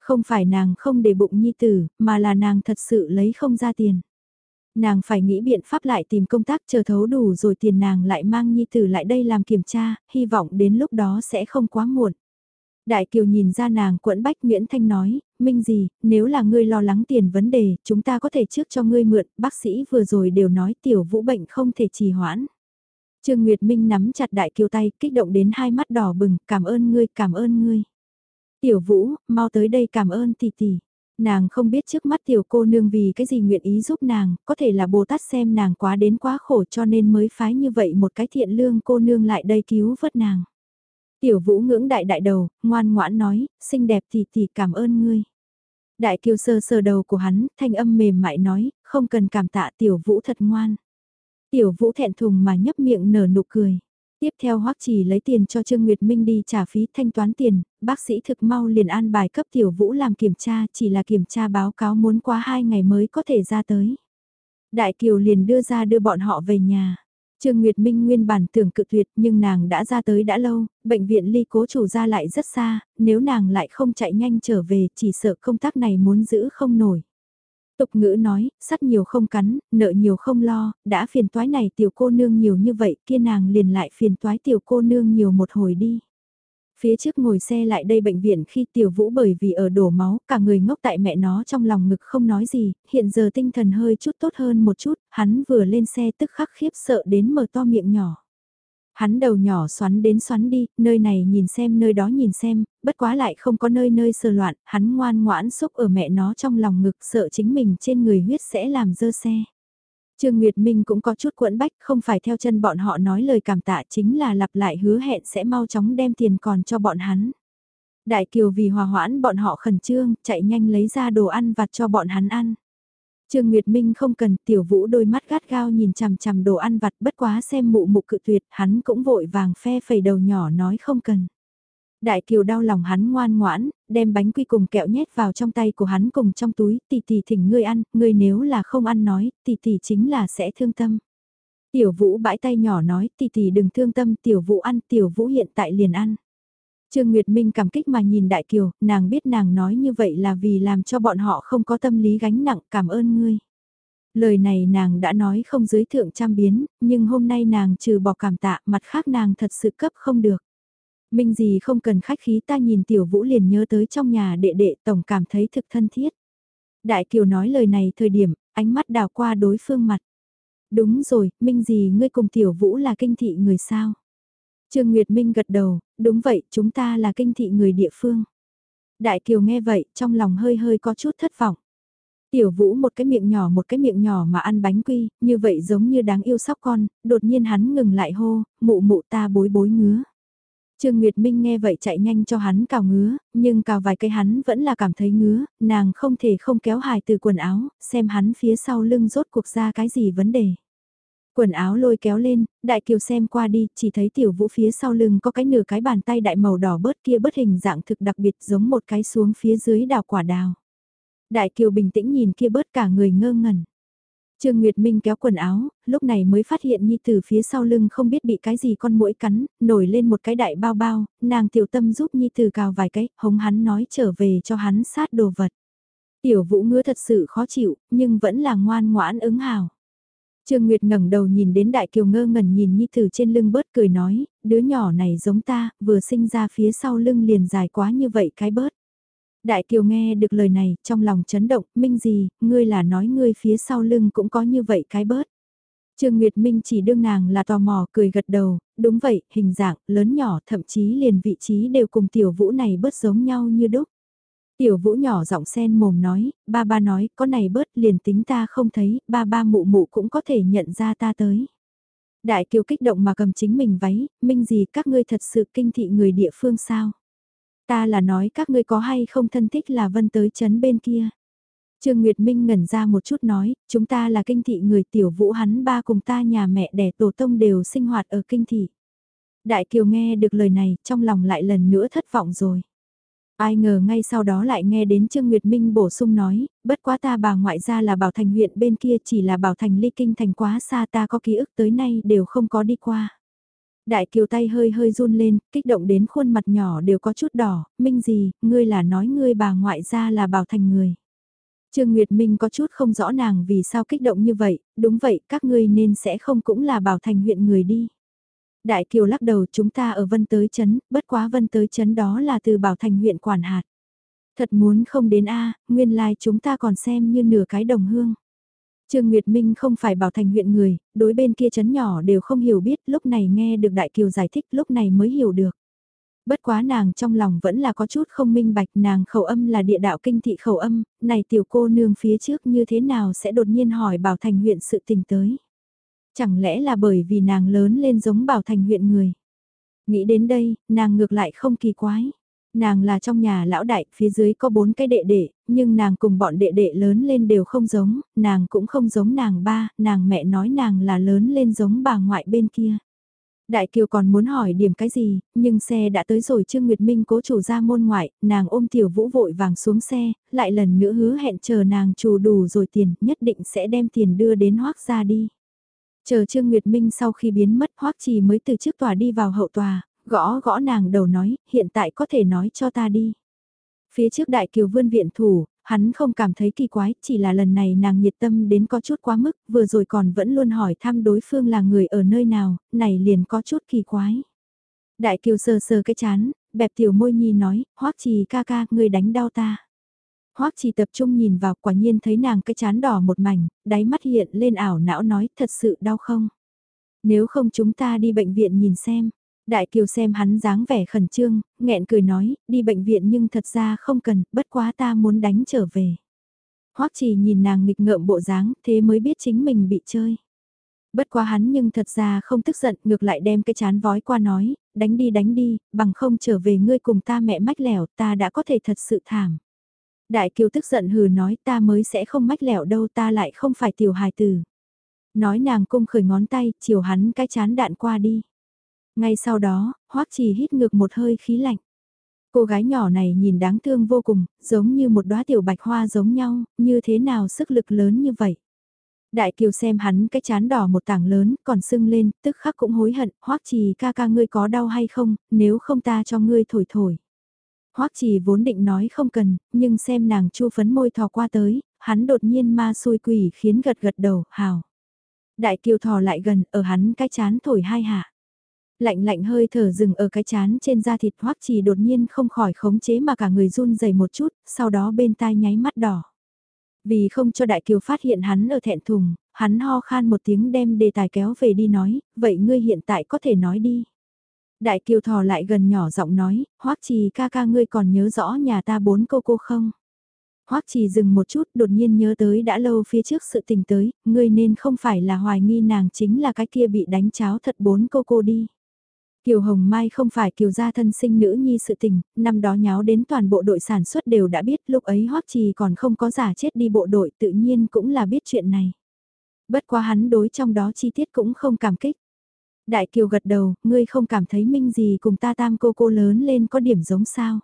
Không phải nàng không để bụng nhi tử, mà là nàng thật sự lấy không ra tiền. Nàng phải nghĩ biện pháp lại tìm công tác chờ thấu đủ rồi tiền nàng lại mang nhi tử lại đây làm kiểm tra, hy vọng đến lúc đó sẽ không quá muộn. Đại Kiều nhìn ra nàng quẫn bách Nguyễn Thanh nói, Minh gì, nếu là ngươi lo lắng tiền vấn đề, chúng ta có thể trước cho ngươi mượn, bác sĩ vừa rồi đều nói tiểu vũ bệnh không thể trì hoãn. Trương Nguyệt Minh nắm chặt Đại Kiều tay, kích động đến hai mắt đỏ bừng, cảm ơn ngươi, cảm ơn ngươi. Tiểu Vũ, mau tới đây cảm ơn tỷ tỷ. Nàng không biết trước mắt tiểu cô nương vì cái gì nguyện ý giúp nàng, có thể là Bồ Tát xem nàng quá đến quá khổ cho nên mới phái như vậy một cái thiện lương cô nương lại đây cứu vớt nàng. Tiểu Vũ ngưỡng đại đại đầu, ngoan ngoãn nói, xinh đẹp tỷ tỷ cảm ơn ngươi. Đại kiều sơ sờ đầu của hắn, thanh âm mềm mại nói, không cần cảm tạ tiểu Vũ thật ngoan. Tiểu vũ thẹn thùng mà nhấp miệng nở nụ cười. Tiếp theo Hoắc Chỉ lấy tiền cho Trương Nguyệt Minh đi trả phí thanh toán tiền, bác sĩ thực mau liền an bài cấp Tiểu Vũ làm kiểm tra, chỉ là kiểm tra báo cáo muốn qua hai ngày mới có thể ra tới. Đại Kiều liền đưa ra đưa bọn họ về nhà. Trương Nguyệt Minh nguyên bản tưởng cự tuyệt nhưng nàng đã ra tới đã lâu, bệnh viện ly cố chủ ra lại rất xa, nếu nàng lại không chạy nhanh trở về chỉ sợ công tác này muốn giữ không nổi. Tục ngữ nói, sắt nhiều không cắn, nợ nhiều không lo, đã phiền toái này tiểu cô nương nhiều như vậy kia nàng liền lại phiền toái tiểu cô nương nhiều một hồi đi. Phía trước ngồi xe lại đây bệnh viện khi tiểu vũ bởi vì ở đổ máu, cả người ngốc tại mẹ nó trong lòng ngực không nói gì, hiện giờ tinh thần hơi chút tốt hơn một chút, hắn vừa lên xe tức khắc khiếp sợ đến mở to miệng nhỏ. Hắn đầu nhỏ xoắn đến xoắn đi, nơi này nhìn xem nơi đó nhìn xem, bất quá lại không có nơi nơi sờ loạn, hắn ngoan ngoãn xúc ở mẹ nó trong lòng ngực sợ chính mình trên người huyết sẽ làm dơ xe. Trương Nguyệt Minh cũng có chút quẫn bách, không phải theo chân bọn họ nói lời cảm tạ chính là lặp lại hứa hẹn sẽ mau chóng đem tiền còn cho bọn hắn. Đại Kiều vì hòa hoãn bọn họ khẩn trương, chạy nhanh lấy ra đồ ăn vặt cho bọn hắn ăn. Trương Nguyệt Minh không cần, tiểu vũ đôi mắt gắt gao nhìn chằm chằm đồ ăn vặt bất quá xem mụ mụ cự tuyệt, hắn cũng vội vàng phe phẩy đầu nhỏ nói không cần. Đại Kiều đau lòng hắn ngoan ngoãn, đem bánh quy cùng kẹo nhét vào trong tay của hắn cùng trong túi, tỷ tỷ thỉnh ngươi ăn, ngươi nếu là không ăn nói, tỷ tỷ chính là sẽ thương tâm. Tiểu Vũ bãi tay nhỏ nói, tỷ tỷ đừng thương tâm, Tiểu Vũ ăn, Tiểu Vũ hiện tại liền ăn. Trương Nguyệt Minh cảm kích mà nhìn Đại Kiều, nàng biết nàng nói như vậy là vì làm cho bọn họ không có tâm lý gánh nặng, cảm ơn ngươi. Lời này nàng đã nói không dưới thượng trăm biến, nhưng hôm nay nàng trừ bỏ cảm tạ, mặt khác nàng thật sự cấp không được. Minh gì không cần khách khí ta nhìn tiểu vũ liền nhớ tới trong nhà đệ đệ tổng cảm thấy thực thân thiết. Đại Kiều nói lời này thời điểm, ánh mắt đào qua đối phương mặt. Đúng rồi, Minh gì ngươi cùng tiểu vũ là kinh thị người sao? Trương Nguyệt Minh gật đầu, đúng vậy, chúng ta là kinh thị người địa phương. Đại Kiều nghe vậy, trong lòng hơi hơi có chút thất vọng. Tiểu Vũ một cái miệng nhỏ một cái miệng nhỏ mà ăn bánh quy, như vậy giống như đáng yêu sóc con, đột nhiên hắn ngừng lại hô, mụ mụ ta bối bối ngứa. Trương Nguyệt Minh nghe vậy chạy nhanh cho hắn cào ngứa, nhưng cào vài cây hắn vẫn là cảm thấy ngứa, nàng không thể không kéo hài từ quần áo, xem hắn phía sau lưng rốt cuộc ra cái gì vấn đề. Quần áo lôi kéo lên, đại kiều xem qua đi, chỉ thấy tiểu vũ phía sau lưng có cái nửa cái bàn tay đại màu đỏ bớt kia bớt hình dạng thực đặc biệt giống một cái xuống phía dưới đào quả đào. Đại kiều bình tĩnh nhìn kia bớt cả người ngơ ngẩn. Trương Nguyệt Minh kéo quần áo, lúc này mới phát hiện Nhi từ phía sau lưng không biết bị cái gì con mũi cắn, nổi lên một cái đại bao bao, nàng tiểu tâm giúp Nhi từ cào vài cái, hống hắn nói trở về cho hắn sát đồ vật. Tiểu vũ ngứa thật sự khó chịu, nhưng vẫn là ngoan ngoãn ứng hào. Trương Nguyệt ngẩng đầu nhìn đến Đại Kiều ngơ ngẩn nhìn Nhi Tử trên lưng bớt cười nói, đứa nhỏ này giống ta, vừa sinh ra phía sau lưng liền dài quá như vậy cái bớt. Đại Kiều nghe được lời này, trong lòng chấn động, Minh gì, ngươi là nói ngươi phía sau lưng cũng có như vậy cái bớt. Trương Nguyệt Minh chỉ đương nàng là tò mò cười gật đầu, đúng vậy, hình dạng, lớn nhỏ, thậm chí liền vị trí đều cùng tiểu vũ này bớt giống nhau như đúc. Tiểu vũ nhỏ giọng sen mồm nói, ba ba nói, có này bớt liền tính ta không thấy, ba ba mụ mụ cũng có thể nhận ra ta tới. Đại kiều kích động mà cầm chính mình váy, minh gì các ngươi thật sự kinh thị người địa phương sao? Ta là nói các ngươi có hay không thân thích là vân tới chấn bên kia. Trương Nguyệt Minh ngẩn ra một chút nói, chúng ta là kinh thị người tiểu vũ hắn ba cùng ta nhà mẹ đẻ tổ tông đều sinh hoạt ở kinh thị. Đại Kiều nghe được lời này, trong lòng lại lần nữa thất vọng rồi. Ai ngờ ngay sau đó lại nghe đến Trương Nguyệt Minh bổ sung nói, bất quá ta bà ngoại ra là Bảo Thành huyện bên kia chỉ là Bảo Thành ly kinh thành quá xa ta có ký ức tới nay đều không có đi qua. Đại kiều tay hơi hơi run lên, kích động đến khuôn mặt nhỏ đều có chút đỏ, Minh gì, ngươi là nói ngươi bà ngoại ra là Bảo Thành người. Trương Nguyệt Minh có chút không rõ nàng vì sao kích động như vậy, đúng vậy, các ngươi nên sẽ không cũng là Bảo Thành huyện người đi. Đại Kiều lắc đầu chúng ta ở Vân Tới chấn, bất quá Vân Tới chấn đó là từ Bảo Thành huyện quản hạt. Thật muốn không đến A, nguyên lai like chúng ta còn xem như nửa cái đồng hương. Trương Nguyệt Minh không phải Bảo Thành huyện người, đối bên kia chấn nhỏ đều không hiểu biết, lúc này nghe được Đại Kiều giải thích lúc này mới hiểu được. Bất quá nàng trong lòng vẫn là có chút không minh bạch nàng khẩu âm là địa đạo kinh thị khẩu âm, này tiểu cô nương phía trước như thế nào sẽ đột nhiên hỏi Bảo Thành huyện sự tình tới. Chẳng lẽ là bởi vì nàng lớn lên giống Bảo Thành huyện người. Nghĩ đến đây, nàng ngược lại không kỳ quái. Nàng là trong nhà lão đại, phía dưới có bốn cái đệ đệ, nhưng nàng cùng bọn đệ đệ lớn lên đều không giống, nàng cũng không giống nàng ba, nàng mẹ nói nàng là lớn lên giống bà ngoại bên kia. Đại Kiều còn muốn hỏi điểm cái gì, nhưng xe đã tới rồi Trương Nguyệt Minh cố chủ ra môn ngoại, nàng ôm tiểu vũ vội vàng xuống xe, lại lần nữa hứa hẹn chờ nàng chủ đủ rồi tiền, nhất định sẽ đem tiền đưa đến hoác ra đi. Chờ Trương Nguyệt Minh sau khi biến mất hoắc trì mới từ trước tòa đi vào hậu tòa, gõ gõ nàng đầu nói, hiện tại có thể nói cho ta đi. Phía trước đại kiều vươn viện thủ, hắn không cảm thấy kỳ quái, chỉ là lần này nàng nhiệt tâm đến có chút quá mức, vừa rồi còn vẫn luôn hỏi thăm đối phương là người ở nơi nào, này liền có chút kỳ quái. Đại kiều sờ sờ cái chán, bẹp tiểu môi nhi nói, hoắc trì ca ca, người đánh đau ta. Hoắc Trì tập trung nhìn vào quả nhiên thấy nàng cái chán đỏ một mảnh, đáy mắt hiện lên ảo não nói thật sự đau không? Nếu không chúng ta đi bệnh viện nhìn xem. Đại Kiều xem hắn dáng vẻ khẩn trương, nghẹn cười nói, đi bệnh viện nhưng thật ra không cần, bất quá ta muốn đánh trở về. Hoắc chỉ nhìn nàng nghịch ngợm bộ dáng, thế mới biết chính mình bị chơi. Bất quá hắn nhưng thật ra không tức giận, ngược lại đem cái chán vói qua nói, đánh đi đánh đi, bằng không trở về ngươi cùng ta mẹ mách lẻo, ta đã có thể thật sự thảm. Đại kiều tức giận hừ nói ta mới sẽ không mách lẻo đâu ta lại không phải tiểu hài tử. Nói nàng cung khởi ngón tay, chiều hắn cái chán đạn qua đi. Ngay sau đó, hoắc trì hít ngược một hơi khí lạnh. Cô gái nhỏ này nhìn đáng thương vô cùng, giống như một đóa tiểu bạch hoa giống nhau, như thế nào sức lực lớn như vậy. Đại kiều xem hắn cái chán đỏ một tảng lớn, còn sưng lên, tức khắc cũng hối hận, hoắc trì ca ca ngươi có đau hay không, nếu không ta cho ngươi thổi thổi. Hoắc trì vốn định nói không cần, nhưng xem nàng chu phấn môi thò qua tới, hắn đột nhiên ma xui quỷ khiến gật gật đầu, hào. Đại kiều thò lại gần, ở hắn cái chán thổi hai hạ. Lạnh lạnh hơi thở dừng ở cái chán trên da thịt hoắc trì đột nhiên không khỏi khống chế mà cả người run rẩy một chút, sau đó bên tai nháy mắt đỏ. Vì không cho Đại Kiều phát hiện hắn ở thẹn thùng, hắn ho khan một tiếng đem đề tài kéo về đi nói, vậy ngươi hiện tại có thể nói đi. Đại Kiều thò lại gần nhỏ giọng nói, hoắc trì ca ca ngươi còn nhớ rõ nhà ta bốn cô cô không? Hoắc trì dừng một chút đột nhiên nhớ tới đã lâu phía trước sự tình tới, ngươi nên không phải là hoài nghi nàng chính là cái kia bị đánh cháo thật bốn cô cô đi. Kiều Hồng Mai không phải Kiều gia thân sinh nữ nhi sự tình, năm đó nháo đến toàn bộ đội sản xuất đều đã biết lúc ấy Hoắc Trì còn không có giả chết đi bộ đội tự nhiên cũng là biết chuyện này. Bất quá hắn đối trong đó chi tiết cũng không cảm kích. Đại Kiều gật đầu, ngươi không cảm thấy minh gì cùng ta tam cô cô lớn lên có điểm giống sao.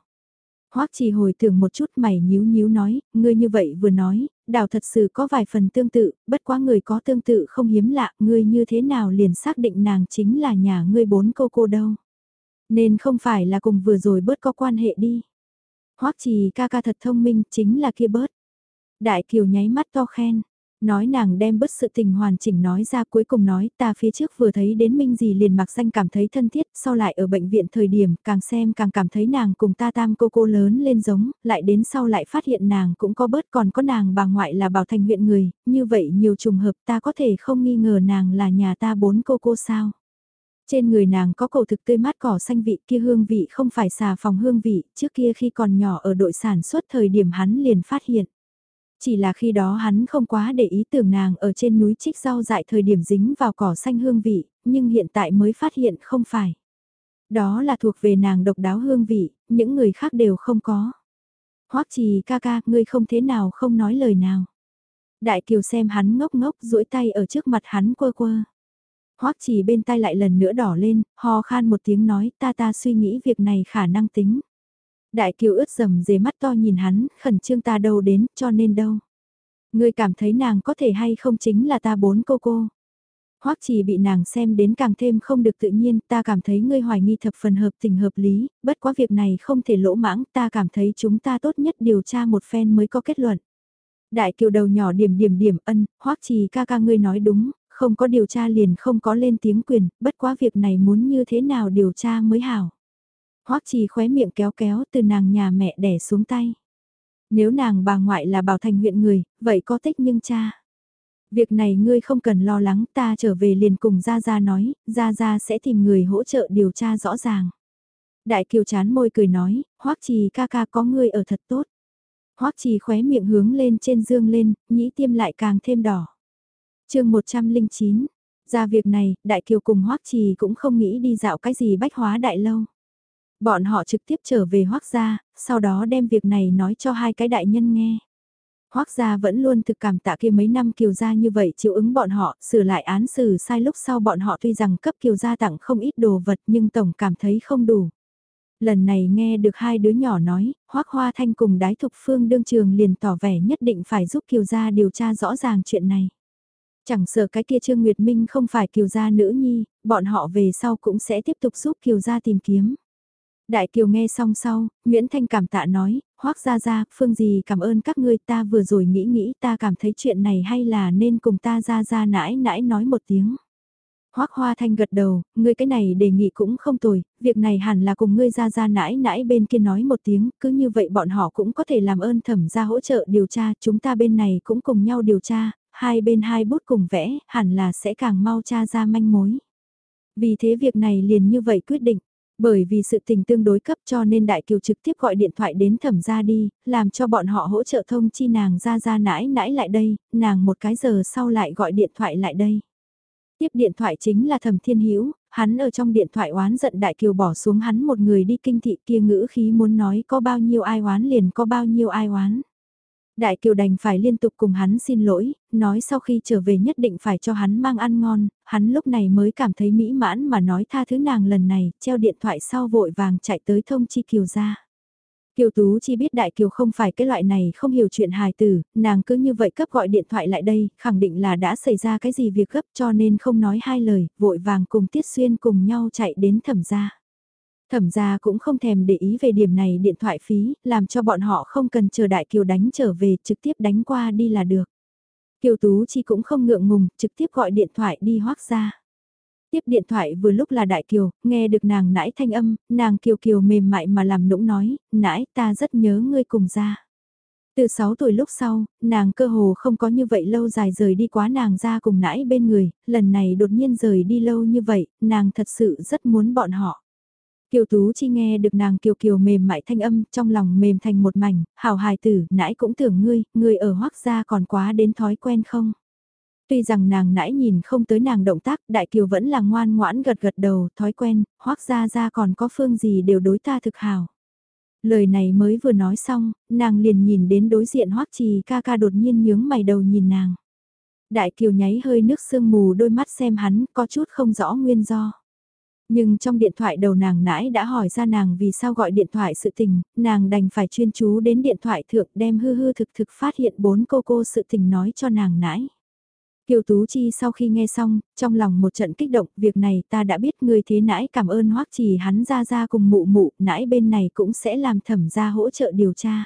Hoắc Trì hồi tưởng một chút mày nhíu nhíu nói, ngươi như vậy vừa nói, đào thật sự có vài phần tương tự, bất quá người có tương tự không hiếm lạ, ngươi như thế nào liền xác định nàng chính là nhà ngươi bốn cô cô đâu. Nên không phải là cùng vừa rồi bớt có quan hệ đi. Hoắc Trì ca ca thật thông minh, chính là kia bớt. Đại Kiều nháy mắt to khen, Nói nàng đem bất sự tình hoàn chỉnh nói ra cuối cùng nói ta phía trước vừa thấy đến Minh gì liền mặc danh cảm thấy thân thiết, sau lại ở bệnh viện thời điểm càng xem càng cảm thấy nàng cùng ta tam cô cô lớn lên giống, lại đến sau lại phát hiện nàng cũng có bớt còn có nàng bà ngoại là bảo thành huyện người, như vậy nhiều trùng hợp ta có thể không nghi ngờ nàng là nhà ta bốn cô cô sao. Trên người nàng có cầu thực tươi mát cỏ xanh vị kia hương vị không phải xà phòng hương vị, trước kia khi còn nhỏ ở đội sản xuất thời điểm hắn liền phát hiện. Chỉ là khi đó hắn không quá để ý tưởng nàng ở trên núi trích rau dại thời điểm dính vào cỏ xanh hương vị, nhưng hiện tại mới phát hiện không phải. Đó là thuộc về nàng độc đáo hương vị, những người khác đều không có. Hoắc trì ca ca, ngươi không thế nào không nói lời nào. Đại kiều xem hắn ngốc ngốc duỗi tay ở trước mặt hắn quơ quơ. Hoắc trì bên tay lại lần nữa đỏ lên, ho khan một tiếng nói ta ta suy nghĩ việc này khả năng tính. Đại kiều ướt dầm dề mắt to nhìn hắn, khẩn trương ta đâu đến, cho nên đâu. Ngươi cảm thấy nàng có thể hay không chính là ta bốn cô cô. Hoắc chỉ bị nàng xem đến càng thêm không được tự nhiên, ta cảm thấy ngươi hoài nghi thập phần hợp tình hợp lý, bất quá việc này không thể lỗ mãng, ta cảm thấy chúng ta tốt nhất điều tra một phen mới có kết luận. Đại kiều đầu nhỏ điểm điểm điểm ân, Hoắc chỉ ca ca ngươi nói đúng, không có điều tra liền không có lên tiếng quyền, bất quá việc này muốn như thế nào điều tra mới hảo. Hoắc Trì khóe miệng kéo kéo từ nàng nhà mẹ đẻ xuống tay. Nếu nàng bà ngoại là bảo thành huyện người, vậy có tích nhưng cha. Việc này ngươi không cần lo lắng ta trở về liền cùng Gia Gia nói, Gia Gia sẽ tìm người hỗ trợ điều tra rõ ràng. Đại kiều chán môi cười nói, Hoắc Trì ca ca có ngươi ở thật tốt. Hoắc Trì khóe miệng hướng lên trên dương lên, nhĩ tiêm lại càng thêm đỏ. chương 109, ra việc này, Đại Kiều cùng Hoắc Trì cũng không nghĩ đi dạo cái gì bách hóa đại lâu. Bọn họ trực tiếp trở về hoác gia, sau đó đem việc này nói cho hai cái đại nhân nghe. Hoác gia vẫn luôn thực cảm tạ kia mấy năm kiều gia như vậy chịu ứng bọn họ, sửa lại án xử sai lúc sau bọn họ tuy rằng cấp kiều gia tặng không ít đồ vật nhưng tổng cảm thấy không đủ. Lần này nghe được hai đứa nhỏ nói, Hoác Hoa Thanh cùng Đái Thục Phương đương trường liền tỏ vẻ nhất định phải giúp Kiều Gia điều tra rõ ràng chuyện này. Chẳng sợ cái kia Trương Nguyệt Minh không phải Kiều Gia nữ nhi, bọn họ về sau cũng sẽ tiếp tục giúp Kiều Gia tìm kiếm. Đại Kiều nghe xong sau, Nguyễn Thanh cảm tạ nói, hoác ra ra, phương gì cảm ơn các ngươi ta vừa rồi nghĩ nghĩ ta cảm thấy chuyện này hay là nên cùng ta ra ra nãi nãi nói một tiếng. Hoác Hoa Thanh gật đầu, ngươi cái này đề nghị cũng không tồi, việc này hẳn là cùng ngươi ra ra nãi nãi bên kia nói một tiếng, cứ như vậy bọn họ cũng có thể làm ơn thẩm ra hỗ trợ điều tra, chúng ta bên này cũng cùng nhau điều tra, hai bên hai bút cùng vẽ, hẳn là sẽ càng mau tra ra manh mối. Vì thế việc này liền như vậy quyết định, bởi vì sự tình tương đối cấp cho nên Đại Kiều trực tiếp gọi điện thoại đến thẩm gia đi, làm cho bọn họ hỗ trợ thông chi nàng ra ra nãi nãi lại đây, nàng một cái giờ sau lại gọi điện thoại lại đây. Tiếp điện thoại chính là thẩm thiên hữu hắn ở trong điện thoại oán giận Đại Kiều bỏ xuống hắn một người đi kinh thị kia ngữ khí muốn nói có bao nhiêu ai oán liền có bao nhiêu ai oán. Đại Kiều đành phải liên tục cùng hắn xin lỗi, nói sau khi trở về nhất định phải cho hắn mang ăn ngon, hắn lúc này mới cảm thấy mỹ mãn mà nói tha thứ nàng lần này, treo điện thoại sau vội vàng chạy tới thông chi Kiều ra. Kiều Tú chỉ biết Đại Kiều không phải cái loại này không hiểu chuyện hài tử, nàng cứ như vậy cấp gọi điện thoại lại đây, khẳng định là đã xảy ra cái gì việc gấp cho nên không nói hai lời, vội vàng cùng Tiết Xuyên cùng nhau chạy đến thẩm gia. Thẩm gia cũng không thèm để ý về điểm này điện thoại phí, làm cho bọn họ không cần chờ Đại Kiều đánh trở về trực tiếp đánh qua đi là được. Kiều Tú Chi cũng không ngượng ngùng, trực tiếp gọi điện thoại đi hoác ra. Tiếp điện thoại vừa lúc là Đại Kiều, nghe được nàng nãi thanh âm, nàng Kiều Kiều mềm mại mà làm nũng nói, nãi ta rất nhớ ngươi cùng ra. Từ 6 tuổi lúc sau, nàng cơ hồ không có như vậy lâu dài rời đi quá nàng ra cùng nãi bên người, lần này đột nhiên rời đi lâu như vậy, nàng thật sự rất muốn bọn họ. Kiều Tú Chi nghe được nàng kiều kiều mềm mại thanh âm, trong lòng mềm thành một mảnh, hào hài tử, nãy cũng tưởng ngươi, ngươi ở hoác gia còn quá đến thói quen không? Tuy rằng nàng nãy nhìn không tới nàng động tác, đại kiều vẫn là ngoan ngoãn gật gật đầu, thói quen, hoác gia gia còn có phương gì đều đối ta thực hào. Lời này mới vừa nói xong, nàng liền nhìn đến đối diện hoác trì ca ca đột nhiên nhướng mày đầu nhìn nàng. Đại kiều nháy hơi nước sương mù đôi mắt xem hắn, có chút không rõ nguyên do. Nhưng trong điện thoại đầu nàng nãi đã hỏi ra nàng vì sao gọi điện thoại sự tình, nàng đành phải chuyên chú đến điện thoại thượng đem hư hư thực thực phát hiện bốn cô cô sự tình nói cho nàng nãi. Kiều Tú Chi sau khi nghe xong, trong lòng một trận kích động, việc này ta đã biết người thế nãi cảm ơn hoắc trì hắn ra ra cùng mụ mụ, nãi bên này cũng sẽ làm thẩm ra hỗ trợ điều tra.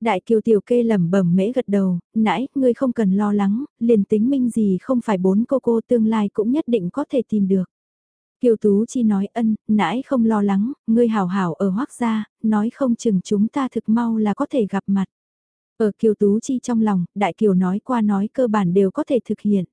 Đại kiều tiểu kê lẩm bẩm mễ gật đầu, nãi, ngươi không cần lo lắng, liền tính minh gì không phải bốn cô cô tương lai cũng nhất định có thể tìm được. Kiều Tú Chi nói ân, nãi không lo lắng, ngươi hảo hảo ở hoác gia, nói không chừng chúng ta thực mau là có thể gặp mặt. Ở Kiều Tú Chi trong lòng, Đại Kiều nói qua nói cơ bản đều có thể thực hiện.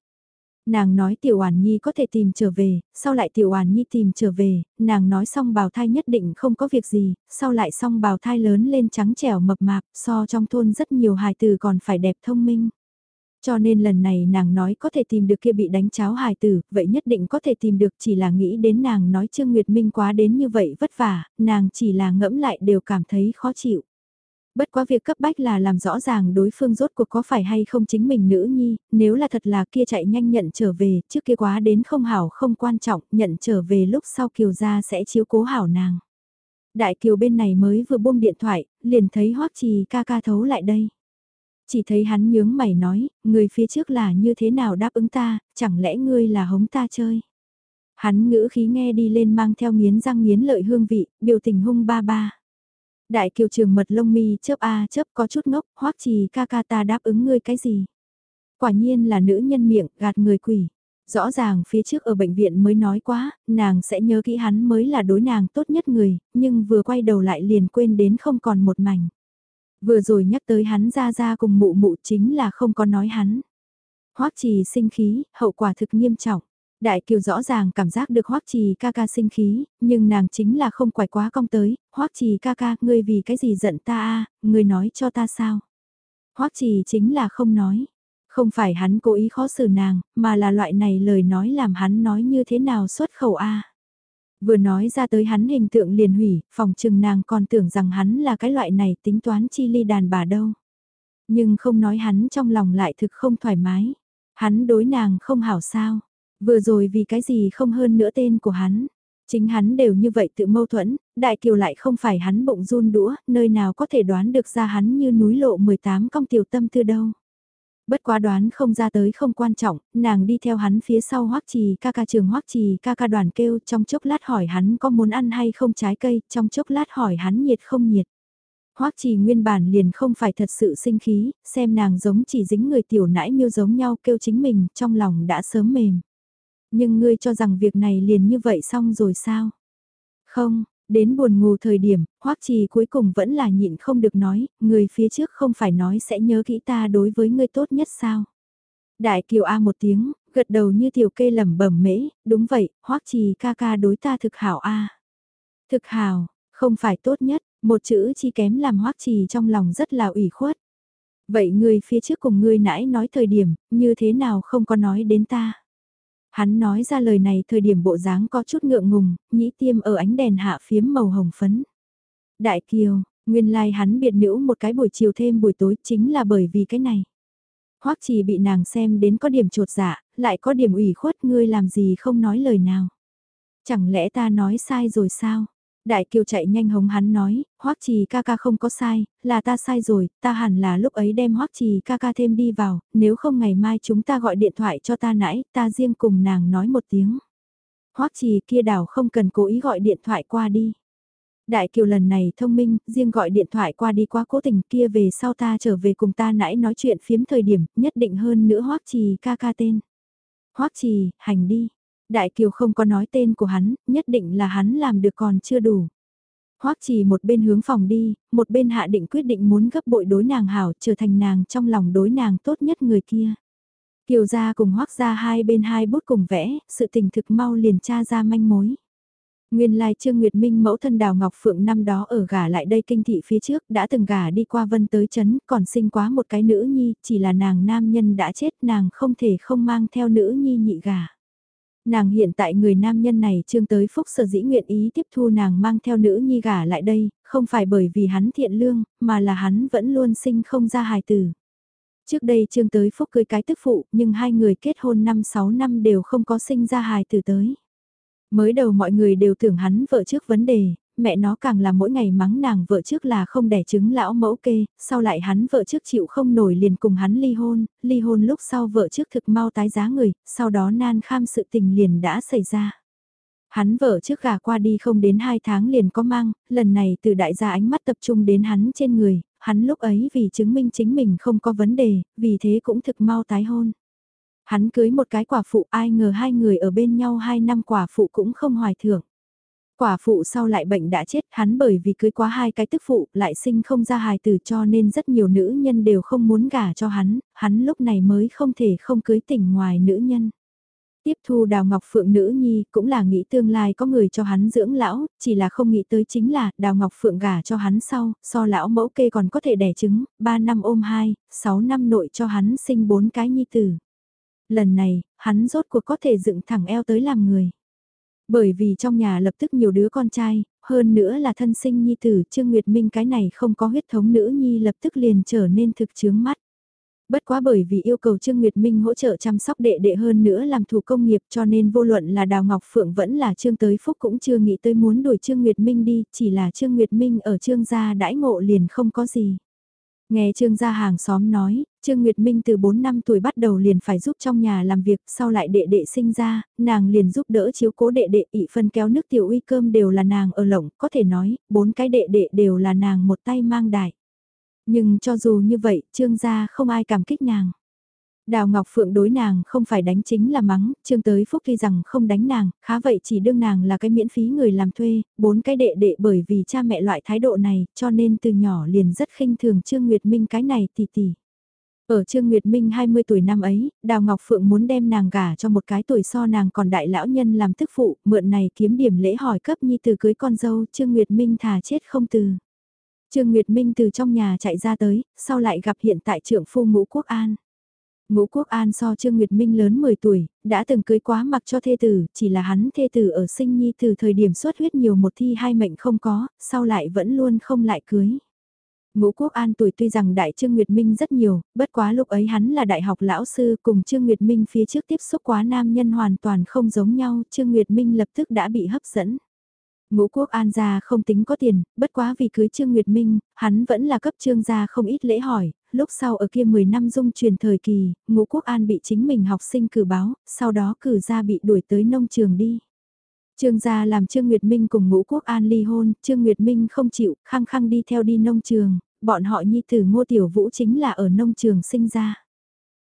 Nàng nói Tiểu Oản Nhi có thể tìm trở về, sau lại Tiểu Oản Nhi tìm trở về, nàng nói xong bào thai nhất định không có việc gì, sau lại xong bào thai lớn lên trắng trẻo mập mạp, so trong thôn rất nhiều hài tử còn phải đẹp thông minh. Cho nên lần này nàng nói có thể tìm được kia bị đánh cháo hài tử, vậy nhất định có thể tìm được chỉ là nghĩ đến nàng nói Trương Nguyệt Minh quá đến như vậy vất vả, nàng chỉ là ngẫm lại đều cảm thấy khó chịu. Bất quá việc cấp bách là làm rõ ràng đối phương rốt cuộc có phải hay không chính mình nữ nhi, nếu là thật là kia chạy nhanh nhận trở về, trước kia quá đến không hảo không quan trọng, nhận trở về lúc sau kiều gia sẽ chiếu cố hảo nàng. Đại kiều bên này mới vừa buông điện thoại, liền thấy hoắc trì ca ca thấu lại đây. Chỉ thấy hắn nhướng mày nói, người phía trước là như thế nào đáp ứng ta, chẳng lẽ ngươi là hống ta chơi. Hắn ngữ khí nghe đi lên mang theo miến răng miến lợi hương vị, biểu tình hung ba ba. Đại kiều trường mật lông mi chớp a chớp có chút ngốc, hoắc trì ca ca ta đáp ứng ngươi cái gì. Quả nhiên là nữ nhân miệng, gạt người quỷ. Rõ ràng phía trước ở bệnh viện mới nói quá, nàng sẽ nhớ kỹ hắn mới là đối nàng tốt nhất người, nhưng vừa quay đầu lại liền quên đến không còn một mảnh. Vừa rồi nhắc tới hắn ra ra cùng mụ mụ chính là không có nói hắn. Hoắc trì sinh khí, hậu quả thực nghiêm trọng. Đại kiều rõ ràng cảm giác được hoắc trì ca ca sinh khí, nhưng nàng chính là không quải quá công tới, hoắc trì ca ca, ngươi vì cái gì giận ta a ngươi nói cho ta sao. hoắc trì chính là không nói. Không phải hắn cố ý khó xử nàng, mà là loại này lời nói làm hắn nói như thế nào xuất khẩu a Vừa nói ra tới hắn hình tượng liền hủy, phòng trừng nàng còn tưởng rằng hắn là cái loại này tính toán chi ly đàn bà đâu. Nhưng không nói hắn trong lòng lại thực không thoải mái. Hắn đối nàng không hảo sao. Vừa rồi vì cái gì không hơn nữa tên của hắn. Chính hắn đều như vậy tự mâu thuẫn, đại kiều lại không phải hắn bụng run đũa, nơi nào có thể đoán được ra hắn như núi lộ 18 công tiểu tâm tư đâu. Bất quá đoán không ra tới không quan trọng, nàng đi theo hắn phía sau hoắc trì ca ca trường hoắc trì ca ca đoàn kêu trong chốc lát hỏi hắn có muốn ăn hay không trái cây, trong chốc lát hỏi hắn nhiệt không nhiệt. Hoắc trì nguyên bản liền không phải thật sự sinh khí, xem nàng giống chỉ dính người tiểu nãi miêu giống nhau kêu chính mình, trong lòng đã sớm mềm. Nhưng ngươi cho rằng việc này liền như vậy xong rồi sao? Không, Đến buồn ngủ thời điểm, hoắc trì cuối cùng vẫn là nhịn không được nói, người phía trước không phải nói sẽ nhớ kỹ ta đối với ngươi tốt nhất sao. Đại kiều A một tiếng, gật đầu như tiểu kê lẩm bẩm mễ, đúng vậy, hoắc trì ca ca đối ta thực hảo A. Thực hảo, không phải tốt nhất, một chữ chi kém làm hoắc trì trong lòng rất là ủy khuất. Vậy người phía trước cùng ngươi nãy nói thời điểm, như thế nào không có nói đến ta? Hắn nói ra lời này thời điểm bộ dáng có chút ngượng ngùng, nhĩ tiêm ở ánh đèn hạ phiếm màu hồng phấn. Đại kiều, nguyên lai like hắn biệt nữ một cái buổi chiều thêm buổi tối chính là bởi vì cái này. Hoắc trì bị nàng xem đến có điểm trột dạ, lại có điểm ủy khuất ngươi làm gì không nói lời nào. Chẳng lẽ ta nói sai rồi sao? Đại kiều chạy nhanh hống hắn nói, hoắc trì ca ca không có sai, là ta sai rồi, ta hẳn là lúc ấy đem hoắc trì ca ca thêm đi vào, nếu không ngày mai chúng ta gọi điện thoại cho ta nãy, ta riêng cùng nàng nói một tiếng. hoắc trì kia đảo không cần cố ý gọi điện thoại qua đi. Đại kiều lần này thông minh, riêng gọi điện thoại qua đi qua cố tình kia về sau ta trở về cùng ta nãy nói chuyện phiếm thời điểm, nhất định hơn nữa hoắc trì ca ca tên. hoắc trì, hành đi, Đại Kiều không có nói tên của hắn, nhất định là hắn làm được còn chưa đủ. Hoắc Trì một bên hướng phòng đi, một bên hạ định quyết định muốn gấp bội đối nàng hảo, trở thành nàng trong lòng đối nàng tốt nhất người kia. Kiều gia cùng Hoắc gia hai bên hai bút cùng vẽ, sự tình thực mau liền tra ra manh mối. Nguyên lai Trương Nguyệt Minh mẫu thân Đào Ngọc Phượng năm đó ở gả lại đây kinh thị phía trước đã từng gả đi qua vân tới chấn còn sinh quá một cái nữ nhi, chỉ là nàng nam nhân đã chết nàng không thể không mang theo nữ nhi nhị gả. Nàng hiện tại người nam nhân này trương tới phúc sở dĩ nguyện ý tiếp thu nàng mang theo nữ nhi gả lại đây, không phải bởi vì hắn thiện lương, mà là hắn vẫn luôn sinh không ra hài tử. Trước đây trương tới phúc cưới cái tức phụ, nhưng hai người kết hôn 5-6 năm đều không có sinh ra hài tử tới. Mới đầu mọi người đều tưởng hắn vợ trước vấn đề, mẹ nó càng là mỗi ngày mắng nàng vợ trước là không đẻ trứng lão mẫu kê, sau lại hắn vợ trước chịu không nổi liền cùng hắn ly hôn, ly hôn lúc sau vợ trước thực mau tái giá người, sau đó nan kham sự tình liền đã xảy ra. Hắn vợ trước gà qua đi không đến 2 tháng liền có mang, lần này từ đại gia ánh mắt tập trung đến hắn trên người, hắn lúc ấy vì chứng minh chính mình không có vấn đề, vì thế cũng thực mau tái hôn. Hắn cưới một cái quả phụ ai ngờ hai người ở bên nhau 2 năm quả phụ cũng không hoài thưởng. Quả phụ sau lại bệnh đã chết, hắn bởi vì cưới quá hai cái tức phụ, lại sinh không ra hài tử cho nên rất nhiều nữ nhân đều không muốn gả cho hắn, hắn lúc này mới không thể không cưới tỉnh ngoài nữ nhân. Tiếp thu Đào Ngọc Phượng nữ nhi cũng là nghĩ tương lai có người cho hắn dưỡng lão, chỉ là không nghĩ tới chính là Đào Ngọc Phượng gả cho hắn sau, so lão mẫu kê còn có thể đẻ trứng, 3 năm ôm 2, 6 năm nội cho hắn sinh 4 cái nhi tử. Lần này, hắn rốt cuộc có thể dựng thẳng eo tới làm người. Bởi vì trong nhà lập tức nhiều đứa con trai, hơn nữa là thân sinh nhi tử, Trương Nguyệt Minh cái này không có huyết thống nữ nhi lập tức liền trở nên thực chướng mắt. Bất quá bởi vì yêu cầu Trương Nguyệt Minh hỗ trợ chăm sóc đệ đệ hơn nữa làm thủ công nghiệp cho nên vô luận là Đào Ngọc Phượng vẫn là Trương Tới Phúc cũng chưa nghĩ tới muốn đuổi Trương Nguyệt Minh đi, chỉ là Trương Nguyệt Minh ở Trương gia đãi ngộ liền không có gì. Nghe Trương gia hàng xóm nói, Trương Nguyệt Minh từ 4 năm tuổi bắt đầu liền phải giúp trong nhà làm việc, sau lại đệ đệ sinh ra, nàng liền giúp đỡ chiếu cố đệ đệ, ị phân kéo nước tiểu uy cơm đều là nàng ở lộng, có thể nói, bốn cái đệ đệ đều là nàng một tay mang đại. Nhưng cho dù như vậy, Trương gia không ai cảm kích nàng. Đào Ngọc Phượng đối nàng không phải đánh chính là mắng, Trương Tới Phúc tuy rằng không đánh nàng, khá vậy chỉ đương nàng là cái miễn phí người làm thuê, bốn cái đệ đệ bởi vì cha mẹ loại thái độ này, cho nên từ nhỏ liền rất khinh thường Trương Nguyệt Minh cái này tỷ tỷ. Ở Trương Nguyệt Minh 20 tuổi năm ấy, Đào Ngọc Phượng muốn đem nàng gả cho một cái tuổi so nàng còn đại lão nhân làm thức phụ, mượn này kiếm điểm lễ hỏi cấp nhi từ cưới con dâu, Trương Nguyệt Minh thà chết không từ. Trương Nguyệt Minh từ trong nhà chạy ra tới, sau lại gặp hiện tại trưởng phu ngũ quốc an. Ngũ Quốc An so Trương Nguyệt Minh lớn 10 tuổi, đã từng cưới quá mặc cho thê tử, chỉ là hắn thê tử ở sinh nhi từ thời điểm xuất huyết nhiều một thi hai mệnh không có, sau lại vẫn luôn không lại cưới. Ngũ Quốc An tuổi tuy rằng đại Trương Nguyệt Minh rất nhiều, bất quá lúc ấy hắn là đại học lão sư cùng Trương Nguyệt Minh phía trước tiếp xúc quá nam nhân hoàn toàn không giống nhau, Trương Nguyệt Minh lập tức đã bị hấp dẫn. Ngũ quốc an gia không tính có tiền, bất quá vì cưới Trương Nguyệt Minh, hắn vẫn là cấp trương gia không ít lễ hỏi, lúc sau ở kia 10 năm dung truyền thời kỳ, ngũ quốc an bị chính mình học sinh cử báo, sau đó cử ra bị đuổi tới nông trường đi. Trương gia làm Trương Nguyệt Minh cùng ngũ quốc an ly hôn, Trương Nguyệt Minh không chịu, khăng khăng đi theo đi nông trường, bọn họ nhi tử ngô tiểu vũ chính là ở nông trường sinh ra.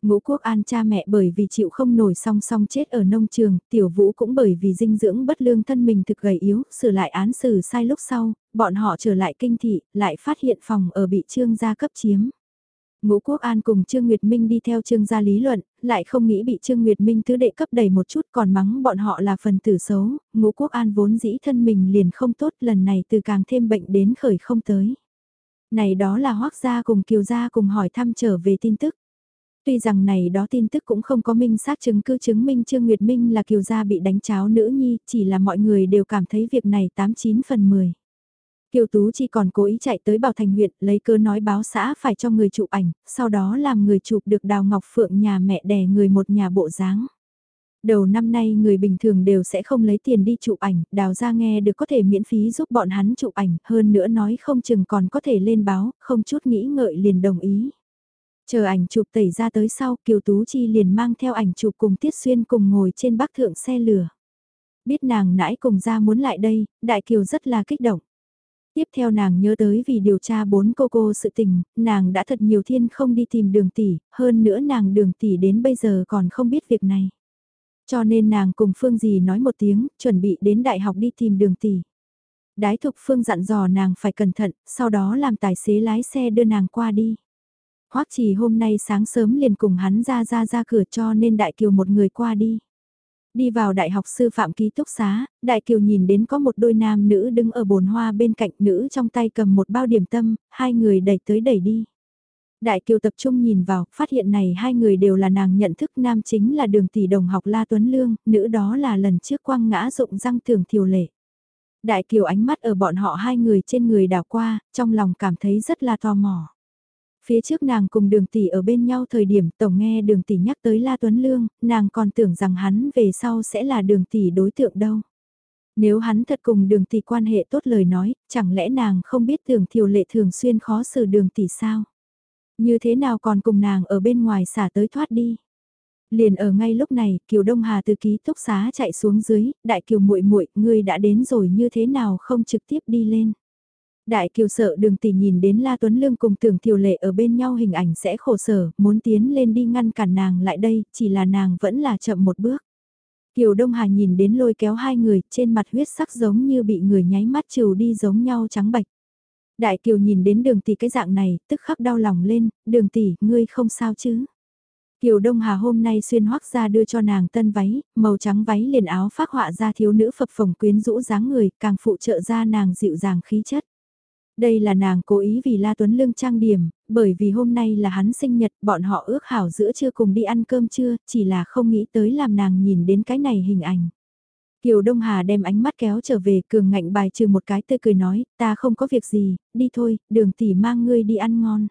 Ngũ quốc an cha mẹ bởi vì chịu không nổi song song chết ở nông trường, tiểu vũ cũng bởi vì dinh dưỡng bất lương thân mình thực gầy yếu, sửa lại án xử sai lúc sau, bọn họ trở lại kinh thị, lại phát hiện phòng ở bị trương gia cấp chiếm. Ngũ Quốc An cùng Trương Nguyệt Minh đi theo Trương gia lý luận, lại không nghĩ bị Trương Nguyệt Minh thứ đệ cấp đầy một chút còn mắng bọn họ là phần tử xấu, Ngũ Quốc An vốn dĩ thân mình liền không tốt lần này từ càng thêm bệnh đến khởi không tới. Này đó là hoác gia cùng kiều gia cùng hỏi thăm trở về tin tức. Tuy rằng này đó tin tức cũng không có minh xác chứng cứ chứng minh Trương Nguyệt Minh là kiều gia bị đánh cháo nữ nhi, chỉ là mọi người đều cảm thấy việc này 89 phần 10. Kiều Tú chỉ còn cố ý chạy tới Bảo Thành huyện lấy cơ nói báo xã phải cho người chụp ảnh, sau đó làm người chụp được Đào Ngọc Phượng nhà mẹ đẻ người một nhà bộ dáng. Đầu năm nay người bình thường đều sẽ không lấy tiền đi chụp ảnh, đào ra nghe được có thể miễn phí giúp bọn hắn chụp ảnh, hơn nữa nói không chừng còn có thể lên báo, không chút nghĩ ngợi liền đồng ý. Chờ ảnh chụp tẩy ra tới sau, Kiều Tú Chi liền mang theo ảnh chụp cùng Tiết Xuyên cùng ngồi trên bắc thượng xe lửa. Biết nàng nãi cùng ra muốn lại đây, Đại Kiều rất là kích động. Tiếp theo nàng nhớ tới vì điều tra bốn cô cô sự tình, nàng đã thật nhiều thiên không đi tìm đường tỷ, hơn nữa nàng đường tỷ đến bây giờ còn không biết việc này. Cho nên nàng cùng Phương dì nói một tiếng, chuẩn bị đến đại học đi tìm đường tỷ. Đái thục Phương dặn dò nàng phải cẩn thận, sau đó làm tài xế lái xe đưa nàng qua đi. Hoắc chỉ hôm nay sáng sớm liền cùng hắn ra ra ra cửa cho nên đại kiều một người qua đi. Đi vào đại học sư phạm ký túc xá, đại kiều nhìn đến có một đôi nam nữ đứng ở bồn hoa bên cạnh nữ trong tay cầm một bao điểm tâm, hai người đẩy tới đẩy đi. Đại kiều tập trung nhìn vào, phát hiện này hai người đều là nàng nhận thức nam chính là đường tỷ đồng học La Tuấn Lương, nữ đó là lần trước quăng ngã dụng răng thường thiều lệ. Đại kiều ánh mắt ở bọn họ hai người trên người đảo qua, trong lòng cảm thấy rất là tò mò. Phía trước nàng cùng đường tỷ ở bên nhau thời điểm tổng nghe đường tỷ nhắc tới La Tuấn Lương, nàng còn tưởng rằng hắn về sau sẽ là đường tỷ đối tượng đâu. Nếu hắn thật cùng đường tỷ quan hệ tốt lời nói, chẳng lẽ nàng không biết tưởng thiểu lệ thường xuyên khó xử đường tỷ sao? Như thế nào còn cùng nàng ở bên ngoài xả tới thoát đi? Liền ở ngay lúc này, Kiều Đông Hà từ ký túc xá chạy xuống dưới, đại kiều muội muội, ngươi đã đến rồi như thế nào không trực tiếp đi lên? Đại kiều sợ đường tỷ nhìn đến La Tuấn Lương cùng tưởng thiều lệ ở bên nhau hình ảnh sẽ khổ sở, muốn tiến lên đi ngăn cản nàng lại đây, chỉ là nàng vẫn là chậm một bước. Kiều Đông Hà nhìn đến lôi kéo hai người, trên mặt huyết sắc giống như bị người nháy mắt trừ đi giống nhau trắng bạch. Đại Kiều nhìn đến đường tỷ cái dạng này, tức khắc đau lòng lên, đường tỷ, ngươi không sao chứ. Kiều Đông Hà hôm nay xuyên hoác ra đưa cho nàng tân váy, màu trắng váy liền áo phát họa ra thiếu nữ phập phồng quyến rũ dáng người, càng phụ trợ ra nàng dịu dàng khí chất. Đây là nàng cố ý vì La Tuấn Lương trang điểm, bởi vì hôm nay là hắn sinh nhật, bọn họ ước hảo giữa trưa cùng đi ăn cơm trưa, chỉ là không nghĩ tới làm nàng nhìn đến cái này hình ảnh. Kiều Đông Hà đem ánh mắt kéo trở về cường ngạnh bài trừ một cái tươi cười nói, ta không có việc gì, đi thôi, đường tỷ mang ngươi đi ăn ngon.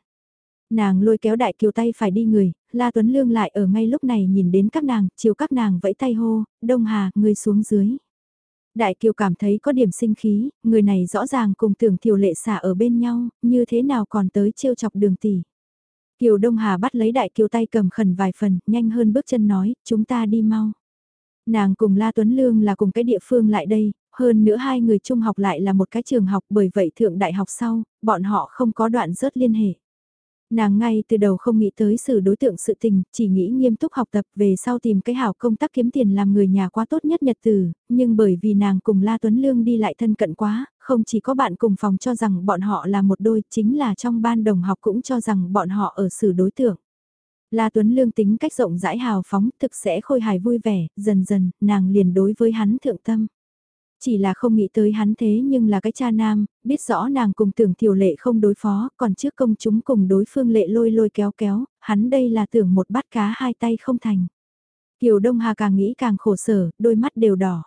Nàng lôi kéo đại kiều tay phải đi người, La Tuấn Lương lại ở ngay lúc này nhìn đến các nàng, chiều các nàng vẫy tay hô, Đông Hà, ngươi xuống dưới. Đại kiều cảm thấy có điểm sinh khí, người này rõ ràng cùng tưởng thiều lệ xả ở bên nhau, như thế nào còn tới trêu chọc đường tỷ. Kiều Đông Hà bắt lấy đại kiều tay cầm khẩn vài phần, nhanh hơn bước chân nói, chúng ta đi mau. Nàng cùng La Tuấn Lương là cùng cái địa phương lại đây, hơn nữa hai người trung học lại là một cái trường học bởi vậy thượng đại học sau, bọn họ không có đoạn rớt liên hệ. Nàng ngay từ đầu không nghĩ tới sự đối tượng sự tình, chỉ nghĩ nghiêm túc học tập về sau tìm cái hảo công tác kiếm tiền làm người nhà quá tốt nhất nhật từ, nhưng bởi vì nàng cùng La Tuấn Lương đi lại thân cận quá, không chỉ có bạn cùng phòng cho rằng bọn họ là một đôi, chính là trong ban đồng học cũng cho rằng bọn họ ở sự đối tượng. La Tuấn Lương tính cách rộng rãi hào phóng, thực sẽ khôi hài vui vẻ, dần dần, nàng liền đối với hắn thượng tâm. Chỉ là không nghĩ tới hắn thế nhưng là cái cha nam, biết rõ nàng cùng tưởng tiểu lệ không đối phó, còn trước công chúng cùng đối phương lệ lôi lôi kéo kéo, hắn đây là tưởng một bát cá hai tay không thành. Kiều Đông Hà càng nghĩ càng khổ sở, đôi mắt đều đỏ.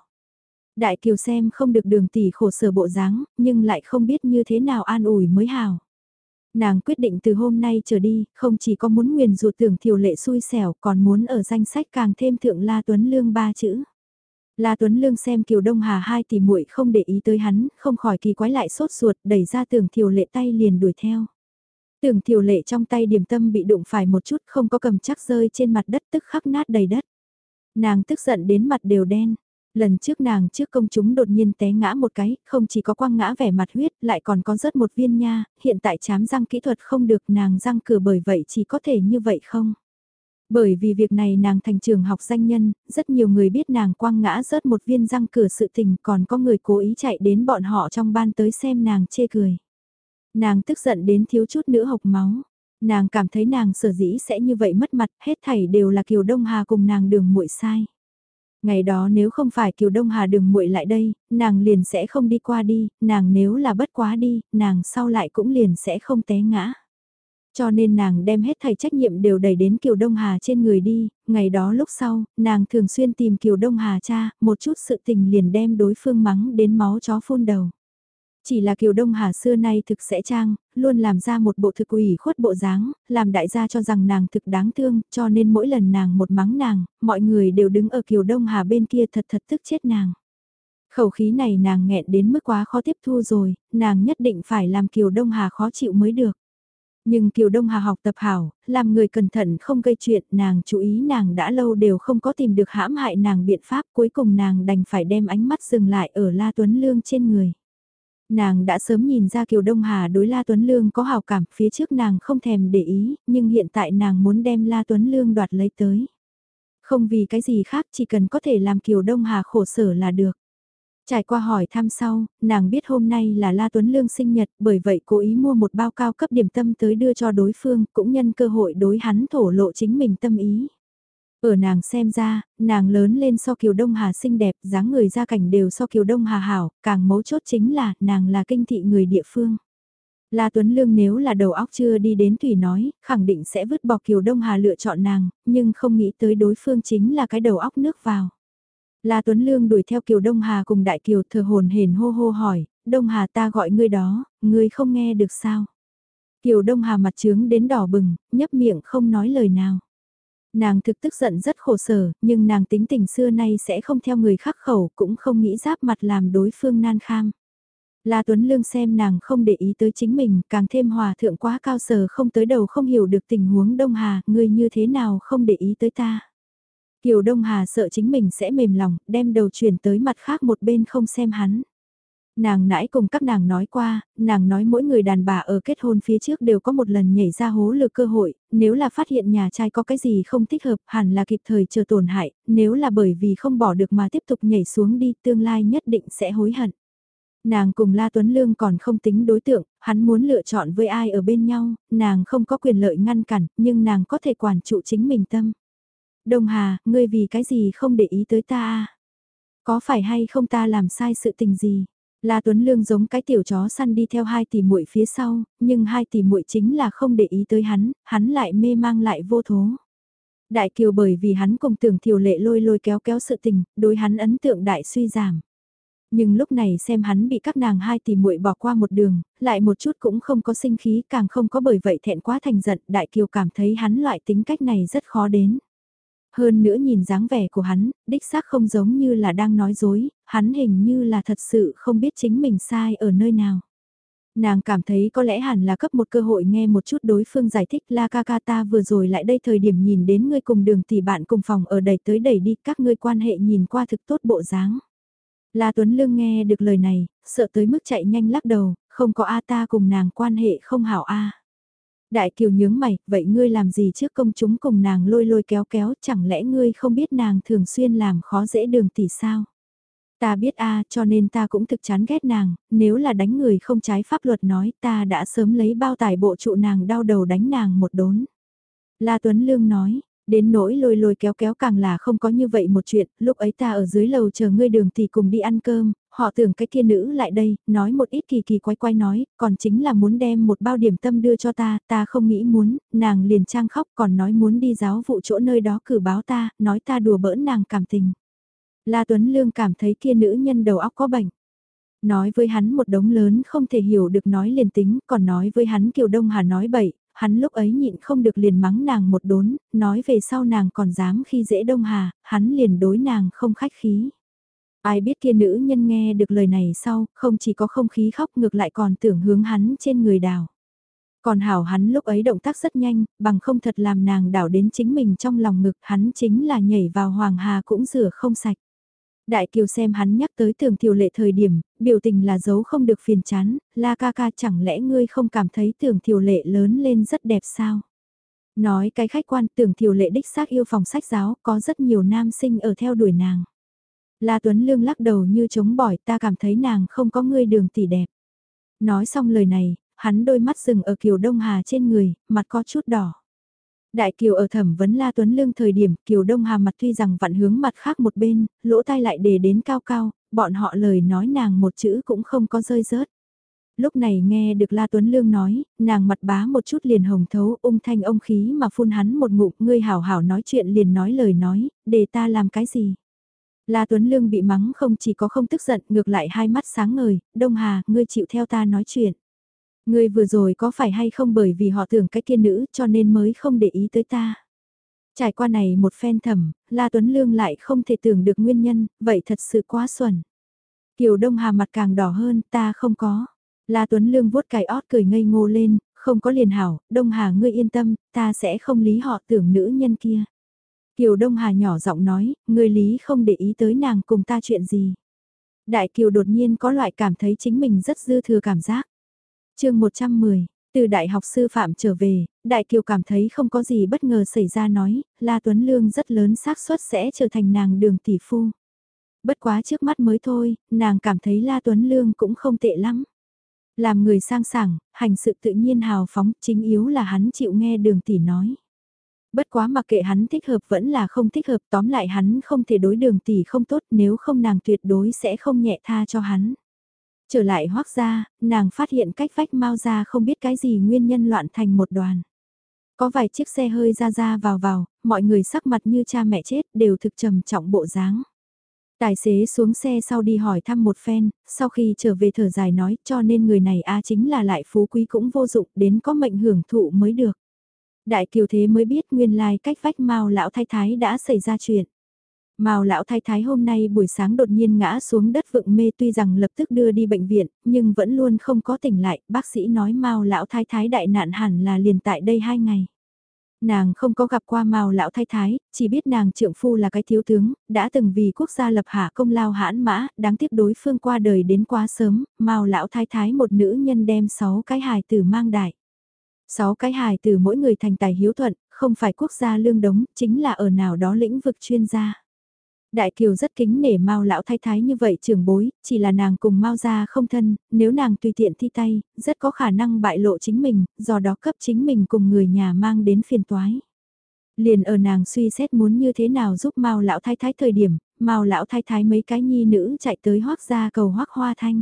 Đại Kiều xem không được đường tỷ khổ sở bộ dáng, nhưng lại không biết như thế nào an ủi mới hào. Nàng quyết định từ hôm nay trở đi, không chỉ có muốn nguyền rụt tưởng thiểu lệ xui xẻo còn muốn ở danh sách càng thêm thượng La Tuấn Lương ba chữ. La Tuấn Lương xem Kiều Đông Hà hai tỷ muội không để ý tới hắn, không khỏi kỳ quái lại sốt ruột, đẩy ra tưởng Thiều lệ tay liền đuổi theo. Tưởng Thiều lệ trong tay điểm tâm bị đụng phải một chút không có cầm chắc rơi trên mặt đất tức khắc nát đầy đất. Nàng tức giận đến mặt đều đen, Lần trước nàng trước công chúng đột nhiên té ngã một cái, không chỉ có quăng ngã vẻ mặt huyết, lại còn có rớt một viên nha, hiện tại chám răng kỹ thuật không được nàng răng cửa bởi vậy chỉ có thể như vậy không? Bởi vì việc này nàng thành trường học danh nhân, rất nhiều người biết nàng quăng ngã rớt một viên răng cửa sự tình còn có người cố ý chạy đến bọn họ trong ban tới xem nàng chê cười. Nàng tức giận đến thiếu chút nữa hộc máu. Nàng cảm thấy nàng sở dĩ sẽ như vậy mất mặt, hết thảy đều là Kiều Đông Hà cùng nàng đường muội sai. Ngày đó nếu không phải Kiều Đông Hà đường muội lại đây, nàng liền sẽ không đi qua đi, nàng nếu là bất quá đi, nàng sau lại cũng liền sẽ không té ngã. Cho nên nàng đem hết thầy trách nhiệm đều đẩy đến Kiều Đông Hà trên người đi, ngày đó lúc sau, nàng thường xuyên tìm Kiều Đông Hà cha, một chút sự tình liền đem đối phương mắng đến máu chó phun đầu. Chỉ là Kiều Đông Hà xưa nay thực sẽ trang, luôn làm ra một bộ thực ủy khuất bộ dáng, làm đại gia cho rằng nàng thực đáng thương, cho nên mỗi lần nàng một mắng nàng, mọi người đều đứng ở Kiều Đông Hà bên kia thật thật tức chết nàng. Khẩu khí này nàng nghẹn đến mức quá khó tiếp thu rồi, nàng nhất định phải làm Kiều Đông Hà khó chịu mới được. Nhưng Kiều Đông Hà học tập hảo, làm người cẩn thận không gây chuyện, nàng chú ý nàng đã lâu đều không có tìm được hãm hại nàng biện pháp, cuối cùng nàng đành phải đem ánh mắt dừng lại ở La Tuấn Lương trên người. Nàng đã sớm nhìn ra Kiều Đông Hà đối La Tuấn Lương có hào cảm, phía trước nàng không thèm để ý, nhưng hiện tại nàng muốn đem La Tuấn Lương đoạt lấy tới. Không vì cái gì khác chỉ cần có thể làm Kiều Đông Hà khổ sở là được. Trải qua hỏi thăm sau, nàng biết hôm nay là La Tuấn Lương sinh nhật, bởi vậy cố ý mua một bao cao cấp điểm tâm tới đưa cho đối phương, cũng nhân cơ hội đối hắn thổ lộ chính mình tâm ý. Ở nàng xem ra, nàng lớn lên so Kiều Đông Hà xinh đẹp, dáng người gia cảnh đều so Kiều Đông Hà hảo, càng mấu chốt chính là nàng là kinh thị người địa phương. La Tuấn Lương nếu là đầu óc chưa đi đến Thủy nói, khẳng định sẽ vứt bỏ Kiều Đông Hà lựa chọn nàng, nhưng không nghĩ tới đối phương chính là cái đầu óc nước vào. La Tuấn Lương đuổi theo Kiều Đông Hà cùng Đại Kiều thờ hồn hển hô hô hỏi, Đông Hà ta gọi ngươi đó, ngươi không nghe được sao? Kiều Đông Hà mặt trướng đến đỏ bừng, nhấp miệng không nói lời nào. Nàng thực tức giận rất khổ sở, nhưng nàng tính tình xưa nay sẽ không theo người khắc khẩu, cũng không nghĩ giáp mặt làm đối phương nan kham. La Tuấn Lương xem nàng không để ý tới chính mình, càng thêm hòa thượng quá cao sở không tới đầu không hiểu được tình huống Đông Hà, người như thế nào không để ý tới ta. Kiều Đông Hà sợ chính mình sẽ mềm lòng, đem đầu chuyển tới mặt khác một bên không xem hắn. Nàng nãy cùng các nàng nói qua, nàng nói mỗi người đàn bà ở kết hôn phía trước đều có một lần nhảy ra hố lừa cơ hội, nếu là phát hiện nhà trai có cái gì không thích hợp hẳn là kịp thời chờ tổn hại, nếu là bởi vì không bỏ được mà tiếp tục nhảy xuống đi tương lai nhất định sẽ hối hận. Nàng cùng La Tuấn Lương còn không tính đối tượng, hắn muốn lựa chọn với ai ở bên nhau, nàng không có quyền lợi ngăn cản, nhưng nàng có thể quản trụ chính mình tâm. Đông Hà, ngươi vì cái gì không để ý tới ta à? Có phải hay không ta làm sai sự tình gì? La Tuấn Lương giống cái tiểu chó săn đi theo hai tỷ muội phía sau, nhưng hai tỷ muội chính là không để ý tới hắn, hắn lại mê mang lại vô thố. Đại Kiều bởi vì hắn cùng tưởng thiểu lệ lôi lôi kéo kéo sự tình, đối hắn ấn tượng đại suy giảm. Nhưng lúc này xem hắn bị các nàng hai tỷ muội bỏ qua một đường, lại một chút cũng không có sinh khí càng không có bởi vậy thẹn quá thành giận, Đại Kiều cảm thấy hắn loại tính cách này rất khó đến. Hơn nữa nhìn dáng vẻ của hắn, đích xác không giống như là đang nói dối, hắn hình như là thật sự không biết chính mình sai ở nơi nào. Nàng cảm thấy có lẽ hẳn là cấp một cơ hội nghe một chút đối phương giải thích La ca ca ta vừa rồi lại đây thời điểm nhìn đến ngươi cùng đường tỷ bạn cùng phòng ở đẩy tới đẩy đi các ngươi quan hệ nhìn qua thực tốt bộ dáng. La Tuấn Lương nghe được lời này, sợ tới mức chạy nhanh lắc đầu, không có A ta cùng nàng quan hệ không hảo A. Đại kiều nhướng mày, vậy ngươi làm gì trước công chúng cùng nàng lôi lôi kéo kéo, chẳng lẽ ngươi không biết nàng thường xuyên làm khó dễ đường tỷ sao? Ta biết a cho nên ta cũng thực chán ghét nàng, nếu là đánh người không trái pháp luật nói ta đã sớm lấy bao tải bộ trụ nàng đau đầu đánh nàng một đốn. La Tuấn Lương nói, Đến nỗi lôi lôi kéo kéo càng là không có như vậy một chuyện, lúc ấy ta ở dưới lầu chờ ngươi đường thì cùng đi ăn cơm, họ tưởng cái kia nữ lại đây, nói một ít kỳ kỳ quái quái nói, còn chính là muốn đem một bao điểm tâm đưa cho ta, ta không nghĩ muốn, nàng liền trang khóc còn nói muốn đi giáo vụ chỗ nơi đó cử báo ta, nói ta đùa bỡn nàng cảm tình. La Tuấn Lương cảm thấy kia nữ nhân đầu óc có bệnh. Nói với hắn một đống lớn không thể hiểu được nói liền tính, còn nói với hắn Kiều Đông Hà nói bậy, hắn lúc ấy nhịn không được liền mắng nàng một đốn, nói về sau nàng còn dám khi dễ Đông Hà, hắn liền đối nàng không khách khí. Ai biết kia nữ nhân nghe được lời này sau, không chỉ có không khí khóc ngược lại còn tưởng hướng hắn trên người đào. Còn hảo hắn lúc ấy động tác rất nhanh, bằng không thật làm nàng đảo đến chính mình trong lòng ngực hắn chính là nhảy vào hoàng hà cũng rửa không sạch. Đại Kiều xem hắn nhắc tới tưởng tiểu lệ thời điểm, biểu tình là dấu không được phiền chán, la ca ca chẳng lẽ ngươi không cảm thấy tưởng tiểu lệ lớn lên rất đẹp sao? Nói cái khách quan tưởng tiểu lệ đích xác yêu phòng sách giáo, có rất nhiều nam sinh ở theo đuổi nàng. La Tuấn Lương lắc đầu như chống bỏi ta cảm thấy nàng không có ngươi đường tỷ đẹp. Nói xong lời này, hắn đôi mắt dừng ở Kiều Đông Hà trên người, mặt có chút đỏ. Đại Kiều ở thẩm vấn La Tuấn Lương thời điểm Kiều Đông Hà mặt tuy rằng vặn hướng mặt khác một bên, lỗ tai lại để đến cao cao, bọn họ lời nói nàng một chữ cũng không có rơi rớt. Lúc này nghe được La Tuấn Lương nói, nàng mặt bá một chút liền hồng thấu ung thanh ông khí mà phun hắn một ngụm ngươi hảo hảo nói chuyện liền nói lời nói, để ta làm cái gì. La Tuấn Lương bị mắng không chỉ có không tức giận ngược lại hai mắt sáng ngời, Đông Hà, ngươi chịu theo ta nói chuyện. Ngươi vừa rồi có phải hay không bởi vì họ tưởng cái kia nữ cho nên mới không để ý tới ta. Trải qua này một phen thầm, La Tuấn Lương lại không thể tưởng được nguyên nhân, vậy thật sự quá xuẩn. Kiều Đông Hà mặt càng đỏ hơn, ta không có. La Tuấn Lương vuốt cài ót cười ngây ngô lên, không có liền hảo, Đông Hà ngươi yên tâm, ta sẽ không lý họ tưởng nữ nhân kia. Kiều Đông Hà nhỏ giọng nói, người lý không để ý tới nàng cùng ta chuyện gì. Đại Kiều đột nhiên có loại cảm thấy chính mình rất dư thừa cảm giác. chương 110, từ đại học sư phạm trở về, Đại Kiều cảm thấy không có gì bất ngờ xảy ra nói, La Tuấn Lương rất lớn xác suất sẽ trở thành nàng đường tỷ phu. Bất quá trước mắt mới thôi, nàng cảm thấy La Tuấn Lương cũng không tệ lắm. Làm người sang sảng, hành sự tự nhiên hào phóng, chính yếu là hắn chịu nghe đường tỷ nói. Bất quá mà kệ hắn thích hợp vẫn là không thích hợp tóm lại hắn không thể đối đường tỷ không tốt nếu không nàng tuyệt đối sẽ không nhẹ tha cho hắn. Trở lại hoác ra, nàng phát hiện cách vách mau ra không biết cái gì nguyên nhân loạn thành một đoàn. Có vài chiếc xe hơi ra ra vào vào, mọi người sắc mặt như cha mẹ chết đều thực trầm trọng bộ dáng. Tài xế xuống xe sau đi hỏi thăm một phen, sau khi trở về thở dài nói cho nên người này a chính là lại phú quý cũng vô dụng đến có mệnh hưởng thụ mới được. Đại kiều thế mới biết nguyên lai cách vách mao lão thái thái đã xảy ra chuyện. Mao lão thái thái hôm nay buổi sáng đột nhiên ngã xuống đất vựng mê tuy rằng lập tức đưa đi bệnh viện, nhưng vẫn luôn không có tỉnh lại, bác sĩ nói Mao lão thái thái đại nạn hẳn là liền tại đây hai ngày. Nàng không có gặp qua Mao lão thái thái, chỉ biết nàng trượng phu là cái thiếu tướng, đã từng vì quốc gia lập hạ công lao hãn mã, đáng tiếc đối phương qua đời đến quá sớm, Mao lão thái thái một nữ nhân đem sáu cái hài tử mang đại. Sáu cái hài từ mỗi người thành tài hiếu thuận, không phải quốc gia lương đống, chính là ở nào đó lĩnh vực chuyên gia. Đại Kiều rất kính nể Mao lão thái thái như vậy trưởng bối, chỉ là nàng cùng Mao gia không thân, nếu nàng tùy tiện thi tay, rất có khả năng bại lộ chính mình, do đó cấp chính mình cùng người nhà mang đến phiền toái. Liền ở nàng suy xét muốn như thế nào giúp Mao lão thái thái thời điểm, Mao lão thái thái mấy cái nhi nữ chạy tới Hoắc gia cầu Hoắc Hoa Thanh.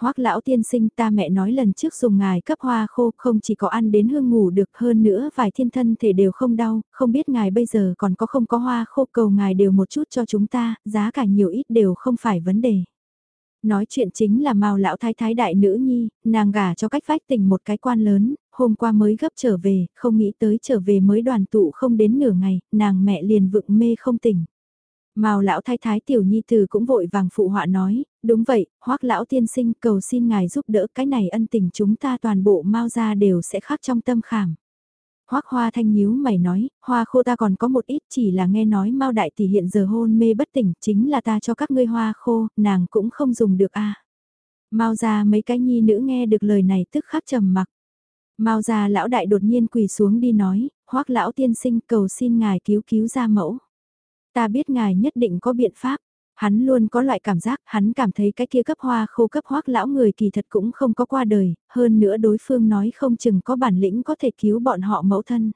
Hoắc lão tiên sinh ta mẹ nói lần trước dùng ngài cấp hoa khô không chỉ có ăn đến hương ngủ được hơn nữa vài thiên thân thể đều không đau, không biết ngài bây giờ còn có không có hoa khô cầu ngài đều một chút cho chúng ta, giá cả nhiều ít đều không phải vấn đề. Nói chuyện chính là mao lão thái thái đại nữ nhi, nàng gả cho cách vách tình một cái quan lớn, hôm qua mới gấp trở về, không nghĩ tới trở về mới đoàn tụ không đến nửa ngày, nàng mẹ liền vựng mê không tỉnh. Mao lão thái thái tiểu nhi tử cũng vội vàng phụ họa nói, đúng vậy, hoắc lão tiên sinh cầu xin ngài giúp đỡ cái này ân tình chúng ta toàn bộ Mao ra đều sẽ khắc trong tâm khảm. Hoắc Hoa Thanh nhíu mày nói, hoa khô ta còn có một ít chỉ là nghe nói Mao đại tỷ hiện giờ hôn mê bất tỉnh, chính là ta cho các ngươi hoa khô, nàng cũng không dùng được a. À. Mao ra mấy cái nhi nữ nghe được lời này tức khắc trầm mặc. Mao ra lão đại đột nhiên quỳ xuống đi nói, Hoắc lão tiên sinh cầu xin ngài cứu cứu ra mẫu. Ta biết ngài nhất định có biện pháp. Hắn luôn có loại cảm giác, hắn cảm thấy cái kia cấp hoa khô cấp hoác lão người kỳ thật cũng không có qua đời, hơn nữa đối phương nói không chừng có bản lĩnh có thể cứu bọn họ mẫu thân.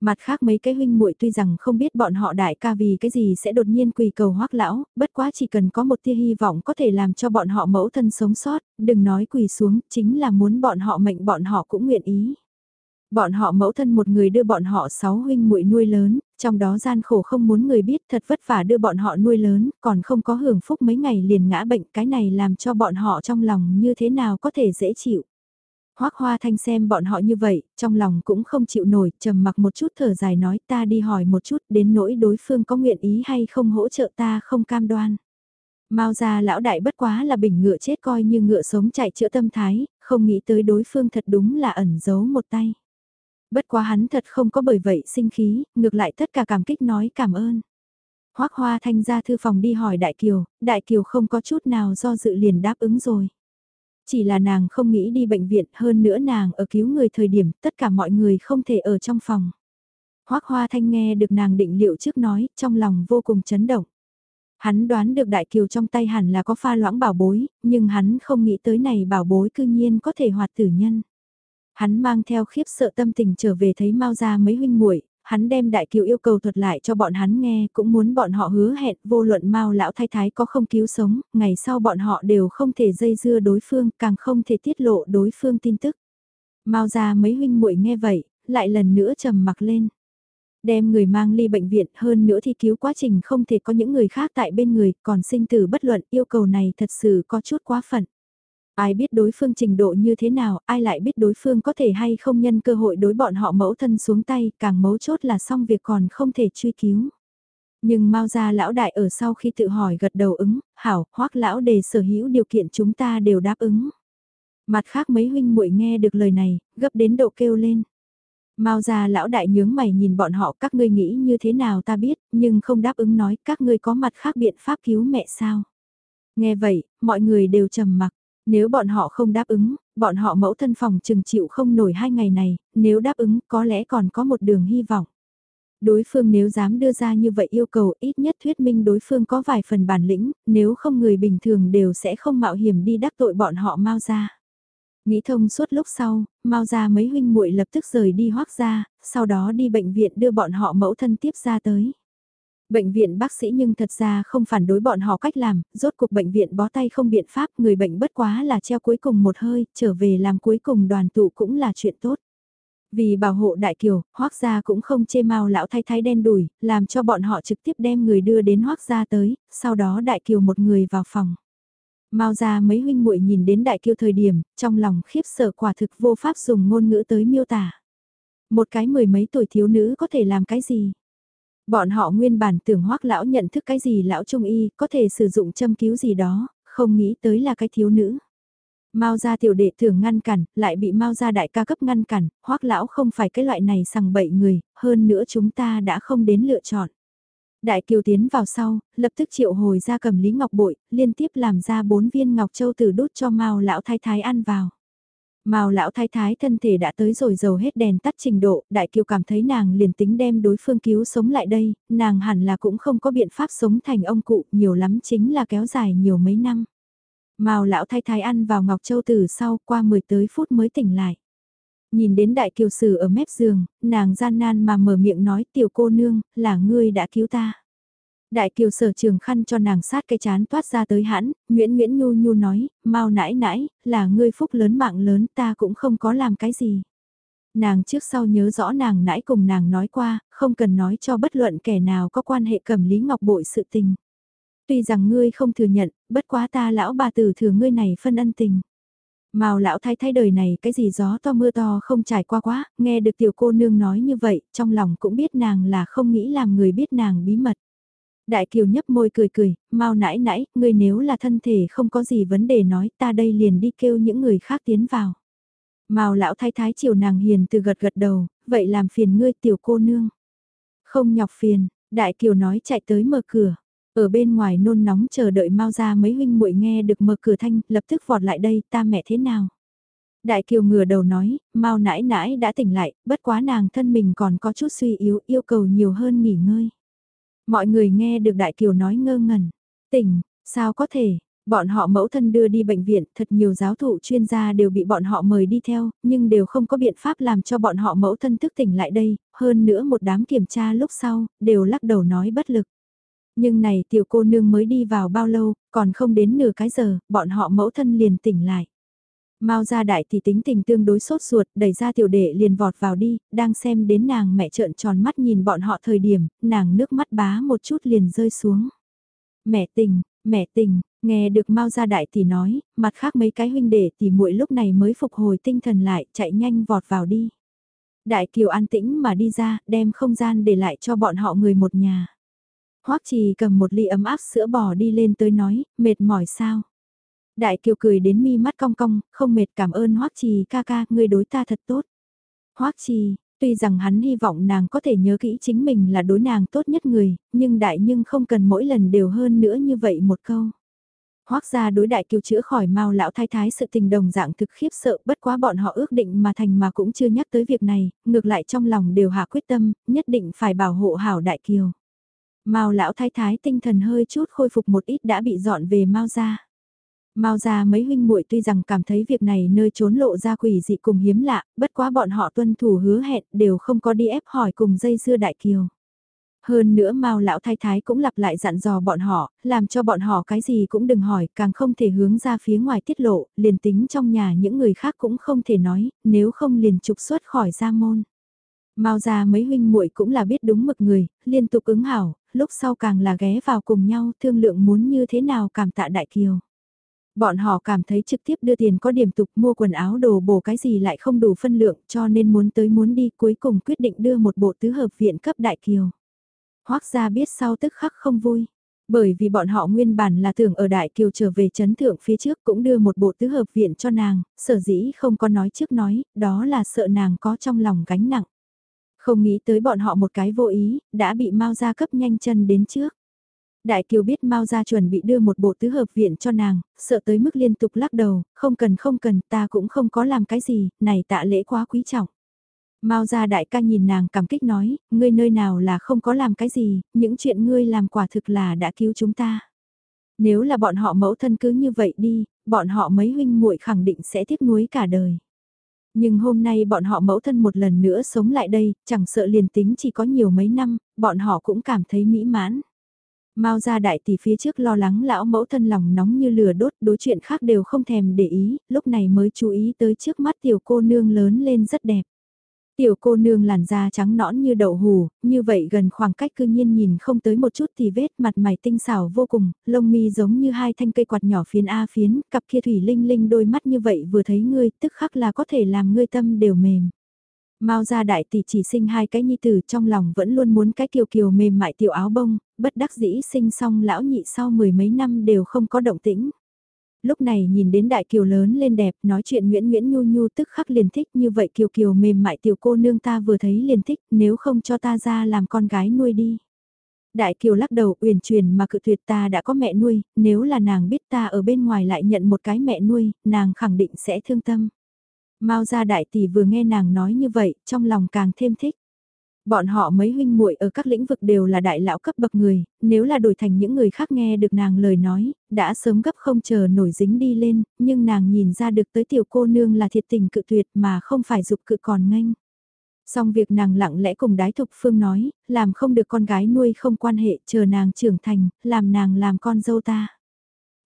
Mặt khác mấy cái huynh muội tuy rằng không biết bọn họ đại ca vì cái gì sẽ đột nhiên quỳ cầu hoác lão, bất quá chỉ cần có một tia hy vọng có thể làm cho bọn họ mẫu thân sống sót, đừng nói quỳ xuống, chính là muốn bọn họ mệnh bọn họ cũng nguyện ý. Bọn họ mẫu thân một người đưa bọn họ sáu huynh muội nuôi lớn, trong đó gian khổ không muốn người biết thật vất vả đưa bọn họ nuôi lớn, còn không có hưởng phúc mấy ngày liền ngã bệnh cái này làm cho bọn họ trong lòng như thế nào có thể dễ chịu. Hoác Hoa Thanh xem bọn họ như vậy, trong lòng cũng không chịu nổi, trầm mặc một chút thở dài nói ta đi hỏi một chút đến nỗi đối phương có nguyện ý hay không hỗ trợ ta không cam đoan. Mao ra lão đại bất quá là bình ngựa chết coi như ngựa sống chạy chữa tâm thái, không nghĩ tới đối phương thật đúng là ẩn giấu một tay. Bất quá hắn thật không có bởi vậy sinh khí, ngược lại tất cả cảm kích nói cảm ơn. Hoác Hoa Thanh ra thư phòng đi hỏi Đại Kiều, Đại Kiều không có chút nào do dự liền đáp ứng rồi. Chỉ là nàng không nghĩ đi bệnh viện hơn nữa nàng ở cứu người thời điểm tất cả mọi người không thể ở trong phòng. Hoác Hoa Thanh nghe được nàng định liệu trước nói, trong lòng vô cùng chấn động. Hắn đoán được đại kiều trong tay hẳn là có pha loãng bảo bối, nhưng hắn không nghĩ tới này bảo bối cư nhiên có thể hoạt tử nhân. Hắn mang theo khiếp sợ tâm tình trở về thấy mau ra mấy huynh muội hắn đem đại kiều yêu cầu thuật lại cho bọn hắn nghe, cũng muốn bọn họ hứa hẹn vô luận mau lão thái thái có không cứu sống, ngày sau bọn họ đều không thể dây dưa đối phương, càng không thể tiết lộ đối phương tin tức. Mau ra mấy huynh muội nghe vậy, lại lần nữa trầm mặc lên. Đem người mang ly bệnh viện hơn nữa thì cứu quá trình không thể có những người khác tại bên người, còn sinh tử bất luận yêu cầu này thật sự có chút quá phận. Ai biết đối phương trình độ như thế nào, ai lại biết đối phương có thể hay không nhân cơ hội đối bọn họ mẫu thân xuống tay, càng mấu chốt là xong việc còn không thể truy cứu. Nhưng mau ra lão đại ở sau khi tự hỏi gật đầu ứng, hảo, hoắc lão đề sở hữu điều kiện chúng ta đều đáp ứng. Mặt khác mấy huynh muội nghe được lời này, gấp đến độ kêu lên. Mao ra lão đại nhướng mày nhìn bọn họ các ngươi nghĩ như thế nào ta biết, nhưng không đáp ứng nói các ngươi có mặt khác biện pháp cứu mẹ sao. Nghe vậy, mọi người đều trầm mặc. Nếu bọn họ không đáp ứng, bọn họ mẫu thân phòng chừng chịu không nổi hai ngày này, nếu đáp ứng có lẽ còn có một đường hy vọng. Đối phương nếu dám đưa ra như vậy yêu cầu ít nhất thuyết minh đối phương có vài phần bản lĩnh, nếu không người bình thường đều sẽ không mạo hiểm đi đắc tội bọn họ mau ra. Nghĩ thông suốt lúc sau, mau ra mấy huynh muội lập tức rời đi hoác ra, sau đó đi bệnh viện đưa bọn họ mẫu thân tiếp ra tới. Bệnh viện bác sĩ nhưng thật ra không phản đối bọn họ cách làm, rốt cuộc bệnh viện bó tay không biện pháp, người bệnh bất quá là treo cuối cùng một hơi, trở về làm cuối cùng đoàn tụ cũng là chuyện tốt. Vì bảo hộ đại kiều, hoác gia cũng không chê mau lão thay thái đen đùi, làm cho bọn họ trực tiếp đem người đưa đến hoác gia tới, sau đó đại kiều một người vào phòng. Mao ra mấy huynh muội nhìn đến đại kiều thời điểm, trong lòng khiếp sợ quả thực vô pháp dùng ngôn ngữ tới miêu tả. Một cái mười mấy tuổi thiếu nữ có thể làm cái gì? Bọn họ nguyên bản tưởng hoắc lão nhận thức cái gì lão trung y có thể sử dụng châm cứu gì đó, không nghĩ tới là cái thiếu nữ. Mao gia tiểu đệ thường ngăn cản, lại bị Mao gia đại ca cấp ngăn cản, hoắc lão không phải cái loại này sằng bậy người, hơn nữa chúng ta đã không đến lựa chọn. Đại kiều tiến vào sau, lập tức triệu hồi ra cầm lý ngọc bội, liên tiếp làm ra bốn viên ngọc châu tử đút cho Mao lão thái thái ăn vào. Mao lão thái thái thân thể đã tới rồi dầu hết đèn tắt trình độ, đại kiều cảm thấy nàng liền tính đem đối phương cứu sống lại đây, nàng hẳn là cũng không có biện pháp sống thành ông cụ, nhiều lắm chính là kéo dài nhiều mấy năm. Mao lão thái thái ăn vào ngọc châu tử sau, qua 10 tới phút mới tỉnh lại. Nhìn đến đại kiều sử ở mép giường, nàng gian nan mà mở miệng nói tiểu cô nương, là ngươi đã cứu ta. Đại kiều sở trường khăn cho nàng sát cái chán toát ra tới hãn, Nguyễn Nguyễn Nhu Nhu nói, mau nãi nãi, là ngươi phúc lớn mạng lớn ta cũng không có làm cái gì. Nàng trước sau nhớ rõ nàng nãi cùng nàng nói qua, không cần nói cho bất luận kẻ nào có quan hệ cầm Lý Ngọc Bội sự tình. Tuy rằng ngươi không thừa nhận, bất quá ta lão bà tử thừa ngươi này phân ân tình. Màu lão thái thái đời này cái gì gió to mưa to không trải qua quá, nghe được tiểu cô nương nói như vậy, trong lòng cũng biết nàng là không nghĩ làm người biết nàng bí mật. Đại kiều nhấp môi cười cười, mau nãi nãi, ngươi nếu là thân thể không có gì vấn đề nói ta đây liền đi kêu những người khác tiến vào. Mao lão thái thái chiều nàng hiền từ gật gật đầu, vậy làm phiền ngươi tiểu cô nương. Không nhọc phiền, đại kiều nói chạy tới mở cửa. Ở bên ngoài nôn nóng chờ đợi mau ra mấy huynh muội nghe được mở cửa thanh, lập tức vọt lại đây, ta mẹ thế nào? Đại kiều ngửa đầu nói, mau nãi nãi đã tỉnh lại, bất quá nàng thân mình còn có chút suy yếu, yêu cầu nhiều hơn nghỉ ngơi. Mọi người nghe được đại kiều nói ngơ ngẩn, tỉnh, sao có thể, Bọn họ mẫu thân đưa đi bệnh viện, thật nhiều giáo thụ chuyên gia đều bị bọn họ mời đi theo, nhưng đều không có biện pháp làm cho bọn họ mẫu thân thức tỉnh lại đây, hơn nữa một đám kiểm tra lúc sau, đều lắc đầu nói bất lực. Nhưng này tiểu cô nương mới đi vào bao lâu, còn không đến nửa cái giờ, bọn họ mẫu thân liền tỉnh lại. Mao gia đại thì tính tình tương đối sốt ruột, đẩy ra tiểu đệ liền vọt vào đi, đang xem đến nàng mẹ trợn tròn mắt nhìn bọn họ thời điểm, nàng nước mắt bá một chút liền rơi xuống. Mẹ tình, mẹ tình, nghe được Mao gia đại thì nói, mặt khác mấy cái huynh đệ thì muội lúc này mới phục hồi tinh thần lại, chạy nhanh vọt vào đi. Đại kiều an tĩnh mà đi ra, đem không gian để lại cho bọn họ người một nhà. Hoắc Trì cầm một ly ấm áp sữa bò đi lên tới nói, mệt mỏi sao? Đại Kiều cười đến mi mắt cong cong, không mệt cảm ơn Hoắc Trì ca ca, người đối ta thật tốt. Hoắc Trì, tuy rằng hắn hy vọng nàng có thể nhớ kỹ chính mình là đối nàng tốt nhất người, nhưng đại nhưng không cần mỗi lần đều hơn nữa như vậy một câu. Hoắc gia đối đại kiều chữa khỏi mau lão thái thái sự tình đồng dạng thực khiếp sợ bất quá bọn họ ước định mà thành mà cũng chưa nhắc tới việc này, ngược lại trong lòng đều hạ quyết tâm, nhất định phải bảo hộ hảo đại kiều. Mao lão thái thái tinh thần hơi chút khôi phục một ít đã bị dọn về Mao gia. Mao gia mấy huynh muội tuy rằng cảm thấy việc này nơi trốn lộ ra quỷ dị cùng hiếm lạ, bất quá bọn họ tuân thủ hứa hẹn đều không có đi ép hỏi cùng dây dưa đại kiều. Hơn nữa Mao lão thái thái cũng lặp lại dặn dò bọn họ, làm cho bọn họ cái gì cũng đừng hỏi, càng không thể hướng ra phía ngoài tiết lộ, liền tính trong nhà những người khác cũng không thể nói, nếu không liền trục xuất khỏi gia môn. Mao ra mấy huynh muội cũng là biết đúng mực người, liên tục ứng hảo, lúc sau càng là ghé vào cùng nhau thương lượng muốn như thế nào cảm tạ đại kiều. Bọn họ cảm thấy trực tiếp đưa tiền có điểm tục mua quần áo đồ bổ cái gì lại không đủ phân lượng cho nên muốn tới muốn đi cuối cùng quyết định đưa một bộ tứ hợp viện cấp đại kiều. Hoác gia biết sau tức khắc không vui. Bởi vì bọn họ nguyên bản là tưởng ở Đại Kiều trở về chấn thượng phía trước cũng đưa một bộ tứ hợp viện cho nàng, sở dĩ không có nói trước nói, đó là sợ nàng có trong lòng gánh nặng. Không nghĩ tới bọn họ một cái vô ý, đã bị mau gia cấp nhanh chân đến trước. Đại Kiều biết Mao gia chuẩn bị đưa một bộ tứ hợp viện cho nàng, sợ tới mức liên tục lắc đầu, không cần không cần, ta cũng không có làm cái gì, này tạ lễ quá quý trọng. Mao gia đại ca nhìn nàng cảm kích nói, ngươi nơi nào là không có làm cái gì, những chuyện ngươi làm quả thực là đã cứu chúng ta. Nếu là bọn họ mẫu thân cứ như vậy đi, bọn họ mấy huynh muội khẳng định sẽ tiếc nuối cả đời. Nhưng hôm nay bọn họ mẫu thân một lần nữa sống lại đây, chẳng sợ liền tính chỉ có nhiều mấy năm, bọn họ cũng cảm thấy mỹ mãn. Mao gia đại tỷ phía trước lo lắng lão mẫu thân lòng nóng như lửa đốt, đối chuyện khác đều không thèm để ý, lúc này mới chú ý tới trước mắt tiểu cô nương lớn lên rất đẹp. Tiểu cô nương làn da trắng nõn như đậu hù, như vậy gần khoảng cách cư nhiên nhìn không tới một chút thì vết mặt mày tinh xảo vô cùng, lông mi giống như hai thanh cây quạt nhỏ phiến A phiến, cặp kia thủy linh linh đôi mắt như vậy vừa thấy ngươi tức khắc là có thể làm ngươi tâm đều mềm. Mao gia đại tỷ chỉ sinh hai cái nhi tử trong lòng vẫn luôn muốn cái kiều kiều mềm mại tiểu áo bông, bất đắc dĩ sinh xong lão nhị sau mười mấy năm đều không có động tĩnh lúc này nhìn đến đại kiều lớn lên đẹp, nói chuyện Nguyễn Nguyễn Nhu Nhu tức khắc liền thích như vậy kiều kiều mềm mại tiểu cô nương ta vừa thấy liền thích, nếu không cho ta ra làm con gái nuôi đi. Đại kiều lắc đầu uyển chuyển mà cự tuyệt ta đã có mẹ nuôi, nếu là nàng biết ta ở bên ngoài lại nhận một cái mẹ nuôi, nàng khẳng định sẽ thương tâm. Mao gia đại tỷ vừa nghe nàng nói như vậy, trong lòng càng thêm thích. Bọn họ mấy huynh muội ở các lĩnh vực đều là đại lão cấp bậc người, nếu là đổi thành những người khác nghe được nàng lời nói, đã sớm gấp không chờ nổi dính đi lên, nhưng nàng nhìn ra được tới tiểu cô nương là thiệt tình cự tuyệt mà không phải dục cự còn nghênh. Xong việc nàng lặng lẽ cùng đái thục phương nói, làm không được con gái nuôi không quan hệ, chờ nàng trưởng thành, làm nàng làm con dâu ta.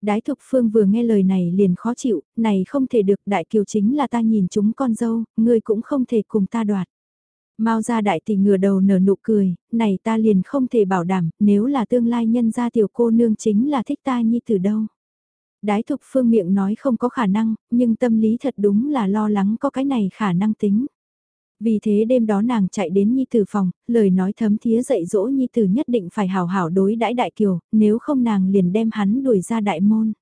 Đái thục phương vừa nghe lời này liền khó chịu, này không thể được đại kiều chính là ta nhìn chúng con dâu, ngươi cũng không thể cùng ta đoạt. Mao gia đại tỷ ngửa đầu nở nụ cười, này ta liền không thể bảo đảm, nếu là tương lai nhân gia tiểu cô nương chính là thích ta như từ đâu. Đái thục phương miệng nói không có khả năng, nhưng tâm lý thật đúng là lo lắng có cái này khả năng tính. Vì thế đêm đó nàng chạy đến Nhi Tử phòng, lời nói thấm thía dạy dỗ Nhi Tử nhất định phải hào hảo đối đãi đại kiều, nếu không nàng liền đem hắn đuổi ra đại môn.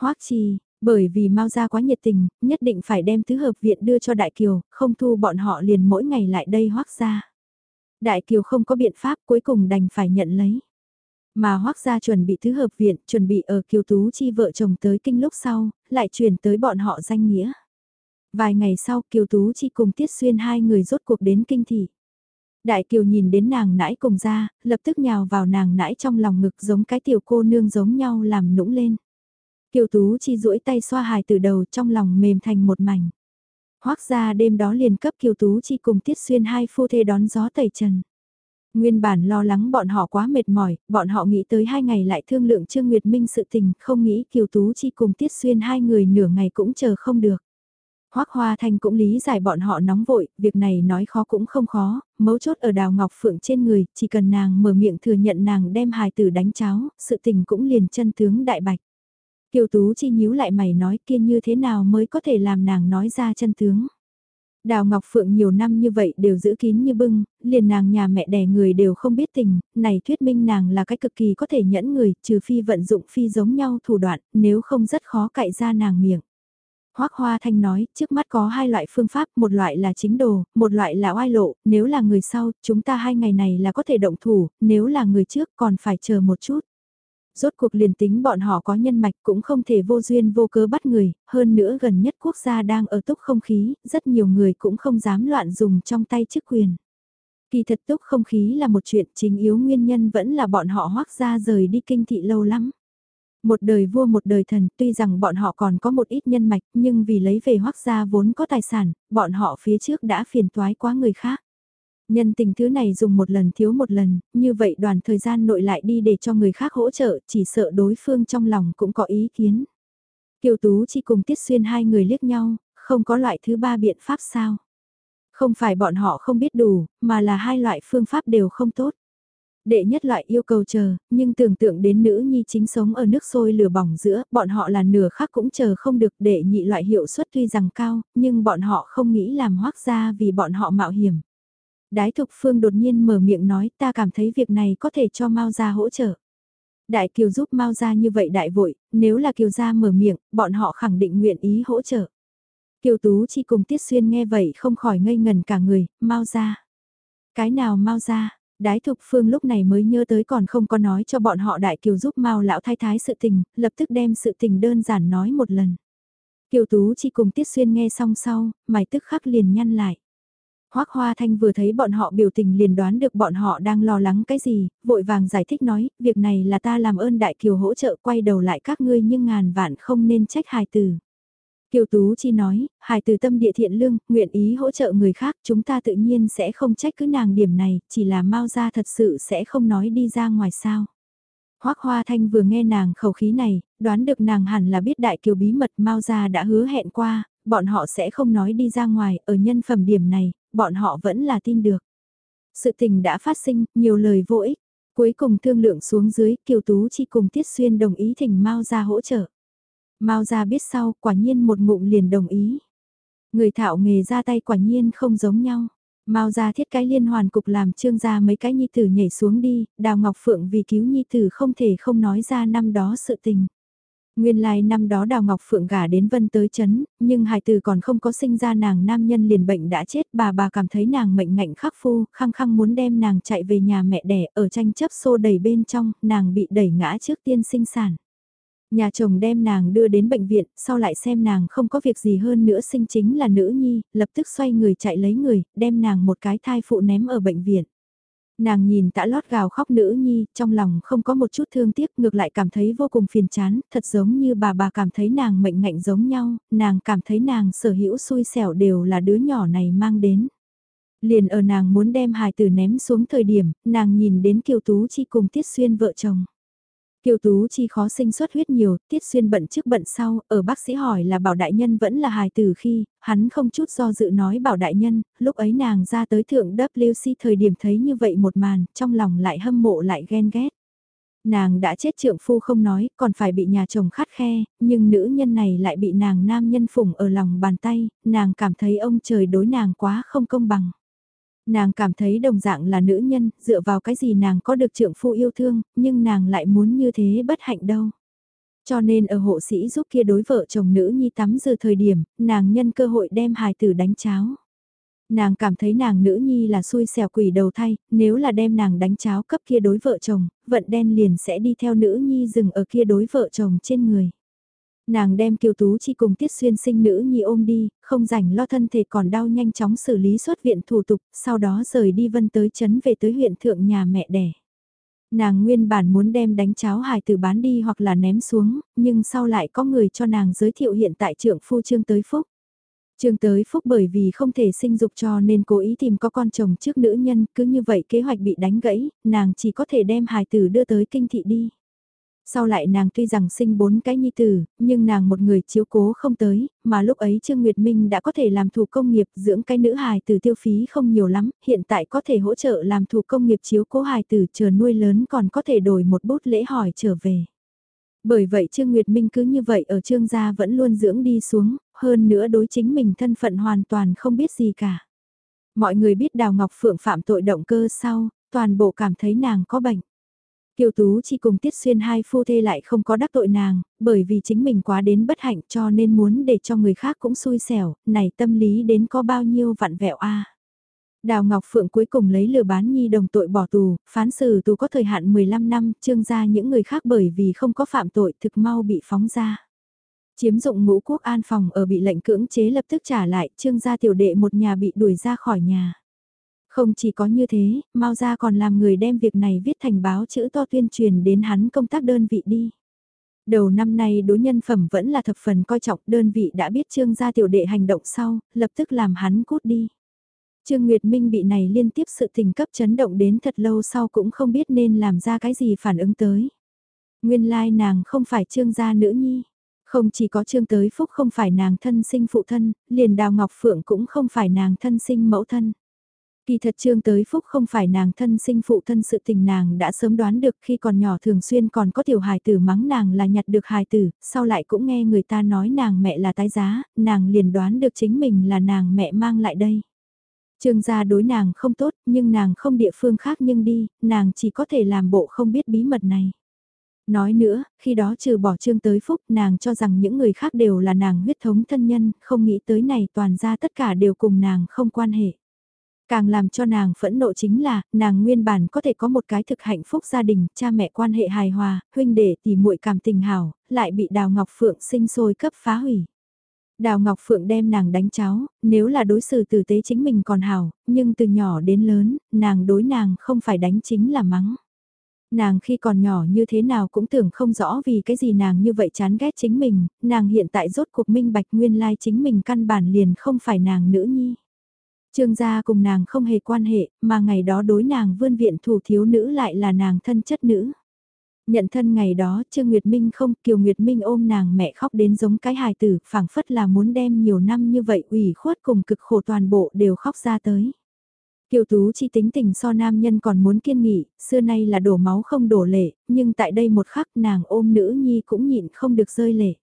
Hoắc chi, bởi vì Mao gia quá nhiệt tình, nhất định phải đem thứ hợp viện đưa cho Đại Kiều, không thu bọn họ liền mỗi ngày lại đây hoắc ra. Đại Kiều không có biện pháp cuối cùng đành phải nhận lấy. Mà hoác gia chuẩn bị thứ hợp viện, chuẩn bị ở Kiều Tú Chi vợ chồng tới kinh lúc sau, lại chuyển tới bọn họ danh nghĩa. Vài ngày sau Kiều Tú Chi cùng Tiết Xuyên hai người rốt cuộc đến kinh thị. Đại Kiều nhìn đến nàng nãi cùng ra, lập tức nhào vào nàng nãi trong lòng ngực giống cái tiểu cô nương giống nhau làm nũng lên. Kiều Tú chi duỗi tay xoa hài từ đầu trong lòng mềm thành một mảnh. Hoác ra đêm đó liền cấp Kiều Tú chi cùng Tiết Xuyên hai phu thê đón gió tẩy trần. Nguyên bản lo lắng bọn họ quá mệt mỏi, bọn họ nghĩ tới hai ngày lại thương lượng Trương Nguyệt Minh sự tình, không nghĩ Kiều Tú Chi cùng Tiết Xuyên hai người nửa ngày cũng chờ không được. Hoác Hoa Thanh cũng lý giải bọn họ nóng vội, việc này nói khó cũng không khó, mấu chốt ở Đào Ngọc Phượng trên người, chỉ cần nàng mở miệng thừa nhận nàng đem hài tử đánh cháo, sự tình cũng liền chân tướng đại bạch. Kiều Tú Chi nhíu lại mày nói kia như thế nào mới có thể làm nàng nói ra chân tướng. Đào Ngọc Phượng nhiều năm như vậy đều giữ kín như bưng, liền nàng nhà mẹ đẻ người đều không biết tình, này thuyết minh nàng là cái cực kỳ có thể nhẫn người, trừ phi vận dụng phi giống nhau thủ đoạn, nếu không rất khó cậy ra nàng miệng. Hoác Hoa Thanh nói, trước mắt có hai loại phương pháp, một loại là chính đồ, một loại là oai lộ, nếu là người sau, chúng ta hai ngày này là có thể động thủ, nếu là người trước còn phải chờ một chút rốt cuộc liền tính bọn họ có nhân mạch cũng không thể vô duyên vô cớ bắt người, hơn nữa gần nhất quốc gia đang ở túc không khí, rất nhiều người cũng không dám loạn dùng trong tay chức quyền. Kỳ thật túc không khí là một chuyện chính yếu nguyên nhân vẫn là bọn họ hoác ra rời đi kinh thị lâu lắm. Một đời vua một đời thần, tuy rằng bọn họ còn có một ít nhân mạch, nhưng vì lấy về hoác gia vốn có tài sản, bọn họ phía trước đã phiền toái quá người khác. Nhân tình thứ này dùng một lần thiếu một lần, như vậy đoàn thời gian nội lại đi để cho người khác hỗ trợ, chỉ sợ đối phương trong lòng cũng có ý kiến. Kiều Tú chỉ cùng Tiết Xuyên hai người liếc nhau, không có loại thứ ba biện pháp sao. Không phải bọn họ không biết đủ, mà là hai loại phương pháp đều không tốt. Đệ nhất loại yêu cầu chờ, nhưng tưởng tượng đến nữ nhi chính sống ở nước sôi lửa bỏng giữa, bọn họ là nửa khác cũng chờ không được đệ nhị loại hiệu suất tuy rằng cao, nhưng bọn họ không nghĩ làm hoác ra vì bọn họ mạo hiểm. Đái Thục Phương đột nhiên mở miệng nói ta cảm thấy việc này có thể cho Mao gia hỗ trợ. Đại Kiều giúp Mao gia như vậy đại vội, nếu là Kiều gia mở miệng, bọn họ khẳng định nguyện ý hỗ trợ. Kiều Tú chỉ cùng Tiết Xuyên nghe vậy không khỏi ngây ngần cả người, Mao gia. Cái nào Mao gia? Đái Thục Phương lúc này mới nhớ tới còn không có nói cho bọn họ Đại Kiều giúp Mao lão thái thái sự tình, lập tức đem sự tình đơn giản nói một lần. Kiều Tú chỉ cùng Tiết Xuyên nghe xong sau, mày tức khắc liền nhăn lại. Hoác Hoa Thanh vừa thấy bọn họ biểu tình liền đoán được bọn họ đang lo lắng cái gì, vội vàng giải thích nói, việc này là ta làm ơn Đại Kiều hỗ trợ quay đầu lại các ngươi nhưng ngàn vạn không nên trách hài tử. Kiều Tú Chi nói, hài từ tâm địa thiện lương, nguyện ý hỗ trợ người khác, chúng ta tự nhiên sẽ không trách cứ nàng điểm này, chỉ là mau ra thật sự sẽ không nói đi ra ngoài sao. Hoác Hoa Thanh vừa nghe nàng khẩu khí này, đoán được nàng hẳn là biết đại kiều bí mật mau ra đã hứa hẹn qua, bọn họ sẽ không nói đi ra ngoài, ở nhân phẩm điểm này, bọn họ vẫn là tin được. Sự tình đã phát sinh, nhiều lời vô ích, cuối cùng thương lượng xuống dưới, Kiều Tú Chi cùng Tiết Xuyên đồng ý thỉnh mau ra hỗ trợ. Mao ra biết sau, quả nhiên một ngụm liền đồng ý. Người thạo nghề ra tay quả nhiên không giống nhau. Mao ra thiết cái liên hoàn cục làm trương ra mấy cái nhi tử nhảy xuống đi, Đào Ngọc Phượng vì cứu nhi tử không thể không nói ra năm đó sự tình. Nguyên lai like năm đó Đào Ngọc Phượng gả đến Vân tới chấn, nhưng hài tử còn không có sinh ra nàng nam nhân liền bệnh đã chết, bà bà cảm thấy nàng mệnh ngạnh khắc phu, khăng khăng muốn đem nàng chạy về nhà mẹ đẻ ở tranh chấp xô đẩy bên trong, nàng bị đẩy ngã trước tiên sinh sản. Nhà chồng đem nàng đưa đến bệnh viện, sau lại xem nàng không có việc gì hơn nữa sinh chính là nữ nhi, lập tức xoay người chạy lấy người, đem nàng một cái thai phụ ném ở bệnh viện. Nàng nhìn tã lót gào khóc nữ nhi, trong lòng không có một chút thương tiếc, ngược lại cảm thấy vô cùng phiền chán, thật giống như bà bà cảm thấy nàng mệnh ngạnh giống nhau, nàng cảm thấy nàng sở hữu xui xẻo đều là đứa nhỏ này mang đến. Liền ở nàng muốn đem hài tử ném xuống thời điểm, nàng nhìn đến Kiều Tú Chi cùng Tiết Xuyên vợ chồng. Kiều Tú Chi khó sinh xuất huyết nhiều, tiết xuyên bận trước bận sau, ở bác sĩ hỏi là bảo đại nhân vẫn là hài tử khi, hắn không chút do dự nói bảo đại nhân, lúc ấy nàng ra tới thượng WC thời điểm thấy như vậy một màn, trong lòng lại hâm mộ lại ghen ghét. Nàng đã chết trượng phu không nói, còn phải bị nhà chồng khát khe, nhưng nữ nhân này lại bị nàng nam nhân phủng ở lòng bàn tay, nàng cảm thấy ông trời đối nàng quá không công bằng. Nàng cảm thấy đồng dạng là nữ nhân, dựa vào cái gì nàng có được trượng phu yêu thương, nhưng nàng lại muốn như thế bất hạnh đâu. Cho nên ở hộ sĩ giúp kia đối vợ chồng nữ nhi tắm giờ thời điểm, nàng nhân cơ hội đem hài tử đánh cháo. Nàng cảm thấy nàng nữ nhi là xui xẻo quỷ đầu thay, nếu là đem nàng đánh cháo cấp kia đối vợ chồng, vận đen liền sẽ đi theo nữ nhi dừng ở kia đối vợ chồng trên người. Nàng đem Kiều Tú Chi cùng Tiết Xuyên sinh nữ nhi ôm đi, không rảnh lo thân thể còn đau nhanh chóng xử lý xuất viện thủ tục, sau đó rời đi vân tới chấn về tới huyện thượng nhà mẹ đẻ. Nàng nguyên bản muốn đem đánh cháo hài tử bán đi hoặc là ném xuống, nhưng sau lại có người cho nàng giới thiệu hiện tại trưởng phu trương tới phúc. Trương tới phúc bởi vì không thể sinh dục cho nên cố ý tìm có con chồng trước nữ nhân, cứ như vậy kế hoạch bị đánh gãy, nàng chỉ có thể đem hài tử đưa tới kinh thị đi. Sau lại nàng tuy rằng sinh bốn cái nhi tử, nhưng nàng một người chiếu cố không tới, mà lúc ấy Trương Nguyệt Minh đã có thể làm thủ công nghiệp dưỡng cái nữ hài tử tiêu phí không nhiều lắm, hiện tại có thể hỗ trợ làm thủ công nghiệp chiếu cố hài tử chờ nuôi lớn còn có thể đổi một bút lễ hỏi trở về. Bởi vậy Trương Nguyệt Minh cứ như vậy ở Trương gia vẫn luôn dưỡng đi xuống, hơn nữa đối chính mình thân phận hoàn toàn không biết gì cả. Mọi người biết Đào Ngọc Phượng phạm tội động cơ sau, toàn bộ cảm thấy nàng có bệnh. Kiều Tú chỉ cùng Tiết Xuyên hai phu thê lại không có đắc tội nàng, bởi vì chính mình quá đến bất hạnh cho nên muốn để cho người khác cũng xui xẻo, này tâm lý đến có bao nhiêu vặn vẹo a. Đào Ngọc Phượng cuối cùng lấy lừa bán nhi đồng tội bỏ tù, phán xử tù có thời hạn 15 năm, trương ra những người khác bởi vì không có phạm tội thực mau bị phóng ra. Chiếm dụng ngũ quốc an phòng ở bị lệnh cưỡng chế lập tức trả lại, trương gia tiểu đệ một nhà bị đuổi ra khỏi nhà. Không chỉ có như thế, Mao Gia còn làm người đem việc này viết thành báo chữ to tuyên truyền đến hắn công tác đơn vị đi. Đầu năm nay đối nhân phẩm vẫn là thập phần coi trọng đơn vị đã biết trương gia tiểu đệ hành động sau, lập tức làm hắn cút đi. Trương Nguyệt Minh bị này liên tiếp sự tình cấp chấn động đến thật lâu sau cũng không biết nên làm ra cái gì phản ứng tới. Nguyên lai nàng không phải trương gia nữ nhi. Không chỉ có trương tới phúc không phải nàng thân sinh phụ thân, liền đào ngọc phượng cũng không phải nàng thân sinh mẫu thân. Kỳ thật trương tới phúc không phải nàng thân sinh phụ thân sự tình nàng đã sớm đoán được khi còn nhỏ thường xuyên còn có tiểu hài tử mắng nàng là nhặt được hài tử, sau lại cũng nghe người ta nói nàng mẹ là tái giá, nàng liền đoán được chính mình là nàng mẹ mang lại đây. Trương gia đối nàng không tốt nhưng nàng không địa phương khác nhưng đi, nàng chỉ có thể làm bộ không biết bí mật này. Nói nữa, khi đó trừ bỏ trương tới phúc nàng cho rằng những người khác đều là nàng huyết thống thân nhân, không nghĩ tới này toàn ra tất cả đều cùng nàng không quan hệ. Càng làm cho nàng phẫn nộ chính là, nàng nguyên bản có thể có một cái thực hạnh phúc gia đình, cha mẹ quan hệ hài hòa, huynh đệ tỉ muội cảm tình hảo, lại bị Đào Ngọc Phượng sinh sôi cấp phá hủy. Đào Ngọc Phượng đem nàng đánh cháo, nếu là đối xử tử tế chính mình còn hảo, nhưng từ nhỏ đến lớn, nàng đối nàng không phải đánh chính là mắng. Nàng khi còn nhỏ như thế nào cũng tưởng không rõ vì cái gì nàng như vậy chán ghét chính mình, nàng hiện tại rốt cuộc minh bạch nguyên lai chính mình căn bản liền không phải nàng nữ nhi. Trương gia cùng nàng không hề quan hệ, mà ngày đó đối nàng vươn viện thủ thiếu nữ lại là nàng thân chất nữ. Nhận thân ngày đó, Trương Nguyệt Minh không, Kiều Nguyệt Minh ôm nàng mẹ khóc đến giống cái hài tử, phảng phất là muốn đem nhiều năm như vậy ủy khuất cùng cực khổ toàn bộ đều khóc ra tới. Kiều Tú chi tính tình so nam nhân còn muốn kiên nghị, xưa nay là đổ máu không đổ lệ, nhưng tại đây một khắc nàng ôm nữ nhi cũng nhịn không được rơi lệ.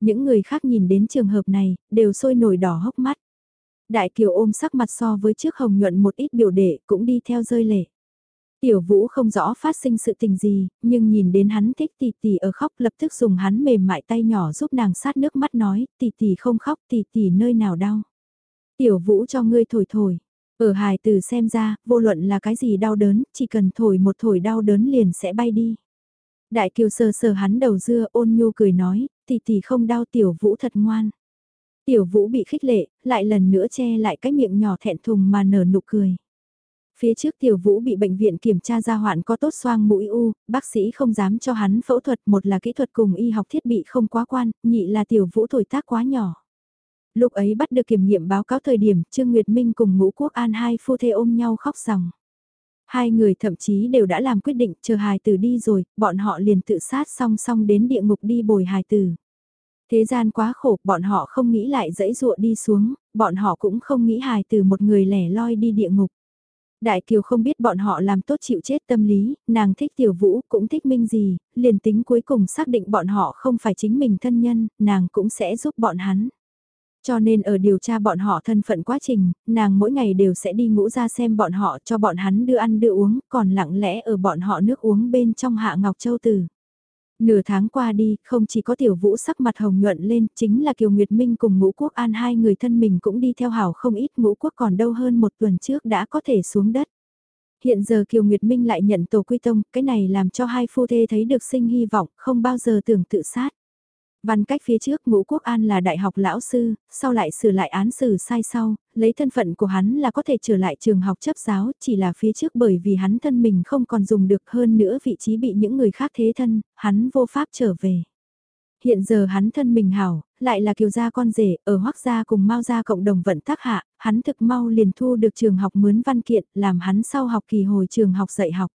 Những người khác nhìn đến trường hợp này, đều sôi nổi đỏ hốc mắt. Đại Kiều ôm sắc mặt so với trước hồng nhuận một ít biểu đệ cũng đi theo rơi lệ. Tiểu Vũ không rõ phát sinh sự tình gì, nhưng nhìn đến hắn thích tỷ tỷ ở khóc lập tức dùng hắn mềm mại tay nhỏ giúp nàng sát nước mắt nói, tỷ tỷ không khóc tỷ tỷ nơi nào đau. Tiểu Vũ cho ngươi thổi thổi. Ở hài từ xem ra, vô luận là cái gì đau đớn, chỉ cần thổi một thổi đau đớn liền sẽ bay đi. Đại Kiều sờ sờ hắn đầu dưa ôn nhu cười nói, tỷ tỷ không đau Tiểu Vũ thật ngoan. Tiểu Vũ bị khích lệ, lại lần nữa che lại cái miệng nhỏ thẹn thùng mà nở nụ cười. Phía trước Tiểu Vũ bị bệnh viện kiểm tra ra hoạn có tốt xoang mũi u, bác sĩ không dám cho hắn phẫu thuật, một là kỹ thuật cùng y học thiết bị không quá quan, nhị là Tiểu Vũ tuổi tác quá nhỏ. Lúc ấy bắt được kiểm nghiệm báo cáo thời điểm Trương Nguyệt Minh cùng Ngũ Quốc An hai phu thê ôm nhau khóc rằng. Hai người thậm chí đều đã làm quyết định chờ hài tử đi rồi, bọn họ liền tự sát song song đến địa ngục đi bồi hài tử. Thế gian quá khổ, bọn họ không nghĩ lại dẫy dụa đi xuống, bọn họ cũng không nghĩ hài từ một người lẻ loi đi địa ngục. Đại Kiều không biết bọn họ làm tốt chịu chết tâm lý, nàng thích Tiểu Vũ cũng thích Minh gì, liền tính cuối cùng xác định bọn họ không phải chính mình thân nhân, nàng cũng sẽ giúp bọn hắn. Cho nên ở điều tra bọn họ thân phận quá trình, nàng mỗi ngày đều sẽ đi ngũ ra xem bọn họ cho bọn hắn đưa ăn đưa uống, còn lặng lẽ ở bọn họ nước uống bên trong hạ Ngọc Châu Tử. Nửa tháng qua đi, không chỉ có tiểu vũ sắc mặt hồng nhuận lên, chính là Kiều Nguyệt Minh cùng ngũ quốc an hai người thân mình cũng đi theo hảo không ít ngũ quốc còn đâu hơn một tuần trước đã có thể xuống đất. Hiện giờ Kiều Nguyệt Minh lại nhận tổ quy tông, cái này làm cho hai phu thê thấy được sinh hy vọng, không bao giờ tưởng tự sát. Văn cách phía trước ngũ quốc an là đại học lão sư, sau lại sửa lại án xử sai sau, lấy thân phận của hắn là có thể trở lại trường học chấp giáo, chỉ là phía trước bởi vì hắn thân mình không còn dùng được hơn nữa vị trí bị những người khác thế thân, hắn vô pháp trở về. Hiện giờ hắn thân mình hảo, lại là kiều gia con rể, ở hoắc gia cùng mau gia cộng đồng vận tác hạ, hắn thực mau liền thu được trường học mướn văn kiện, làm hắn sau học kỳ hồi trường học dạy học.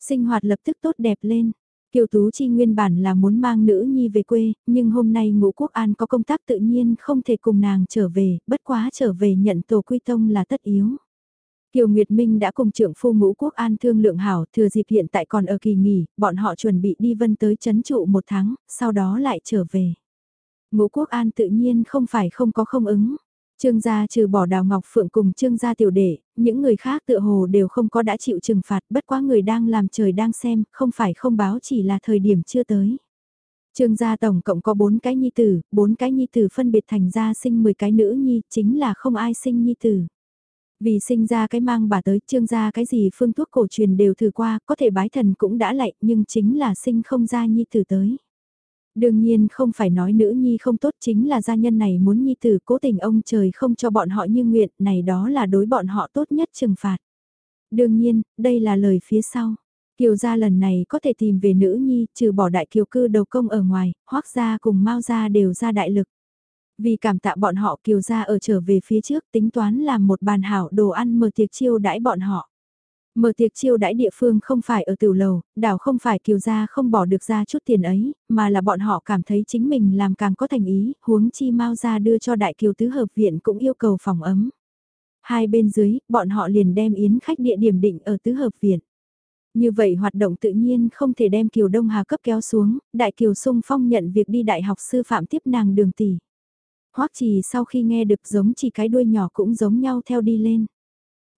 Sinh hoạt lập tức tốt đẹp lên, Kiều Tú Chi nguyên bản là muốn mang nữ nhi về quê, nhưng hôm nay ngũ quốc an có công tác tự nhiên không thể cùng nàng trở về, bất quá trở về nhận tổ quy tông là tất yếu. Kiều Nguyệt Minh đã cùng trưởng phu ngũ quốc an thương lượng hảo thừa dịp hiện tại còn ở kỳ nghỉ, bọn họ chuẩn bị đi vân tới chấn trụ một tháng, sau đó lại trở về. Ngũ quốc an tự nhiên không phải không có không ứng. Trương gia trừ bỏ đào ngọc phượng cùng trương gia tiểu đệ, những người khác tựa hồ đều không có đã chịu trừng phạt bất quá người đang làm trời đang xem, không phải không báo chỉ là thời điểm chưa tới. Trương gia tổng cộng có 4 cái nhi tử, 4 cái nhi tử phân biệt thành ra sinh 10 cái nữ nhi, chính là không ai sinh nhi tử. Vì sinh ra cái mang bà tới, trương gia cái gì phương thuốc cổ truyền đều thử qua, có thể bái thần cũng đã lạy, nhưng chính là sinh không ra nhi tử tới. Đương nhiên không phải nói nữ nhi không tốt chính là gia nhân này muốn nhi tử cố tình ông trời không cho bọn họ như nguyện, này đó là đối bọn họ tốt nhất trừng phạt. Đương nhiên, đây là lời phía sau. Kiều gia lần này có thể tìm về nữ nhi, trừ bỏ đại kiều cư đầu công ở ngoài, hoác gia cùng mao gia đều ra đại lực. Vì cảm tạ bọn họ kiều gia ở trở về phía trước tính toán làm một bàn hảo đồ ăn mở tiệc chiêu đãi bọn họ. Mở tiệc chiêu đãi địa phương không phải ở tiểu lầu, đảo không phải kiều gia không bỏ được ra chút tiền ấy, mà là bọn họ cảm thấy chính mình làm càng có thành ý, huống chi mau ra đưa cho đại kiều tứ hợp viện cũng yêu cầu phòng ấm. Hai bên dưới, bọn họ liền đem yến khách địa điểm định ở tứ hợp viện. Như vậy hoạt động tự nhiên không thể đem Kiều Đông Hà cấp kéo xuống, Đại Kiều Sung Phong nhận việc đi đại học sư phạm tiếp nàng đường tỷ. Hoắc Trì sau khi nghe được giống chỉ cái đuôi nhỏ cũng giống nhau theo đi lên.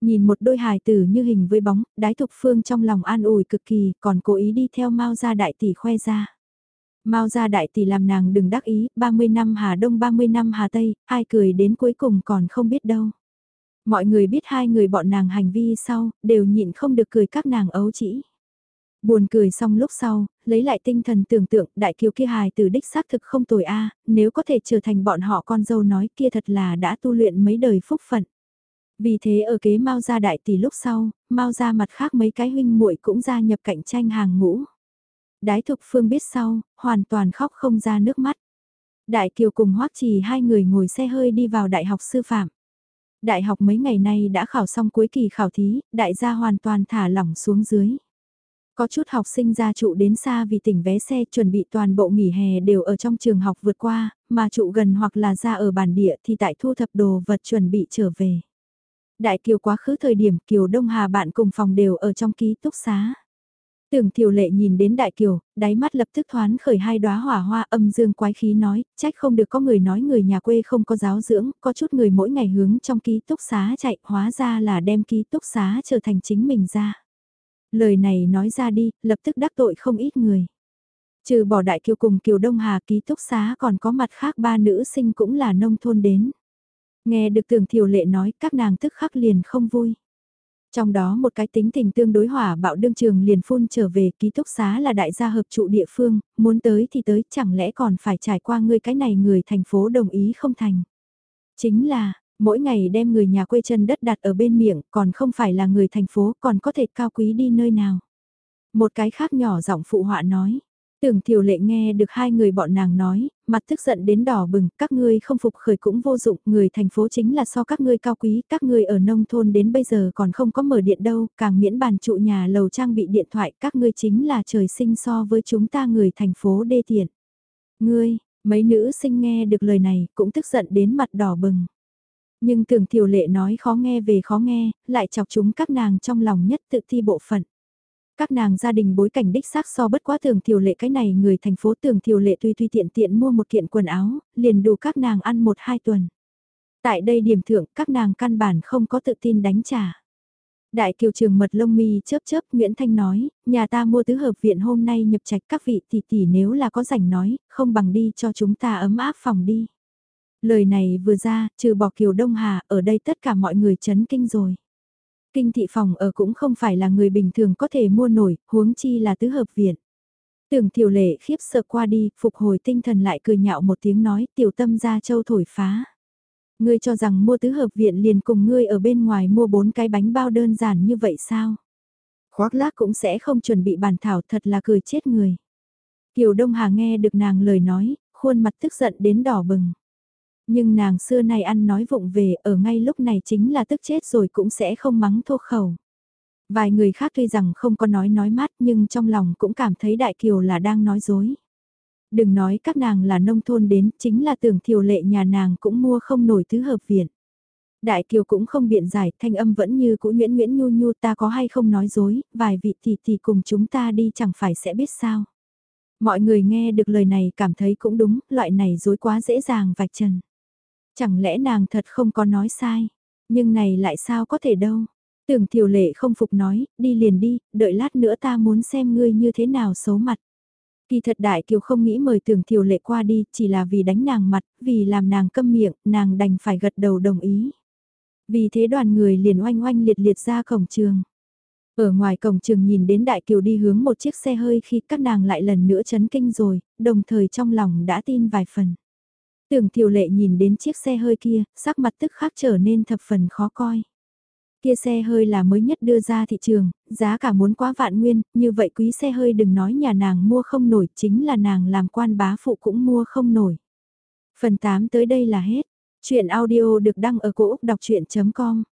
Nhìn một đôi hài tử như hình với bóng, đái thục phương trong lòng an ủi cực kỳ, còn cố ý đi theo Mao gia đại tỷ khoe ra. Mao gia đại tỷ làm nàng đừng đắc ý, 30 năm Hà Đông 30 năm Hà Tây, ai cười đến cuối cùng còn không biết đâu. Mọi người biết hai người bọn nàng hành vi sau, đều nhịn không được cười các nàng ấu chỉ. Buồn cười xong lúc sau, lấy lại tinh thần tưởng tượng đại kiều kia hài từ đích xác thực không tồi a à, nếu có thể trở thành bọn họ con dâu nói kia thật là đã tu luyện mấy đời phúc phận. Vì thế ở kế Mao gia đại tỷ lúc sau, Mao gia mặt khác mấy cái huynh muội cũng gia nhập cạnh tranh hàng ngũ. Đái thục phương biết sau, hoàn toàn khóc không ra nước mắt. Đại kiều cùng hoắc trì hai người ngồi xe hơi đi vào đại học sư phạm. Đại học mấy ngày nay đã khảo xong cuối kỳ khảo thí, đại gia hoàn toàn thả lỏng xuống dưới. Có chút học sinh gia trụ đến xa vì tỉnh vé xe chuẩn bị toàn bộ nghỉ hè đều ở trong trường học vượt qua, mà trụ gần hoặc là ra ở bản địa thì tại thu thập đồ vật chuẩn bị trở về. Đại Kiều quá khứ thời điểm Kiều Đông Hà bạn cùng phòng đều ở trong ký túc xá. Tưởng Tiểu Lệ nhìn đến Đại Kiều, đáy mắt lập tức thoáng khởi hai đóa hỏa hoa âm dương quái khí nói, trách không được có người nói người nhà quê không có giáo dưỡng, có chút người mỗi ngày hướng trong ký túc xá chạy, hóa ra là đem ký túc xá trở thành chính mình ra. Lời này nói ra đi, lập tức đắc tội không ít người. Trừ bỏ Đại Kiều cùng Kiều Đông Hà ký túc xá còn có mặt khác ba nữ sinh cũng là nông thôn đến. Nghe được tưởng thiểu Lệ nói các nàng tức khắc liền không vui. Trong đó một cái tính tình tương đối hỏa bạo đương trường liền phun trở về ký túc xá là đại gia hợp trụ địa phương, muốn tới thì tới chẳng lẽ còn phải trải qua ngươi cái này người thành phố đồng ý không thành. Chính là, mỗi ngày đem người nhà quê chân đất đặt ở bên miệng còn không phải là người thành phố còn có thể cao quý đi nơi nào. Một cái khác nhỏ giọng phụ họa nói, Tưởng tiểu lệ nghe được hai người bọn nàng nói, mặt tức giận đến đỏ bừng, các ngươi không phục khởi cũng vô dụng, người thành phố chính là so các ngươi cao quý, các ngươi ở nông thôn đến bây giờ còn không có mở điện đâu, càng miễn bàn trụ nhà lầu trang bị điện thoại, các ngươi chính là trời sinh so với chúng ta người thành phố đê tiện. Ngươi, mấy nữ sinh nghe được lời này cũng tức giận đến mặt đỏ bừng. Nhưng tưởng tiểu lệ nói khó nghe về khó nghe, lại chọc chúng các nàng trong lòng nhất tự thi bộ phận. Các nàng gia đình bối cảnh đích xác so bất quá thường thiểu lệ cái này người thành phố tường thiểu lệ tùy tùy tiện tiện mua một kiện quần áo, liền đủ các nàng ăn một hai tuần. Tại đây điểm thượng các nàng căn bản không có tự tin đánh trả. Đại kiều trường mật lông mi chớp chớp Nguyễn Thanh nói, nhà ta mua tứ hợp viện hôm nay nhập trạch các vị tỷ tỷ nếu là có rảnh nói, không bằng đi cho chúng ta ấm áp phòng đi. Lời này vừa ra, trừ bỏ kiều Đông Hà, ở đây tất cả mọi người chấn kinh rồi. Kinh thị phòng ở cũng không phải là người bình thường có thể mua nổi, huống chi là tứ hợp viện. Tưởng tiểu lệ khiếp sợ qua đi, phục hồi tinh thần lại cười nhạo một tiếng nói tiểu tâm ra châu thổi phá. Ngươi cho rằng mua tứ hợp viện liền cùng ngươi ở bên ngoài mua bốn cái bánh bao đơn giản như vậy sao? Khoác lác cũng sẽ không chuẩn bị bàn thảo thật là cười chết người. Kiều Đông Hà nghe được nàng lời nói, khuôn mặt tức giận đến đỏ bừng. Nhưng nàng xưa nay ăn nói vụng về ở ngay lúc này chính là tức chết rồi cũng sẽ không mắng thô khẩu. Vài người khác tuy rằng không có nói nói mát nhưng trong lòng cũng cảm thấy Đại Kiều là đang nói dối. Đừng nói các nàng là nông thôn đến, chính là tưởng thiều lệ nhà nàng cũng mua không nổi thứ hợp viện. Đại Kiều cũng không biện giải, thanh âm vẫn như cũ nguyễn nguyễn nhu nhu ta có hay không nói dối, vài vị thì thì cùng chúng ta đi chẳng phải sẽ biết sao. Mọi người nghe được lời này cảm thấy cũng đúng, loại này dối quá dễ dàng vạch trần. Chẳng lẽ nàng thật không có nói sai, nhưng này lại sao có thể đâu. Tưởng thiểu lệ không phục nói, đi liền đi, đợi lát nữa ta muốn xem ngươi như thế nào xấu mặt. Kỳ thật đại kiều không nghĩ mời tưởng thiểu lệ qua đi, chỉ là vì đánh nàng mặt, vì làm nàng câm miệng, nàng đành phải gật đầu đồng ý. Vì thế đoàn người liền oanh oanh liệt liệt ra cổng trường. Ở ngoài cổng trường nhìn đến Đại Kiều đi hướng một chiếc xe hơi khi các nàng lại lần nữa chấn kinh rồi, đồng thời trong lòng đã tin vài phần. Tưởng Tiểu Lệ nhìn đến chiếc xe hơi kia, sắc mặt tức khắc trở nên thập phần khó coi. Kia xe hơi là mới nhất đưa ra thị trường, giá cả muốn quá vạn nguyên, như vậy quý xe hơi đừng nói nhà nàng mua không nổi, chính là nàng làm quan bá phụ cũng mua không nổi. Phần 8 tới đây là hết. Chuyện audio được đăng ở cổ Úc đọc chuyện.com